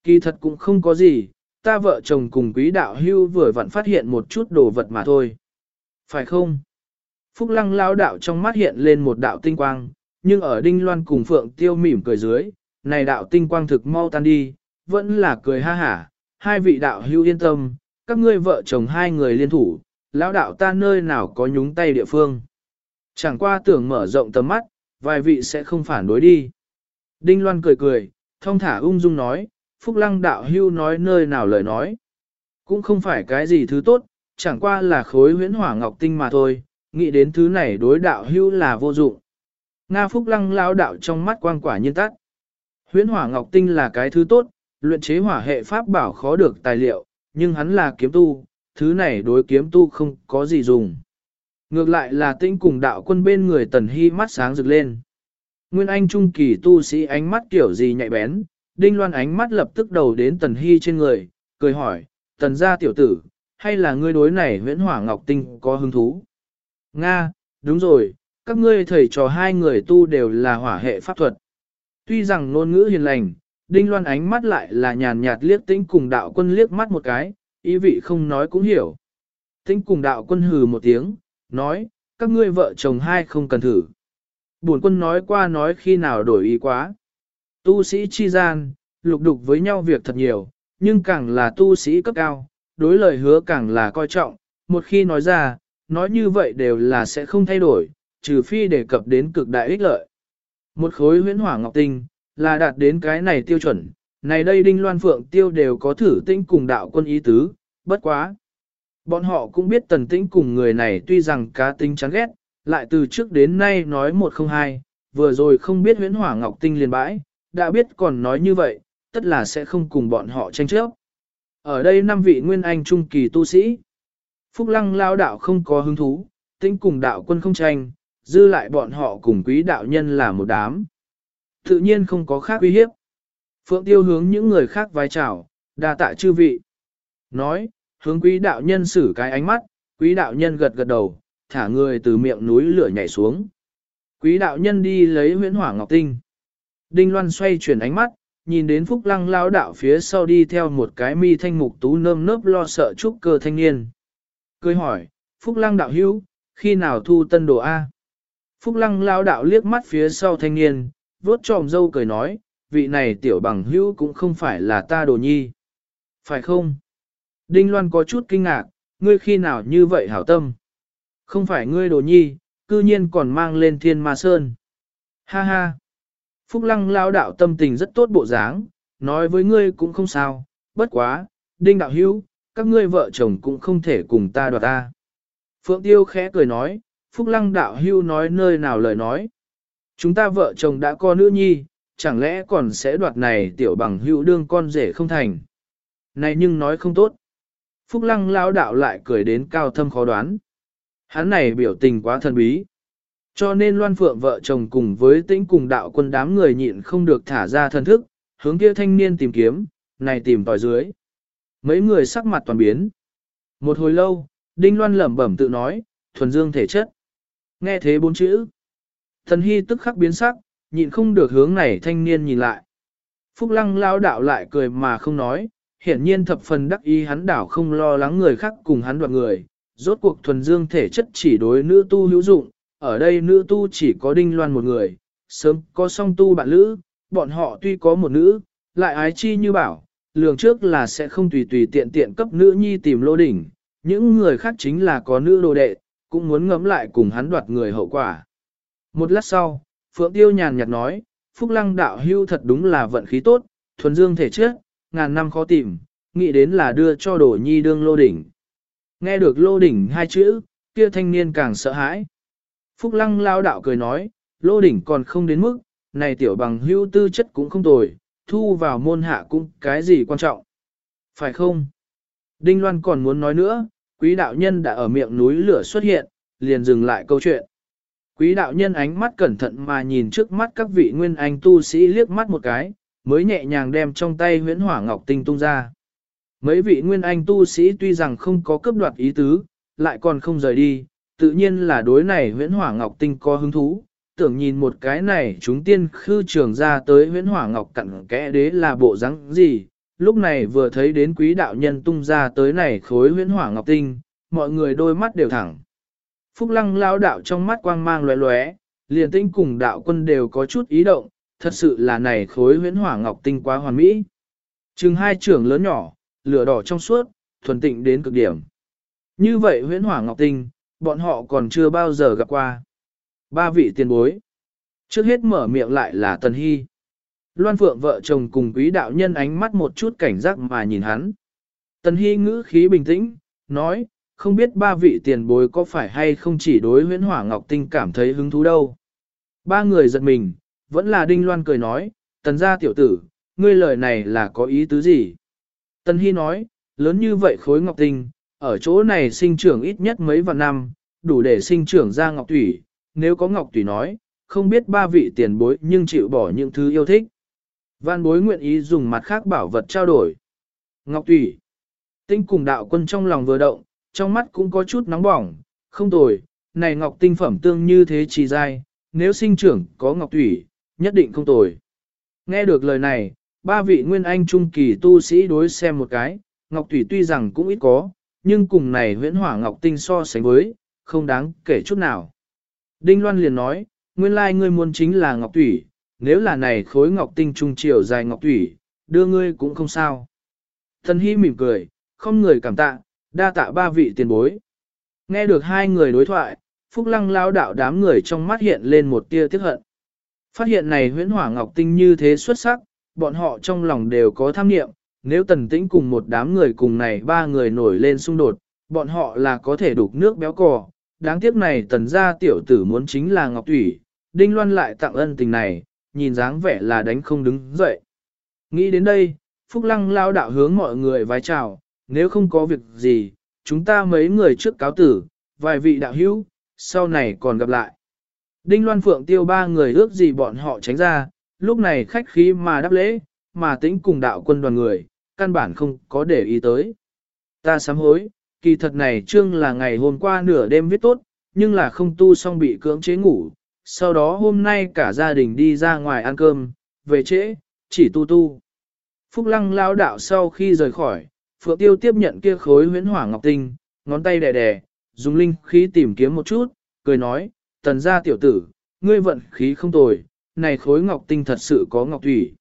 Kỳ thật cũng không có gì, ta vợ chồng cùng quý đạo hưu vừa vặn phát hiện một chút đồ vật mà thôi. Phải không? Phúc Lăng lao đạo trong mắt hiện lên một đạo tinh quang, nhưng ở Đinh Loan cùng Phượng Tiêu mỉm cười dưới, này đạo tinh quang thực mau tan đi, vẫn là cười ha hả, hai vị đạo hưu yên tâm, các ngươi vợ chồng hai người liên thủ, lão đạo ta nơi nào có nhúng tay địa phương. Chẳng qua tưởng mở rộng tầm mắt, vài vị sẽ không phản đối đi. Đinh Loan cười cười, thông thả ung dung nói, Phúc Lăng đạo hưu nói nơi nào lời nói. Cũng không phải cái gì thứ tốt, chẳng qua là khối huyễn hỏa ngọc tinh mà thôi, nghĩ đến thứ này đối đạo hưu là vô dụng. Nga Phúc Lăng lao đạo trong mắt quang quả nhiên tắt. Huyễn hỏa ngọc tinh là cái thứ tốt, luyện chế hỏa hệ pháp bảo khó được tài liệu, nhưng hắn là kiếm tu, thứ này đối kiếm tu không có gì dùng. Ngược lại là tĩnh cùng đạo quân bên người tần hy mắt sáng rực lên. Nguyên Anh trung kỳ tu sĩ ánh mắt kiểu gì nhạy bén, đinh loan ánh mắt lập tức đầu đến tần hy trên người, cười hỏi, tần gia tiểu tử, hay là ngươi đối này huyễn hỏa ngọc tinh có hứng thú? Nga, đúng rồi, các ngươi thầy trò hai người tu đều là hỏa hệ pháp thuật. Tuy rằng ngôn ngữ hiền lành, đinh loan ánh mắt lại là nhàn nhạt liếc tĩnh cùng đạo quân liếc mắt một cái, ý vị không nói cũng hiểu. Tĩnh cùng đạo quân hừ một tiếng, nói, các ngươi vợ chồng hai không cần thử. buồn quân nói qua nói khi nào đổi ý quá. Tu sĩ chi gian, lục đục với nhau việc thật nhiều, nhưng càng là tu sĩ cấp cao, đối lời hứa càng là coi trọng, một khi nói ra, nói như vậy đều là sẽ không thay đổi, trừ phi đề cập đến cực đại ích lợi. Một khối huyễn hỏa ngọc tinh, là đạt đến cái này tiêu chuẩn, này đây đinh loan phượng tiêu đều có thử tinh cùng đạo quân ý tứ, bất quá. Bọn họ cũng biết tần tĩnh cùng người này tuy rằng cá tính chán ghét, lại từ trước đến nay nói một không hai, vừa rồi không biết huyễn hỏa ngọc tinh liền bãi, đã biết còn nói như vậy, tất là sẽ không cùng bọn họ tranh chấp. Ở đây năm vị nguyên anh trung kỳ tu sĩ. Phúc lăng lao đạo không có hứng thú, tĩnh cùng đạo quân không tranh, dư lại bọn họ cùng quý đạo nhân là một đám. Tự nhiên không có khác uy hiếp. Phượng tiêu hướng những người khác vai chào, đa tạ chư vị. Nói, hướng quý đạo nhân xử cái ánh mắt, quý đạo nhân gật gật đầu, thả người từ miệng núi lửa nhảy xuống. Quý đạo nhân đi lấy huyễn hỏa ngọc tinh. Đinh Loan xoay chuyển ánh mắt, nhìn đến Phúc Lăng lao đạo phía sau đi theo một cái mi thanh mục tú nơm nớp lo sợ trúc cơ thanh niên. Cười hỏi, Phúc Lăng đạo hữu, khi nào thu tân đồ A? Phúc Lăng lao đạo liếc mắt phía sau thanh niên, vốt tròm dâu cười nói, vị này tiểu bằng hữu cũng không phải là ta đồ nhi. Phải không? Đinh Loan có chút kinh ngạc, ngươi khi nào như vậy hảo tâm? Không phải ngươi đồ nhi, cư nhiên còn mang lên thiên ma sơn. Ha ha! Phúc lăng lao đạo tâm tình rất tốt bộ dáng, nói với ngươi cũng không sao, bất quá, đinh đạo hữu, các ngươi vợ chồng cũng không thể cùng ta đoạt ta. Phượng Tiêu khẽ cười nói, Phúc lăng đạo hưu nói nơi nào lời nói. Chúng ta vợ chồng đã có nữ nhi, chẳng lẽ còn sẽ đoạt này tiểu bằng hữu đương con rể không thành. Này nhưng nói không tốt. Phúc lăng lão đạo lại cười đến cao thâm khó đoán. Hắn này biểu tình quá thần bí. Cho nên loan phượng vợ chồng cùng với tĩnh cùng đạo quân đám người nhịn không được thả ra thân thức, hướng kia thanh niên tìm kiếm, này tìm tòi dưới. Mấy người sắc mặt toàn biến. Một hồi lâu, Đinh Loan lẩm bẩm tự nói, thuần dương thể chất. Nghe thế bốn chữ. Thần hy tức khắc biến sắc, nhịn không được hướng này thanh niên nhìn lại. Phúc lăng lao đạo lại cười mà không nói, hiển nhiên thập phần đắc ý hắn đảo không lo lắng người khác cùng hắn đoạt người. Rốt cuộc thuần dương thể chất chỉ đối nữ tu hữu dụng, ở đây nữ tu chỉ có đinh loan một người, sớm có song tu bạn lữ, bọn họ tuy có một nữ, lại ái chi như bảo, lường trước là sẽ không tùy tùy tiện tiện cấp nữ nhi tìm lô đỉnh, những người khác chính là có nữ đồ đệ, cũng muốn ngẫm lại cùng hắn đoạt người hậu quả. Một lát sau, Phượng Tiêu nhàn nhạt nói, Phúc Lăng đạo hưu thật đúng là vận khí tốt, thuần dương thể chất, ngàn năm khó tìm, nghĩ đến là đưa cho đổ nhi đương lô đỉnh. Nghe được lô đỉnh hai chữ, kia thanh niên càng sợ hãi. Phúc lăng lao đạo cười nói, lô đỉnh còn không đến mức, này tiểu bằng hưu tư chất cũng không tồi, thu vào môn hạ cũng cái gì quan trọng. Phải không? Đinh Loan còn muốn nói nữa, quý đạo nhân đã ở miệng núi lửa xuất hiện, liền dừng lại câu chuyện. Quý đạo nhân ánh mắt cẩn thận mà nhìn trước mắt các vị nguyên anh tu sĩ liếc mắt một cái, mới nhẹ nhàng đem trong tay huyễn hỏa ngọc tinh tung ra. Mấy vị nguyên anh tu sĩ tuy rằng không có cướp đoạt ý tứ, lại còn không rời đi, tự nhiên là đối này huyễn hỏa ngọc tinh có hứng thú, tưởng nhìn một cái này chúng tiên khư trường ra tới huyễn hỏa ngọc cặn kẽ đế là bộ rắn gì, lúc này vừa thấy đến quý đạo nhân tung ra tới này khối huyễn hỏa ngọc tinh, mọi người đôi mắt đều thẳng. Phúc lăng lao đạo trong mắt quang mang lóe lóe, liền tinh cùng đạo quân đều có chút ý động, thật sự là này khối huyễn hỏa ngọc tinh quá hoàn mỹ. Trừng hai trưởng lớn nhỏ, lửa đỏ trong suốt, thuần tịnh đến cực điểm. Như vậy huyễn hỏa ngọc tinh, bọn họ còn chưa bao giờ gặp qua. Ba vị tiền bối. Trước hết mở miệng lại là Tần Hy. Loan Phượng vợ chồng cùng quý đạo nhân ánh mắt một chút cảnh giác mà nhìn hắn. Tần Hy ngữ khí bình tĩnh, nói, không biết ba vị tiền bối có phải hay không chỉ đối huyễn hỏa ngọc tinh cảm thấy hứng thú đâu. Ba người giật mình, vẫn là Đinh Loan cười nói, tần gia tiểu tử, ngươi lời này là có ý tứ gì? Tần Hy nói, lớn như vậy khối ngọc tinh, ở chỗ này sinh trưởng ít nhất mấy vạn năm, đủ để sinh trưởng ra ngọc thủy, nếu có ngọc thủy nói, không biết ba vị tiền bối nhưng chịu bỏ những thứ yêu thích. Văn bối nguyện ý dùng mặt khác bảo vật trao đổi. Ngọc thủy. Tinh cùng đạo quân trong lòng vừa động, trong mắt cũng có chút nóng bỏng, không tồi, này ngọc tinh phẩm tương như thế chỉ dai, nếu sinh trưởng có ngọc thủy, nhất định không tồi. Nghe được lời này, ba vị nguyên anh trung kỳ tu sĩ đối xem một cái, ngọc thủy tuy rằng cũng ít có, nhưng cùng này huyễn hỏa ngọc tinh so sánh với, không đáng kể chút nào. Đinh Loan liền nói, nguyên lai ngươi muốn chính là ngọc thủy, nếu là này khối ngọc tinh trung chiều dài ngọc thủy, đưa ngươi cũng không sao. Thần Hy mỉm cười, không người cảm tạ, đa tạ ba vị tiền bối. Nghe được hai người đối thoại, Phúc Lăng lao đạo đám người trong mắt hiện lên một tia tiếc hận. Phát hiện này huyễn hỏa ngọc tinh như thế xuất sắc, bọn họ trong lòng đều có tham niệm, nếu tần tĩnh cùng một đám người cùng này ba người nổi lên xung đột, bọn họ là có thể đục nước béo cò. Đáng tiếc này tần gia tiểu tử muốn chính là Ngọc Thủy, Đinh Loan lại tặng ân tình này, nhìn dáng vẻ là đánh không đứng dậy. Nghĩ đến đây, Phúc Lăng lao đạo hướng mọi người vái chào, nếu không có việc gì, chúng ta mấy người trước cáo tử, vài vị đạo hữu, sau này còn gặp lại. Đinh Loan Phượng tiêu ba người ước gì bọn họ tránh ra, lúc này khách khí mà đáp lễ, mà tĩnh cùng đạo quân đoàn người, căn bản không có để ý tới. Ta sám hối, kỳ thật này trương là ngày hôm qua nửa đêm viết tốt, nhưng là không tu xong bị cưỡng chế ngủ, sau đó hôm nay cả gia đình đi ra ngoài ăn cơm, về trễ, chỉ tu tu. Phúc lăng lao đạo sau khi rời khỏi, Phượng Tiêu tiếp nhận kia khối huyễn hỏa ngọc tinh, ngón tay đè đè, dùng linh khí tìm kiếm một chút, cười nói, tần gia tiểu tử, ngươi vận khí không tồi, này khối ngọc tinh thật sự có ngọc thủy.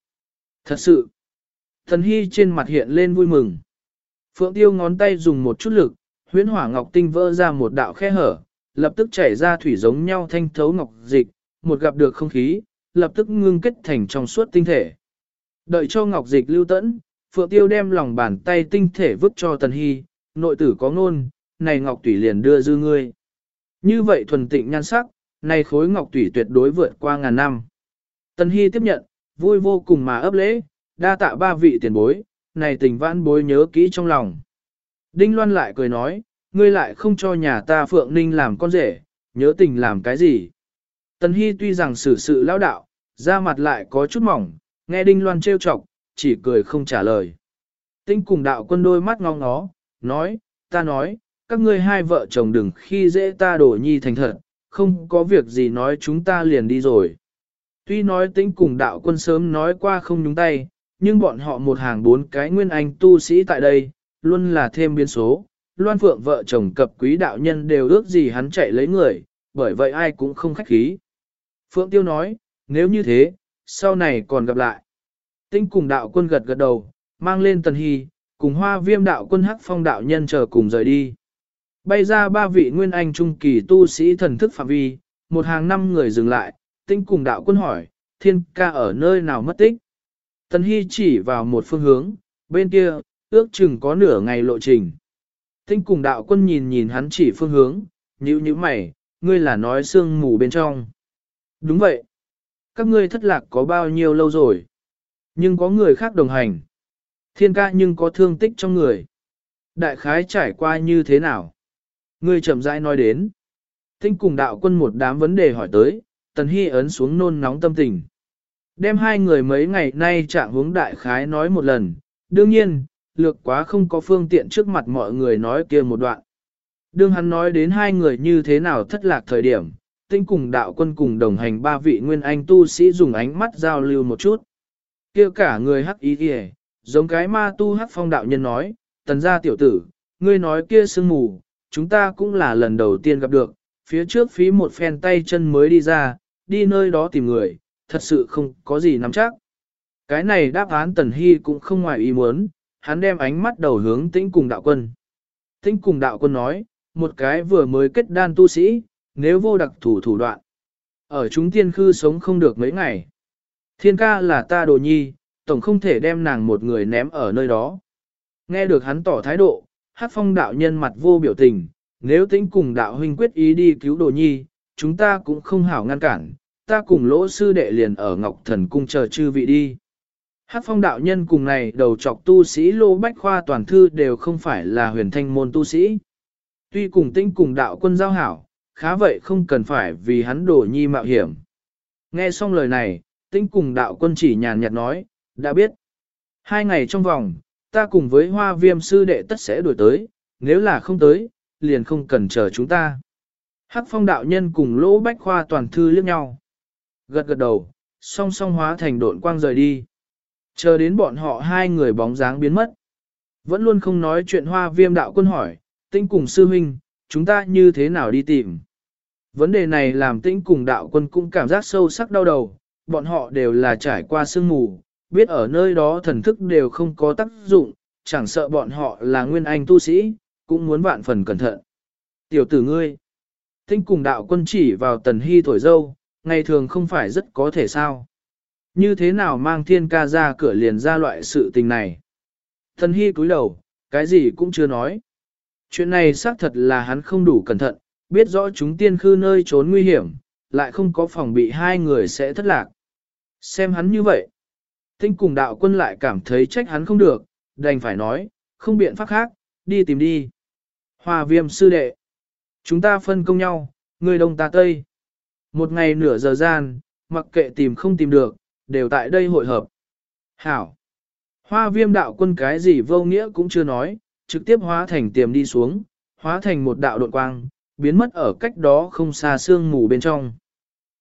Thật sự. Thần Hy trên mặt hiện lên vui mừng. Phượng Tiêu ngón tay dùng một chút lực, huyễn hỏa ngọc tinh vỡ ra một đạo khe hở, lập tức chảy ra thủy giống nhau thanh thấu ngọc dịch, một gặp được không khí, lập tức ngưng kết thành trong suốt tinh thể. Đợi cho ngọc dịch lưu tẫn, Phượng Tiêu đem lòng bàn tay tinh thể vứt cho Tần Hy, nội tử có ngôn, này ngọc tủy liền đưa dư ngươi. Như vậy thuần tịnh nhan sắc, này khối ngọc tủy tuyệt đối vượt qua ngàn năm. Tần Hy tiếp nhận, vui vô cùng mà ấp lễ, đa tạ ba vị tiền bối, này tình vãn bối nhớ kỹ trong lòng. Đinh Loan lại cười nói, ngươi lại không cho nhà ta Phượng Ninh làm con rể, nhớ tình làm cái gì. Tần Hy tuy rằng xử sự lão đạo, da mặt lại có chút mỏng, nghe Đinh Loan trêu chọc, chỉ cười không trả lời. Tinh cùng đạo quân đôi mắt ngóng ngó, nói, ta nói, các ngươi hai vợ chồng đừng khi dễ ta đổ nhi thành thật, không có việc gì nói chúng ta liền đi rồi. Tuy nói tính cùng đạo quân sớm nói qua không nhúng tay, nhưng bọn họ một hàng bốn cái nguyên anh tu sĩ tại đây, luôn là thêm biến số. Loan Phượng vợ chồng cập quý đạo nhân đều ước gì hắn chạy lấy người, bởi vậy ai cũng không khách khí. Phượng Tiêu nói, nếu như thế, sau này còn gặp lại. Tinh cùng đạo quân gật gật đầu, mang lên tần hy, cùng hoa viêm đạo quân hắc phong đạo nhân chờ cùng rời đi. Bay ra ba vị nguyên anh trung kỳ tu sĩ thần thức phạm vi, một hàng năm người dừng lại, tinh cùng đạo quân hỏi, thiên ca ở nơi nào mất tích. Tần hy chỉ vào một phương hướng, bên kia, ước chừng có nửa ngày lộ trình. Tinh cùng đạo quân nhìn nhìn hắn chỉ phương hướng, nhíu nhíu mày, ngươi là nói sương mù bên trong. Đúng vậy. Các ngươi thất lạc có bao nhiêu lâu rồi? Nhưng có người khác đồng hành. Thiên ca nhưng có thương tích trong người. Đại khái trải qua như thế nào? Ngươi chậm rãi nói đến. Tinh cùng đạo quân một đám vấn đề hỏi tới, tần hy ấn xuống nôn nóng tâm tình. Đem hai người mấy ngày nay trạng hướng đại khái nói một lần, đương nhiên, lược quá không có phương tiện trước mặt mọi người nói kia một đoạn. Đương hắn nói đến hai người như thế nào thất lạc thời điểm, tinh cùng đạo quân cùng đồng hành ba vị nguyên anh tu sĩ dùng ánh mắt giao lưu một chút. kia cả người hắc ý kìa, giống cái ma tu hắc phong đạo nhân nói, tần gia tiểu tử, ngươi nói kia sương mù, chúng ta cũng là lần đầu tiên gặp được, phía trước phí một phen tay chân mới đi ra, đi nơi đó tìm người, thật sự không có gì nắm chắc. Cái này đáp án tần hy cũng không ngoài ý muốn, hắn đem ánh mắt đầu hướng tĩnh cùng đạo quân. Tĩnh cùng đạo quân nói, một cái vừa mới kết đan tu sĩ, nếu vô đặc thủ thủ đoạn. Ở chúng tiên khư sống không được mấy ngày. Thiên ca là ta đồ nhi, tổng không thể đem nàng một người ném ở nơi đó. Nghe được hắn tỏ thái độ, hát phong đạo nhân mặt vô biểu tình, nếu tĩnh cùng đạo huynh quyết ý đi cứu đồ nhi, chúng ta cũng không hảo ngăn cản, ta cùng lỗ sư đệ liền ở Ngọc Thần Cung chờ chư vị đi. Hát phong đạo nhân cùng này đầu trọc tu sĩ lô bách khoa toàn thư đều không phải là huyền thanh môn tu sĩ. Tuy cùng tinh cùng đạo quân giao hảo, khá vậy không cần phải vì hắn đổ nhi mạo hiểm. Nghe xong lời này, tinh cùng đạo quân chỉ nhàn nhạt nói, đã biết. Hai ngày trong vòng, ta cùng với hoa viêm sư đệ tất sẽ đuổi tới, nếu là không tới, liền không cần chờ chúng ta. Hắc phong đạo nhân cùng lỗ bách khoa toàn thư liếc nhau. Gật gật đầu, song song hóa thành độn quang rời đi. Chờ đến bọn họ hai người bóng dáng biến mất. Vẫn luôn không nói chuyện hoa viêm đạo quân hỏi, tinh cùng sư huynh, chúng ta như thế nào đi tìm. Vấn đề này làm tinh cùng đạo quân cũng cảm giác sâu sắc đau đầu, bọn họ đều là trải qua sương mù, biết ở nơi đó thần thức đều không có tác dụng, chẳng sợ bọn họ là nguyên anh tu sĩ, cũng muốn vạn phần cẩn thận. Tiểu tử ngươi, tinh cùng đạo quân chỉ vào tần hy thổi dâu, ngày thường không phải rất có thể sao. Như thế nào mang thiên ca ra cửa liền ra loại sự tình này. Thần hy cúi đầu, cái gì cũng chưa nói. Chuyện này xác thật là hắn không đủ cẩn thận, biết rõ chúng tiên khư nơi trốn nguy hiểm, lại không có phòng bị hai người sẽ thất lạc. Xem hắn như vậy. Tinh cùng đạo quân lại cảm thấy trách hắn không được, đành phải nói, không biện pháp khác, đi tìm đi. Hòa viêm sư đệ. Chúng ta phân công nhau, người đông ta tây. Một ngày nửa giờ gian, mặc kệ tìm không tìm được, đều tại đây hội hợp. Hảo. Hoa viêm đạo quân cái gì vô nghĩa cũng chưa nói, trực tiếp hóa thành tiềm đi xuống, hóa thành một đạo độn quang, biến mất ở cách đó không xa sương mù bên trong.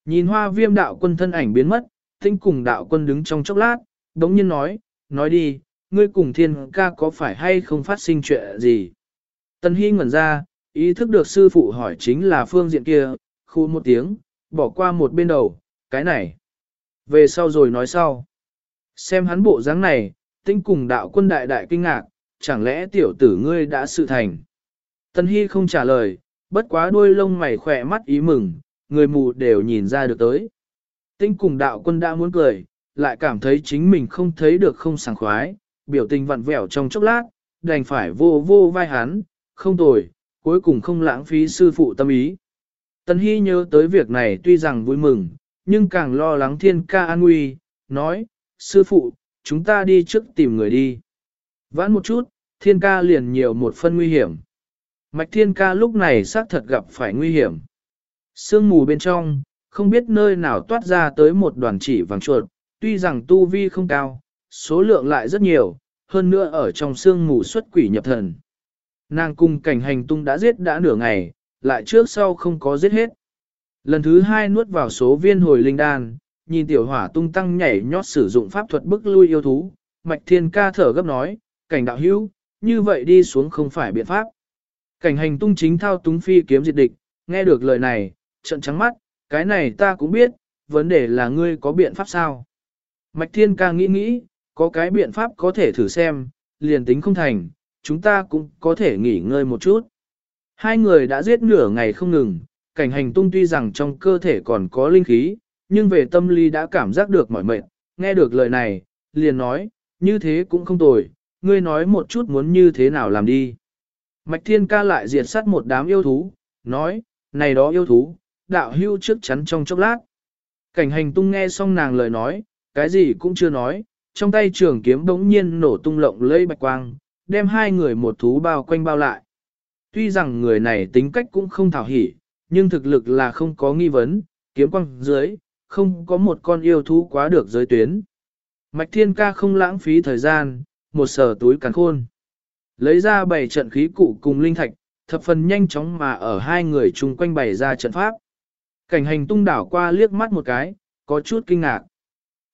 Nhìn hoa viêm đạo quân thân ảnh biến mất, tinh cùng đạo quân đứng trong chốc lát, đống nhiên nói, nói đi, ngươi cùng thiên ca có phải hay không phát sinh chuyện gì? Tân Hy ngẩn ra, ý thức được sư phụ hỏi chính là phương diện kia, khu một tiếng, bỏ qua một bên đầu, cái này. Về sau rồi nói sau. Xem hắn bộ dáng này, tinh cùng đạo quân đại đại kinh ngạc, chẳng lẽ tiểu tử ngươi đã sự thành. tân Hy không trả lời, bất quá đuôi lông mày khỏe mắt ý mừng, người mù đều nhìn ra được tới. Tinh cùng đạo quân đã muốn cười, lại cảm thấy chính mình không thấy được không sảng khoái, biểu tình vặn vẹo trong chốc lát, đành phải vô vô vai hắn, không tồi, cuối cùng không lãng phí sư phụ tâm ý. tân Hy nhớ tới việc này tuy rằng vui mừng, nhưng càng lo lắng thiên ca an nguy, nói, sư phụ, chúng ta đi trước tìm người đi. Vãn một chút, thiên ca liền nhiều một phân nguy hiểm. Mạch thiên ca lúc này xác thật gặp phải nguy hiểm. Sương mù bên trong, không biết nơi nào toát ra tới một đoàn chỉ vàng chuột, tuy rằng tu vi không cao, số lượng lại rất nhiều, hơn nữa ở trong sương mù xuất quỷ nhập thần. Nàng cung cảnh hành tung đã giết đã nửa ngày, lại trước sau không có giết hết. Lần thứ hai nuốt vào số viên hồi linh đan, nhìn tiểu hỏa tung tăng nhảy nhót sử dụng pháp thuật bức lui yêu thú, mạch thiên ca thở gấp nói, cảnh đạo hữu, như vậy đi xuống không phải biện pháp. Cảnh hành tung chính thao túng phi kiếm diệt địch, nghe được lời này, trận trắng mắt, cái này ta cũng biết, vấn đề là ngươi có biện pháp sao? Mạch Thiên ca nghĩ nghĩ, có cái biện pháp có thể thử xem, liền tính không thành, chúng ta cũng có thể nghỉ ngơi một chút. Hai người đã giết nửa ngày không ngừng, cảnh hành tung tuy rằng trong cơ thể còn có linh khí, nhưng về tâm lý đã cảm giác được mỏi mệt, nghe được lời này, liền nói, như thế cũng không tồi, ngươi nói một chút muốn như thế nào làm đi. Mạch Thiên ca lại diệt sát một đám yêu thú, nói, này đó yêu thú, đạo hưu trước chắn trong chốc lát. Cảnh hành tung nghe xong nàng lời nói, cái gì cũng chưa nói, trong tay trường kiếm bỗng nhiên nổ tung lộng lây bạch quang, đem hai người một thú bao quanh bao lại. Tuy rằng người này tính cách cũng không thảo hỉ, nhưng thực lực là không có nghi vấn, kiếm quang dưới, không có một con yêu thú quá được giới tuyến. Mạch thiên ca không lãng phí thời gian, một sở túi càn khôn. Lấy ra bảy trận khí cụ cùng linh thạch, thập phần nhanh chóng mà ở hai người chung quanh bày ra trận pháp. Cảnh hành tung đảo qua liếc mắt một cái, có chút kinh ngạc.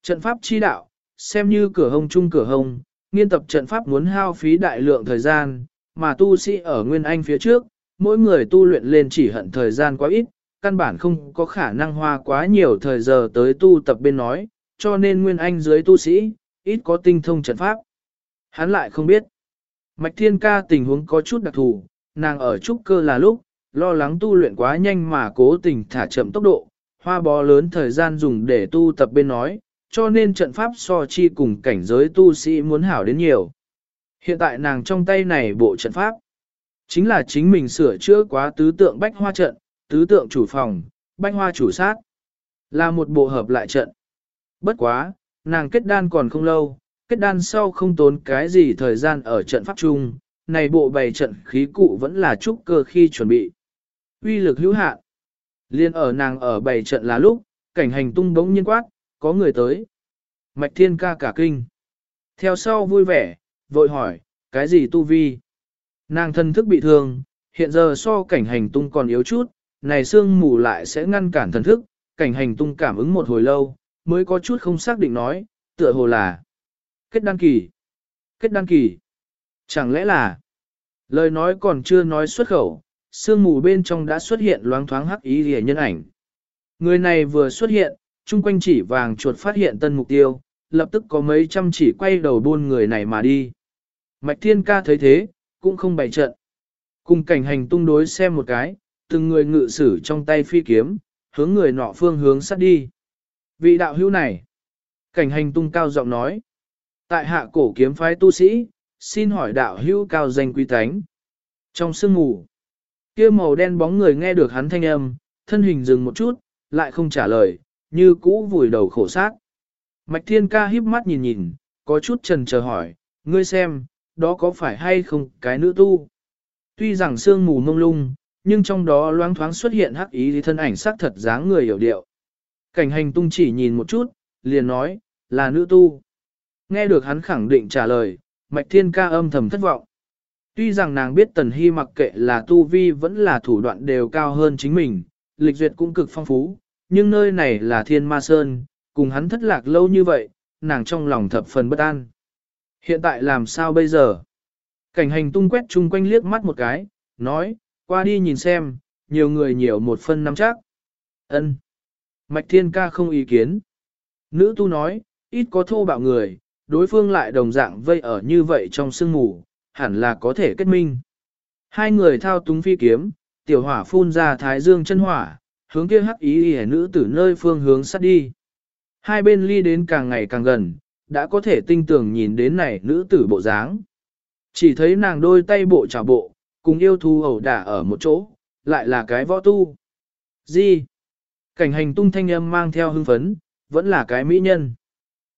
Trận pháp chi đạo, xem như cửa hông chung cửa hông, nghiên tập trận pháp muốn hao phí đại lượng thời gian, mà tu sĩ ở Nguyên Anh phía trước, mỗi người tu luyện lên chỉ hận thời gian quá ít, căn bản không có khả năng hoa quá nhiều thời giờ tới tu tập bên nói, cho nên Nguyên Anh dưới tu sĩ, ít có tinh thông trận pháp. Hắn lại không biết. Mạch Thiên Ca tình huống có chút đặc thù, nàng ở trúc cơ là lúc, lo lắng tu luyện quá nhanh mà cố tình thả chậm tốc độ, hoa bó lớn thời gian dùng để tu tập bên nói, cho nên trận pháp so chi cùng cảnh giới tu sĩ muốn hảo đến nhiều. Hiện tại nàng trong tay này bộ trận pháp, chính là chính mình sửa chữa quá tứ tượng bách hoa trận, tứ tượng chủ phòng, bách hoa chủ sát, là một bộ hợp lại trận. Bất quá, nàng kết đan còn không lâu, kết đan sau không tốn cái gì thời gian ở trận pháp chung, này bộ bày trận khí cụ vẫn là trúc cơ khi chuẩn bị. Uy lực hữu hạn, Liên ở nàng ở bày trận là lúc, cảnh hành tung bỗng nhiên quát, có người tới. Mạch thiên ca cả kinh. Theo sau vui vẻ, vội hỏi, cái gì tu vi? Nàng thân thức bị thương, hiện giờ so cảnh hành tung còn yếu chút, này xương mù lại sẽ ngăn cản thần thức, cảnh hành tung cảm ứng một hồi lâu, mới có chút không xác định nói, tựa hồ là kết đăng kỳ. Kết đăng kỳ. Chẳng lẽ là lời nói còn chưa nói xuất khẩu, xương mù bên trong đã xuất hiện loáng thoáng hắc ý rìa nhân ảnh. Người này vừa xuất hiện, chung quanh chỉ vàng chuột phát hiện tân mục tiêu, lập tức có mấy trăm chỉ quay đầu buôn người này mà đi. Mạch Thiên Ca thấy thế, cũng không bày trận. Cùng cảnh hành tung đối xem một cái, từng người ngự sử trong tay phi kiếm, hướng người nọ phương hướng sát đi. Vị đạo hữu này, cảnh hành tung cao giọng nói, tại hạ cổ kiếm phái tu sĩ, xin hỏi đạo hữu cao danh quý tánh. Trong sương mù, kia màu đen bóng người nghe được hắn thanh âm, thân hình dừng một chút, lại không trả lời, như cũ vùi đầu khổ sát. Mạch thiên ca híp mắt nhìn nhìn, có chút trần chờ hỏi, ngươi xem, đó có phải hay không cái nữ tu? Tuy rằng sương mù mông lung, nhưng trong đó loáng thoáng xuất hiện hắc ý thì thân ảnh sắc thật dáng người hiểu điệu. Cảnh hành tung chỉ nhìn một chút, liền nói, là nữ tu. Nghe được hắn khẳng định trả lời, mạch thiên ca âm thầm thất vọng. Tuy rằng nàng biết tần hy mặc kệ là tu vi vẫn là thủ đoạn đều cao hơn chính mình, lịch duyệt cũng cực phong phú, nhưng nơi này là thiên ma sơn, cùng hắn thất lạc lâu như vậy, nàng trong lòng thập phần bất an. Hiện tại làm sao bây giờ? Cảnh hành tung quét chung quanh liếc mắt một cái, nói, qua đi nhìn xem, nhiều người nhiều một phân năm chắc. Ân. Mạch thiên ca không ý kiến. Nữ tu nói, ít có thô bạo người, đối phương lại đồng dạng vây ở như vậy trong sương mù, hẳn là có thể kết minh. Hai người thao túng phi kiếm, tiểu hỏa phun ra thái dương chân hỏa, hướng kia hắc ý hề nữ tử nơi phương hướng sát đi. Hai bên ly đến càng ngày càng gần, đã có thể tinh tường nhìn đến này nữ tử bộ dáng. Chỉ thấy nàng đôi tay bộ trả bộ, cùng yêu thú ẩu đả ở một chỗ, lại là cái võ tu. Gì? Cảnh hành tung thanh âm mang theo hưng phấn, vẫn là cái mỹ nhân.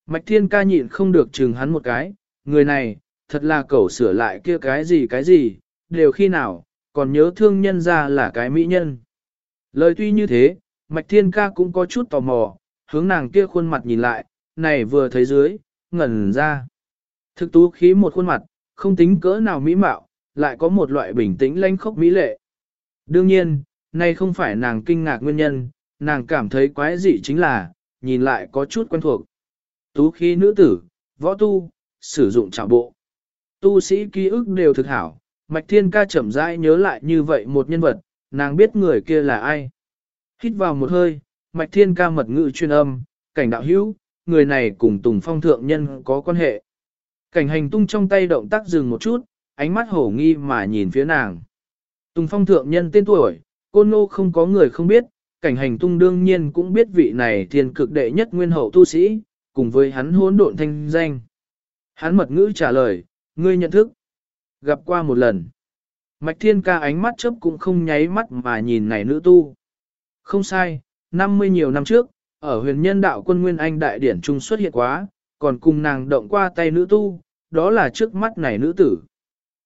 Mạch thiên ca nhịn không được chừng hắn một cái, người này, thật là cẩu sửa lại kia cái gì cái gì, đều khi nào, còn nhớ thương nhân ra là cái mỹ nhân. Lời tuy như thế, Mạch Thiên Ca cũng có chút tò mò, hướng nàng kia khuôn mặt nhìn lại, này vừa thấy dưới, ngẩn ra. Thực tú khí một khuôn mặt, không tính cỡ nào mỹ mạo, lại có một loại bình tĩnh lanh khốc mỹ lệ. Đương nhiên, này không phải nàng kinh ngạc nguyên nhân, nàng cảm thấy quái dị chính là, nhìn lại có chút quen thuộc. Tú khí nữ tử, võ tu, sử dụng trào bộ. Tu sĩ ký ức đều thực hảo, Mạch Thiên ca chậm rãi nhớ lại như vậy một nhân vật, nàng biết người kia là ai. Hít vào một hơi, Mạch Thiên ca mật ngữ chuyên âm, cảnh đạo hữu, người này cùng Tùng Phong thượng nhân có quan hệ. Cảnh hành tung trong tay động tác dừng một chút, ánh mắt hổ nghi mà nhìn phía nàng. Tùng Phong thượng nhân tên tuổi, côn nô không có người không biết, cảnh hành tung đương nhiên cũng biết vị này thiên cực đệ nhất nguyên hậu tu sĩ, cùng với hắn hỗn độn thanh danh. Hắn mật ngữ trả lời, ngươi nhận thức. Gặp qua một lần. Mạch thiên ca ánh mắt chớp cũng không nháy mắt mà nhìn này nữ tu. Không sai, 50 nhiều năm trước, ở huyền nhân đạo quân Nguyên Anh đại điển trung xuất hiện quá, còn cùng nàng động qua tay nữ tu, đó là trước mắt này nữ tử.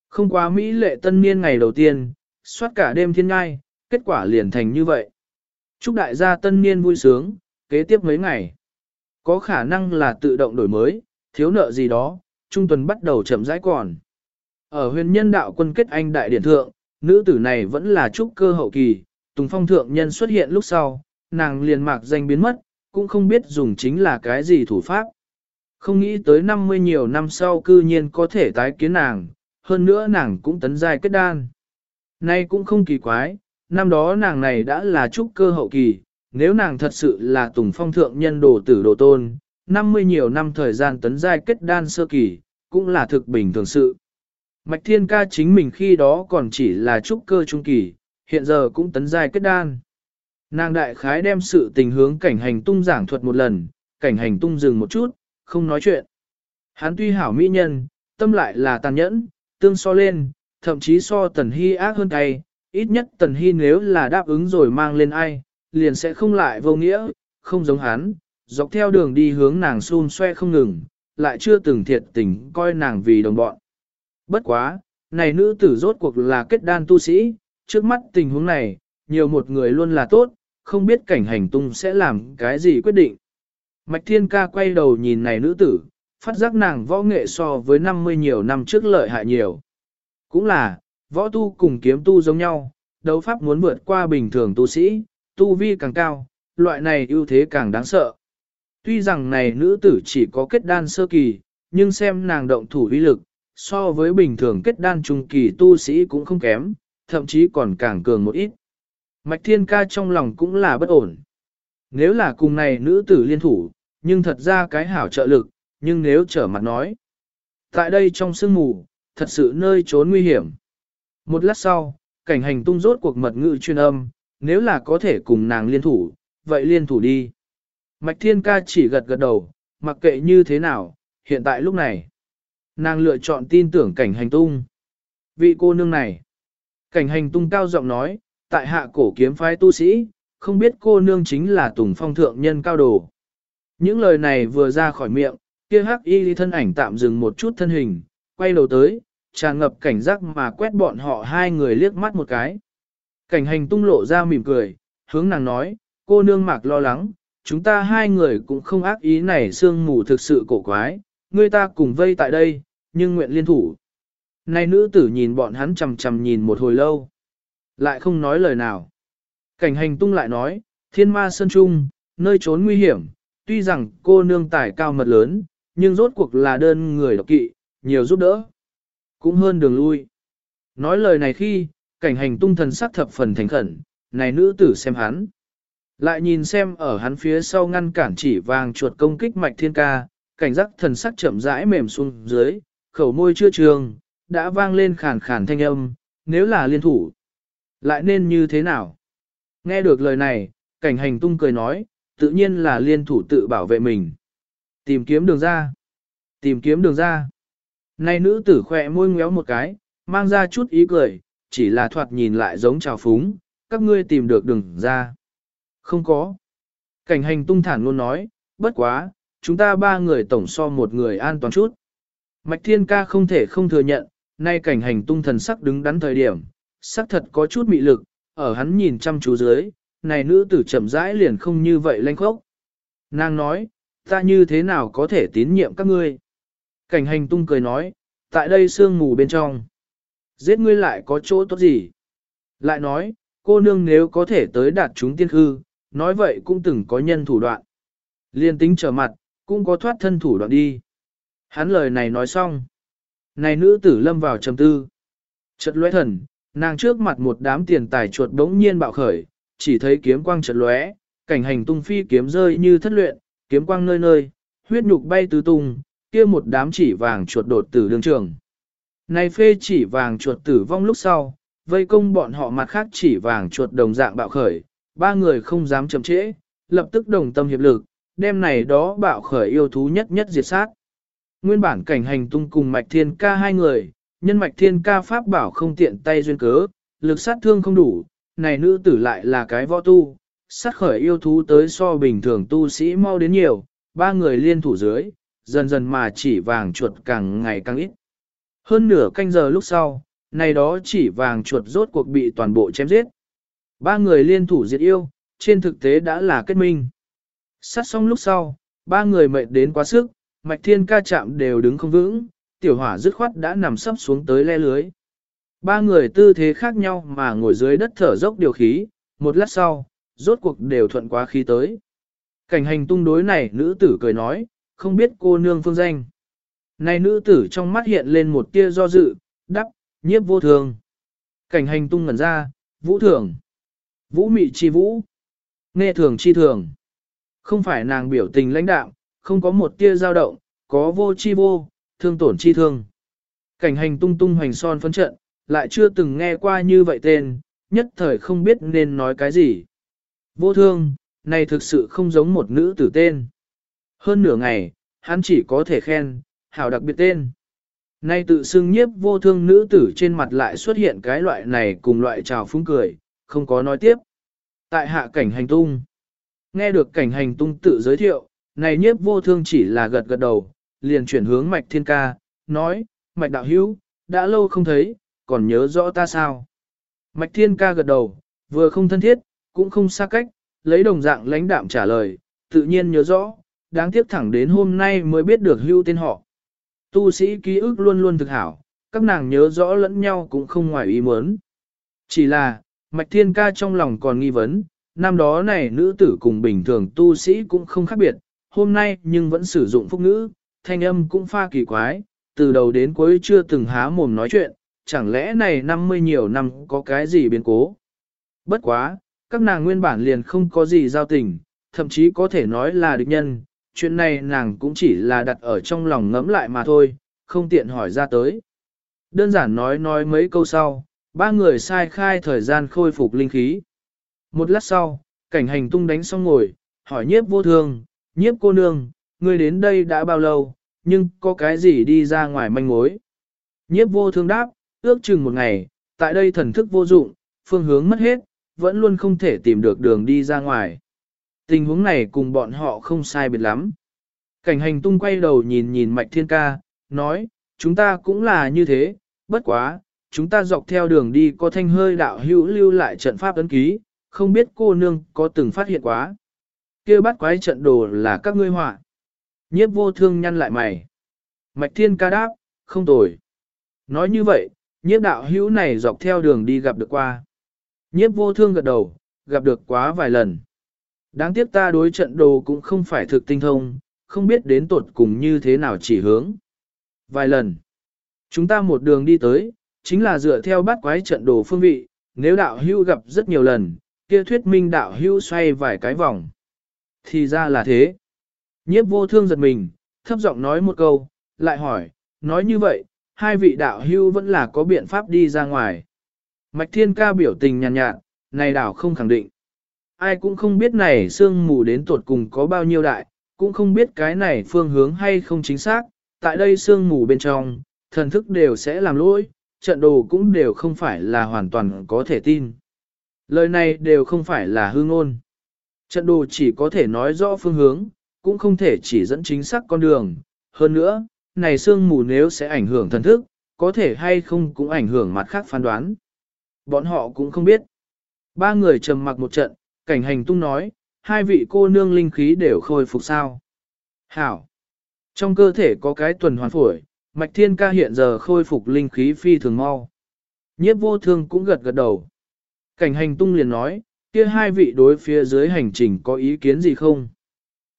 Không quá Mỹ lệ tân niên ngày đầu tiên, soát cả đêm thiên ngai, kết quả liền thành như vậy. Chúc đại gia tân niên vui sướng, kế tiếp mấy ngày. Có khả năng là tự động đổi mới, thiếu nợ gì đó, trung tuần bắt đầu chậm rãi còn. Ở huyền nhân đạo quân kết anh đại điển thượng, nữ tử này vẫn là trúc cơ hậu kỳ, Tùng Phong thượng nhân xuất hiện lúc sau, nàng liền mạc danh biến mất, cũng không biết dùng chính là cái gì thủ pháp. Không nghĩ tới 50 nhiều năm sau cư nhiên có thể tái kiến nàng, hơn nữa nàng cũng tấn giai kết đan. Nay cũng không kỳ quái, năm đó nàng này đã là trúc cơ hậu kỳ, nếu nàng thật sự là Tùng Phong thượng nhân đồ tử đồ tôn, 50 nhiều năm thời gian tấn giai kết đan sơ kỳ, cũng là thực bình thường sự. Mạch Thiên Ca chính mình khi đó còn chỉ là trúc cơ trung kỳ, hiện giờ cũng tấn giai kết đan. Nàng đại khái đem sự tình hướng cảnh hành tung giảng thuật một lần, cảnh hành tung dừng một chút, không nói chuyện. Hắn tuy hảo mỹ nhân, tâm lại là tàn nhẫn, tương so lên, thậm chí so tần hy ác hơn tay, ít nhất tần hy nếu là đáp ứng rồi mang lên ai, liền sẽ không lại vô nghĩa, không giống hắn, dọc theo đường đi hướng nàng xun xoe không ngừng, lại chưa từng thiệt tình coi nàng vì đồng bọn. Bất quá, này nữ tử rốt cuộc là kết đan tu sĩ, trước mắt tình huống này, nhiều một người luôn là tốt, không biết cảnh hành tung sẽ làm cái gì quyết định. Mạch Thiên Ca quay đầu nhìn này nữ tử, phát giác nàng võ nghệ so với 50 nhiều năm trước lợi hại nhiều. Cũng là, võ tu cùng kiếm tu giống nhau, đấu pháp muốn vượt qua bình thường tu sĩ, tu vi càng cao, loại này ưu thế càng đáng sợ. Tuy rằng này nữ tử chỉ có kết đan sơ kỳ, nhưng xem nàng động thủ uy lực, so với bình thường kết đan trung kỳ tu sĩ cũng không kém, thậm chí còn càng cường một ít. Mạch Thiên Ca trong lòng cũng là bất ổn. Nếu là cùng này nữ tử liên thủ, nhưng thật ra cái hảo trợ lực, nhưng nếu trở mặt nói. Tại đây trong sương mù, thật sự nơi trốn nguy hiểm. Một lát sau, cảnh hành tung rốt cuộc mật ngữ chuyên âm, nếu là có thể cùng nàng liên thủ, vậy liên thủ đi. Mạch Thiên Ca chỉ gật gật đầu, mặc kệ như thế nào, hiện tại lúc này. Nàng lựa chọn tin tưởng cảnh hành tung. Vị cô nương này. Cảnh hành tung cao giọng nói, tại hạ cổ kiếm phái tu sĩ, không biết cô nương chính là Tùng Phong thượng nhân cao đồ. Những lời này vừa ra khỏi miệng, kia hắc y thân ảnh tạm dừng một chút thân hình, quay đầu tới, tràn ngập cảnh giác mà quét bọn họ hai người liếc mắt một cái. Cảnh hành tung lộ ra mỉm cười, hướng nàng nói, cô nương mạc lo lắng, chúng ta hai người cũng không ác ý này sương mù thực sự cổ quái, người ta cùng vây tại đây, nhưng nguyện liên thủ. Này nữ tử nhìn bọn hắn chầm chầm nhìn một hồi lâu, lại không nói lời nào. Cảnh hành tung lại nói, thiên ma sơn trung, nơi trốn nguy hiểm, tuy rằng cô nương tài cao mật lớn, nhưng rốt cuộc là đơn người độc kỵ, nhiều giúp đỡ. Cũng hơn đường lui. Nói lời này khi, cảnh hành tung thần sắc thập phần thành khẩn, này nữ tử xem hắn. Lại nhìn xem ở hắn phía sau ngăn cản chỉ vàng chuột công kích mạch thiên ca, cảnh giác thần sắc chậm rãi mềm xuống dưới, khẩu môi chưa trường, đã vang lên khàn khàn thanh âm, nếu là liên thủ. Lại nên như thế nào? Nghe được lời này, cảnh hành tung cười nói, tự nhiên là liên thủ tự bảo vệ mình. Tìm kiếm đường ra. Tìm kiếm đường ra. Nay nữ tử khỏe môi ngéo một cái, mang ra chút ý cười, chỉ là thoạt nhìn lại giống trào phúng, các ngươi tìm được đường ra. Không có. Cảnh hành tung thản luôn nói, bất quá, chúng ta ba người tổng so một người an toàn chút. Mạch Thiên Ca không thể không thừa nhận, nay cảnh hành tung thần sắc đứng đắn thời điểm, sắc thật có chút mị lực, ở hắn nhìn chăm chú dưới, này nữ tử chậm rãi liền không như vậy lanh khốc. Nàng nói, ta như thế nào có thể tín nhiệm các ngươi? Cảnh hành tung cười nói, tại đây sương mù bên trong. Giết ngươi lại có chỗ tốt gì? Lại nói, cô nương nếu có thể tới đạt chúng tiên hư, nói vậy cũng từng có nhân thủ đoạn. Liên tính trở mặt, cũng có thoát thân thủ đoạn đi. Hắn lời này nói xong. Này nữ tử lâm vào trầm tư. Chợt lóe thần, nàng trước mặt một đám tiền tài chuột đống nhiên bạo khởi, chỉ thấy kiếm quang chợt lóe, cảnh hành tung phi kiếm rơi như thất luyện, kiếm quang nơi nơi, huyết nhục bay tứ tung, kia một đám chỉ vàng chuột đột tử đường trường. Này phê chỉ vàng chuột tử vong lúc sau, vây công bọn họ mặt khác chỉ vàng chuột đồng dạng bạo khởi, ba người không dám chậm trễ, lập tức đồng tâm hiệp lực, đêm này đó bạo khởi yêu thú nhất nhất diệt sát. Nguyên bản cảnh hành tung cùng mạch thiên ca hai người, nhân mạch thiên ca pháp bảo không tiện tay duyên cớ, lực sát thương không đủ, này nữ tử lại là cái võ tu, sát khởi yêu thú tới so bình thường tu sĩ mau đến nhiều, ba người liên thủ dưới, dần dần mà chỉ vàng chuột càng ngày càng ít. Hơn nửa canh giờ lúc sau, này đó chỉ vàng chuột rốt cuộc bị toàn bộ chém giết. Ba người liên thủ diệt yêu, trên thực tế đã là kết minh. Sát xong lúc sau, ba người mệt đến quá sức, mạch thiên ca chạm đều đứng không vững, tiểu hỏa dứt khoát đã nằm sấp xuống tới le lưới. Ba người tư thế khác nhau mà ngồi dưới đất thở dốc điều khí, một lát sau, rốt cuộc đều thuận quá khí tới. Cảnh hành tung đối này nữ tử cười nói, không biết cô nương phương danh. Này nữ tử trong mắt hiện lên một tia do dự, đắp, nhiếp vô thường. Cảnh hành tung ngẩn ra, vũ thường. Vũ mị chi vũ. Nghe thường chi thường. Không phải nàng biểu tình lãnh đạo, không có một tia dao động, có vô chi vô, thương tổn chi thương. Cảnh hành tung tung hoành son phấn trận, lại chưa từng nghe qua như vậy tên, nhất thời không biết nên nói cái gì. Vô thương, này thực sự không giống một nữ tử tên. Hơn nửa ngày, hắn chỉ có thể khen, hảo đặc biệt tên. Nay tự xưng nhiếp vô thương nữ tử trên mặt lại xuất hiện cái loại này cùng loại trào phúng cười, không có nói tiếp. Tại hạ cảnh hành tung. Nghe được cảnh hành tung tự giới thiệu, này nhiếp vô thương chỉ là gật gật đầu, liền chuyển hướng mạch thiên ca, nói, mạch đạo hữu, đã lâu không thấy, còn nhớ rõ ta sao? Mạch thiên ca gật đầu, vừa không thân thiết, cũng không xa cách, lấy đồng dạng lãnh đạm trả lời, tự nhiên nhớ rõ, đáng tiếc thẳng đến hôm nay mới biết được hưu tên họ. Tu sĩ ký ức luôn luôn thực hảo, các nàng nhớ rõ lẫn nhau cũng không ngoài ý muốn. Chỉ là, Mạch Thiên Ca trong lòng còn nghi vấn, năm đó này nữ tử cùng bình thường tu sĩ cũng không khác biệt, hôm nay nhưng vẫn sử dụng phúc ngữ, thanh âm cũng pha kỳ quái, từ đầu đến cuối chưa từng há mồm nói chuyện, chẳng lẽ này năm mươi nhiều năm có cái gì biến cố. Bất quá, các nàng nguyên bản liền không có gì giao tình, thậm chí có thể nói là địch nhân, chuyện này nàng cũng chỉ là đặt ở trong lòng ngẫm lại mà thôi, không tiện hỏi ra tới. Đơn giản nói nói mấy câu sau, ba người sai khai thời gian khôi phục linh khí. Một lát sau, cảnh hành tung đánh xong ngồi, hỏi nhiếp vô thương, nhiếp cô nương, Ngươi đến đây đã bao lâu, nhưng có cái gì đi ra ngoài manh mối. Nhiếp vô thương đáp, ước chừng một ngày, tại đây thần thức vô dụng, phương hướng mất hết, vẫn luôn không thể tìm được đường đi ra ngoài. Tình huống này cùng bọn họ không sai biệt lắm. Cảnh hành tung quay đầu nhìn nhìn mạch thiên ca, nói, chúng ta cũng là như thế, bất quá, chúng ta dọc theo đường đi có thanh hơi đạo hữu lưu lại trận pháp ấn ký, không biết cô nương có từng phát hiện quá. kia bắt quái trận đồ là các ngươi họa. Nhiếp vô thương nhăn lại mày. Mạch thiên ca đáp, không tồi. Nói như vậy, nhiếp đạo hữu này dọc theo đường đi gặp được qua. Nhiếp vô thương gật đầu, gặp được quá vài lần. Đáng tiếc ta đối trận đồ cũng không phải thực tinh thông, không biết đến tột cùng như thế nào chỉ hướng. Vài lần, chúng ta một đường đi tới, chính là dựa theo bát quái trận đồ phương vị, nếu đạo hữu gặp rất nhiều lần, kia thuyết minh đạo hữu xoay vài cái vòng. Thì ra là thế. Nhiếp vô thương giật mình, thấp giọng nói một câu, lại hỏi, nói như vậy, hai vị đạo hưu vẫn là có biện pháp đi ra ngoài. Mạch thiên ca biểu tình nhàn nhạt, nhạt, này đảo không khẳng định. Ai cũng không biết này sương mù đến tuột cùng có bao nhiêu đại, cũng không biết cái này phương hướng hay không chính xác, tại đây sương mù bên trong, thần thức đều sẽ làm lỗi, trận đồ cũng đều không phải là hoàn toàn có thể tin. Lời này đều không phải là hư ngôn. Trận đồ chỉ có thể nói rõ phương hướng, cũng không thể chỉ dẫn chính xác con đường. Hơn nữa, này sương mù nếu sẽ ảnh hưởng thần thức, có thể hay không cũng ảnh hưởng mặt khác phán đoán. Bọn họ cũng không biết. Ba người trầm mặc một trận, cảnh hành tung nói, hai vị cô nương linh khí đều khôi phục sao. Hảo. Trong cơ thể có cái tuần hoàn phổi, mạch thiên ca hiện giờ khôi phục linh khí phi thường mau. Nhiếp vô thương cũng gật gật đầu. Cảnh hành tung liền nói, kia hai vị đối phía dưới hành trình có ý kiến gì không?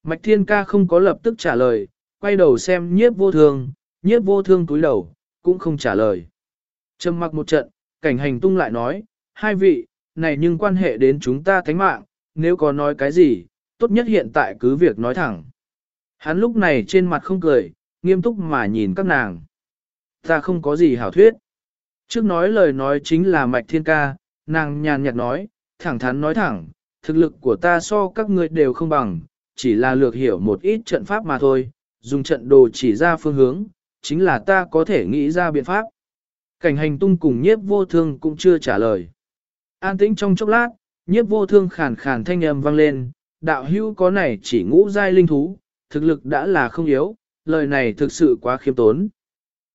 Mạch thiên ca không có lập tức trả lời, quay đầu xem nhiếp vô thương, nhiếp vô thương túi đầu, cũng không trả lời. Trầm mặc một trận, cảnh hành tung lại nói, hai vị, này nhưng quan hệ đến chúng ta thánh mạng, nếu có nói cái gì, tốt nhất hiện tại cứ việc nói thẳng. Hắn lúc này trên mặt không cười, nghiêm túc mà nhìn các nàng. Ta không có gì hảo thuyết. Trước nói lời nói chính là mạch thiên ca, nàng nhàn nhạt nói, thẳng thắn nói thẳng, thực lực của ta so các ngươi đều không bằng, chỉ là lược hiểu một ít trận pháp mà thôi, dùng trận đồ chỉ ra phương hướng, chính là ta có thể nghĩ ra biện pháp. Cảnh hành tung cùng nhiếp vô thương cũng chưa trả lời. An tĩnh trong chốc lát, nhiếp vô thương khàn khàn thanh âm vang lên, đạo hưu có này chỉ ngũ giai linh thú, thực lực đã là không yếu, lời này thực sự quá khiêm tốn.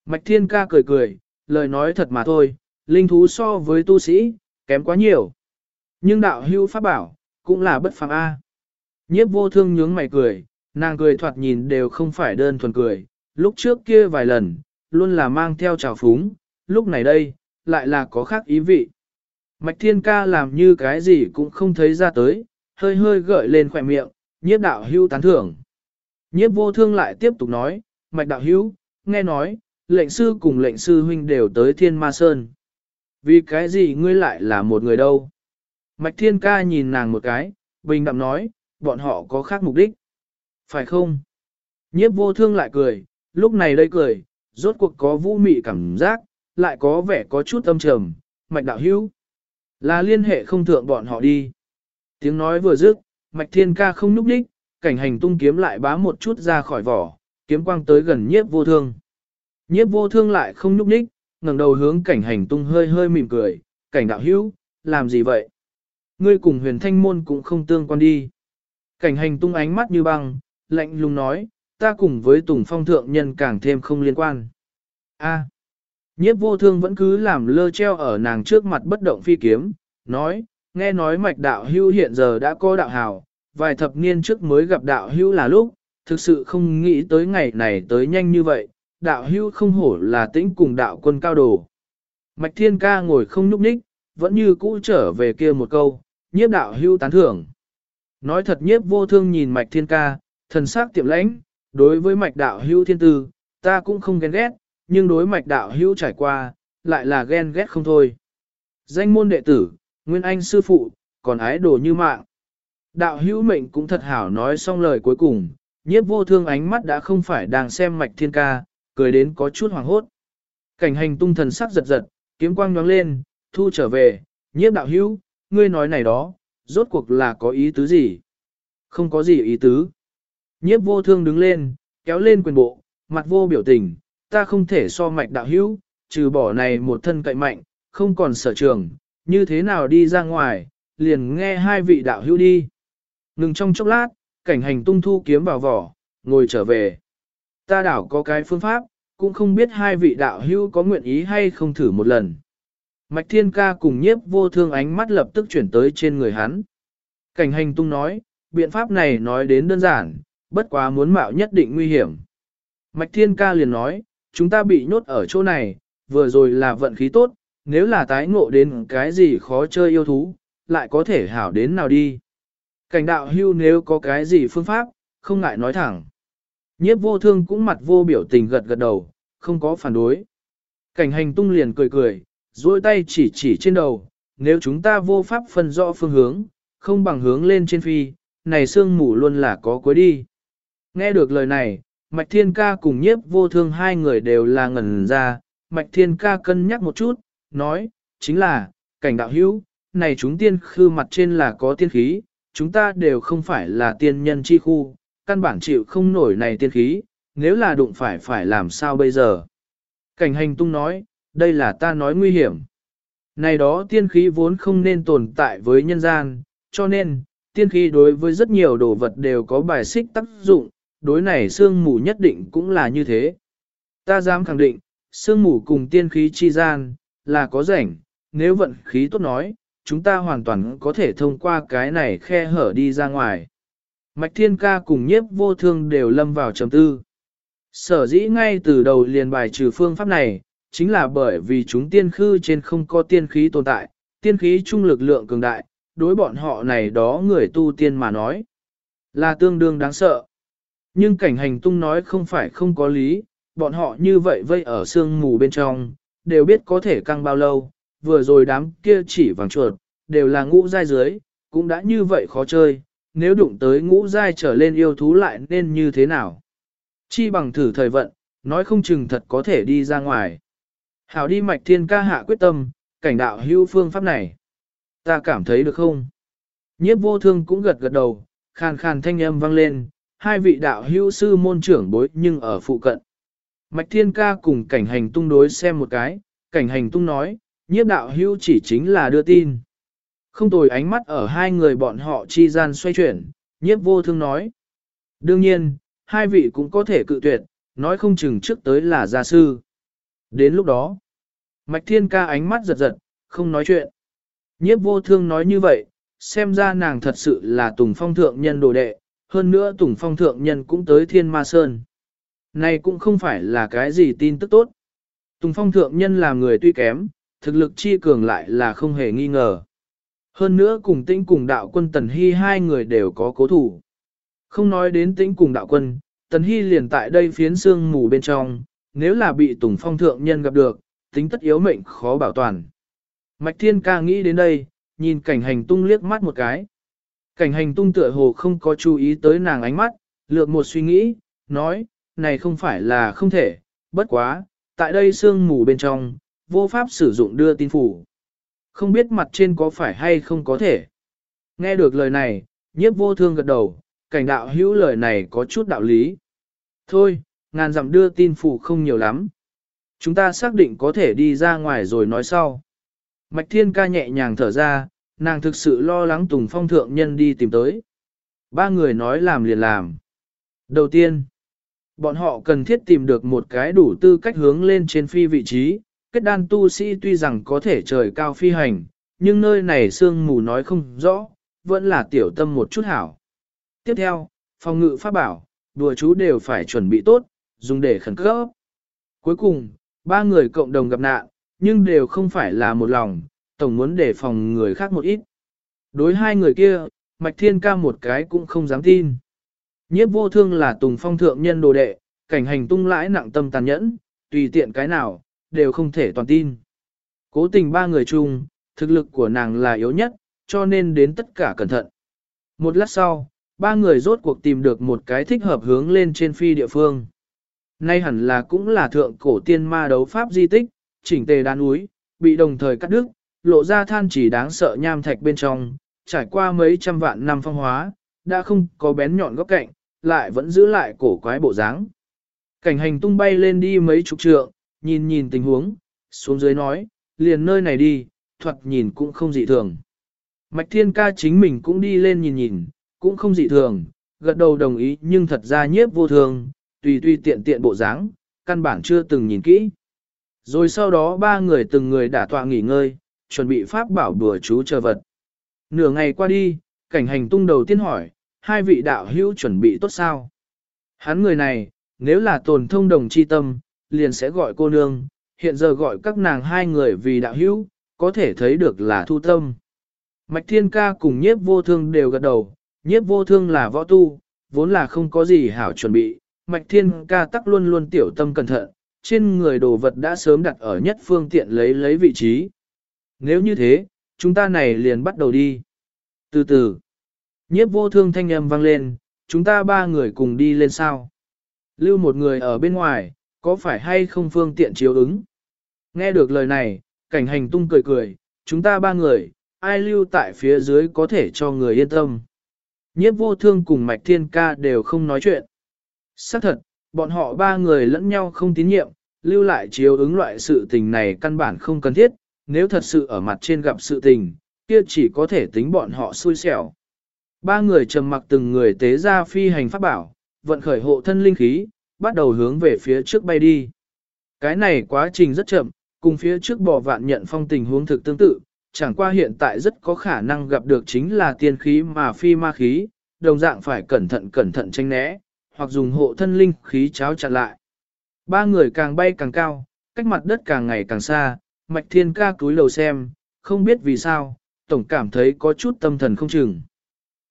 Mạch thiên ca cười cười, lời nói thật mà thôi, linh thú so với tu sĩ, kém quá nhiều. Nhưng đạo hưu pháp bảo, cũng là bất phàm A. Nhiếp vô thương nhướng mày cười, nàng cười thoạt nhìn đều không phải đơn thuần cười, lúc trước kia vài lần, luôn là mang theo trào phúng, lúc này đây, lại là có khác ý vị. Mạch thiên ca làm như cái gì cũng không thấy ra tới, hơi hơi gợi lên khỏe miệng, nhiếp đạo hưu tán thưởng. Nhiếp vô thương lại tiếp tục nói, mạch đạo hưu, nghe nói, lệnh sư cùng lệnh sư huynh đều tới thiên ma sơn. Vì cái gì ngươi lại là một người đâu? Mạch thiên ca nhìn nàng một cái, bình đạm nói, bọn họ có khác mục đích. Phải không? Nhiếp vô thương lại cười, lúc này đây cười, rốt cuộc có vũ mị cảm giác, lại có vẻ có chút âm trầm, mạch đạo hữu. Là liên hệ không thượng bọn họ đi. Tiếng nói vừa dứt, mạch thiên ca không núp đích, cảnh hành tung kiếm lại bá một chút ra khỏi vỏ, kiếm quang tới gần nhiếp vô thương. Nhiếp vô thương lại không núp đích, ngẩng đầu hướng cảnh hành tung hơi hơi mỉm cười, cảnh đạo hữu, làm gì vậy? Ngươi cùng huyền thanh môn cũng không tương quan đi. Cảnh hành tung ánh mắt như băng, lạnh lùng nói, ta cùng với Tùng Phong thượng nhân càng thêm không liên quan. A. Nhiếp vô thương vẫn cứ làm lơ treo ở nàng trước mặt bất động phi kiếm, nói, nghe nói mạch đạo hưu hiện giờ đã có đạo hào, vài thập niên trước mới gặp đạo hưu là lúc, thực sự không nghĩ tới ngày này tới nhanh như vậy, đạo hưu không hổ là tĩnh cùng đạo quân cao đồ. Mạch thiên ca ngồi không nhúc nhích, vẫn như cũ trở về kia một câu, nhiếp đạo hưu tán thưởng. Nói thật nhiếp vô thương nhìn mạch thiên ca, thần sắc tiệm lãnh, đối với mạch đạo hưu thiên tư, ta cũng không ghen ghét, nhưng đối mạch đạo hưu trải qua, lại là ghen ghét không thôi. Danh môn đệ tử, Nguyên Anh sư phụ, còn ái đồ như mạng. Đạo hữu mệnh cũng thật hảo nói xong lời cuối cùng, nhiếp vô thương ánh mắt đã không phải đang xem mạch thiên ca, cười đến có chút hoàng hốt. Cảnh hành tung thần sắc giật giật, kiếm quang nhoáng lên, thu trở về, nhiếp đạo hữu, ngươi nói này đó, rốt cuộc là có ý tứ gì? Không có gì ý tứ. Nhiếp vô thương đứng lên, kéo lên quyền bộ, mặt vô biểu tình, ta không thể so mạch đạo hữu, trừ bỏ này một thân cậy mạnh, không còn sở trường, như thế nào đi ra ngoài, liền nghe hai vị đạo hữu đi. Ngừng trong chốc lát, cảnh hành tung thu kiếm vào vỏ, ngồi trở về. Ta đảo có cái phương pháp, cũng không biết hai vị đạo hữu có nguyện ý hay không thử một lần. Mạch thiên ca cùng nhiếp vô thương ánh mắt lập tức chuyển tới trên người hắn. Cảnh hành tung nói, biện pháp này nói đến đơn giản, bất quá muốn mạo nhất định nguy hiểm. Mạch thiên ca liền nói, chúng ta bị nhốt ở chỗ này, vừa rồi là vận khí tốt, nếu là tái ngộ đến cái gì khó chơi yêu thú, lại có thể hảo đến nào đi. Cảnh đạo hưu nếu có cái gì phương pháp, không ngại nói thẳng. Nhiếp vô thương cũng mặt vô biểu tình gật gật đầu, không có phản đối. Cảnh hành tung liền cười cười, duỗi tay chỉ chỉ trên đầu, nếu chúng ta vô pháp phân rõ phương hướng, không bằng hướng lên trên phi, này sương mù luôn là có cuối đi. Nghe được lời này, Mạch Thiên Ca cùng nhiếp vô thương hai người đều là ngẩn ra, Mạch Thiên Ca cân nhắc một chút, nói, chính là, cảnh đạo hữu, này chúng tiên khư mặt trên là có tiên khí, chúng ta đều không phải là tiên nhân chi khu, căn bản chịu không nổi này tiên khí, nếu là đụng phải phải làm sao bây giờ. Cảnh hành tung nói, đây là ta nói nguy hiểm. Này đó tiên khí vốn không nên tồn tại với nhân gian, cho nên, tiên khí đối với rất nhiều đồ vật đều có bài xích tác dụng, đối này sương mù nhất định cũng là như thế. Ta dám khẳng định, sương mù cùng tiên khí chi gian, là có rảnh, nếu vận khí tốt nói, chúng ta hoàn toàn có thể thông qua cái này khe hở đi ra ngoài. Mạch Thiên Ca cùng nhiếp vô thương đều lâm vào trầm tư. Sở dĩ ngay từ đầu liền bài trừ phương pháp này, chính là bởi vì chúng tiên khư trên không có tiên khí tồn tại, tiên khí trung lực lượng cường đại, đối bọn họ này đó người tu tiên mà nói, là tương đương đáng sợ. Nhưng cảnh hành tung nói không phải không có lý, bọn họ như vậy vây ở sương mù bên trong, đều biết có thể căng bao lâu, vừa rồi đám kia chỉ vàng chuột, đều là ngũ giai dưới, cũng đã như vậy khó chơi, nếu đụng tới ngũ giai trở lên yêu thú lại nên như thế nào. Chi bằng thử thời vận, nói không chừng thật có thể đi ra ngoài. Hảo đi mạch thiên ca hạ quyết tâm, cảnh đạo hưu phương pháp này. Ta cảm thấy được không? Nhiếp vô thương cũng gật gật đầu, khàn khàn thanh âm vang lên, hai vị đạo hưu sư môn trưởng bối nhưng ở phụ cận. Mạch Thiên Ca cùng cảnh hành tung đối xem một cái, cảnh hành tung nói, nhiếp đạo hưu chỉ chính là đưa tin. Không tồi ánh mắt ở hai người bọn họ chi gian xoay chuyển, nhiếp vô thương nói. Đương nhiên, hai vị cũng có thể cự tuyệt, nói không chừng trước tới là gia sư. Đến lúc đó, Mạch Thiên Ca ánh mắt giật giật, không nói chuyện. Nhiếp vô thương nói như vậy, xem ra nàng thật sự là Tùng Phong Thượng Nhân đồ đệ, hơn nữa Tùng Phong Thượng Nhân cũng tới Thiên Ma Sơn. Này cũng không phải là cái gì tin tức tốt. Tùng phong thượng nhân là người tuy kém, thực lực chi cường lại là không hề nghi ngờ. Hơn nữa cùng tĩnh cùng đạo quân Tần Hy hai người đều có cố thủ. Không nói đến tĩnh cùng đạo quân, Tần Hy liền tại đây phiến xương mù bên trong, nếu là bị Tùng Phong thượng nhân gặp được, tính tất yếu mệnh khó bảo toàn. Mạch Thiên ca nghĩ đến đây, nhìn cảnh hành tung liếc mắt một cái. Cảnh hành tung tựa hồ không có chú ý tới nàng ánh mắt, lược một suy nghĩ, nói, này không phải là không thể, bất quá, tại đây sương mù bên trong, vô pháp sử dụng đưa tin phủ. Không biết mặt trên có phải hay không có thể. Nghe được lời này, nhiếp vô thương gật đầu, cảnh đạo hữu lời này có chút đạo lý. Thôi, ngàn dặm đưa tin phủ không nhiều lắm. Chúng ta xác định có thể đi ra ngoài rồi nói sau. Mạch thiên ca nhẹ nhàng thở ra, nàng thực sự lo lắng Tùng Phong thượng nhân đi tìm tới. Ba người nói làm liền làm. Đầu tiên, Bọn họ cần thiết tìm được một cái đủ tư cách hướng lên trên phi vị trí, kết đan tu sĩ tuy rằng có thể trời cao phi hành, nhưng nơi này sương mù nói không rõ, vẫn là tiểu tâm một chút hảo. Tiếp theo, phòng ngự pháp bảo, đùa chú đều phải chuẩn bị tốt, dùng để khẩn cấp. Cuối cùng, ba người cộng đồng gặp nạn, nhưng đều không phải là một lòng, tổng muốn để phòng người khác một ít. Đối hai người kia, Mạch Thiên ca một cái cũng không dám tin. Nhiếp vô thương là tùng phong thượng nhân đồ đệ, cảnh hành tung lãi nặng tâm tàn nhẫn, tùy tiện cái nào, đều không thể toàn tin. Cố tình ba người chung, thực lực của nàng là yếu nhất, cho nên đến tất cả cẩn thận. Một lát sau, ba người rốt cuộc tìm được một cái thích hợp hướng lên trên phi địa phương. Nay hẳn là cũng là thượng cổ tiên ma đấu pháp di tích, chỉnh tề đá núi, bị đồng thời cắt đứt, lộ ra than chỉ đáng sợ nham thạch bên trong, trải qua mấy trăm vạn năm phong hóa, đã không có bén nhọn góc cạnh, lại vẫn giữ lại cổ quái bộ dáng. Cảnh hành tung bay lên đi mấy chục trượng, nhìn nhìn tình huống, xuống dưới nói, liền nơi này đi, thuật nhìn cũng không dị thường. Mạch thiên ca chính mình cũng đi lên nhìn nhìn, cũng không dị thường, gật đầu đồng ý nhưng thật ra nhiếp vô thường, tùy tùy tiện tiện bộ dáng, căn bản chưa từng nhìn kỹ. Rồi sau đó ba người từng người đã tọa nghỉ ngơi, chuẩn bị pháp bảo đùa chú chờ vật. Nửa ngày qua đi, cảnh hành tung đầu tiên hỏi, hai vị đạo hữu chuẩn bị tốt sao? Hắn người này, nếu là tồn thông đồng chi tâm, liền sẽ gọi cô nương, hiện giờ gọi các nàng hai người vì đạo hữu, có thể thấy được là thu tâm. Mạch Thiên Ca cùng nhiếp vô thương đều gật đầu, nhiếp vô thương là võ tu, vốn là không có gì hảo chuẩn bị, Mạch Thiên Ca tắc luôn luôn tiểu tâm cẩn thận, trên người đồ vật đã sớm đặt ở nhất phương tiện lấy lấy vị trí. Nếu như thế, chúng ta này liền bắt đầu đi. Từ từ, nhiếp vô thương thanh âm vang lên, chúng ta ba người cùng đi lên sao. Lưu một người ở bên ngoài, có phải hay không phương tiện chiếu ứng? Nghe được lời này, cảnh hành tung cười cười, chúng ta ba người, ai lưu tại phía dưới có thể cho người yên tâm. Nhiếp vô thương cùng mạch thiên ca đều không nói chuyện. Xác thật, bọn họ ba người lẫn nhau không tín nhiệm, lưu lại chiếu ứng loại sự tình này căn bản không cần thiết, nếu thật sự ở mặt trên gặp sự tình, kia chỉ có thể tính bọn họ xui xẻo. Ba người trầm mặc từng người tế ra phi hành pháp bảo, vận khởi hộ thân linh khí, bắt đầu hướng về phía trước bay đi. Cái này quá trình rất chậm, cùng phía trước bỏ vạn nhận phong tình huống thực tương tự, chẳng qua hiện tại rất có khả năng gặp được chính là tiên khí mà phi ma khí, đồng dạng phải cẩn thận cẩn thận tranh né, hoặc dùng hộ thân linh khí cháo chặn lại. Ba người càng bay càng cao, cách mặt đất càng ngày càng xa, mạch thiên ca cúi đầu xem, không biết vì sao, tổng cảm thấy có chút tâm thần không chừng.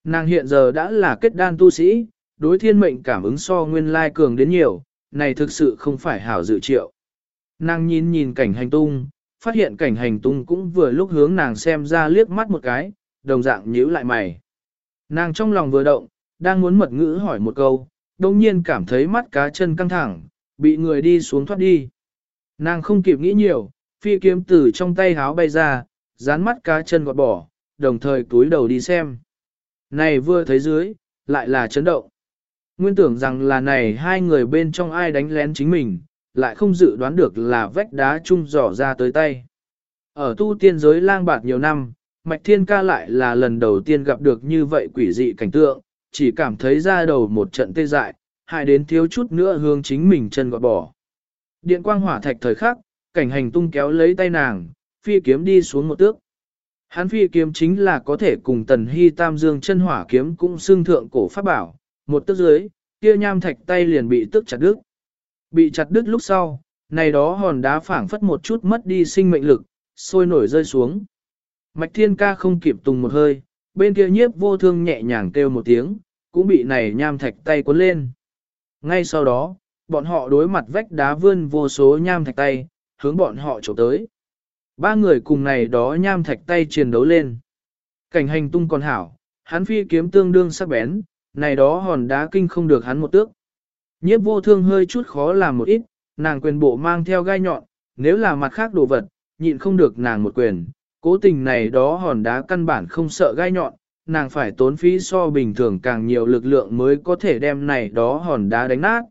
Nàng hiện giờ đã là kết đan tu sĩ, đối thiên mệnh cảm ứng so nguyên lai cường đến nhiều, này thực sự không phải hảo dự triệu. Nàng nhìn nhìn cảnh hành tung, phát hiện cảnh hành tung cũng vừa lúc hướng nàng xem ra liếc mắt một cái, đồng dạng nhíu lại mày. Nàng trong lòng vừa động, đang muốn mật ngữ hỏi một câu, đồng nhiên cảm thấy mắt cá chân căng thẳng, bị người đi xuống thoát đi. Nàng không kịp nghĩ nhiều, phi kiếm từ trong tay háo bay ra, dán mắt cá chân gọt bỏ, đồng thời túi đầu đi xem. Này vừa thấy dưới, lại là chấn động. Nguyên tưởng rằng là này hai người bên trong ai đánh lén chính mình, lại không dự đoán được là vách đá chung dò ra tới tay. Ở tu tiên giới lang bạt nhiều năm, Mạch Thiên Ca lại là lần đầu tiên gặp được như vậy quỷ dị cảnh tượng, chỉ cảm thấy ra đầu một trận tê dại, hại đến thiếu chút nữa hướng chính mình chân gọt bỏ. Điện quang hỏa thạch thời khắc, cảnh hành tung kéo lấy tay nàng, phi kiếm đi xuống một tước. Hắn phi kiếm chính là có thể cùng tần hy tam dương chân hỏa kiếm cũng xương thượng cổ pháp bảo, một tước dưới, kia nham thạch tay liền bị tức chặt đứt. Bị chặt đứt lúc sau, này đó hòn đá phảng phất một chút mất đi sinh mệnh lực, sôi nổi rơi xuống. Mạch thiên ca không kịp tùng một hơi, bên kia nhiếp vô thương nhẹ nhàng kêu một tiếng, cũng bị này nham thạch tay cuốn lên. Ngay sau đó, bọn họ đối mặt vách đá vươn vô số nham thạch tay, hướng bọn họ trổ tới. Ba người cùng này đó nham thạch tay chiến đấu lên. Cảnh hành tung còn hảo, hắn phi kiếm tương đương sắc bén, này đó hòn đá kinh không được hắn một tước. Nhiếp vô thương hơi chút khó làm một ít, nàng quyền bộ mang theo gai nhọn, nếu là mặt khác đồ vật, nhịn không được nàng một quyền. Cố tình này đó hòn đá căn bản không sợ gai nhọn, nàng phải tốn phí so bình thường càng nhiều lực lượng mới có thể đem này đó hòn đá đánh nát.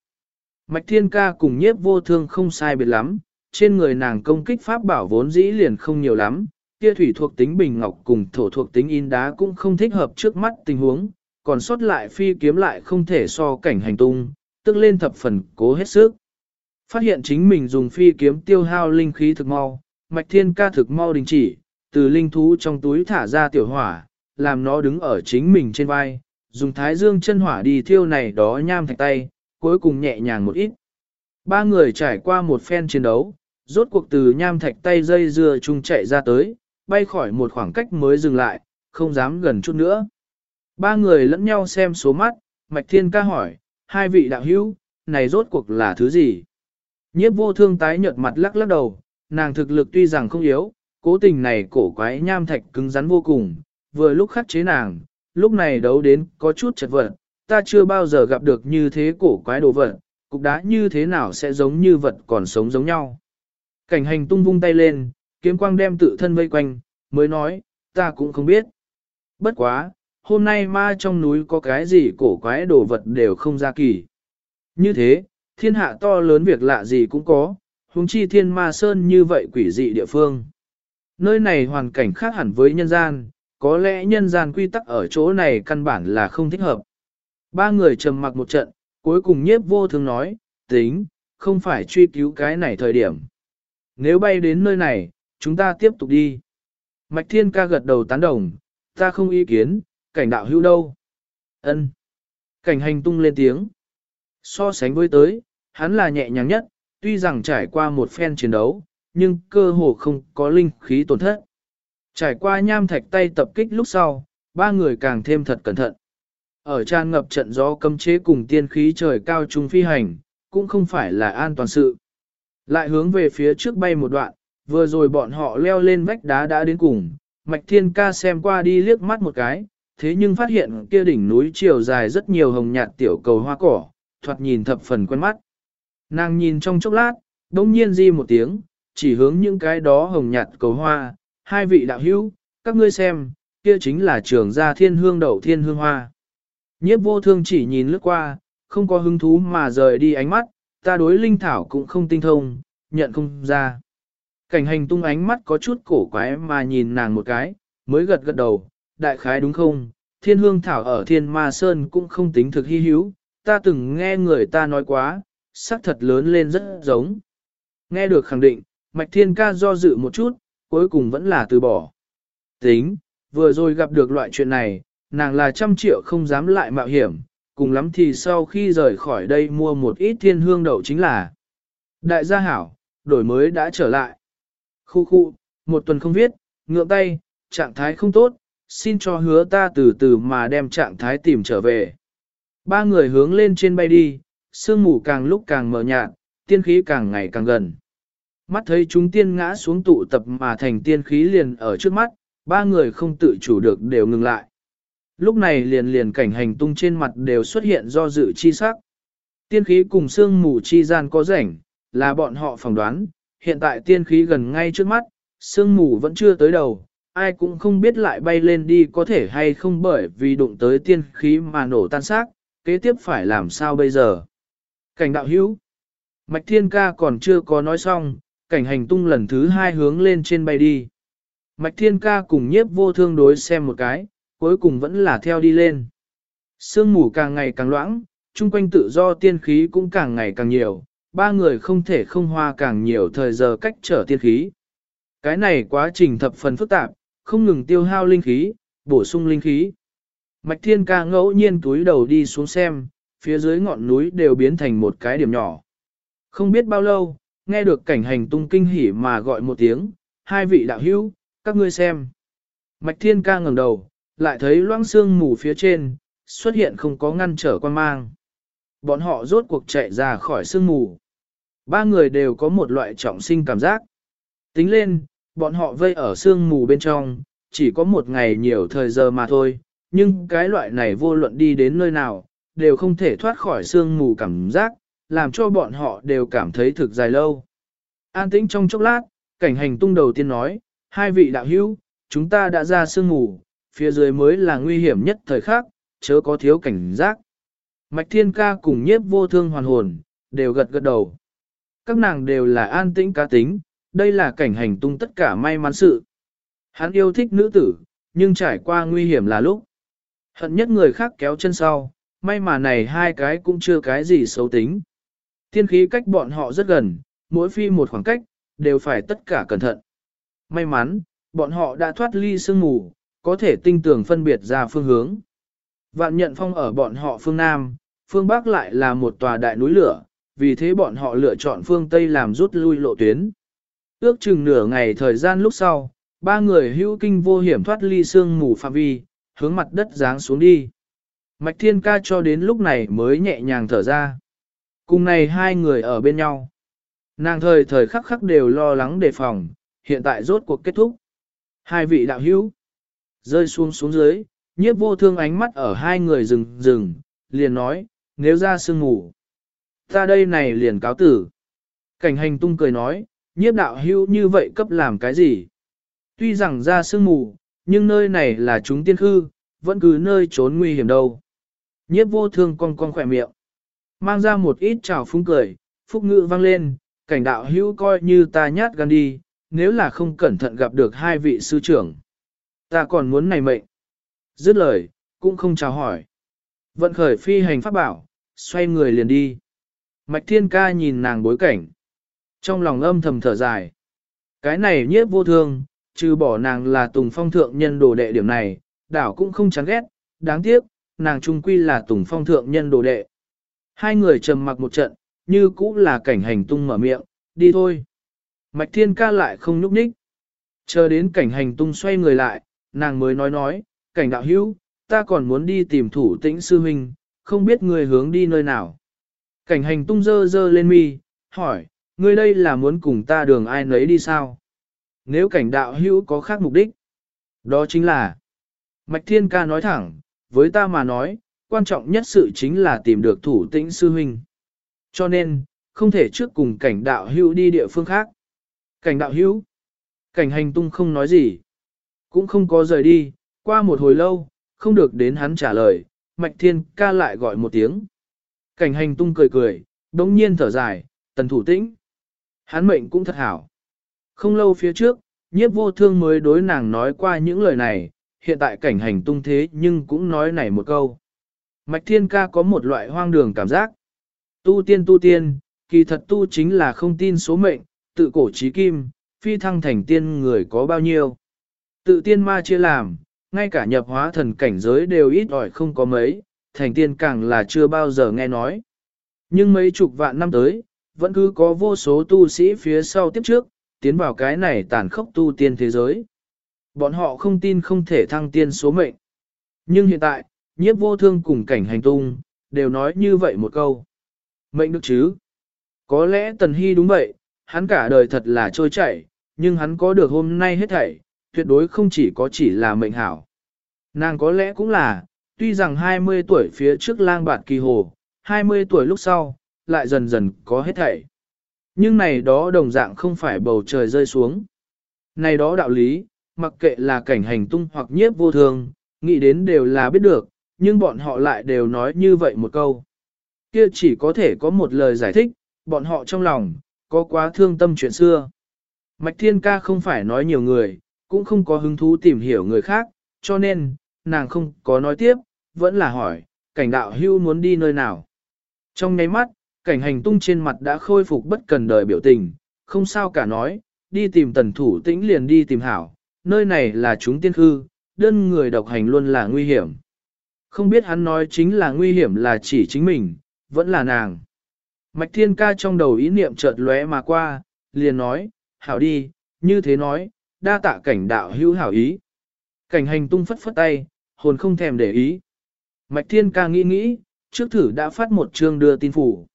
Mạch thiên ca cùng nhiếp vô thương không sai biệt lắm, trên người nàng công kích pháp bảo vốn dĩ liền không nhiều lắm, kia thủy thuộc tính bình ngọc cùng thổ thuộc tính in đá cũng không thích hợp trước mắt tình huống, còn sót lại phi kiếm lại không thể so cảnh hành tung, tức lên thập phần cố hết sức. Phát hiện chính mình dùng phi kiếm tiêu hao linh khí thực mau, mạch thiên ca thực mau đình chỉ, từ linh thú trong túi thả ra tiểu hỏa, làm nó đứng ở chính mình trên vai, dùng thái dương chân hỏa đi thiêu này đó nham thạch tay, cuối cùng nhẹ nhàng một ít. Ba người trải qua một phen chiến đấu, rốt cuộc từ nham thạch tay dây dưa chung chạy ra tới, bay khỏi một khoảng cách mới dừng lại, không dám gần chút nữa. Ba người lẫn nhau xem số mắt, Mạch Thiên ca hỏi, hai vị đạo hữu, này rốt cuộc là thứ gì? Nhiếp vô thương tái nhợt mặt lắc lắc đầu, nàng thực lực tuy rằng không yếu, cố tình này cổ quái nham thạch cứng rắn vô cùng, vừa lúc khắc chế nàng, lúc này đấu đến có chút chật vật, ta chưa bao giờ gặp được như thế cổ quái đồ vật, cục đá như thế nào sẽ giống như vật còn sống giống nhau. Cảnh hành tung vung tay lên, kiếm quang đem tự thân vây quanh, mới nói, ta cũng không biết. Bất quá, hôm nay ma trong núi có cái gì cổ quái đồ vật đều không ra kỳ. Như thế, thiên hạ to lớn việc lạ gì cũng có, huống chi thiên ma sơn như vậy quỷ dị địa phương. Nơi này hoàn cảnh khác hẳn với nhân gian, có lẽ nhân gian quy tắc ở chỗ này căn bản là không thích hợp. Ba người trầm mặc một trận, cuối cùng nhiếp vô thường nói, tính, không phải truy cứu cái này thời điểm. Nếu bay đến nơi này, chúng ta tiếp tục đi. Mạch Thiên ca gật đầu tán đồng, ta không ý kiến, cảnh đạo hữu đâu. ân Cảnh hành tung lên tiếng. So sánh với tới, hắn là nhẹ nhàng nhất, tuy rằng trải qua một phen chiến đấu, nhưng cơ hồ không có linh khí tổn thất. Trải qua nham thạch tay tập kích lúc sau, ba người càng thêm thật cẩn thận. Ở tràn ngập trận gió cấm chế cùng tiên khí trời cao trung phi hành, cũng không phải là an toàn sự. Lại hướng về phía trước bay một đoạn, vừa rồi bọn họ leo lên vách đá đã đến cùng, Mạch Thiên Ca xem qua đi liếc mắt một cái, thế nhưng phát hiện kia đỉnh núi chiều dài rất nhiều hồng nhạt tiểu cầu hoa cỏ, thoạt nhìn thập phần quen mắt. Nàng nhìn trong chốc lát, đông nhiên di một tiếng, chỉ hướng những cái đó hồng nhạt cầu hoa, hai vị đạo hữu, các ngươi xem, kia chính là trường gia thiên hương đậu thiên hương hoa. Nhiếp vô thương chỉ nhìn lướt qua, không có hứng thú mà rời đi ánh mắt, ta đối linh thảo cũng không tinh thông, nhận không ra. Cảnh hành tung ánh mắt có chút cổ quái mà nhìn nàng một cái, mới gật gật đầu, đại khái đúng không, thiên hương thảo ở thiên ma sơn cũng không tính thực hy hữu, ta từng nghe người ta nói quá, sắc thật lớn lên rất giống. Nghe được khẳng định, mạch thiên ca do dự một chút, cuối cùng vẫn là từ bỏ. Tính, vừa rồi gặp được loại chuyện này, nàng là trăm triệu không dám lại mạo hiểm, cùng lắm thì sau khi rời khỏi đây mua một ít thiên hương đậu chính là. Đại gia hảo, đổi mới đã trở lại. Khu khu, một tuần không viết, ngượng tay, trạng thái không tốt, xin cho hứa ta từ từ mà đem trạng thái tìm trở về. Ba người hướng lên trên bay đi, sương mù càng lúc càng mờ nhạt, tiên khí càng ngày càng gần. Mắt thấy chúng tiên ngã xuống tụ tập mà thành tiên khí liền ở trước mắt, ba người không tự chủ được đều ngừng lại. Lúc này liền liền cảnh hành tung trên mặt đều xuất hiện do dự chi sắc. Tiên khí cùng xương mù chi gian có rảnh, là bọn họ phỏng đoán, hiện tại tiên khí gần ngay trước mắt, sương mù vẫn chưa tới đầu, ai cũng không biết lại bay lên đi có thể hay không bởi vì đụng tới tiên khí mà nổ tan xác, kế tiếp phải làm sao bây giờ. Cảnh đạo hữu, Mạch Thiên Ca còn chưa có nói xong, cảnh hành tung lần thứ hai hướng lên trên bay đi. Mạch Thiên Ca cùng nhiếp vô thương đối xem một cái, cuối cùng vẫn là theo đi lên. Sương mù càng ngày càng loãng, chung quanh tự do tiên khí cũng càng ngày càng nhiều, ba người không thể không hoa càng nhiều thời giờ cách trở tiên khí. Cái này quá trình thập phần phức tạp, không ngừng tiêu hao linh khí, bổ sung linh khí. Mạch Thiên Ca ngẫu nhiên túi đầu đi xuống xem, phía dưới ngọn núi đều biến thành một cái điểm nhỏ. Không biết bao lâu, nghe được cảnh hành tung kinh hỉ mà gọi một tiếng, hai vị đạo hữu, các ngươi xem. Mạch Thiên Ca ngẩng đầu, lại thấy loãng xương mù phía trên, xuất hiện không có ngăn trở quan mang. Bọn họ rốt cuộc chạy ra khỏi sương mù. Ba người đều có một loại trọng sinh cảm giác. Tính lên, bọn họ vây ở sương mù bên trong, chỉ có một ngày nhiều thời giờ mà thôi, nhưng cái loại này vô luận đi đến nơi nào, đều không thể thoát khỏi sương mù cảm giác, làm cho bọn họ đều cảm thấy thực dài lâu. An tĩnh trong chốc lát, cảnh hành tung đầu tiên nói, hai vị đạo hữu, chúng ta đã ra sương ngủ, phía dưới mới là nguy hiểm nhất thời khắc, chớ có thiếu cảnh giác. Mạch Thiên Ca cùng nhiếp vô thương hoàn hồn, đều gật gật đầu. Các nàng đều là an tĩnh cá tính, đây là cảnh hành tung tất cả may mắn sự. Hắn yêu thích nữ tử, nhưng trải qua nguy hiểm là lúc. Hận nhất người khác kéo chân sau, may mà này hai cái cũng chưa cái gì xấu tính. Thiên khí cách bọn họ rất gần, mỗi phi một khoảng cách, đều phải tất cả cẩn thận. May mắn, bọn họ đã thoát ly sương mù, có thể tinh tường phân biệt ra phương hướng. Vạn nhận phong ở bọn họ phương Nam, phương Bắc lại là một tòa đại núi lửa, vì thế bọn họ lựa chọn phương Tây làm rút lui lộ tuyến. Ước chừng nửa ngày thời gian lúc sau, ba người hữu kinh vô hiểm thoát ly sương mù phạm vi, hướng mặt đất giáng xuống đi. Mạch Thiên Ca cho đến lúc này mới nhẹ nhàng thở ra. Cùng này hai người ở bên nhau. Nàng thời thời khắc khắc đều lo lắng đề phòng, hiện tại rốt cuộc kết thúc. Hai vị đạo hữu rơi xuống xuống dưới, nhiếp vô thương ánh mắt ở hai người rừng rừng, liền nói, nếu ra sương ngủ Ta đây này liền cáo tử. Cảnh hành tung cười nói, nhiếp đạo hữu như vậy cấp làm cái gì? Tuy rằng ra sương mù, nhưng nơi này là chúng tiên khư, vẫn cứ nơi trốn nguy hiểm đâu. Nhiếp vô thương cong cong khỏe miệng. Mang ra một ít trào phúng cười, phúc ngữ vang lên, cảnh đạo hữu coi như ta nhát gan đi, nếu là không cẩn thận gặp được hai vị sư trưởng. Ta còn muốn này mệnh. Dứt lời, cũng không chào hỏi. Vận khởi phi hành pháp bảo, xoay người liền đi. Mạch thiên ca nhìn nàng bối cảnh. Trong lòng âm thầm thở dài. Cái này nhiếp vô thương, trừ bỏ nàng là tùng phong thượng nhân đồ đệ điểm này, đảo cũng không chán ghét, đáng tiếc, nàng trung quy là tùng phong thượng nhân đồ đệ. Hai người trầm mặc một trận, như cũ là cảnh hành tung mở miệng, đi thôi. Mạch thiên ca lại không nhúc nhích. Chờ đến cảnh hành tung xoay người lại, nàng mới nói nói, cảnh đạo hữu, ta còn muốn đi tìm thủ tĩnh sư huynh, không biết người hướng đi nơi nào. Cảnh hành tung dơ dơ lên mi, hỏi, ngươi đây là muốn cùng ta đường ai nấy đi sao? Nếu cảnh đạo hữu có khác mục đích, đó chính là, Mạch Thiên Ca nói thẳng, với ta mà nói, quan trọng nhất sự chính là tìm được thủ tĩnh sư huynh. Cho nên, không thể trước cùng cảnh đạo hữu đi địa phương khác. Cảnh đạo hữu, cảnh hành tung không nói gì, cũng không có rời đi, qua một hồi lâu, không được đến hắn trả lời, Mạch Thiên Ca lại gọi một tiếng. Cảnh hành tung cười cười, đống nhiên thở dài, tần thủ tĩnh. Hắn mệnh cũng thật hảo. Không lâu phía trước, nhiếp vô thương mới đối nàng nói qua những lời này, hiện tại cảnh hành tung thế nhưng cũng nói này một câu. Mạch thiên ca có một loại hoang đường cảm giác. Tu tiên tu tiên, kỳ thật tu chính là không tin số mệnh, tự cổ trí kim, phi thăng thành tiên người có bao nhiêu. Tự tiên ma chia làm, ngay cả nhập hóa thần cảnh giới đều ít ỏi không có mấy, thành tiên càng là chưa bao giờ nghe nói. Nhưng mấy chục vạn năm tới, vẫn cứ có vô số tu sĩ phía sau tiếp trước, tiến vào cái này tàn khốc tu tiên thế giới. Bọn họ không tin không thể thăng tiên số mệnh. Nhưng hiện tại, nhiếp vô thương cùng cảnh hành tung, đều nói như vậy một câu. Mệnh được chứ? Có lẽ Tần Hy đúng vậy, hắn cả đời thật là trôi chảy, nhưng hắn có được hôm nay hết thảy, tuyệt đối không chỉ có chỉ là mệnh hảo. Nàng có lẽ cũng là, tuy rằng 20 tuổi phía trước lang bạt kỳ hồ, 20 tuổi lúc sau, lại dần dần có hết thảy. Nhưng này đó đồng dạng không phải bầu trời rơi xuống. Này đó đạo lý, mặc kệ là cảnh hành tung hoặc nhiếp vô thường, nghĩ đến đều là biết được, nhưng bọn họ lại đều nói như vậy một câu. Kia chỉ có thể có một lời giải thích, bọn họ trong lòng, có quá thương tâm chuyện xưa. Mạch Thiên Ca không phải nói nhiều người, cũng không có hứng thú tìm hiểu người khác, cho nên, nàng không có nói tiếp, vẫn là hỏi, cảnh đạo hưu muốn đi nơi nào. Trong nháy mắt, cảnh hành tung trên mặt đã khôi phục bất cần đời biểu tình, không sao cả nói, đi tìm tần thủ tĩnh liền đi tìm hảo, nơi này là chúng tiên khư, đơn người độc hành luôn là nguy hiểm. Không biết hắn nói chính là nguy hiểm là chỉ chính mình, vẫn là nàng. Mạch thiên ca trong đầu ý niệm chợt lóe mà qua, liền nói, hảo đi, như thế nói, đa tạ cảnh đạo hữu hảo ý. Cảnh hành tung phất phất tay, hồn không thèm để ý. Mạch thiên ca nghĩ nghĩ, trước thử đã phát một chương đưa tin phủ.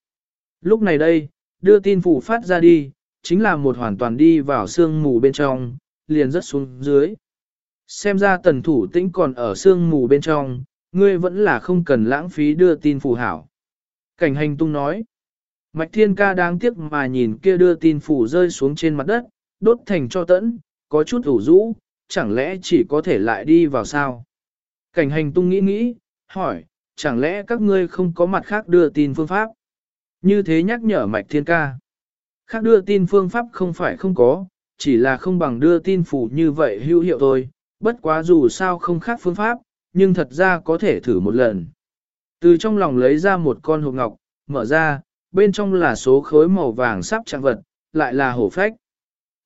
Lúc này đây, đưa tin phủ phát ra đi, chính là một hoàn toàn đi vào sương mù bên trong, liền rất xuống dưới. Xem ra tần thủ tĩnh còn ở sương mù bên trong, ngươi vẫn là không cần lãng phí đưa tin phù hảo. Cảnh hành tung nói, Mạch Thiên Ca đáng tiếc mà nhìn kia đưa tin phủ rơi xuống trên mặt đất, đốt thành cho tẫn, có chút ủ rũ, chẳng lẽ chỉ có thể lại đi vào sao? Cảnh hành tung nghĩ nghĩ, hỏi, chẳng lẽ các ngươi không có mặt khác đưa tin phương pháp? Như thế nhắc nhở Mạch Thiên Ca. Khác đưa tin phương pháp không phải không có, chỉ là không bằng đưa tin phủ như vậy hữu hiệu thôi, bất quá dù sao không khác phương pháp, nhưng thật ra có thể thử một lần. Từ trong lòng lấy ra một con hộp ngọc, mở ra, bên trong là số khối màu vàng sắp trạng vật, lại là hổ phách.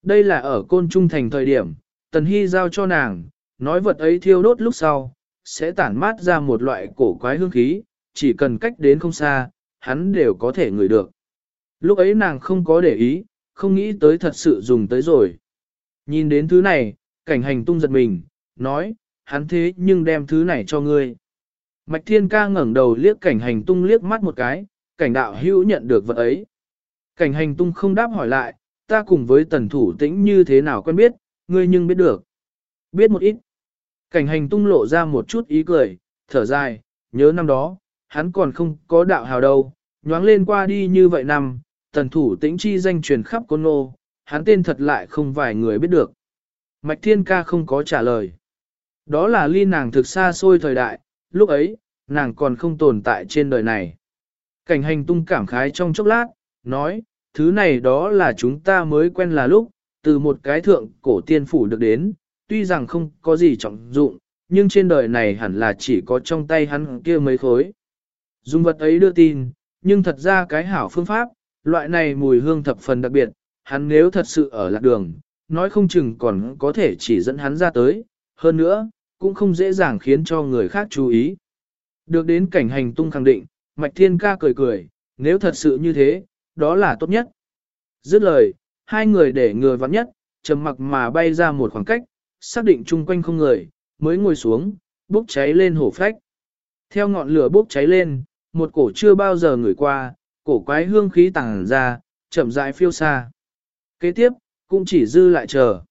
Đây là ở côn trung thành thời điểm, Tần Hy giao cho nàng, nói vật ấy thiêu đốt lúc sau, sẽ tản mát ra một loại cổ quái hương khí, chỉ cần cách đến không xa, hắn đều có thể ngửi được. Lúc ấy nàng không có để ý, không nghĩ tới thật sự dùng tới rồi. Nhìn đến thứ này, cảnh hành tung giật mình, nói, hắn thế nhưng đem thứ này cho ngươi. Mạch thiên ca ngẩng đầu liếc cảnh hành tung liếc mắt một cái, cảnh đạo hữu nhận được vật ấy. Cảnh hành tung không đáp hỏi lại, ta cùng với tần thủ tĩnh như thế nào quen biết, ngươi nhưng biết được. Biết một ít. Cảnh hành tung lộ ra một chút ý cười, thở dài, nhớ năm đó, hắn còn không có đạo hào đâu, nhoáng lên qua đi như vậy năm, tần thủ tĩnh chi danh truyền khắp côn nô, hắn tên thật lại không vài người biết được. Mạch Thiên Ca không có trả lời. Đó là ly nàng thực xa xôi thời đại, lúc ấy, nàng còn không tồn tại trên đời này. Cảnh hành tung cảm khái trong chốc lát, nói, thứ này đó là chúng ta mới quen là lúc, từ một cái thượng cổ tiên phủ được đến, tuy rằng không có gì trọng dụng, nhưng trên đời này hẳn là chỉ có trong tay hắn kia mấy khối. Dùng vật ấy đưa tin, nhưng thật ra cái hảo phương pháp, loại này mùi hương thập phần đặc biệt, hắn nếu thật sự ở lạc đường, nói không chừng còn có thể chỉ dẫn hắn ra tới, hơn nữa, cũng không dễ dàng khiến cho người khác chú ý. Được đến cảnh hành tung khẳng định, Mạch Thiên ca cười cười, nếu thật sự như thế, đó là tốt nhất. Dứt lời, hai người để người vắng nhất, trầm mặc mà bay ra một khoảng cách, xác định chung quanh không người, mới ngồi xuống, bốc cháy lên hổ phách. Theo ngọn lửa bốc cháy lên, một cổ chưa bao giờ ngửi qua, cổ quái hương khí tàng ra, chậm rãi phiêu xa. Kế tiếp, cũng chỉ dư lại chờ.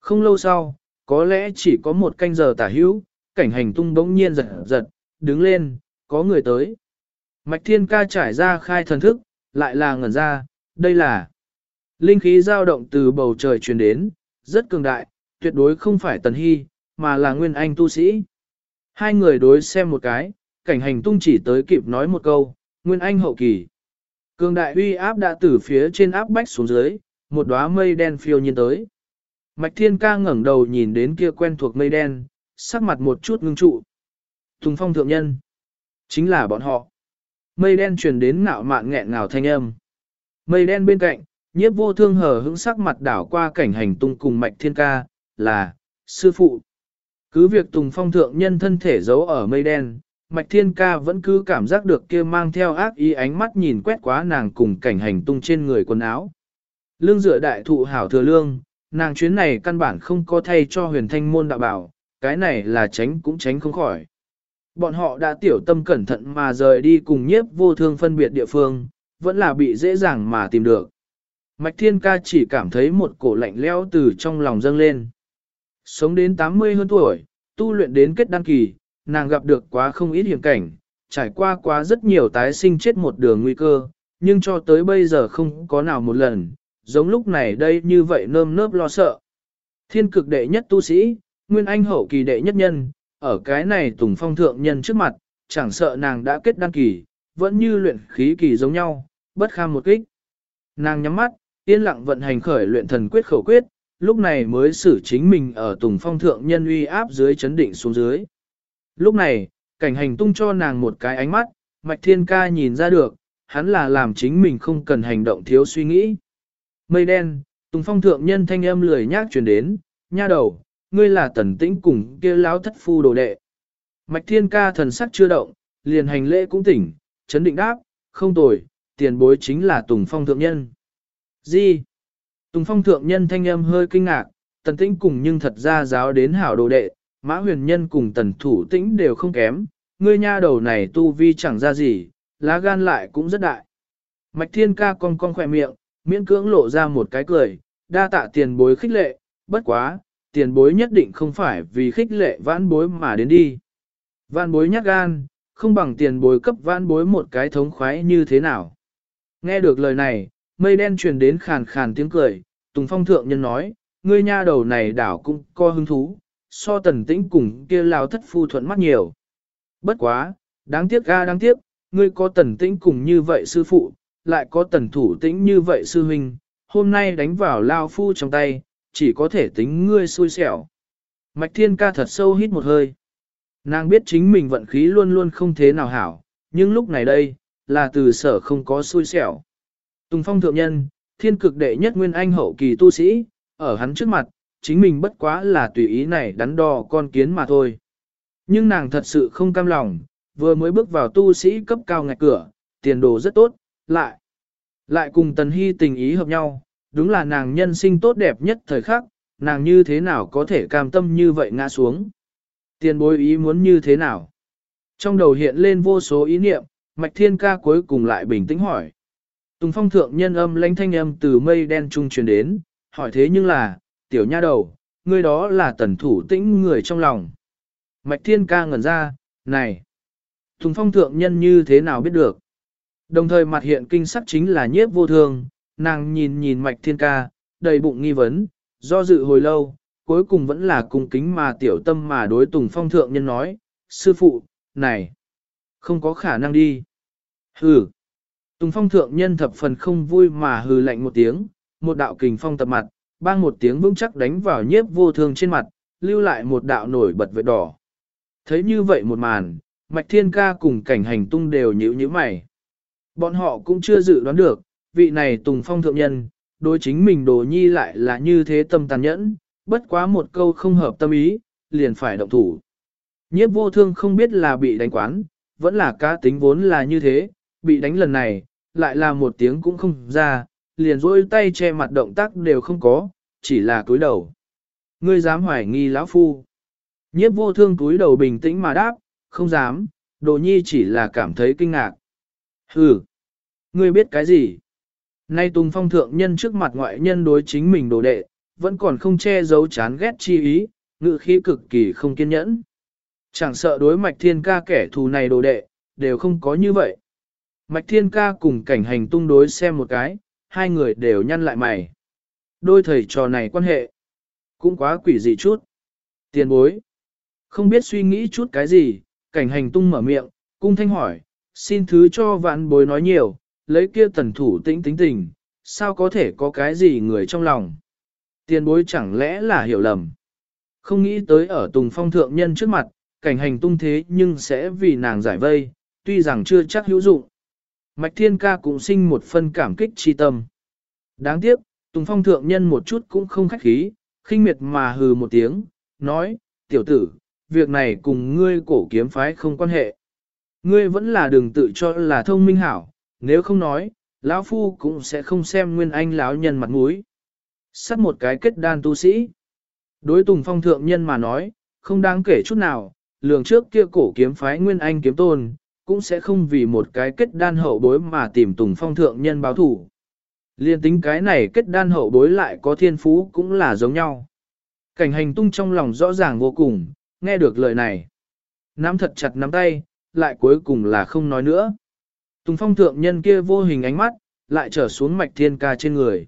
Không lâu sau, có lẽ chỉ có một canh giờ tả hữu, cảnh hành tung bỗng nhiên giật giật, đứng lên, có người tới. Mạch thiên ca trải ra khai thần thức, lại là ngẩn ra, đây là linh khí dao động từ bầu trời truyền đến, rất cường đại, tuyệt đối không phải tần hy, mà là nguyên anh tu sĩ. Hai người đối xem một cái, cảnh hành tung chỉ tới kịp nói một câu, nguyên anh hậu kỳ. Cường đại uy áp đã từ phía trên áp bách xuống dưới, một đóa mây đen phiêu nhiên tới. Mạch Thiên Ca ngẩng đầu nhìn đến kia quen thuộc mây đen, sắc mặt một chút ngưng trụ. Tùng phong thượng nhân. Chính là bọn họ. Mây đen truyền đến ngạo mạn nghẹn ngào thanh âm. Mây đen bên cạnh, nhiếp vô thương hờ hững sắc mặt đảo qua cảnh hành tung cùng Mạch Thiên Ca, là, sư phụ. Cứ việc Tùng phong thượng nhân thân thể giấu ở mây đen, Mạch Thiên Ca vẫn cứ cảm giác được kia mang theo ác ý ánh mắt nhìn quét quá nàng cùng cảnh hành tung trên người quần áo. Lương dựa đại thụ hảo thừa lương, nàng chuyến này căn bản không có thay cho huyền thanh môn đạo bảo, cái này là tránh cũng tránh không khỏi. Bọn họ đã tiểu tâm cẩn thận mà rời đi cùng nhiếp vô thương phân biệt địa phương, vẫn là bị dễ dàng mà tìm được. Mạch Thiên Ca chỉ cảm thấy một cổ lạnh lẽo từ trong lòng dâng lên. Sống đến 80 hơn tuổi, tu luyện đến kết đăng kỳ, nàng gặp được quá không ít hiểm cảnh, trải qua quá rất nhiều tái sinh chết một đường nguy cơ, nhưng cho tới bây giờ không có nào một lần, giống lúc này đây như vậy nơm nớp lo sợ. Thiên cực đệ nhất tu sĩ, nguyên anh hậu kỳ đệ nhất nhân, ở cái này tùng phong thượng nhân trước mặt, chẳng sợ nàng đã kết đăng kỳ, vẫn như luyện khí kỳ giống nhau, bất kham một kích. Nàng nhắm mắt, yên lặng vận hành khởi luyện thần quyết khẩu quyết, lúc này mới xử chính mình ở tùng phong thượng nhân uy áp dưới chấn định xuống dưới. Lúc này, cảnh hành tung cho nàng một cái ánh mắt, mạch thiên ca nhìn ra được, hắn là làm chính mình không cần hành động thiếu suy nghĩ. Mây đen, Tùng Phong thượng nhân thanh âm lười nhác truyền đến, nha đầu, ngươi là tần tĩnh cùng kia lão thất phu đồ đệ. Mạch thiên ca thần sắc chưa động, liền hành lễ cũng tỉnh, chấn định đáp, không tồi, tiền bối chính là Tùng Phong thượng nhân. Gì? Tùng Phong thượng nhân thanh âm hơi kinh ngạc, tần tĩnh cùng nhưng thật ra giáo đến hảo đồ đệ, mã huyền nhân cùng tần thủ tĩnh đều không kém, ngươi nha đầu này tu vi chẳng ra gì, lá gan lại cũng rất đại. Mạch thiên ca cong cong khỏe miệng, miễn cưỡng lộ ra một cái cười, đa tạ tiền bối khích lệ, bất quá, tiền bối nhất định không phải vì khích lệ vãn bối mà đến đi. Vãn bối nhát gan, không bằng tiền bối cấp vãn bối một cái thống khoái như thế nào. Nghe được lời này, mây đen truyền đến khàn khàn tiếng cười, Tùng Phong thượng nhân nói, ngươi nha đầu này đảo cũng co hứng thú, so tần tĩnh cùng kia lao thất phu thuận mắt nhiều. Bất quá, đáng tiếc ga đáng tiếc, ngươi có tần tĩnh cùng như vậy sư phụ, lại có tần thủ tĩnh như vậy sư huynh, hôm nay đánh vào lao phu trong tay, chỉ có thể tính ngươi xui xẻo. Mạch thiên ca thật sâu hít một hơi. Nàng biết chính mình vận khí luôn luôn không thế nào hảo, nhưng lúc này đây, là từ sở không có xui xẻo. Tùng phong thượng nhân, thiên cực đệ nhất nguyên anh hậu kỳ tu sĩ, ở hắn trước mặt, chính mình bất quá là tùy ý này đắn đo con kiến mà thôi. Nhưng nàng thật sự không cam lòng, vừa mới bước vào tu sĩ cấp cao ngạch cửa, tiền đồ rất tốt, lại. Lại cùng Tần Hy tình ý hợp nhau, đúng là nàng nhân sinh tốt đẹp nhất thời khắc, nàng như thế nào có thể cam tâm như vậy ngã xuống. Tiền bối ý muốn như thế nào? Trong đầu hiện lên vô số ý niệm, Mạch Thiên Ca cuối cùng lại bình tĩnh hỏi. Tùng phong thượng nhân âm lãnh thanh âm từ mây đen trung truyền đến, hỏi thế nhưng là, tiểu nha đầu, ngươi đó là tần thủ tĩnh người trong lòng. Mạch Thiên Ca ngẩn ra, này, Tùng phong thượng nhân như thế nào biết được? Đồng thời mặt hiện kinh sắc chính là nhiếp vô thương, nàng nhìn nhìn Mạch Thiên Ca, đầy bụng nghi vấn, do dự hồi lâu, cuối cùng vẫn là cung kính mà tiểu tâm mà đối Tùng phong thượng nhân nói, sư phụ, này, không có khả năng đi. Hừ. Tùng phong thượng nhân thập phần không vui mà hừ lạnh một tiếng, một đạo kình phong tập mặt, bang một tiếng vững chắc đánh vào nhiếp vô thương trên mặt, lưu lại một đạo nổi bật vệt đỏ. Thấy như vậy một màn, mạch thiên ca cùng cảnh hành tung đều nhíu nhíu mày. Bọn họ cũng chưa dự đoán được, vị này tùng phong thượng nhân, đối chính mình đồ nhi lại là như thế tâm tàn nhẫn, bất quá một câu không hợp tâm ý, liền phải động thủ. Nhiếp vô thương không biết là bị đánh quán, vẫn là cá tính vốn là như thế, bị đánh lần này, lại là một tiếng cũng không ra, liền rôi tay che mặt động tác đều không có, chỉ là cúi đầu. Ngươi dám hoài nghi lão phu. Nhiếp vô thương cúi đầu bình tĩnh mà đáp, không dám, đồ nhi chỉ là cảm thấy kinh ngạc. Hừ, ngươi biết cái gì? Nay Tùng Phong thượng nhân trước mặt ngoại nhân đối chính mình đồ đệ, vẫn còn không che giấu chán ghét chi ý, ngự khí cực kỳ không kiên nhẫn. Chẳng sợ đối mạch thiên ca kẻ thù này đồ đệ, đều không có như vậy. Mạch thiên ca cùng cảnh hành tung đối xem một cái, hai người đều nhăn lại mày. Đôi thầy trò này quan hệ, cũng quá quỷ dị chút. Tiền bối, không biết suy nghĩ chút cái gì, cảnh hành tung mở miệng, cung thanh hỏi, xin thứ cho vạn bối nói nhiều, lấy kia tần thủ tĩnh tính tình, sao có thể có cái gì người trong lòng. Tiền bối chẳng lẽ là hiểu lầm. Không nghĩ tới ở Tùng Phong thượng nhân trước mặt, cảnh hành tung thế nhưng sẽ vì nàng giải vây, tuy rằng chưa chắc hữu dụng. Mạch Thiên Ca cũng sinh một phân cảm kích chi tâm. Đáng tiếc, Tùng Phong thượng nhân một chút cũng không khách khí, khinh miệt mà hừ một tiếng, nói, tiểu tử, việc này cùng ngươi cổ kiếm phái không quan hệ. Ngươi vẫn là đừng tự cho là thông minh hảo, nếu không nói, lão phu cũng sẽ không xem nguyên anh lão nhân mặt mũi. Sắt một cái kết đan tu sĩ. Đối Tùng Phong thượng nhân mà nói, không đáng kể chút nào, lường trước kia cổ kiếm phái nguyên anh kiếm tôn, cũng sẽ không vì một cái kết đan hậu bối mà tìm Tùng Phong thượng nhân báo thủ. Liên tính cái này kết đan hậu bối lại có thiên phú cũng là giống nhau. Cảnh hành tung trong lòng rõ ràng vô cùng, nghe được lời này. Nắm thật chặt nắm tay, lại cuối cùng là không nói nữa. Tùng phong thượng nhân kia vô hình ánh mắt, lại trở xuống mạch thiên ca trên người.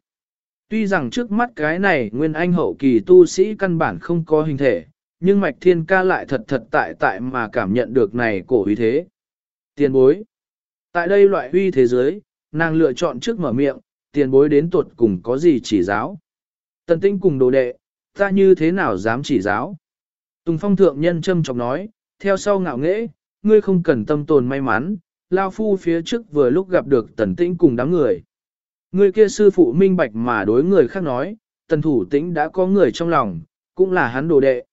Tuy rằng trước mắt cái này nguyên anh hậu kỳ tu sĩ căn bản không có hình thể, nhưng mạch thiên ca lại thật thật tại tại mà cảm nhận được này cổ uy thế. Tiền bối. Tại đây loại uy thế giới, nàng lựa chọn trước mở miệng, tiền bối đến tuột cùng có gì chỉ giáo. Tần tinh cùng đồ đệ, ta như thế nào dám chỉ giáo. Tùng phong thượng nhân châm trọng nói, theo sau ngạo nghễ, ngươi không cần tâm tồn may mắn, lao phu phía trước vừa lúc gặp được tần tĩnh cùng đám người. Ngươi kia sư phụ minh bạch mà đối người khác nói, tần thủ tĩnh đã có người trong lòng, cũng là hắn đồ đệ.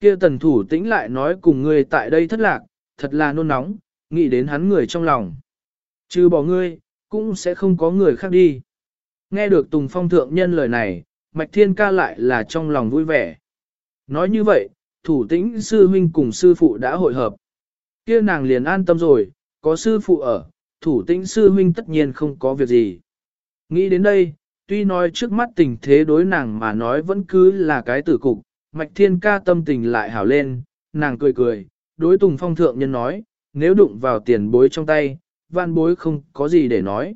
Kia tần thủ tĩnh lại nói cùng ngươi tại đây thất lạc, thật là nôn nóng, nghĩ đến hắn người trong lòng. Chứ bỏ ngươi, cũng sẽ không có người khác đi. Nghe được Tùng Phong thượng nhân lời này, Mạch Thiên ca lại là trong lòng vui vẻ. Nói như vậy, thủ tĩnh sư huynh cùng sư phụ đã hội hợp kia nàng liền an tâm rồi, có sư phụ ở, thủ tĩnh sư huynh tất nhiên không có việc gì. Nghĩ đến đây, tuy nói trước mắt tình thế đối nàng mà nói vẫn cứ là cái tử cục, Mạch Thiên ca tâm tình lại hảo lên, nàng cười cười, đối Tùng Phong thượng nhân nói, nếu đụng vào tiền bối trong tay, van bối không có gì để nói.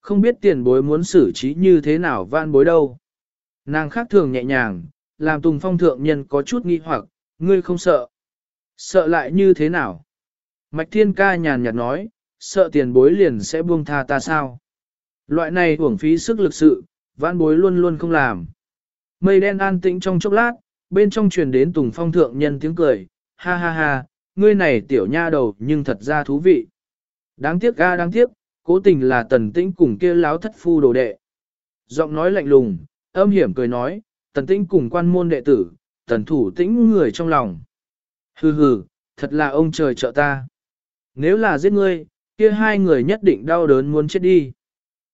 Không biết tiền bối muốn xử trí như thế nào van bối đâu. Nàng khác thường nhẹ nhàng, làm Tùng Phong thượng nhân có chút nghi hoặc, ngươi không sợ. Sợ lại như thế nào? Mạch Thiên ca nhàn nhạt nói, sợ tiền bối liền sẽ buông tha ta sao? Loại này uổng phí sức lực sự, vãn bối luôn luôn không làm. Mây đen an tĩnh trong chốc lát, bên trong truyền đến Tùng Phong thượng nhân tiếng cười, ha ha ha, ngươi này tiểu nha đầu nhưng thật ra thú vị. Đáng tiếc ga đáng tiếc, cố tình là tần tĩnh cùng kia láo thất phu đồ đệ. Giọng nói lạnh lùng, âm hiểm cười nói, tần tĩnh cùng quan môn đệ tử, tần thủ tĩnh người trong lòng. Hừ hừ, thật là ông trời trợ ta. Nếu là giết ngươi, kia hai người nhất định đau đớn muốn chết đi.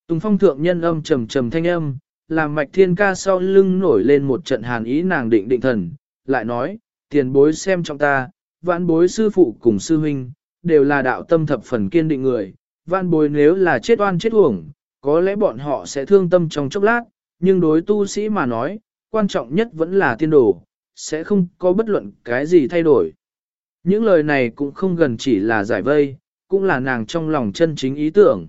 Tùng phong thượng nhân âm trầm trầm thanh âm, làm mạch thiên ca sau lưng nổi lên một trận hàn ý nàng định định thần, lại nói, tiền bối xem trong ta, vãn bối sư phụ cùng sư huynh, đều là đạo tâm thập phần kiên định người, vãn bối nếu là chết oan chết uổng, có lẽ bọn họ sẽ thương tâm trong chốc lát, nhưng đối tu sĩ mà nói, quan trọng nhất vẫn là tiên đồ, sẽ không có bất luận cái gì thay đổi. Những lời này cũng không gần chỉ là giải vây, cũng là nàng trong lòng chân chính ý tưởng.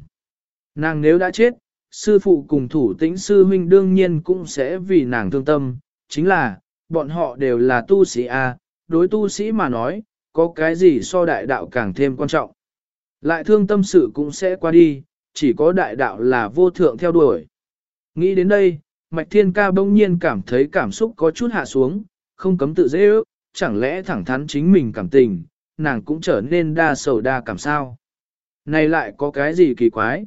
Nàng nếu đã chết, sư phụ cùng thủ tĩnh sư huynh đương nhiên cũng sẽ vì nàng thương tâm, chính là, bọn họ đều là tu sĩ A, đối tu sĩ mà nói, có cái gì so đại đạo càng thêm quan trọng. Lại thương tâm sự cũng sẽ qua đi, chỉ có đại đạo là vô thượng theo đuổi. Nghĩ đến đây, Mạch Thiên Ca bỗng nhiên cảm thấy cảm xúc có chút hạ xuống, không cấm tự dễ ước, chẳng lẽ thẳng thắn chính mình cảm tình, nàng cũng trở nên đa sầu đa cảm sao. Này lại có cái gì kỳ quái?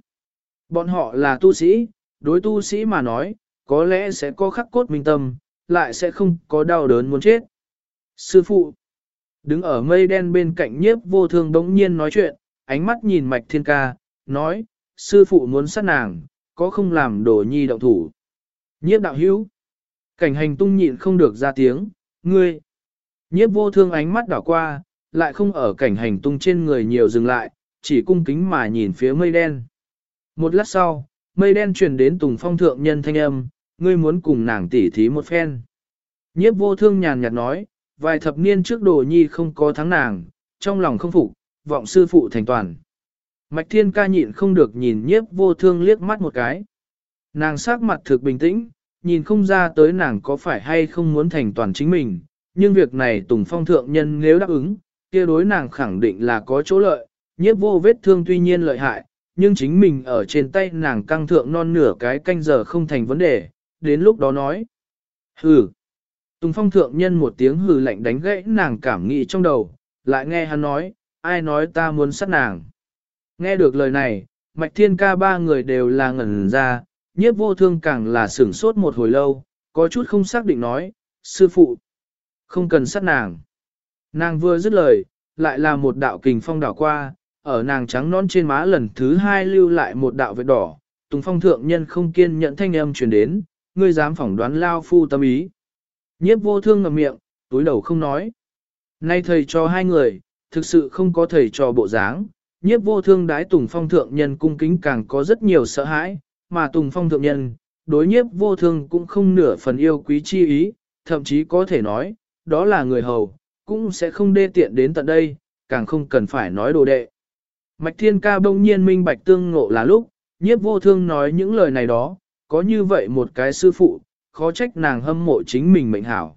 Bọn họ là tu sĩ, đối tu sĩ mà nói, có lẽ sẽ có khắc cốt minh tâm, lại sẽ không có đau đớn muốn chết. Sư phụ, đứng ở mây đen bên cạnh nhiếp vô thương đống nhiên nói chuyện, ánh mắt nhìn mạch thiên ca, nói, sư phụ muốn sát nàng, có không làm đồ nhi động thủ. Nhiếp đạo hữu, cảnh hành tung nhịn không được ra tiếng, ngươi. Nhiếp vô thương ánh mắt đảo qua, lại không ở cảnh hành tung trên người nhiều dừng lại, chỉ cung kính mà nhìn phía mây đen. Một lát sau, mây đen truyền đến Tùng Phong thượng nhân thanh âm, ngươi muốn cùng nàng tỉ thí một phen. Nhiếp vô thương nhàn nhạt nói, vài thập niên trước đồ nhi không có thắng nàng, trong lòng không phục, vọng sư phụ thành toàn. Mạch thiên ca nhịn không được nhìn nhiếp vô thương liếc mắt một cái. Nàng sắc mặt thực bình tĩnh, nhìn không ra tới nàng có phải hay không muốn thành toàn chính mình, nhưng việc này Tùng Phong thượng nhân nếu đáp ứng, kia đối nàng khẳng định là có chỗ lợi, nhiếp vô vết thương tuy nhiên lợi hại, nhưng chính mình ở trên tay nàng căng thượng non nửa cái canh giờ không thành vấn đề, đến lúc đó nói. Hừ. Tùng phong thượng nhân một tiếng hừ lạnh đánh gãy nàng cảm nghĩ trong đầu, lại nghe hắn nói, ai nói ta muốn sát nàng. Nghe được lời này, mạch thiên ca ba người đều là ngẩn ra, nhiếp vô thương càng là sửng sốt một hồi lâu, có chút không xác định nói, sư phụ, không cần sát nàng. Nàng vừa dứt lời, lại là một đạo kình phong đảo qua, ở nàng trắng non trên má lần thứ hai lưu lại một đạo vết đỏ, Tùng Phong thượng nhân không kiên nhận thanh âm truyền đến, ngươi dám phỏng đoán lao phu tâm ý. Nhiếp vô thương ngậm miệng, túi đầu không nói. Nay thầy cho hai người, thực sự không có thầy cho bộ dáng, nhiếp vô thương đái Tùng Phong thượng nhân cung kính càng có rất nhiều sợ hãi, mà Tùng Phong thượng nhân, đối nhiếp vô thương cũng không nửa phần yêu quý chi ý, thậm chí có thể nói, đó là người hầu, cũng sẽ không đê tiện đến tận đây, càng không cần phải nói đồ đệ. Mạch Thiên Ca bỗng nhiên minh bạch tương ngộ là lúc, nhiếp vô thương nói những lời này đó, có như vậy một cái sư phụ, khó trách nàng hâm mộ chính mình mệnh hảo.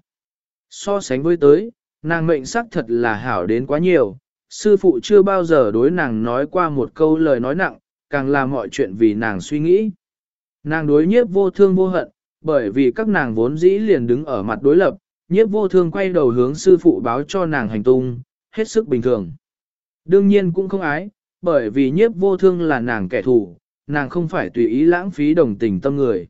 So sánh với tới, nàng mệnh sắc thật là hảo đến quá nhiều, sư phụ chưa bao giờ đối nàng nói qua một câu lời nói nặng, càng làm mọi chuyện vì nàng suy nghĩ. Nàng đối nhiếp vô thương vô hận, bởi vì các nàng vốn dĩ liền đứng ở mặt đối lập, nhiếp vô thương quay đầu hướng sư phụ báo cho nàng hành tung, hết sức bình thường. Đương nhiên cũng không ái, bởi vì nhiếp vô thương là nàng kẻ thù, nàng không phải tùy ý lãng phí đồng tình tâm người.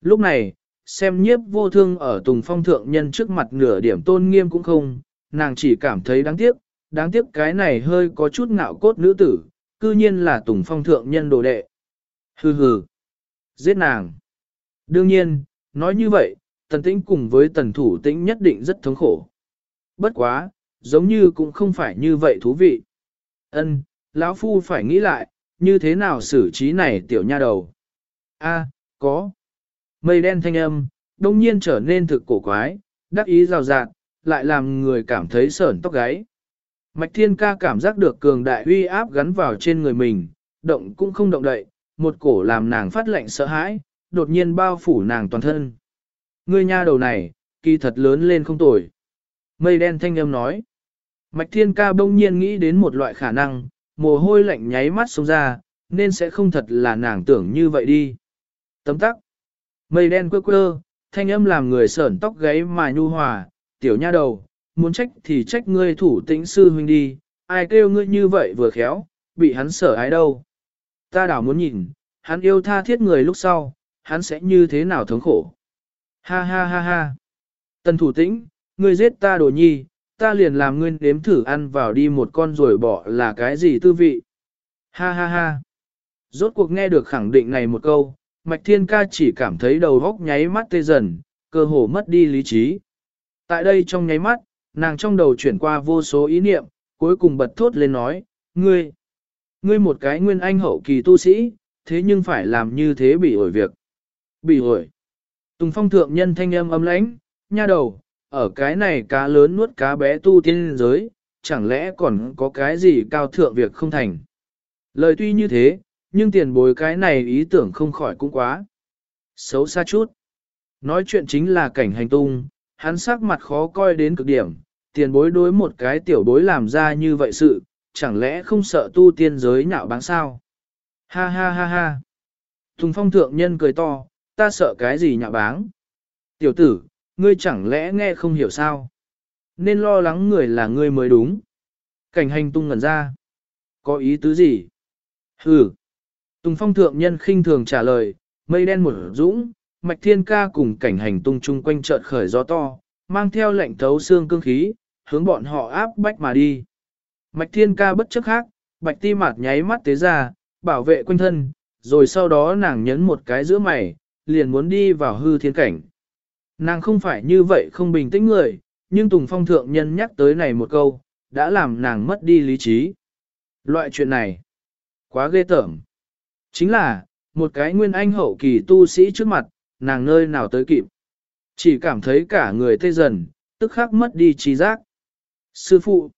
Lúc này, xem nhiếp vô thương ở tùng phong thượng nhân trước mặt nửa điểm tôn nghiêm cũng không, nàng chỉ cảm thấy đáng tiếc, đáng tiếc cái này hơi có chút ngạo cốt nữ tử, cư nhiên là tùng phong thượng nhân đồ đệ. Hừ hừ, giết nàng. Đương nhiên, nói như vậy, tần tĩnh cùng với tần thủ tĩnh nhất định rất thống khổ. Bất quá, giống như cũng không phải như vậy thú vị. Ân, lão phu phải nghĩ lại, như thế nào xử trí này tiểu nha đầu. A, có. Mây đen thanh âm, đông nhiên trở nên thực cổ quái, đắc ý rào rạt, lại làm người cảm thấy sởn tóc gáy. Mạch thiên ca cảm giác được cường đại uy áp gắn vào trên người mình, động cũng không động đậy, một cổ làm nàng phát lệnh sợ hãi, đột nhiên bao phủ nàng toàn thân. Ngươi nha đầu này, kỳ thật lớn lên không tồi. Mây đen thanh âm nói. Mạch thiên ca bỗng nhiên nghĩ đến một loại khả năng, mồ hôi lạnh nháy mắt xuống ra, nên sẽ không thật là nàng tưởng như vậy đi. Tấm tắc. Mây đen quơ quơ, thanh âm làm người sởn tóc gáy mà nhu hòa, tiểu nha đầu, muốn trách thì trách ngươi thủ tĩnh sư huynh đi, ai kêu ngươi như vậy vừa khéo, bị hắn sở ái đâu. Ta đảo muốn nhìn, hắn yêu tha thiết người lúc sau, hắn sẽ như thế nào thống khổ. Ha ha ha ha. Tần thủ tĩnh, ngươi giết ta đồ nhi, ta liền làm ngươi đếm thử ăn vào đi một con rồi bỏ là cái gì tư vị. Ha ha ha. Rốt cuộc nghe được khẳng định này một câu, Mạch Thiên Ca chỉ cảm thấy đầu góc nháy mắt tê dần, cơ hồ mất đi lý trí. Tại đây trong nháy mắt, nàng trong đầu chuyển qua vô số ý niệm, cuối cùng bật thốt lên nói, ngươi, ngươi một cái nguyên anh hậu kỳ tu sĩ, thế nhưng phải làm như thế bị ổi việc. Bị ổi. Tùng phong thượng nhân thanh âm âm lãnh, nha đầu, ở cái này cá lớn nuốt cá bé tu tiên giới, chẳng lẽ còn có cái gì cao thượng việc không thành. Lời tuy như thế, nhưng tiền bối cái này ý tưởng không khỏi cũng quá. Xấu xa chút. Nói chuyện chính là cảnh hành tung, hắn sắc mặt khó coi đến cực điểm, tiền bối đối một cái tiểu bối làm ra như vậy sự, chẳng lẽ không sợ tu tiên giới nhạo báng sao? Ha ha ha ha. Tùng phong thượng nhân cười to, ta sợ cái gì nhạ báng? Tiểu tử, ngươi chẳng lẽ nghe không hiểu sao? Nên lo lắng người là ngươi mới đúng. Cảnh hành tung ngẩn ra. Có ý tứ gì? Hừ. Tùng phong thượng nhân khinh thường trả lời, mây đen một dũng, mạch thiên ca cùng cảnh hành tung chung quanh chợt khởi gió to, mang theo lệnh thấu xương cương khí, hướng bọn họ áp bách mà đi. Mạch thiên ca bất chấp khác, bạch ti mặt nháy mắt tế ra, bảo vệ quanh thân, rồi sau đó nàng nhấn một cái giữa mày, liền muốn đi vào hư thiên cảnh. Nàng không phải như vậy không bình tĩnh người, nhưng Tùng Phong Thượng Nhân nhắc tới này một câu, đã làm nàng mất đi lý trí. Loại chuyện này, quá ghê tởm. Chính là, một cái nguyên anh hậu kỳ tu sĩ trước mặt, nàng nơi nào tới kịp. Chỉ cảm thấy cả người tê dần, tức khắc mất đi trí giác. Sư phụ,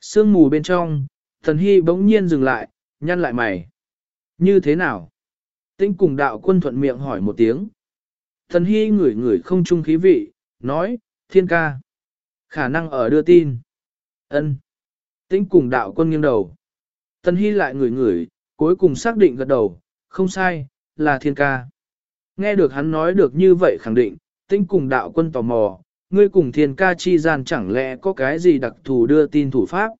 sương mù bên trong, thần hy bỗng nhiên dừng lại, nhăn lại mày. Như thế nào? Tinh cùng đạo quân thuận miệng hỏi một tiếng. Thần hy ngửi ngửi không trung khí vị, nói, thiên ca. Khả năng ở đưa tin. ân Tinh cùng đạo quân nghiêng đầu. Thần hy lại ngửi ngửi, cuối cùng xác định gật đầu, không sai, là thiên ca. Nghe được hắn nói được như vậy khẳng định, tinh cùng đạo quân tò mò, ngươi cùng thiên ca chi gian chẳng lẽ có cái gì đặc thù đưa tin thủ pháp.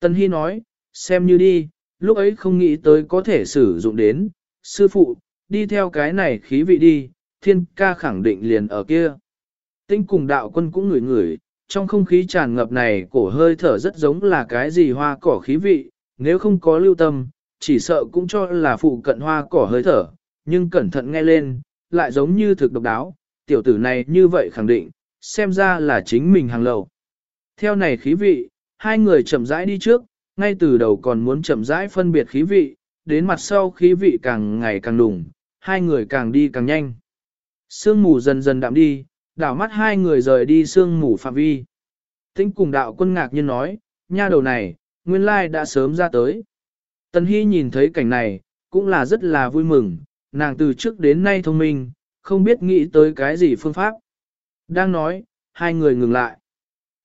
Tân Hy nói, xem như đi, lúc ấy không nghĩ tới có thể sử dụng đến, sư phụ, đi theo cái này khí vị đi, thiên ca khẳng định liền ở kia. Tinh cùng đạo quân cũng ngửi ngửi, trong không khí tràn ngập này cổ hơi thở rất giống là cái gì hoa cỏ khí vị, nếu không có lưu tâm, chỉ sợ cũng cho là phụ cận hoa cỏ hơi thở, nhưng cẩn thận nghe lên, lại giống như thực độc đáo, tiểu tử này như vậy khẳng định, xem ra là chính mình hàng lầu. Theo này khí vị, hai người chậm rãi đi trước, ngay từ đầu còn muốn chậm rãi phân biệt khí vị, đến mặt sau khí vị càng ngày càng đùng, hai người càng đi càng nhanh. Sương mù dần dần đạm đi, đảo mắt hai người rời đi sương mù phạm vi. Tĩnh cùng đạo quân ngạc nhiên nói, nha đầu này, nguyên lai đã sớm ra tới. Tần Hy nhìn thấy cảnh này, cũng là rất là vui mừng, nàng từ trước đến nay thông minh, không biết nghĩ tới cái gì phương pháp. Đang nói, hai người ngừng lại.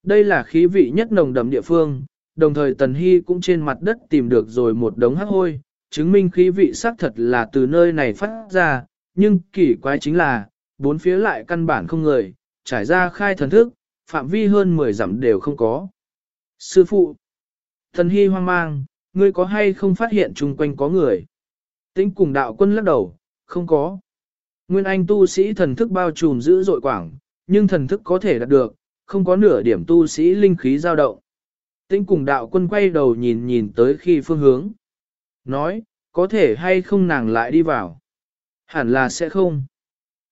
Đây là khí vị nhất nồng đậm địa phương, đồng thời Tần Hy cũng trên mặt đất tìm được rồi một đống hắc hôi, chứng minh khí vị xác thật là từ nơi này phát ra, nhưng kỳ quái chính là, bốn phía lại căn bản không người, trải ra khai thần thức, phạm vi hơn 10 dặm đều không có. Sư phụ, thần Hy hoang mang, ngươi có hay không phát hiện chung quanh có người? Tính cùng đạo quân lắc đầu, không có. Nguyên Anh tu sĩ thần thức bao trùm giữ dội quảng, nhưng thần thức có thể đạt được, không có nửa điểm tu sĩ linh khí dao động. Tĩnh cùng đạo quân quay đầu nhìn nhìn tới khi phương hướng. Nói, có thể hay không nàng lại đi vào. Hẳn là sẽ không.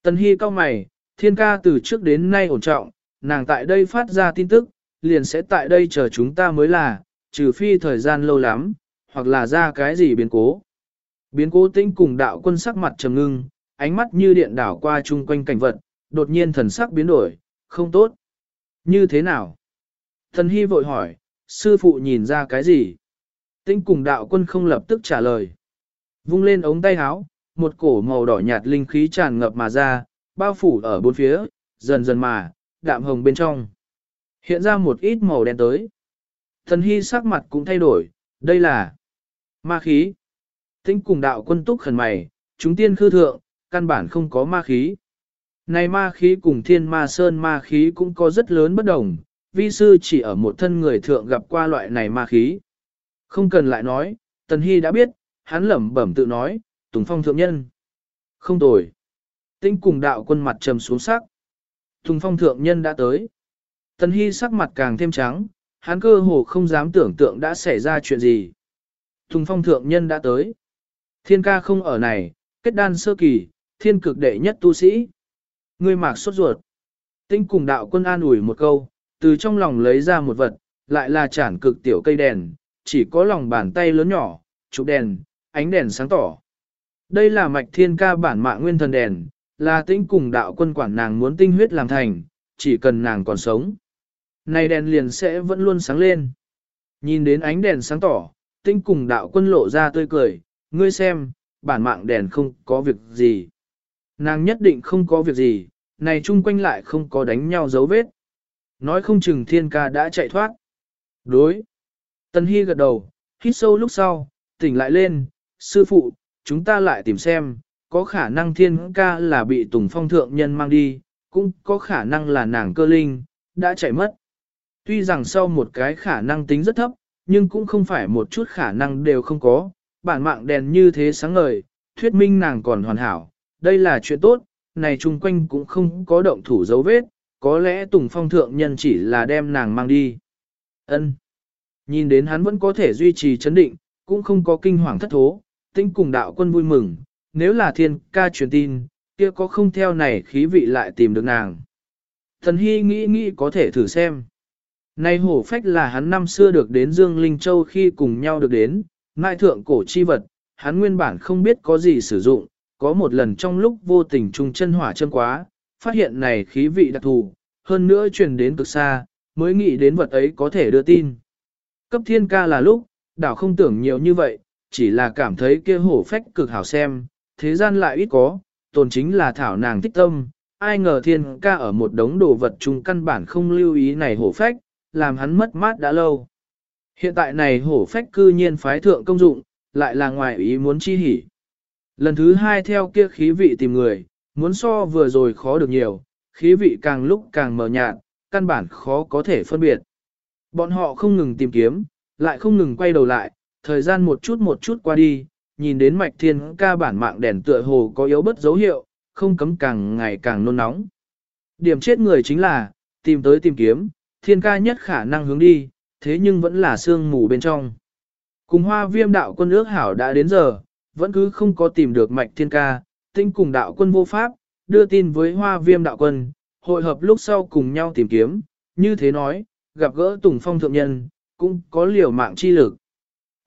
Tần Hy cao mày, thiên ca từ trước đến nay ổn trọng, nàng tại đây phát ra tin tức, liền sẽ tại đây chờ chúng ta mới là, trừ phi thời gian lâu lắm, hoặc là ra cái gì biến cố. Biến cố tĩnh cùng đạo quân sắc mặt trầm ngưng, ánh mắt như điện đảo qua chung quanh cảnh vật, đột nhiên thần sắc biến đổi, không tốt. Như thế nào? Thần hy vội hỏi, sư phụ nhìn ra cái gì? Tĩnh cùng đạo quân không lập tức trả lời. Vung lên ống tay áo, một cổ màu đỏ nhạt linh khí tràn ngập mà ra, bao phủ ở bốn phía, dần dần mà, đạm hồng bên trong. Hiện ra một ít màu đen tới. Thần hy sắc mặt cũng thay đổi, đây là ma khí. Tĩnh cùng đạo quân túc khẩn mày, chúng tiên khư thượng, căn bản không có ma khí. Này ma khí cùng thiên ma sơn ma khí cũng có rất lớn bất đồng, vi sư chỉ ở một thân người thượng gặp qua loại này ma khí. Không cần lại nói, Tần Hy đã biết, hắn lẩm bẩm tự nói, Tùng Phong thượng nhân. Không tồi. Tinh cùng đạo quân mặt trầm xuống sắc, Tùng phong thượng nhân đã tới. Tần Hy sắc mặt càng thêm trắng, hắn cơ hồ không dám tưởng tượng đã xảy ra chuyện gì. Tùng phong thượng nhân đã tới. Thiên ca không ở này, kết đan sơ kỳ, thiên cực đệ nhất tu sĩ. Ngươi mạc sốt ruột. Tinh cùng đạo quân an ủi một câu, từ trong lòng lấy ra một vật, lại là chản cực tiểu cây đèn, chỉ có lòng bàn tay lớn nhỏ, chụp đèn, ánh đèn sáng tỏ. Đây là mạch thiên ca bản mạng nguyên thần đèn, là tinh cùng đạo quân quản nàng muốn tinh huyết làm thành, chỉ cần nàng còn sống. Này đèn liền sẽ vẫn luôn sáng lên. Nhìn đến ánh đèn sáng tỏ, tinh cùng đạo quân lộ ra tươi cười, ngươi xem, bản mạng đèn không có việc gì. Nàng nhất định không có việc gì, này chung quanh lại không có đánh nhau dấu vết. Nói không chừng thiên ca đã chạy thoát. Đối. Tần Hy gật đầu, hít sâu lúc sau, tỉnh lại lên, sư phụ, chúng ta lại tìm xem, có khả năng thiên ca là bị Tùng Phong thượng nhân mang đi, cũng có khả năng là nàng cơ linh, đã chạy mất. Tuy rằng sau một cái khả năng tính rất thấp, nhưng cũng không phải một chút khả năng đều không có, bản mạng đèn như thế sáng ngời, thuyết minh nàng còn hoàn hảo, đây là chuyện tốt, này chung quanh cũng không có động thủ dấu vết, có lẽ Tùng Phong thượng nhân chỉ là đem nàng mang đi. Ân. Nhìn đến hắn vẫn có thể duy trì chấn định, cũng không có kinh hoàng thất thố, tinh cùng đạo quân vui mừng, nếu là thiên ca truyền tin, kia có không theo này khí vị lại tìm được nàng. Thần Hy nghĩ nghĩ có thể thử xem. Này hổ phách là hắn năm xưa được đến Dương Linh Châu khi cùng nhau được đến, mai thượng cổ chi vật, hắn nguyên bản không biết có gì sử dụng, có một lần trong lúc vô tình trùng chân hỏa chân quá, phát hiện này khí vị đặc thù, hơn nữa truyền đến cực xa, mới nghĩ đến vật ấy có thể đưa tin. Cấp thiên ca là lúc, đảo không tưởng nhiều như vậy, chỉ là cảm thấy kia hổ phách cực hảo xem, thế gian lại ít có, tồn chính là thảo nàng thích tâm, ai ngờ thiên ca ở một đống đồ vật chung căn bản không lưu ý này hổ phách, làm hắn mất mát đã lâu. Hiện tại này hổ phách cư nhiên phái thượng công dụng, lại là ngoài ý muốn chi hỉ. Lần thứ hai theo kia khí vị tìm người, muốn so vừa rồi khó được nhiều, khí vị càng lúc càng mờ nhạt, căn bản khó có thể phân biệt. Bọn họ không ngừng tìm kiếm, lại không ngừng quay đầu lại, thời gian một chút một chút qua đi, nhìn đến mạch thiên ca bản mạng đèn tựa hồ có yếu bất dấu hiệu, không cấm càng ngày càng nôn nóng. Điểm chết người chính là, tìm tới tìm kiếm, thiên ca nhất khả năng hướng đi, thế nhưng vẫn là sương mù bên trong. Cùng hoa viêm đạo quân ước hảo đã đến giờ, vẫn cứ không có tìm được mạch thiên ca, tinh cùng đạo quân vô pháp, đưa tin với hoa viêm đạo quân, hội hợp lúc sau cùng nhau tìm kiếm, như thế nói, gặp gỡ Tùng Phong thượng nhân, cũng có liều mạng chi lực.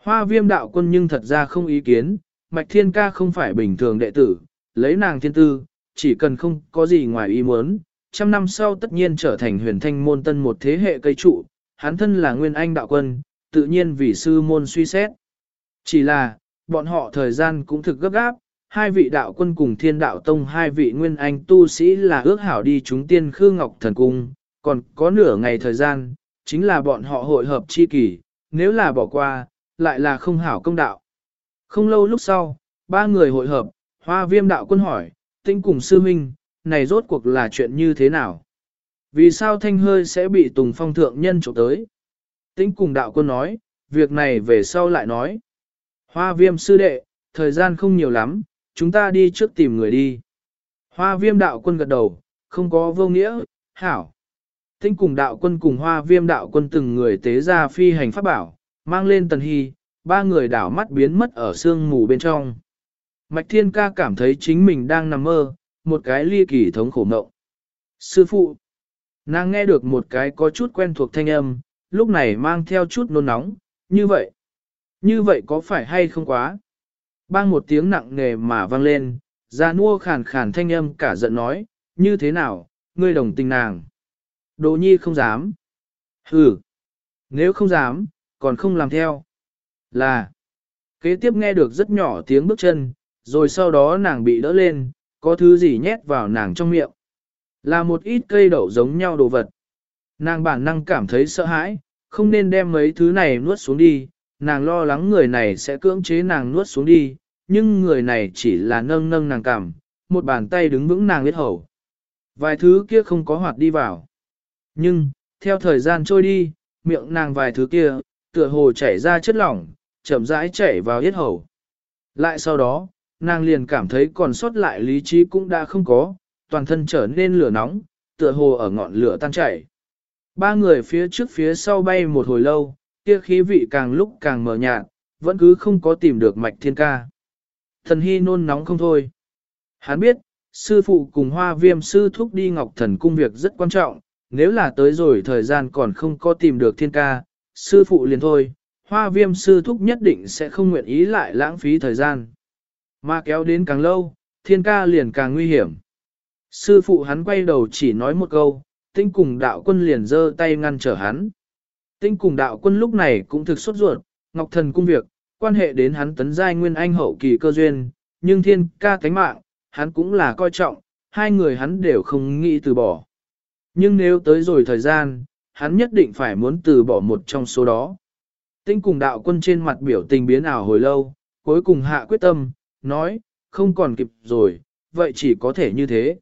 Hoa viêm đạo quân nhưng thật ra không ý kiến, mạch thiên ca không phải bình thường đệ tử, lấy nàng thiên tư, chỉ cần không có gì ngoài ý muốn, trăm năm sau tất nhiên trở thành huyền thanh môn tân một thế hệ cây trụ, hắn thân là nguyên anh đạo quân, tự nhiên vì sư môn suy xét. Chỉ là, bọn họ thời gian cũng thực gấp gáp, hai vị đạo quân cùng thiên đạo tông hai vị nguyên anh tu sĩ là ước hảo đi chúng tiên khư ngọc thần cung, còn có nửa ngày thời gian, chính là bọn họ hội hợp chi kỷ nếu là bỏ qua, lại là không hảo công đạo. Không lâu lúc sau, ba người hội hợp, hoa viêm đạo quân hỏi, tinh cùng sư minh, này rốt cuộc là chuyện như thế nào? Vì sao thanh hơi sẽ bị Tùng Phong thượng nhân trộm tới? Tinh cùng đạo quân nói, việc này về sau lại nói. Hoa viêm sư đệ, thời gian không nhiều lắm, chúng ta đi trước tìm người đi. Hoa viêm đạo quân gật đầu, không có vô nghĩa, hảo. Tinh cùng đạo quân cùng hoa viêm đạo quân từng người tế ra phi hành pháp bảo, mang lên tần hy, ba người đảo mắt biến mất ở sương mù bên trong. Mạch thiên ca cảm thấy chính mình đang nằm mơ, một cái ly kỳ thống khổ mộng. Sư phụ, nàng nghe được một cái có chút quen thuộc thanh âm, lúc này mang theo chút nôn nóng, như vậy. Như vậy có phải hay không quá? Bang một tiếng nặng nề mà vang lên, ra nua khàn khàn thanh âm cả giận nói, như thế nào, ngươi đồng tình nàng. Đồ nhi không dám. Ừ. Nếu không dám, còn không làm theo. Là. Kế tiếp nghe được rất nhỏ tiếng bước chân, rồi sau đó nàng bị đỡ lên, có thứ gì nhét vào nàng trong miệng. Là một ít cây đậu giống nhau đồ vật. Nàng bản năng cảm thấy sợ hãi, không nên đem mấy thứ này nuốt xuống đi, nàng lo lắng người này sẽ cưỡng chế nàng nuốt xuống đi, nhưng người này chỉ là nâng nâng nàng cảm, một bàn tay đứng vững nàng biết hầu. Vài thứ kia không có hoạt đi vào. Nhưng, theo thời gian trôi đi, miệng nàng vài thứ kia, tựa hồ chảy ra chất lỏng, chậm rãi chảy vào yết hầu. Lại sau đó, nàng liền cảm thấy còn sót lại lý trí cũng đã không có, toàn thân trở nên lửa nóng, tựa hồ ở ngọn lửa tan chảy. Ba người phía trước phía sau bay một hồi lâu, kia khí vị càng lúc càng mờ nhạt, vẫn cứ không có tìm được mạch thiên ca. Thần hy nôn nóng không thôi. Hắn biết, sư phụ cùng hoa viêm sư thúc đi ngọc thần cung việc rất quan trọng, nếu là tới rồi thời gian còn không có tìm được thiên ca, sư phụ liền thôi, hoa viêm sư thúc nhất định sẽ không nguyện ý lại lãng phí thời gian. Mà kéo đến càng lâu, thiên ca liền càng nguy hiểm. Sư phụ hắn quay đầu chỉ nói một câu, tinh cùng đạo quân liền giơ tay ngăn trở hắn. Tinh cùng đạo quân lúc này cũng thực xuất ruột, ngọc thần cung việc, quan hệ đến hắn tấn giai nguyên anh hậu kỳ cơ duyên, nhưng thiên ca thánh mạng, hắn cũng là coi trọng, hai người hắn đều không nghĩ từ bỏ. Nhưng nếu tới rồi thời gian, hắn nhất định phải muốn từ bỏ một trong số đó. Tinh cùng đạo quân trên mặt biểu tình biến ảo hồi lâu, cuối cùng hạ quyết tâm, nói, không còn kịp rồi, vậy chỉ có thể như thế.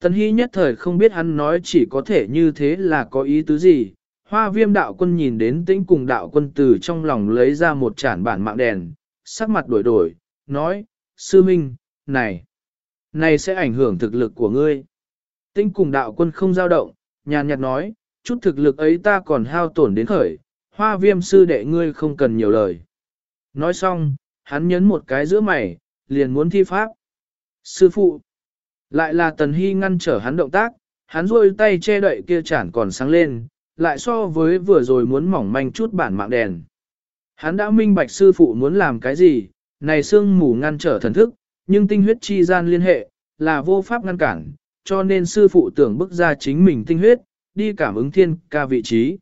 Tần Hy nhất thời không biết hắn nói chỉ có thể như thế là có ý tứ gì. Hoa viêm đạo quân nhìn đến tĩnh cùng đạo quân từ trong lòng lấy ra một chản bản mạng đèn, sắc mặt đổi đổi, nói, Sư Minh, này, này sẽ ảnh hưởng thực lực của ngươi. Tinh cùng đạo quân không giao động, nhàn nhạt nói, chút thực lực ấy ta còn hao tổn đến khởi, hoa viêm sư đệ ngươi không cần nhiều lời. Nói xong, hắn nhấn một cái giữa mày, liền muốn thi pháp. Sư phụ, lại là tần hy ngăn trở hắn động tác, hắn rôi tay che đậy kia chản còn sáng lên, lại so với vừa rồi muốn mỏng manh chút bản mạng đèn. Hắn đã minh bạch sư phụ muốn làm cái gì, này sương mù ngăn trở thần thức, nhưng tinh huyết chi gian liên hệ, là vô pháp ngăn cản, cho nên sư phụ tưởng bức ra chính mình tinh huyết, đi cảm ứng thiên ca vị trí.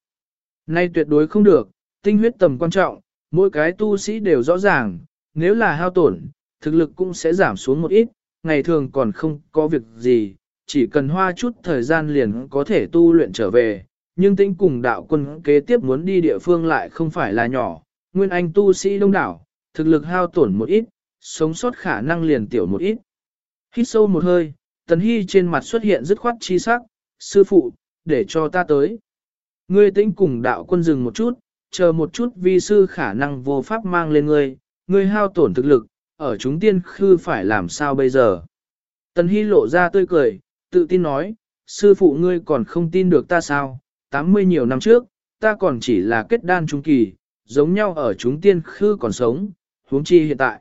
Nay tuyệt đối không được, tinh huyết tầm quan trọng, mỗi cái tu sĩ đều rõ ràng, nếu là hao tổn, thực lực cũng sẽ giảm xuống một ít, ngày thường còn không có việc gì, chỉ cần hoa chút thời gian liền có thể tu luyện trở về, nhưng tính cùng đạo quân kế tiếp muốn đi địa phương lại không phải là nhỏ, nguyên anh tu sĩ đông đảo, thực lực hao tổn một ít, sống sót khả năng liền tiểu một ít. Hít sâu một hơi, tần hy trên mặt xuất hiện dứt khoát chi sắc, sư phụ, để cho ta tới. Ngươi tĩnh cùng đạo quân dừng một chút, chờ một chút vi sư khả năng vô pháp mang lên ngươi, ngươi hao tổn thực lực, ở chúng tiên khư phải làm sao bây giờ. Tần Hy lộ ra tươi cười, tự tin nói, sư phụ ngươi còn không tin được ta sao, 80 nhiều năm trước, ta còn chỉ là kết đan trung kỳ, giống nhau ở chúng tiên khư còn sống, huống chi hiện tại.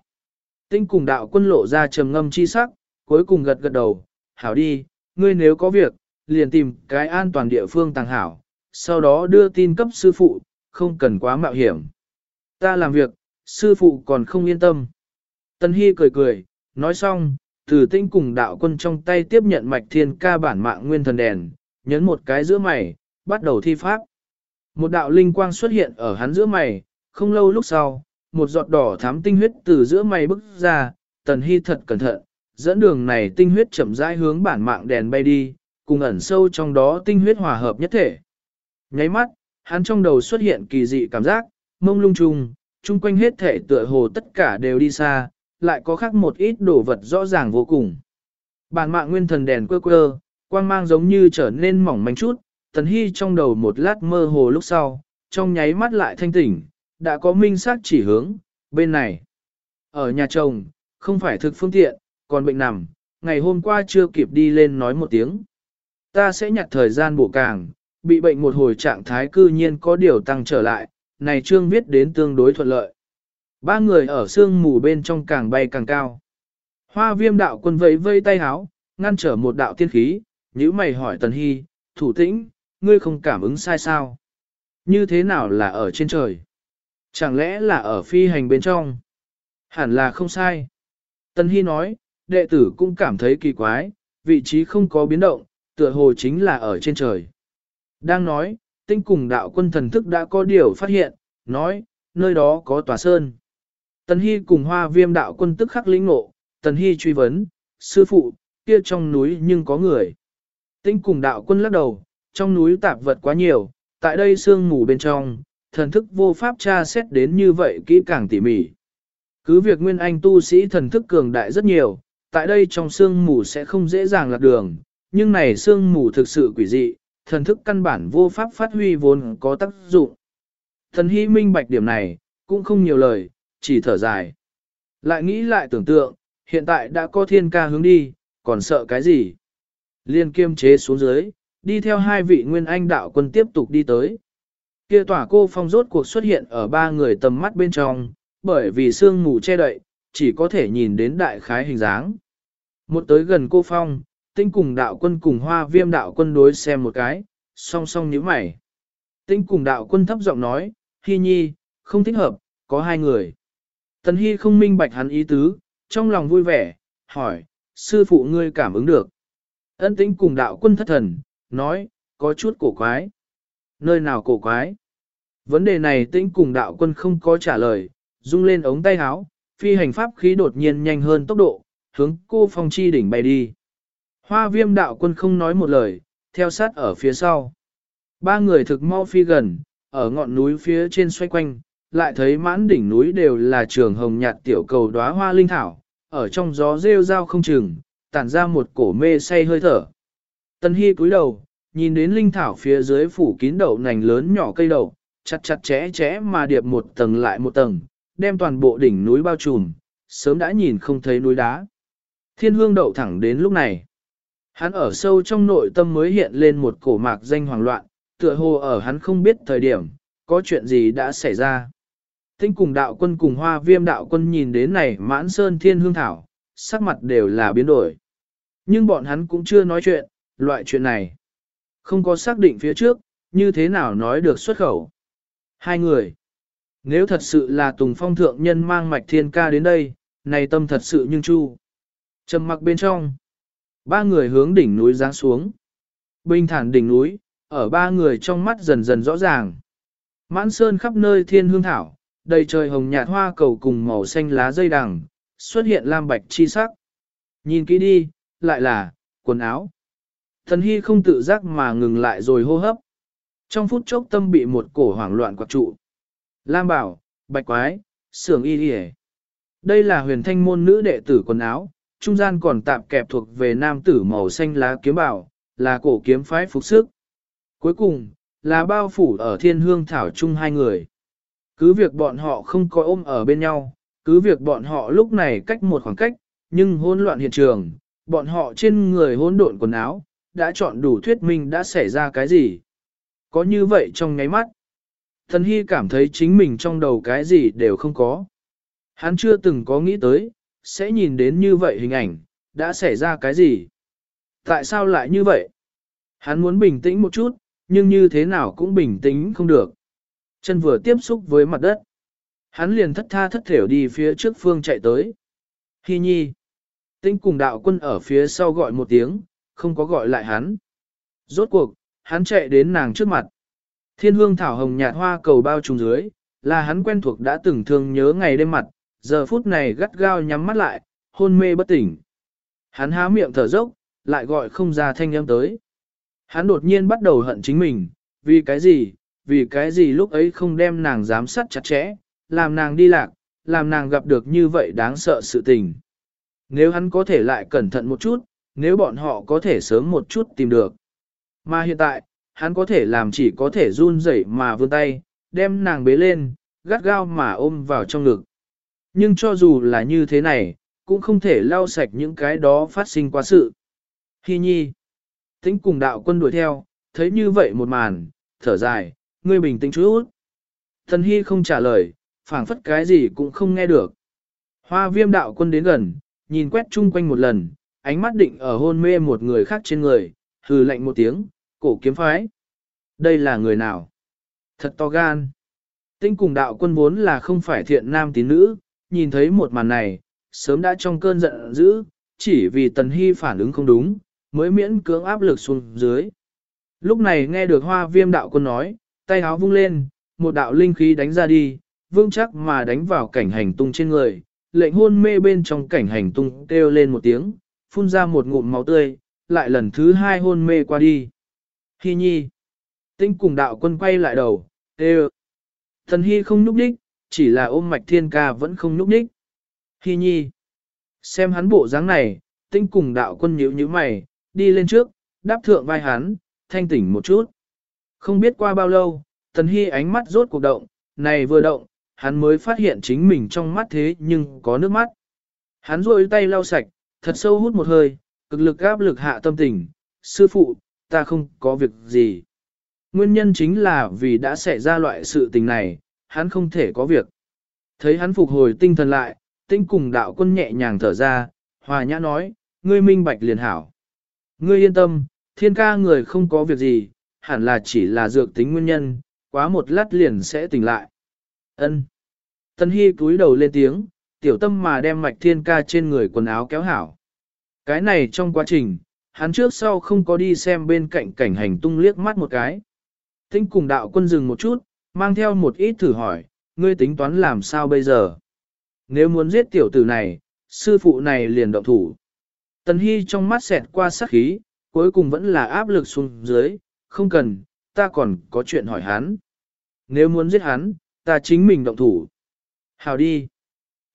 Tinh cùng đạo quân lộ ra trầm ngâm chi sắc, cuối cùng gật gật đầu, hảo đi, ngươi nếu có việc, liền tìm cái an toàn địa phương tàng hảo, sau đó đưa tin cấp sư phụ, không cần quá mạo hiểm. Ta làm việc, sư phụ còn không yên tâm. Tân Hy cười cười, nói xong, từ tinh cùng đạo quân trong tay tiếp nhận mạch thiên ca bản mạng nguyên thần đèn, nhấn một cái giữa mày, bắt đầu thi pháp. Một đạo linh quang xuất hiện ở hắn giữa mày, không lâu lúc sau, một giọt đỏ thám tinh huyết từ giữa mày bức ra, tần hy thật cẩn thận, dẫn đường này tinh huyết chậm rãi hướng bản mạng đèn bay đi, cùng ẩn sâu trong đó tinh huyết hòa hợp nhất thể. Nháy mắt, hắn trong đầu xuất hiện kỳ dị cảm giác, mông lung trùng, chung quanh hết thể tựa hồ tất cả đều đi xa, lại có khác một ít đồ vật rõ ràng vô cùng. Bản mạng nguyên thần đèn quơ quơ, quang mang giống như trở nên mỏng manh chút, tần hy trong đầu một lát mơ hồ lúc sau, trong nháy mắt lại thanh tỉnh, đã có minh xác chỉ hướng, bên này. Ở nhà chồng, không phải thực phương tiện, còn bệnh nằm, ngày hôm qua chưa kịp đi lên nói một tiếng. Ta sẽ nhặt thời gian bổ càng, bị bệnh một hồi trạng thái cư nhiên có điều tăng trở lại, này trương viết đến tương đối thuận lợi. Ba người ở sương mù bên trong càng bay càng cao. Hoa viêm đạo quân vẫy vây tay háo, ngăn trở một đạo tiên khí, nhữ mày hỏi Tần Hy, thủ tĩnh, ngươi không cảm ứng sai sao? Như thế nào là ở trên trời? Chẳng lẽ là ở phi hành bên trong? Hẳn là không sai. Tần Hy nói, đệ tử cũng cảm thấy kỳ quái, vị trí không có biến động, tựa hồ chính là ở trên trời. Đang nói, tinh cùng đạo quân thần thức đã có điều phát hiện, nói, nơi đó có tòa sơn. Tần Hy cùng hoa viêm đạo quân tức khắc lĩnh ngộ, Tần Hy truy vấn, sư phụ, kia trong núi nhưng có người. Tinh cùng đạo quân lắc đầu, trong núi tạp vật quá nhiều, tại đây sương mù bên trong, thần thức vô pháp tra xét đến như vậy kỹ càng tỉ mỉ. Cứ việc nguyên anh tu sĩ thần thức cường đại rất nhiều, tại đây trong sương mù sẽ không dễ dàng lạc đường, nhưng này sương mù thực sự quỷ dị, thần thức căn bản vô pháp phát huy vốn có tác dụng. Thần hy minh bạch điểm này, cũng không nhiều lời, chỉ thở dài. Lại nghĩ lại tưởng tượng, hiện tại đã có thiên ca hướng đi, còn sợ cái gì? Liên kiêm chế xuống dưới, đi theo hai vị nguyên anh đạo quân tiếp tục đi tới. Kia tỏa cô phong rốt cuộc xuất hiện ở ba người tầm mắt bên trong, bởi vì sương mù che đậy, chỉ có thể nhìn đến đại khái hình dáng. Một tới gần cô phong, tinh cùng đạo quân cùng hoa viêm đạo quân đối xem một cái, song song nhíu mày. Tinh cùng đạo quân thấp giọng nói, Hi nhi, không thích hợp, có hai người. Tần Hy không minh bạch hắn ý tứ, trong lòng vui vẻ, hỏi, sư phụ ngươi cảm ứng được. Ân tĩnh cùng đạo quân thất thần, nói, có chút cổ quái. Nơi nào cổ quái? Vấn đề này tĩnh cùng đạo quân không có trả lời, rung lên ống tay áo, phi hành pháp khí đột nhiên nhanh hơn tốc độ, hướng cô phong chi đỉnh bay đi. Hoa viêm đạo quân không nói một lời, theo sát ở phía sau. Ba người thực mau phi gần, ở ngọn núi phía trên xoay quanh, lại thấy mãn đỉnh núi đều là trường hồng nhạt tiểu cầu đóa hoa linh thảo, ở trong gió rêu rao không chừng, tản ra một cổ mê say hơi thở. Tân Hy cúi đầu, nhìn đến linh thảo phía dưới phủ kín đậu nành lớn nhỏ cây đậu, chặt chặt chẽ chẽ mà điệp một tầng lại một tầng, đem toàn bộ đỉnh núi bao trùm, sớm đã nhìn không thấy núi đá. Thiên hương đậu thẳng đến lúc này. Hắn ở sâu trong nội tâm mới hiện lên một cổ mạc danh hoàng loạn, tựa hồ ở hắn không biết thời điểm, có chuyện gì đã xảy ra. Tinh cùng đạo quân cùng hoa viêm đạo quân nhìn đến này mãn sơn thiên hương thảo, sắc mặt đều là biến đổi. Nhưng bọn hắn cũng chưa nói chuyện, loại chuyện này. Không có xác định phía trước, như thế nào nói được xuất khẩu. Hai người. Nếu thật sự là Tùng Phong thượng nhân mang mạch thiên ca đến đây, này tâm thật sự nhưng chu. Trầm mặc bên trong. Ba người hướng đỉnh núi giáng xuống. Bình thản đỉnh núi, ở ba người trong mắt dần dần rõ ràng. Mãn sơn khắp nơi thiên hương thảo, đầy trời hồng nhạt hoa cầu cùng màu xanh lá dây đằng, xuất hiện lam bạch chi sắc. Nhìn kỹ đi, lại là, quần áo. Thần hy không tự giác mà ngừng lại rồi hô hấp. Trong phút chốc tâm bị một cổ hoảng loạn quạt trụ. Lam bảo, bạch quái, sưởng y đi Đây là huyền thanh môn nữ đệ tử quần áo, trung gian còn tạp kẹp thuộc về nam tử màu xanh lá kiếm bảo, là cổ kiếm phái phục sức. Cuối cùng, là bao phủ ở thiên hương thảo chung hai người. Cứ việc bọn họ không có ôm ở bên nhau, cứ việc bọn họ lúc này cách một khoảng cách, nhưng hỗn loạn hiện trường, bọn họ trên người hỗn độn quần áo, đã chọn đủ thuyết minh đã xảy ra cái gì. Có như vậy trong ngáy mắt, thần hy cảm thấy chính mình trong đầu cái gì đều không có. Hắn chưa từng có nghĩ tới, sẽ nhìn đến như vậy hình ảnh, đã xảy ra cái gì. Tại sao lại như vậy? Hắn muốn bình tĩnh một chút, nhưng như thế nào cũng bình tĩnh không được. Chân vừa tiếp xúc với mặt đất. Hắn liền thất tha thất thểu đi phía trước phương chạy tới. Hi nhi. Tĩnh cùng đạo quân ở phía sau gọi một tiếng, không có gọi lại hắn. Rốt cuộc, hắn chạy đến nàng trước mặt. Thiên hương thảo hồng nhạt hoa cầu bao trùm dưới, là hắn quen thuộc đã từng thương nhớ ngày đêm mặt, giờ phút này gắt gao nhắm mắt lại, hôn mê bất tỉnh. Hắn há miệng thở dốc, lại gọi không ra thanh âm tới. Hắn đột nhiên bắt đầu hận chính mình, vì cái gì, vì cái gì lúc ấy không đem nàng giám sát chặt chẽ, làm nàng đi lạc, làm nàng gặp được như vậy đáng sợ sự tình. Nếu hắn có thể lại cẩn thận một chút, nếu bọn họ có thể sớm một chút tìm được. Mà hiện tại, hắn có thể làm chỉ có thể run rẩy mà vươn tay, đem nàng bế lên, gắt gao mà ôm vào trong ngực. Nhưng cho dù là như thế này, cũng không thể lau sạch những cái đó phát sinh quá sự. Hi nhi, tính cùng đạo quân đuổi theo, thấy như vậy một màn, thở dài, ngươi bình tĩnh chút. Thần Hy không trả lời, phảng phất cái gì cũng không nghe được. Hoa viêm đạo quân đến gần, nhìn quét chung quanh một lần, ánh mắt định ở hôn mê một người khác trên người, hừ lạnh một tiếng, cổ kiếm phái. Đây là người nào? Thật to gan. Tinh cùng đạo quân vốn là không phải thiện nam tín nữ, nhìn thấy một màn này, sớm đã trong cơn giận dữ, chỉ vì tần hy phản ứng không đúng, mới miễn cưỡng áp lực xuống dưới. Lúc này nghe được hoa viêm đạo quân nói, tay áo vung lên, một đạo linh khí đánh ra đi, vương chắc mà đánh vào cảnh hành tung trên người, lệnh hôn mê bên trong cảnh hành tung kêu lên một tiếng, phun ra một ngụm máu tươi, lại lần thứ hai hôn mê qua đi. Hi nhi. Tinh cùng đạo quân quay lại đầu, kêu. Thần hy không nhúc đích, chỉ là ôm mạch thiên ca vẫn không nhúc đích. Hy nhi. Xem hắn bộ dáng này, tinh cùng đạo quân nhíu nhíu mày, đi lên trước, đáp thượng vai hắn, thanh tỉnh một chút. Không biết qua bao lâu, Tần Hy ánh mắt rốt cuộc động, này vừa động, hắn mới phát hiện chính mình trong mắt thế nhưng có nước mắt. Hắn rôi tay lau sạch, thật sâu hút một hơi, cực lực áp lực hạ tâm tình. Sư phụ, ta không có việc gì. Nguyên nhân chính là vì đã xảy ra loại sự tình này, hắn không thể có việc. Thấy hắn phục hồi tinh thần lại, tinh cùng đạo quân nhẹ nhàng thở ra, hòa nhã nói, ngươi minh bạch liền hảo. Ngươi yên tâm, thiên ca người không có việc gì, hẳn là chỉ là dược tính nguyên nhân, quá một lát liền sẽ tỉnh lại. Ân. Tân Hy cúi đầu lên tiếng, tiểu tâm mà đem mạch thiên ca trên người quần áo kéo hảo. Cái này trong quá trình, hắn trước sau không có đi xem bên cạnh cảnh hành tung liếc mắt một cái. Tinh cùng đạo quân dừng một chút, mang theo một ít thử hỏi, ngươi tính toán làm sao bây giờ? Nếu muốn giết tiểu tử này, sư phụ này liền động thủ. Tần Hy trong mắt xẹt qua sát khí, cuối cùng vẫn là áp lực xuống dưới, không cần, ta còn có chuyện hỏi hắn. Nếu muốn giết hắn, ta chính mình động thủ. Hào đi.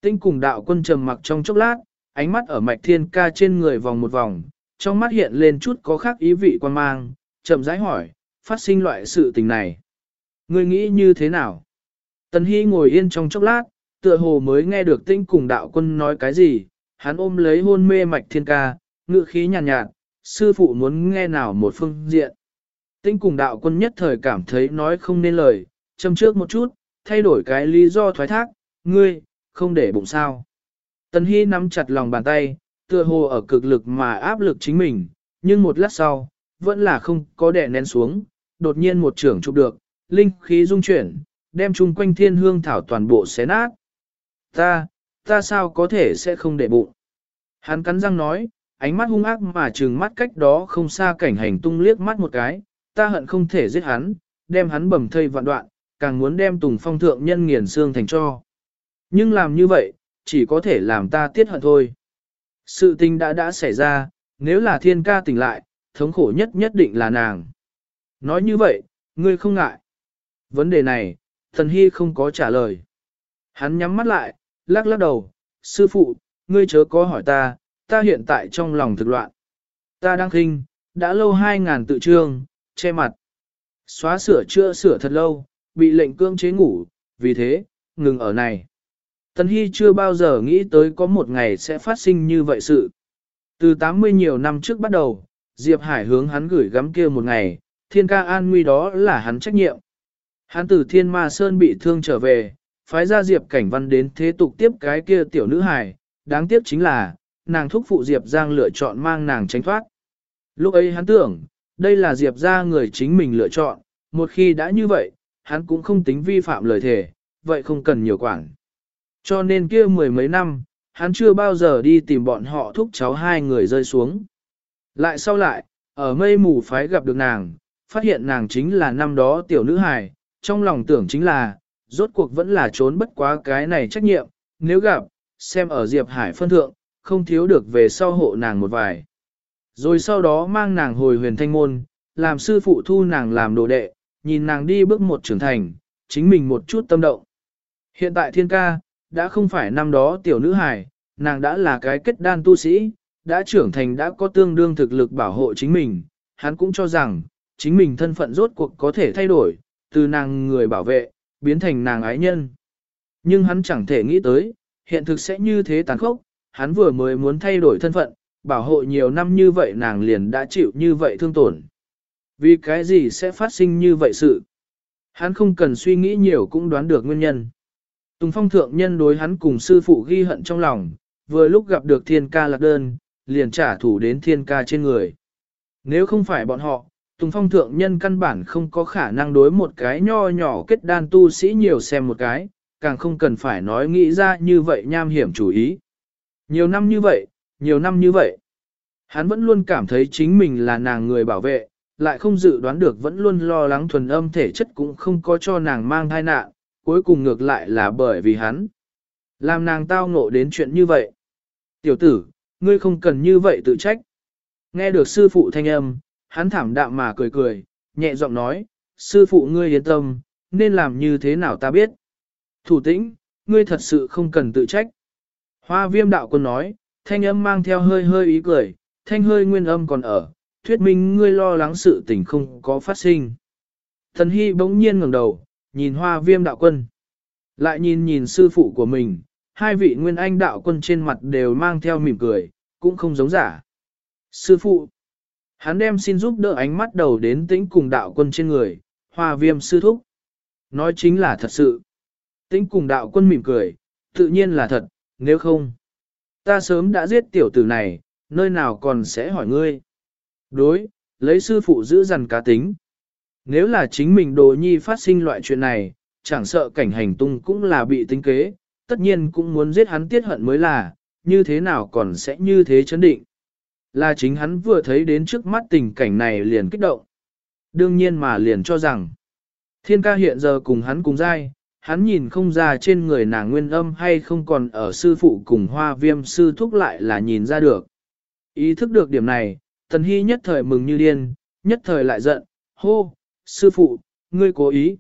Tinh cùng đạo quân trầm mặc trong chốc lát, ánh mắt ở mạch thiên ca trên người vòng một vòng, trong mắt hiện lên chút có khác ý vị quan mang, chậm rãi hỏi, phát sinh loại sự tình này. Ngươi nghĩ như thế nào? Tần Hy ngồi yên trong chốc lát, tựa hồ mới nghe được tinh cùng đạo quân nói cái gì, hắn ôm lấy hôn mê mạch thiên ca, ngự khí nhàn nhạt, nhạt, sư phụ muốn nghe nào một phương diện. Tinh cùng đạo quân nhất thời cảm thấy nói không nên lời, châm trước một chút, thay đổi cái lý do thoái thác, ngươi, không để bụng sao. Tần Hy nắm chặt lòng bàn tay, tựa hồ ở cực lực mà áp lực chính mình, nhưng một lát sau, vẫn là không có đè nén xuống, đột nhiên một trưởng chụp được, linh khí dung chuyển, đem chung quanh thiên hương thảo toàn bộ xé nát. Ta, ta sao có thể sẽ không để bụng. Hắn cắn răng nói, ánh mắt hung ác mà trừng mắt cách đó không xa cảnh hành tung liếc mắt một cái, ta hận không thể giết hắn, đem hắn bầm thây vạn đoạn, càng muốn đem tùng phong thượng nhân nghiền xương thành cho. Nhưng làm như vậy, chỉ có thể làm ta tiết hận thôi. Sự tình đã đã xảy ra, nếu là thiên ca tỉnh lại, thống khổ nhất nhất định là nàng. Nói như vậy, ngươi không ngại. Vấn đề này, thần hy không có trả lời. Hắn nhắm mắt lại, lắc lắc đầu, sư phụ, ngươi chớ có hỏi ta, ta hiện tại trong lòng thực loạn. Ta đang khinh, đã lâu hai ngàn tự trương, che mặt. Xóa sửa chưa sửa thật lâu, bị lệnh cương chế ngủ, vì thế, ngừng ở này. Tần Hy chưa bao giờ nghĩ tới có một ngày sẽ phát sinh như vậy sự. Từ 80 nhiều năm trước bắt đầu, Diệp Hải hướng hắn gửi gắm kia một ngày, thiên ca an nguy đó là hắn trách nhiệm. Hắn từ thiên ma sơn bị thương trở về, phái ra Diệp cảnh văn đến thế tục tiếp cái kia tiểu nữ hài. đáng tiếc chính là, nàng thúc phụ Diệp Giang lựa chọn mang nàng tránh thoát. Lúc ấy hắn tưởng, đây là Diệp ra người chính mình lựa chọn, một khi đã như vậy, hắn cũng không tính vi phạm lời thề, vậy không cần nhiều quản. Cho nên kia mười mấy năm, hắn chưa bao giờ đi tìm bọn họ thúc cháu hai người rơi xuống. Lại sau lại, ở mây mù phái gặp được nàng, phát hiện nàng chính là năm đó tiểu nữ hài, trong lòng tưởng chính là, rốt cuộc vẫn là trốn bất quá cái này trách nhiệm, nếu gặp, xem ở Diệp Hải phân thượng, không thiếu được về sau hộ nàng một vài. Rồi sau đó mang nàng hồi huyền thanh môn, làm sư phụ thu nàng làm đồ đệ, nhìn nàng đi bước một trưởng thành, chính mình một chút tâm động. Hiện tại thiên ca, đã không phải năm đó tiểu nữ hài, nàng đã là cái kết đan tu sĩ, đã trưởng thành đã có tương đương thực lực bảo hộ chính mình, hắn cũng cho rằng, chính mình thân phận rốt cuộc có thể thay đổi, từ nàng người bảo vệ, biến thành nàng ái nhân. Nhưng hắn chẳng thể nghĩ tới, hiện thực sẽ như thế tàn khốc, hắn vừa mới muốn thay đổi thân phận, bảo hộ nhiều năm như vậy nàng liền đã chịu như vậy thương tổn. Vì cái gì sẽ phát sinh như vậy sự? Hắn không cần suy nghĩ nhiều cũng đoán được nguyên nhân. Tùng phong thượng nhân đối hắn cùng sư phụ ghi hận trong lòng, vừa lúc gặp được thiên ca lạc đơn, liền trả thù đến thiên ca trên người. Nếu không phải bọn họ, Tùng phong thượng nhân căn bản không có khả năng đối một cái nho nhỏ kết đan tu sĩ nhiều xem một cái, càng không cần phải nói nghĩ ra như vậy nham hiểm chủ ý. Nhiều năm như vậy, nhiều năm như vậy, hắn vẫn luôn cảm thấy chính mình là nàng người bảo vệ, lại không dự đoán được vẫn luôn lo lắng thuần âm thể chất cũng không có cho nàng mang thai nạn, cuối cùng ngược lại là bởi vì hắn. Làm nàng tao ngộ đến chuyện như vậy. Tiểu tử, ngươi không cần như vậy tự trách. Nghe được sư phụ thanh âm, hắn thảm đạm mà cười cười, nhẹ giọng nói, sư phụ ngươi yên tâm, nên làm như thế nào ta biết. Thủ tĩnh, ngươi thật sự không cần tự trách. Hoa viêm đạo quân nói, thanh âm mang theo hơi hơi ý cười, thanh hơi nguyên âm còn ở, thuyết minh ngươi lo lắng sự tình không có phát sinh. Thần hy bỗng nhiên ngẩng đầu, nhìn hoa viêm đạo quân. Lại nhìn nhìn sư phụ của mình, hai vị nguyên anh đạo quân trên mặt đều mang theo mỉm cười, cũng không giống giả. Sư phụ, Hắn đem xin giúp đỡ ánh mắt đầu đến tĩnh cùng đạo quân trên người, hoa viêm sư thúc. Nói chính là thật sự. Tĩnh cùng đạo quân mỉm cười, tự nhiên là thật, nếu không. Ta sớm đã giết tiểu tử này, nơi nào còn sẽ hỏi ngươi. Đối, lấy sư phụ giữ dằn cá tính. Nếu là chính mình đồ nhi phát sinh loại chuyện này, chẳng sợ cảnh hành tung cũng là bị tính kế, tất nhiên cũng muốn giết hắn tiết hận mới là, như thế nào còn sẽ như thế chấn định. Là chính hắn vừa thấy đến trước mắt tình cảnh này liền kích động. Đương nhiên mà liền cho rằng, thiên ca hiện giờ cùng hắn cùng dai, hắn nhìn không ra trên người nàng nguyên âm hay không còn ở sư phụ cùng hoa viêm sư thúc lại là nhìn ra được. Ý thức được điểm này, tần hy nhất thời mừng như điên, nhất thời lại giận, hô, sư phụ, ngươi cố ý.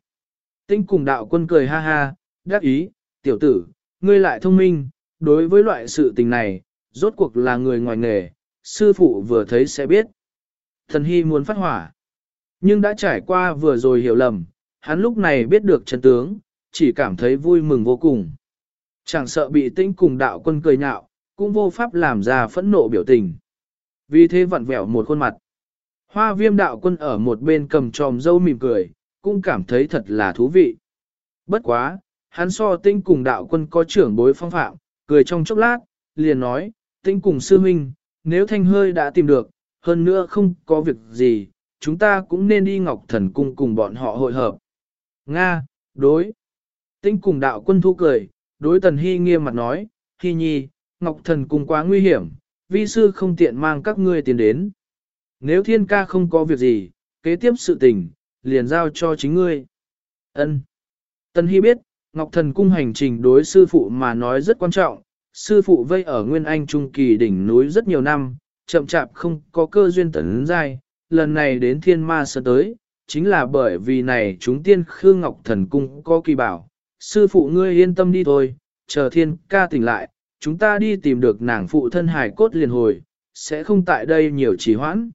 Tinh cùng đạo quân cười ha ha, đắc ý, tiểu tử, ngươi lại thông minh, đối với loại sự tình này, rốt cuộc là người ngoài nghề, sư phụ vừa thấy sẽ biết. Thần Hy muốn phát hỏa, nhưng đã trải qua vừa rồi hiểu lầm, hắn lúc này biết được chân tướng, chỉ cảm thấy vui mừng vô cùng. Chẳng sợ bị tĩnh cùng đạo quân cười nhạo, cũng vô pháp làm ra phẫn nộ biểu tình. Vì thế vặn vẹo một khuôn mặt. Hoa viêm đạo quân ở một bên cầm tròm dâu mỉm cười, cũng cảm thấy thật là thú vị. Bất quá, hắn so tinh cùng đạo quân có trưởng bối phong phạm, cười trong chốc lát, liền nói, tinh cùng sư huynh, nếu thanh hơi đã tìm được, hơn nữa không có việc gì, chúng ta cũng nên đi ngọc thần cung cùng bọn họ hội hợp. Nga, đối. Tinh cùng đạo quân thu cười, đối tần hy nghiêm mặt nói, hy nhi, ngọc thần cung quá nguy hiểm, vi sư không tiện mang các ngươi tiền đến. Nếu thiên ca không có việc gì, kế tiếp sự tình, liền giao cho chính ngươi. Ân. Tần Hy biết, Ngọc Thần Cung hành trình đối sư phụ mà nói rất quan trọng, sư phụ vây ở Nguyên Anh Trung Kỳ đỉnh núi rất nhiều năm, chậm chạp không có cơ duyên tấn giai, lần này đến Thiên Ma Sơn tới, chính là bởi vì này chúng tiên khương Ngọc Thần Cung có kỳ bảo, sư phụ ngươi yên tâm đi thôi, chờ thiên ca tỉnh lại, chúng ta đi tìm được nàng phụ thân hải cốt liền hồi, sẽ không tại đây nhiều trì hoãn.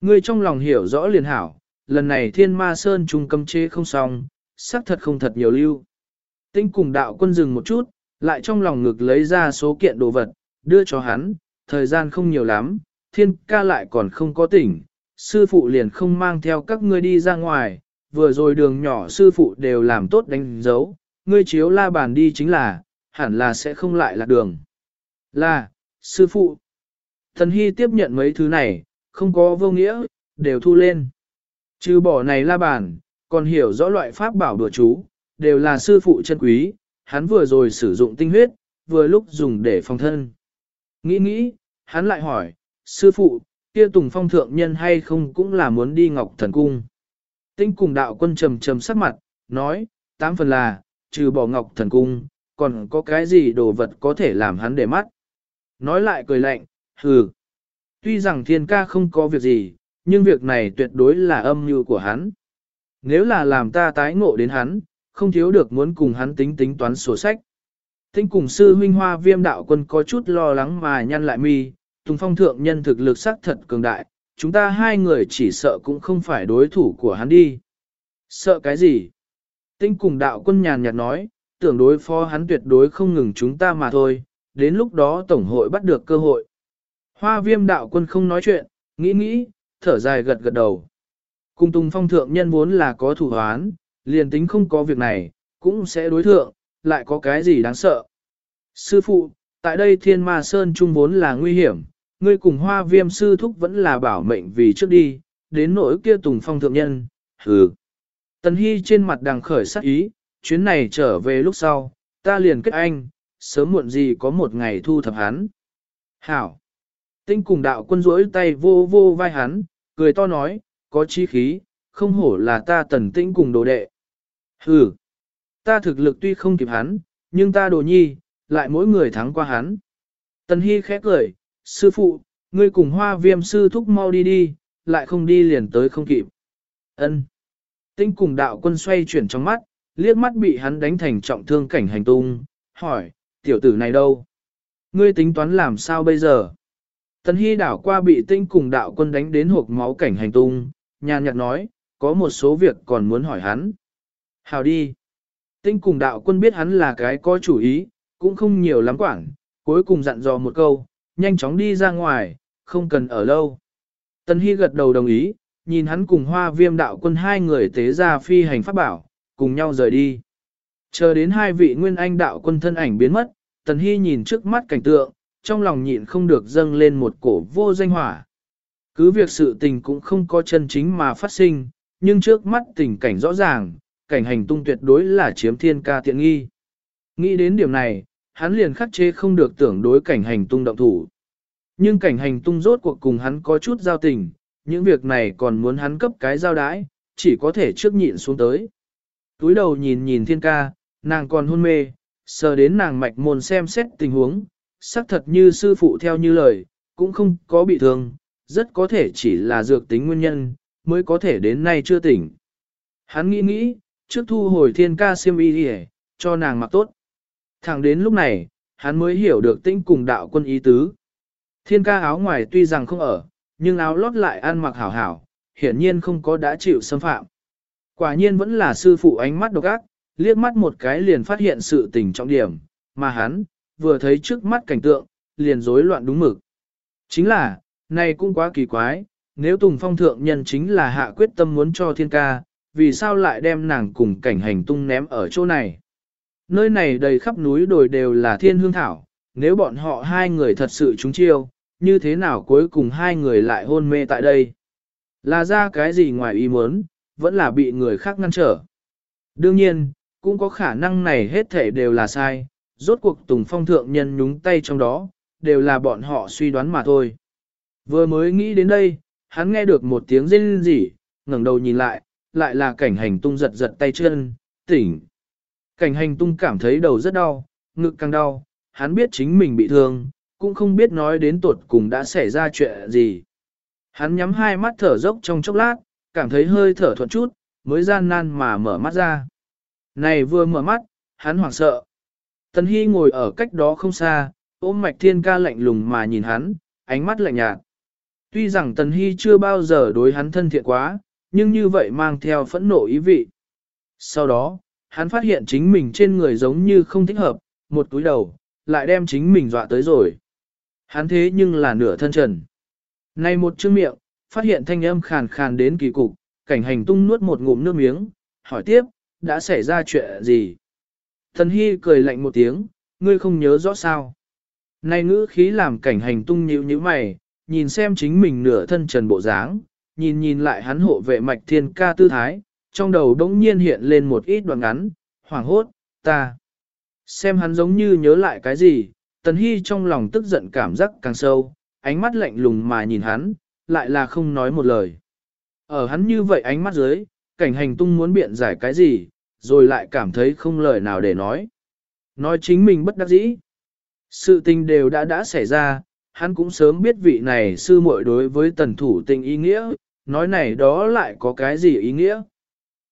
Ngươi trong lòng hiểu rõ liền hảo, lần này thiên ma sơn trung cấm chế không xong, xác thật không thật nhiều lưu. Tinh cùng đạo quân dừng một chút, lại trong lòng ngực lấy ra số kiện đồ vật, đưa cho hắn, thời gian không nhiều lắm, thiên ca lại còn không có tỉnh, sư phụ liền không mang theo các ngươi đi ra ngoài, vừa rồi đường nhỏ sư phụ đều làm tốt đánh dấu, ngươi chiếu la bàn đi chính là, hẳn là sẽ không lại lạc đường. Là, sư phụ. Thần Hy tiếp nhận mấy thứ này, không có vô nghĩa, đều thu lên. Trừ bỏ này la bàn, còn hiểu rõ loại pháp bảo đùa chú, đều là sư phụ chân quý, hắn vừa rồi sử dụng tinh huyết, vừa lúc dùng để phòng thân. Nghĩ nghĩ, hắn lại hỏi, sư phụ, kia tùng phong thượng nhân hay không cũng là muốn đi ngọc thần cung. Tinh cùng đạo quân trầm trầm sắc mặt, nói, tám phần là, trừ bỏ ngọc thần cung, còn có cái gì đồ vật có thể làm hắn để mắt. Nói lại cười lạnh, hừ. Tuy rằng thiên ca không có việc gì, nhưng việc này tuyệt đối là âm mưu của hắn. Nếu là làm ta tái ngộ đến hắn, không thiếu được muốn cùng hắn tính tính toán sổ sách. Tinh cùng sư huynh hoa viêm đạo quân có chút lo lắng mà nhăn lại mi, Tùng Phong thượng nhân thực lực sắc thật cường đại, chúng ta hai người chỉ sợ cũng không phải đối thủ của hắn đi. Sợ cái gì? Tinh cùng đạo quân nhàn nhạt nói, tưởng đối phó hắn tuyệt đối không ngừng chúng ta mà thôi, đến lúc đó Tổng hội bắt được cơ hội. Hoa viêm đạo quân không nói chuyện, nghĩ nghĩ, thở dài gật gật đầu. Cùng Tùng Phong thượng nhân vốn là có thủ hoán, liền tính không có việc này, cũng sẽ đối thượng, lại có cái gì đáng sợ. Sư phụ, tại đây thiên ma sơn trung vốn là nguy hiểm, ngươi cùng hoa viêm sư thúc vẫn là bảo mệnh vì trước đi, đến nỗi kia Tùng Phong thượng nhân, hừ. Tần Hy trên mặt đằng khởi sắc ý, chuyến này trở về lúc sau, ta liền kết anh, sớm muộn gì có một ngày thu thập hắn. Hảo! Tinh cùng đạo quân rỗi tay vô vô vai hắn, cười to nói, có chi khí, không hổ là ta tần tĩnh cùng đồ đệ. Hừ! Ta thực lực tuy không kịp hắn, nhưng ta đồ nhi, lại mỗi người thắng qua hắn. Tần Hy khẽ cười, sư phụ, ngươi cùng hoa viêm sư thúc mau đi đi, lại không đi liền tới không kịp. Ân. Tinh cùng đạo quân xoay chuyển trong mắt, liếc mắt bị hắn đánh thành trọng thương cảnh hành tung, hỏi, tiểu tử này đâu? Ngươi tính toán làm sao bây giờ? Tần Hy đảo qua bị tinh cùng đạo quân đánh đến hộp máu cảnh hành tung, nhàn nhạt nói, có một số việc còn muốn hỏi hắn. Hào đi. Tinh cùng đạo quân biết hắn là cái có chủ ý, cũng không nhiều lắm quảng, cuối cùng dặn dò một câu, nhanh chóng đi ra ngoài, không cần ở lâu. tân Hy gật đầu đồng ý, nhìn hắn cùng hoa viêm đạo quân hai người tế ra phi hành pháp bảo, cùng nhau rời đi. Chờ đến hai vị nguyên anh đạo quân thân ảnh biến mất, Tần Hy nhìn trước mắt cảnh tượng, trong lòng nhịn không được dâng lên một cổ vô danh hỏa. Cứ việc sự tình cũng không có chân chính mà phát sinh, nhưng trước mắt tình cảnh rõ ràng, cảnh hành tung tuyệt đối là chiếm thiên ca tiện nghi. Nghĩ đến điểm này, hắn liền khắc chế không được tưởng đối cảnh hành tung động thủ. Nhưng cảnh hành tung rốt cuộc cùng hắn có chút giao tình, những việc này còn muốn hắn cấp cái giao đái, chỉ có thể trước nhịn xuống tới. Túi đầu nhìn nhìn thiên ca, nàng còn hôn mê, sờ đến nàng mạch môn xem xét tình huống, xác thật như sư phụ theo như lời, cũng không có bị thương, rất có thể chỉ là dược tính nguyên nhân, mới có thể đến nay chưa tỉnh. Hắn nghĩ nghĩ, trước thu hồi thiên ca siêm y đi cho nàng mặc tốt. Thẳng đến lúc này, hắn mới hiểu được tinh cùng đạo quân ý tứ. Thiên ca áo ngoài tuy rằng không ở, nhưng áo lót lại ăn mặc hảo hảo, hiển nhiên không có đã chịu xâm phạm. Quả nhiên vẫn là sư phụ ánh mắt độc ác, liếc mắt một cái liền phát hiện sự tình trọng điểm, mà hắn, vừa thấy trước mắt cảnh tượng, liền rối loạn đúng mực. Chính là, này cũng quá kỳ quái, nếu Tùng Phong thượng nhân chính là hạ quyết tâm muốn cho thiên ca, vì sao lại đem nàng cùng cảnh hành tung ném ở chỗ này? Nơi này đầy khắp núi đồi đều là thiên hương thảo, nếu bọn họ hai người thật sự trúng chiêu, như thế nào cuối cùng hai người lại hôn mê tại đây? Là ra cái gì ngoài ý muốn, vẫn là bị người khác ngăn trở. Đương nhiên, cũng có khả năng này hết thể đều là sai, rốt cuộc Tùng Phong thượng nhân nhúng tay trong đó, đều là bọn họ suy đoán mà thôi. Vừa mới nghĩ đến đây, hắn nghe được một tiếng rên rỉ, ngẩng đầu nhìn lại, lại là cảnh hành tung giật giật tay chân, tỉnh. Cảnh hành tung cảm thấy đầu rất đau, ngực càng đau, hắn biết chính mình bị thương, cũng không biết nói đến tuột cùng đã xảy ra chuyện gì. Hắn nhắm hai mắt thở dốc trong chốc lát, cảm thấy hơi thở thuận chút, mới gian nan mà mở mắt ra. Này vừa mở mắt, hắn hoảng sợ. Tần Hy ngồi ở cách đó không xa, ôm mạch thiên ca lạnh lùng mà nhìn hắn, ánh mắt lạnh nhạt. Tuy rằng Tần Hy chưa bao giờ đối hắn thân thiện quá, nhưng như vậy mang theo phẫn nộ ý vị. Sau đó, hắn phát hiện chính mình trên người giống như không thích hợp, một túi đầu, lại đem chính mình dọa tới rồi. Hắn thế nhưng là nửa thân trần. nay một chương miệng, phát hiện thanh âm khàn khàn đến kỳ cục, cảnh hành tung nuốt một ngụm nước miếng, hỏi tiếp, đã xảy ra chuyện gì? Thần Hy cười lạnh một tiếng, ngươi không nhớ rõ sao. Này ngữ khí làm cảnh hành tung nhíu như mày, nhìn xem chính mình nửa thân trần bộ dáng, nhìn nhìn lại hắn hộ vệ mạch thiên ca tư thái, trong đầu đống nhiên hiện lên một ít đoạn ngắn, hoảng hốt, ta. Xem hắn giống như nhớ lại cái gì, Tần Hy trong lòng tức giận cảm giác càng sâu, ánh mắt lạnh lùng mà nhìn hắn, lại là không nói một lời. Ở hắn như vậy ánh mắt dưới, cảnh hành tung muốn biện giải cái gì, rồi lại cảm thấy không lời nào để nói. Nói chính mình bất đắc dĩ. Sự tình đều đã đã xảy ra, hắn cũng sớm biết vị này sư muội đối với tần thủ tình ý nghĩa, nói này đó lại có cái gì ý nghĩa.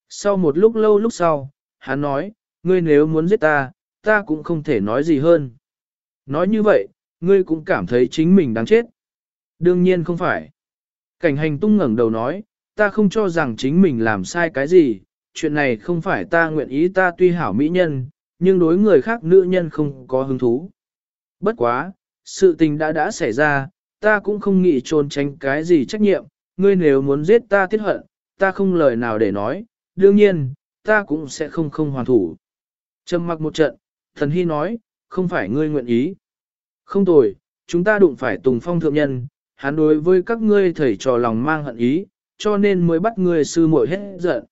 Sau một lúc lâu lúc sau, hắn nói, ngươi nếu muốn giết ta, ta cũng không thể nói gì hơn. Nói như vậy, ngươi cũng cảm thấy chính mình đáng chết. Đương nhiên không phải. Cảnh hành tung ngẩng đầu nói, ta không cho rằng chính mình làm sai cái gì, chuyện này không phải ta nguyện ý ta tuy hảo mỹ nhân, nhưng đối người khác nữ nhân không có hứng thú. Bất quá, sự tình đã đã xảy ra, ta cũng không nghĩ trốn tránh cái gì trách nhiệm, ngươi nếu muốn giết ta tiết hận, ta không lời nào để nói, đương nhiên, ta cũng sẽ không không hoàn thủ. Trầm mặc một trận, thần hy nói, không phải ngươi nguyện ý. Không tồi, chúng ta đụng phải tùng phong thượng nhân, hắn đối với các ngươi thầy trò lòng mang hận ý, cho nên mới bắt ngươi sư muội hết giận.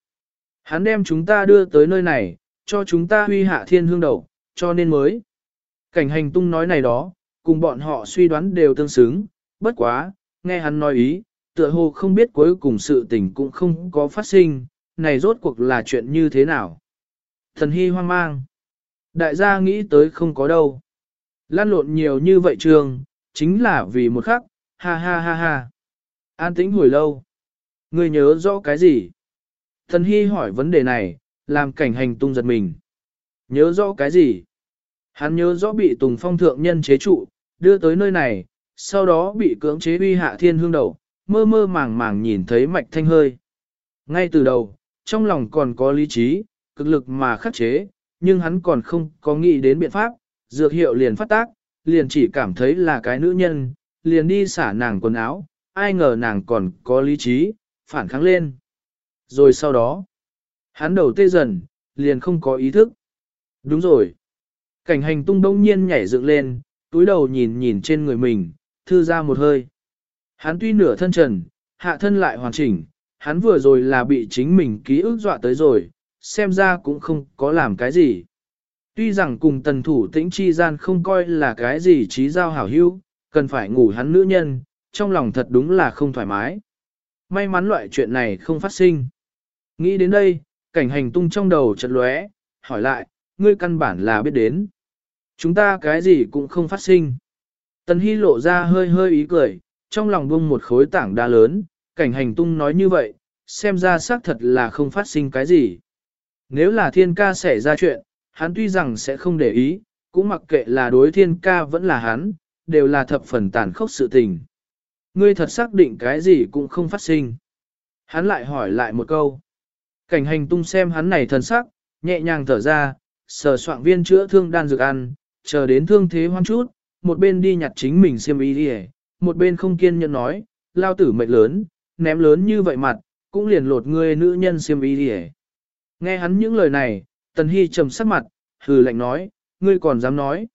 Hắn đem chúng ta đưa tới nơi này, cho chúng ta huy hạ thiên hương đầu, cho nên mới. Cảnh hành tung nói này đó, cùng bọn họ suy đoán đều tương xứng, bất quá, nghe hắn nói ý, tựa hồ không biết cuối cùng sự tình cũng không có phát sinh, này rốt cuộc là chuyện như thế nào. Thần hy hoang mang. Đại gia nghĩ tới không có đâu. Lan lộn nhiều như vậy trường, chính là vì một khắc, ha ha ha ha. An tĩnh hồi lâu. người nhớ rõ cái gì? Thần Hy hỏi vấn đề này, làm cảnh hành tung giật mình. Nhớ rõ cái gì? Hắn nhớ rõ bị Tùng Phong thượng nhân chế trụ, đưa tới nơi này, sau đó bị cưỡng chế uy hạ thiên hương đầu, mơ mơ màng màng nhìn thấy mạch thanh hơi. Ngay từ đầu, trong lòng còn có lý trí, cực lực mà khắc chế, nhưng hắn còn không có nghĩ đến biện pháp, dược hiệu liền phát tác, liền chỉ cảm thấy là cái nữ nhân, liền đi xả nàng quần áo, ai ngờ nàng còn có lý trí, phản kháng lên. Rồi sau đó, hắn đầu tê dần, liền không có ý thức. Đúng rồi. Cảnh hành tung đông nhiên nhảy dựng lên, túi đầu nhìn nhìn trên người mình, thư ra một hơi. Hắn tuy nửa thân trần, hạ thân lại hoàn chỉnh, hắn vừa rồi là bị chính mình ký ức dọa tới rồi, xem ra cũng không có làm cái gì. Tuy rằng cùng tần thủ tĩnh chi gian không coi là cái gì trí giao hảo hữu, cần phải ngủ hắn nữ nhân, trong lòng thật đúng là không thoải mái. May mắn loại chuyện này không phát sinh. Nghĩ đến đây, cảnh hành tung trong đầu chật lóe, hỏi lại, ngươi căn bản là biết đến. Chúng ta cái gì cũng không phát sinh. Tần Hy lộ ra hơi hơi ý cười, trong lòng buông một khối tảng đa lớn, cảnh hành tung nói như vậy, xem ra xác thật là không phát sinh cái gì. Nếu là thiên ca xảy ra chuyện, hắn tuy rằng sẽ không để ý, cũng mặc kệ là đối thiên ca vẫn là hắn, đều là thập phần tàn khốc sự tình. Ngươi thật xác định cái gì cũng không phát sinh. Hắn lại hỏi lại một câu. Cảnh hành tung xem hắn này thần sắc, nhẹ nhàng thở ra, sờ soạn viên chữa thương đan dược ăn, chờ đến thương thế hoang chút, một bên đi nhặt chính mình xiêm y đi một bên không kiên nhẫn nói, lao tử mệnh lớn, ném lớn như vậy mặt, cũng liền lột ngươi nữ nhân xiêm y đi Nghe hắn những lời này, Tần Hy trầm sắc mặt, hừ lạnh nói, ngươi còn dám nói.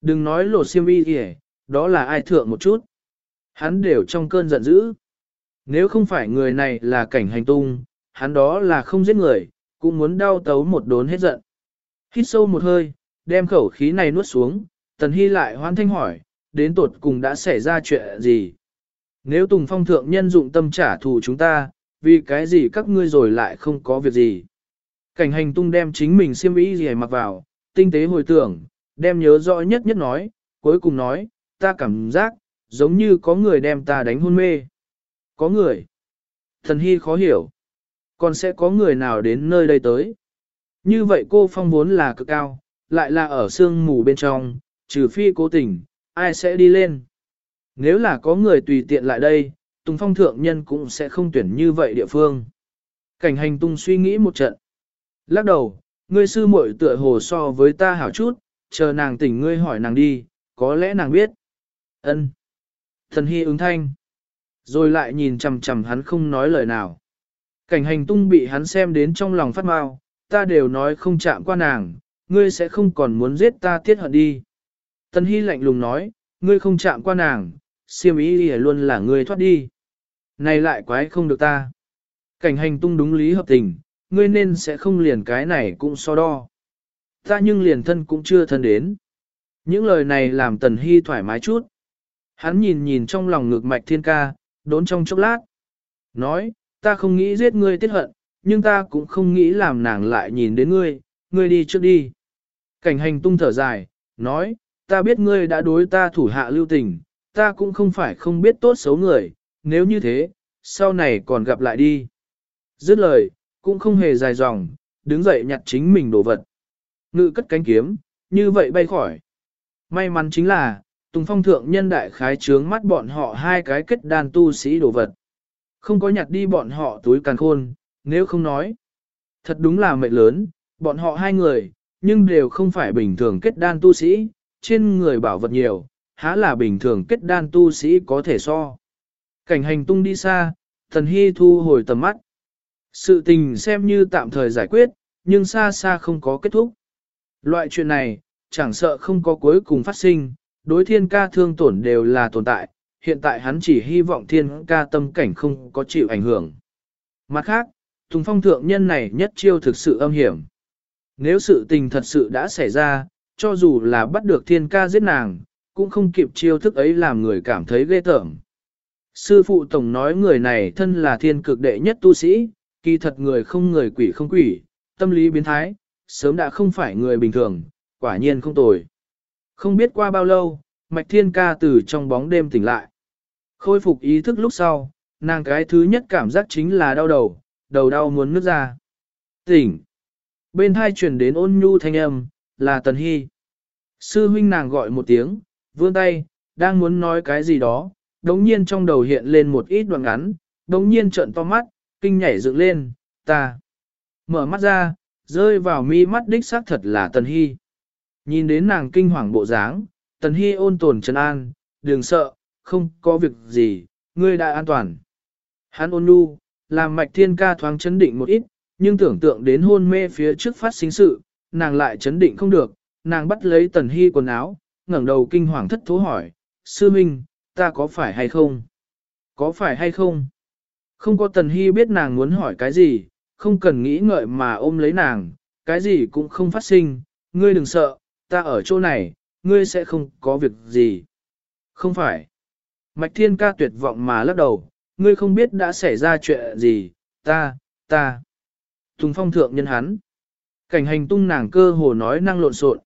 Đừng nói lột xiêm y đi đó là ai thượng một chút. Hắn đều trong cơn giận dữ. Nếu không phải người này là cảnh hành tung, hắn đó là không giết người, cũng muốn đau tấu một đốn hết giận. Hít sâu một hơi, đem khẩu khí này nuốt xuống, Tần Hy lại hoan thanh hỏi, đến tột cùng đã xảy ra chuyện gì? Nếu Tùng Phong thượng nhân dụng tâm trả thù chúng ta, vì cái gì các ngươi rồi lại không có việc gì? Cảnh hành tung đem chính mình xiêm ý gì mặc vào, tinh tế hồi tưởng, đem nhớ rõ nhất nhất nói, cuối cùng nói, ta cảm giác, giống như có người đem ta đánh hôn mê. Có người. Thần Hy khó hiểu. Còn sẽ có người nào đến nơi đây tới. Như vậy cô phong vốn là cực cao, lại là ở sương mù bên trong, trừ phi cố tình, ai sẽ đi lên. Nếu là có người tùy tiện lại đây, Tùng Phong thượng nhân cũng sẽ không tuyển như vậy địa phương. Cảnh hành tung suy nghĩ một trận. Lắc đầu, ngươi sư muội tựa hồ so với ta hảo chút, chờ nàng tỉnh ngươi hỏi nàng đi, có lẽ nàng biết. Ân. Thần Hy ứng thanh. Rồi lại nhìn chằm chằm hắn không nói lời nào. Cảnh hành tung bị hắn xem đến trong lòng phát mau, ta đều nói không chạm qua nàng, ngươi sẽ không còn muốn giết ta tiết hận đi. Tần Hy lạnh lùng nói, ngươi không chạm qua nàng, siêm ý đi luôn là ngươi thoát đi. Này lại quái không được ta. Cảnh hành tung đúng lý hợp tình, ngươi nên sẽ không liền cái này cũng so đo. Ta nhưng liền thân cũng chưa thân đến. Những lời này làm Tần Hy thoải mái chút. Hắn nhìn nhìn trong lòng ngực mạch thiên ca, đốn trong chốc lát. Nói, ta không nghĩ giết ngươi tiết hận, nhưng ta cũng không nghĩ làm nàng lại nhìn đến ngươi, ngươi đi trước đi. Cảnh hành tung thở dài, nói, ta biết ngươi đã đối ta thủ hạ lưu tình, ta cũng không phải không biết tốt xấu người, nếu như thế, sau này còn gặp lại đi. Dứt lời, cũng không hề dài dòng, đứng dậy nhặt chính mình đồ vật. Ngự cất cánh kiếm, như vậy bay khỏi. May mắn chính là, Tùng Phong thượng nhân đại khái trướng mắt bọn họ hai cái kết đan tu sĩ đồ vật. Không có nhặt đi bọn họ túi càn khôn, nếu không nói. Thật đúng là mệnh lớn, bọn họ hai người, nhưng đều không phải bình thường kết đan tu sĩ, trên người bảo vật nhiều, há là bình thường kết đan tu sĩ có thể so. Cảnh hành tung đi xa, thần hy thu hồi tầm mắt. Sự tình xem như tạm thời giải quyết, nhưng xa xa không có kết thúc. Loại chuyện này, chẳng sợ không có cuối cùng phát sinh, đối thiên ca thương tổn đều là tồn tại, hiện tại hắn chỉ hy vọng thiên ca tâm cảnh không có chịu ảnh hưởng. Mặt khác, Tùng Phong thượng nhân này nhất chiêu thực sự âm hiểm. Nếu sự tình thật sự đã xảy ra, cho dù là bắt được thiên ca giết nàng, cũng không kịp chiêu thức ấy làm người cảm thấy ghê tởm. Sư phụ tổng nói người này thân là thiên cực đệ nhất tu sĩ, kỳ thật người không người quỷ không quỷ, tâm lý biến thái, sớm đã không phải người bình thường, quả nhiên không tồi. Không biết qua bao lâu, Mạch Thiên Ca từ trong bóng đêm tỉnh lại. Khôi phục ý thức lúc sau, nàng cái thứ nhất cảm giác chính là đau đầu, đầu đau muốn nứt ra. Tỉnh. Bên thai chuyển đến ôn nhu thanh âm, là Tần Hy. Sư huynh nàng gọi một tiếng, vươn tay, đang muốn nói cái gì đó, đống nhiên trong đầu hiện lên một ít đoạn ngắn, đống nhiên trợn to mắt, kinh nhảy dựng lên, ta. Mở mắt ra, rơi vào mi mắt đích xác thật là Tần Hy. Nhìn đến nàng kinh hoàng bộ dáng, Tần Hy ôn tồn trấn an, đừng sợ, không có việc gì, ngươi đã an toàn. Hắn ôn nhu, làm mạch thiên ca thoáng chấn định một ít, nhưng tưởng tượng đến hôn mê phía trước phát sinh sự, nàng lại chấn định không được, nàng bắt lấy tần hy quần áo, ngẩng đầu kinh hoàng thất thố hỏi, sư minh, ta có phải hay không? Có phải hay không? Không có tần hy biết nàng muốn hỏi cái gì, không cần nghĩ ngợi mà ôm lấy nàng, cái gì cũng không phát sinh, ngươi đừng sợ, ta ở chỗ này, ngươi sẽ không có việc gì. Không phải. Mạch thiên ca tuyệt vọng mà lắc đầu, ngươi không biết đã xảy ra chuyện gì, ta, ta. Tùng phong thượng nhân hắn. Cảnh hành tung nàng cơ hồ nói năng lộn xộn.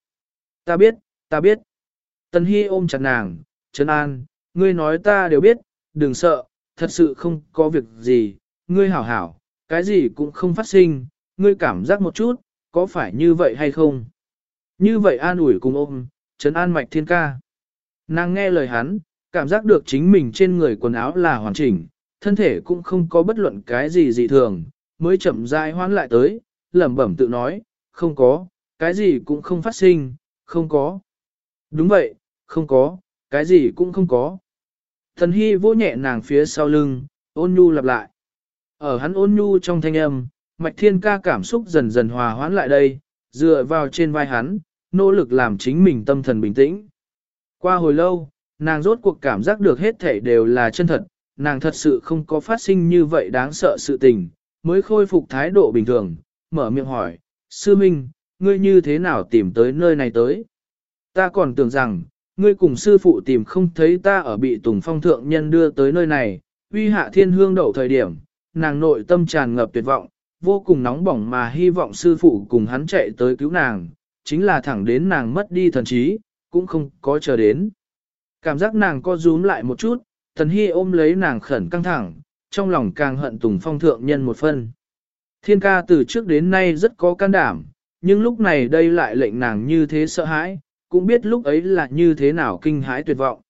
Ta biết, ta biết. Tần Hy ôm chặt nàng, Trấn An, ngươi nói ta đều biết, đừng sợ, thật sự không có việc gì, ngươi hảo hảo, cái gì cũng không phát sinh, ngươi cảm giác một chút, có phải như vậy hay không? Như vậy an ủi cùng ôm, Trấn An mạch thiên ca. Nàng nghe lời hắn, cảm giác được chính mình trên người quần áo là hoàn chỉnh, thân thể cũng không có bất luận cái gì dị thường, mới chậm rãi hoán lại tới, lẩm bẩm tự nói, không có, cái gì cũng không phát sinh, không có. Đúng vậy, không có, cái gì cũng không có. Thần Hy vỗ nhẹ nàng phía sau lưng, ôn nhu lặp lại. Ở hắn ôn nhu trong thanh âm, Mạch Thiên ca cảm xúc dần dần hòa hoãn lại đây, dựa vào trên vai hắn, nỗ lực làm chính mình tâm thần bình tĩnh. Qua hồi lâu, nàng rốt cuộc cảm giác được hết thể đều là chân thật, nàng thật sự không có phát sinh như vậy đáng sợ sự tình, mới khôi phục thái độ bình thường, mở miệng hỏi, Sư Minh, ngươi như thế nào tìm tới nơi này tới? Ta còn tưởng rằng, ngươi cùng sư phụ tìm không thấy ta ở bị Tùng Phong thượng nhân đưa tới nơi này, uy hạ thiên hương đậu thời điểm, nàng nội tâm tràn ngập tuyệt vọng, vô cùng nóng bỏng mà hy vọng sư phụ cùng hắn chạy tới cứu nàng, chính là thẳng đến nàng mất đi thần trí, cũng không có chờ đến. Cảm giác nàng co rúm lại một chút, thần hy ôm lấy nàng khẩn căng thẳng, trong lòng càng hận Tùng Phong thượng nhân một phân. Thiên ca từ trước đến nay rất có can đảm, nhưng lúc này đây lại lệnh nàng như thế sợ hãi, cũng biết lúc ấy là như thế nào kinh hãi tuyệt vọng.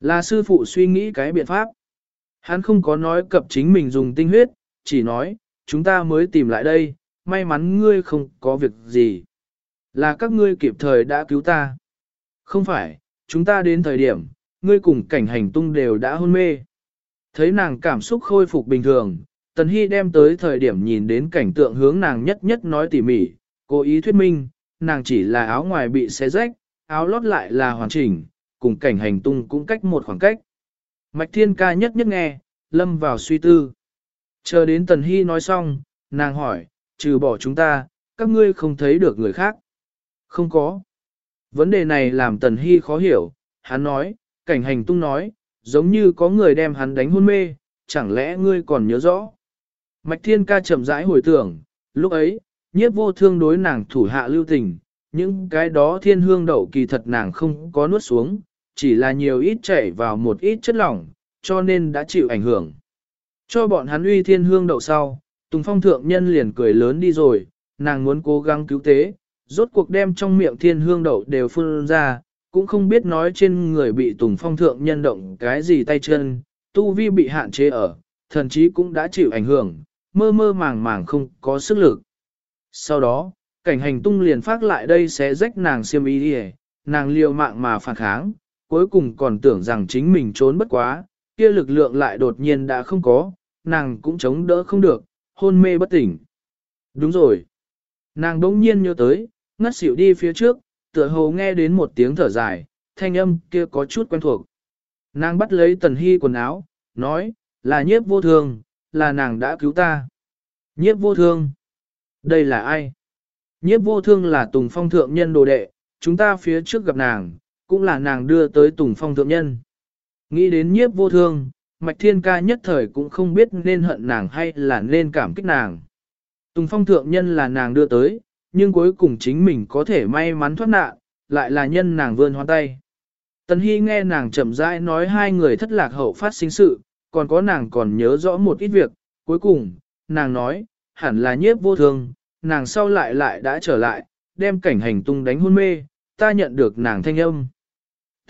Là sư phụ suy nghĩ cái biện pháp. Hắn không có nói cập chính mình dùng tinh huyết, chỉ nói, chúng ta mới tìm lại đây, may mắn ngươi không có việc gì. Là các ngươi kịp thời đã cứu ta. Không phải, chúng ta đến thời điểm, ngươi cùng cảnh hành tung đều đã hôn mê. Thấy nàng cảm xúc khôi phục bình thường, Tần Hy đem tới thời điểm nhìn đến cảnh tượng hướng nàng nhất nhất nói tỉ mỉ, cố ý thuyết minh, nàng chỉ là áo ngoài bị xé rách, áo lót lại là hoàn chỉnh, cùng cảnh hành tung cũng cách một khoảng cách. Mạch Thiên ca nhất nhất nghe, lâm vào suy tư. Chờ đến Tần Hy nói xong, nàng hỏi, trừ bỏ chúng ta, các ngươi không thấy được người khác. Không có. Vấn đề này làm Tần Hy khó hiểu, hắn nói, cảnh hành tung nói, giống như có người đem hắn đánh hôn mê, chẳng lẽ ngươi còn nhớ rõ. Mạch Thiên ca chậm rãi hồi tưởng, lúc ấy, nhiếp vô thương đối nàng thủ hạ lưu tình, những cái đó thiên hương đậu kỳ thật nàng không có nuốt xuống, chỉ là nhiều ít chảy vào một ít chất lỏng, cho nên đã chịu ảnh hưởng. Cho bọn hắn uy thiên hương đậu sau, Tùng Phong thượng nhân liền cười lớn đi rồi, nàng muốn cố gắng cứu tế, rốt cuộc đem trong miệng thiên hương đậu đều phun ra, cũng không biết nói trên người bị Tùng Phong thượng nhân động cái gì tay chân, tu vi bị hạn chế ở, thần chí cũng đã chịu ảnh hưởng, mơ mơ màng màng không có sức lực. Sau đó, cảnh hành tung liền phát lại đây sẽ rách nàng xiêm y đi nàng liều mạng mà phản kháng, cuối cùng còn tưởng rằng chính mình trốn bất quá, kia lực lượng lại đột nhiên đã không có, nàng cũng chống đỡ không được, hôn mê bất tỉnh. Đúng rồi. Nàng đỗng nhiên nhớ tới, ngất xỉu đi phía trước, tựa hồ nghe đến một tiếng thở dài, thanh âm kia có chút quen thuộc. Nàng bắt lấy tần hy quần áo, nói, là nhiếp vô thương, là nàng đã cứu ta. Nhiếp vô thương. Đây là ai? Nhiếp vô thương là Tùng Phong Thượng Nhân đồ đệ, chúng ta phía trước gặp nàng, cũng là nàng đưa tới Tùng Phong Thượng Nhân. Nghĩ đến nhiếp vô thương, Mạch Thiên Ca nhất thời cũng không biết nên hận nàng hay là nên cảm kích nàng. Tùng Phong Thượng Nhân là nàng đưa tới, nhưng cuối cùng chính mình có thể may mắn thoát nạn, lại là nhân nàng vươn hoa tay. Tần Hy nghe nàng chậm rãi nói hai người thất lạc hậu phát sinh sự, còn có nàng còn nhớ rõ một ít việc, cuối cùng, nàng nói, hẳn là nhiếp vô thương, nàng sau lại lại đã trở lại, đem cảnh hành tung đánh hôn mê, ta nhận được nàng thanh âm.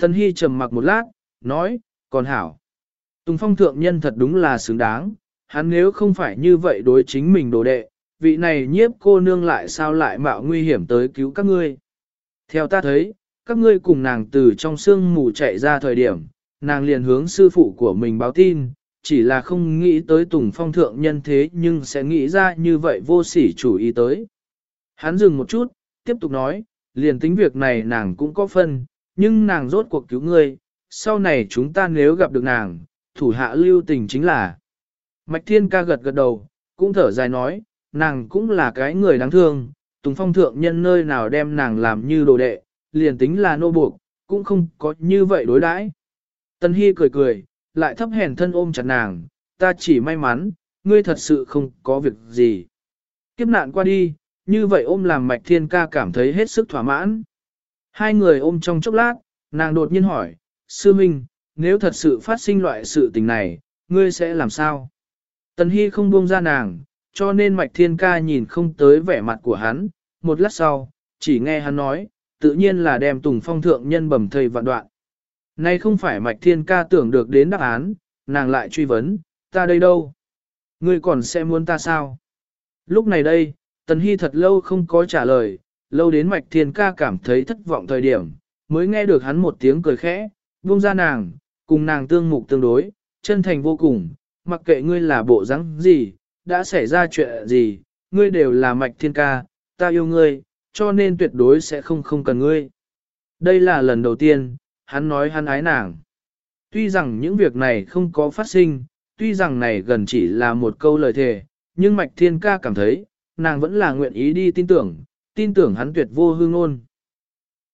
Tần Hy trầm mặc một lát, nói, còn hảo. Tùng phong thượng nhân thật đúng là xứng đáng, hắn nếu không phải như vậy đối chính mình đồ đệ, vị này nhiếp cô nương lại sao lại mạo nguy hiểm tới cứu các ngươi. Theo ta thấy, các ngươi cùng nàng từ trong sương mù chạy ra thời điểm, nàng liền hướng sư phụ của mình báo tin, chỉ là không nghĩ tới Tùng Phong thượng nhân thế nhưng sẽ nghĩ ra như vậy vô sỉ chủ ý tới. Hắn dừng một chút, tiếp tục nói, liền tính việc này nàng cũng có phân, nhưng nàng rốt cuộc cứu ngươi, sau này chúng ta nếu gặp được nàng, thủ hạ lưu tình chính là. Mạch Thiên ca gật gật đầu, cũng thở dài nói, nàng cũng là cái người đáng thương, Tùng Phong thượng nhân nơi nào đem nàng làm như đồ đệ, liền tính là nô buộc, cũng không có như vậy đối đãi. Tân Hy cười cười, lại thấp hèn thân ôm chặt nàng, ta chỉ may mắn, ngươi thật sự không có việc gì. Kiếp nạn qua đi, như vậy ôm làm mạch thiên ca cảm thấy hết sức thỏa mãn. Hai người ôm trong chốc lát, nàng đột nhiên hỏi, sư minh, nếu thật sự phát sinh loại sự tình này, ngươi sẽ làm sao? Tần Hy không buông ra nàng, cho nên mạch thiên ca nhìn không tới vẻ mặt của hắn, một lát sau, chỉ nghe hắn nói, tự nhiên là đem tùng phong thượng nhân bầm thầy vạn đoạn. Nay không phải mạch thiên ca tưởng được đến đáp án, nàng lại truy vấn, ta đây đâu? Ngươi còn sẽ muốn ta sao? Lúc này đây, Tần Hy thật lâu không có trả lời, lâu đến mạch thiên ca cảm thấy thất vọng thời điểm, mới nghe được hắn một tiếng cười khẽ, buông ra nàng, cùng nàng tương mục tương đối, chân thành vô cùng, mặc kệ ngươi là bộ rắn gì, đã xảy ra chuyện gì, ngươi đều là mạch thiên ca, ta yêu ngươi, cho nên tuyệt đối sẽ không không cần ngươi. Đây là lần đầu tiên, hắn nói hắn ái nàng. Tuy rằng những việc này không có phát sinh, tuy rằng này gần chỉ là một câu lời thề, nhưng Mạch Thiên Ca cảm thấy, nàng vẫn là nguyện ý đi tin tưởng, tin tưởng hắn tuyệt vô hương ngôn.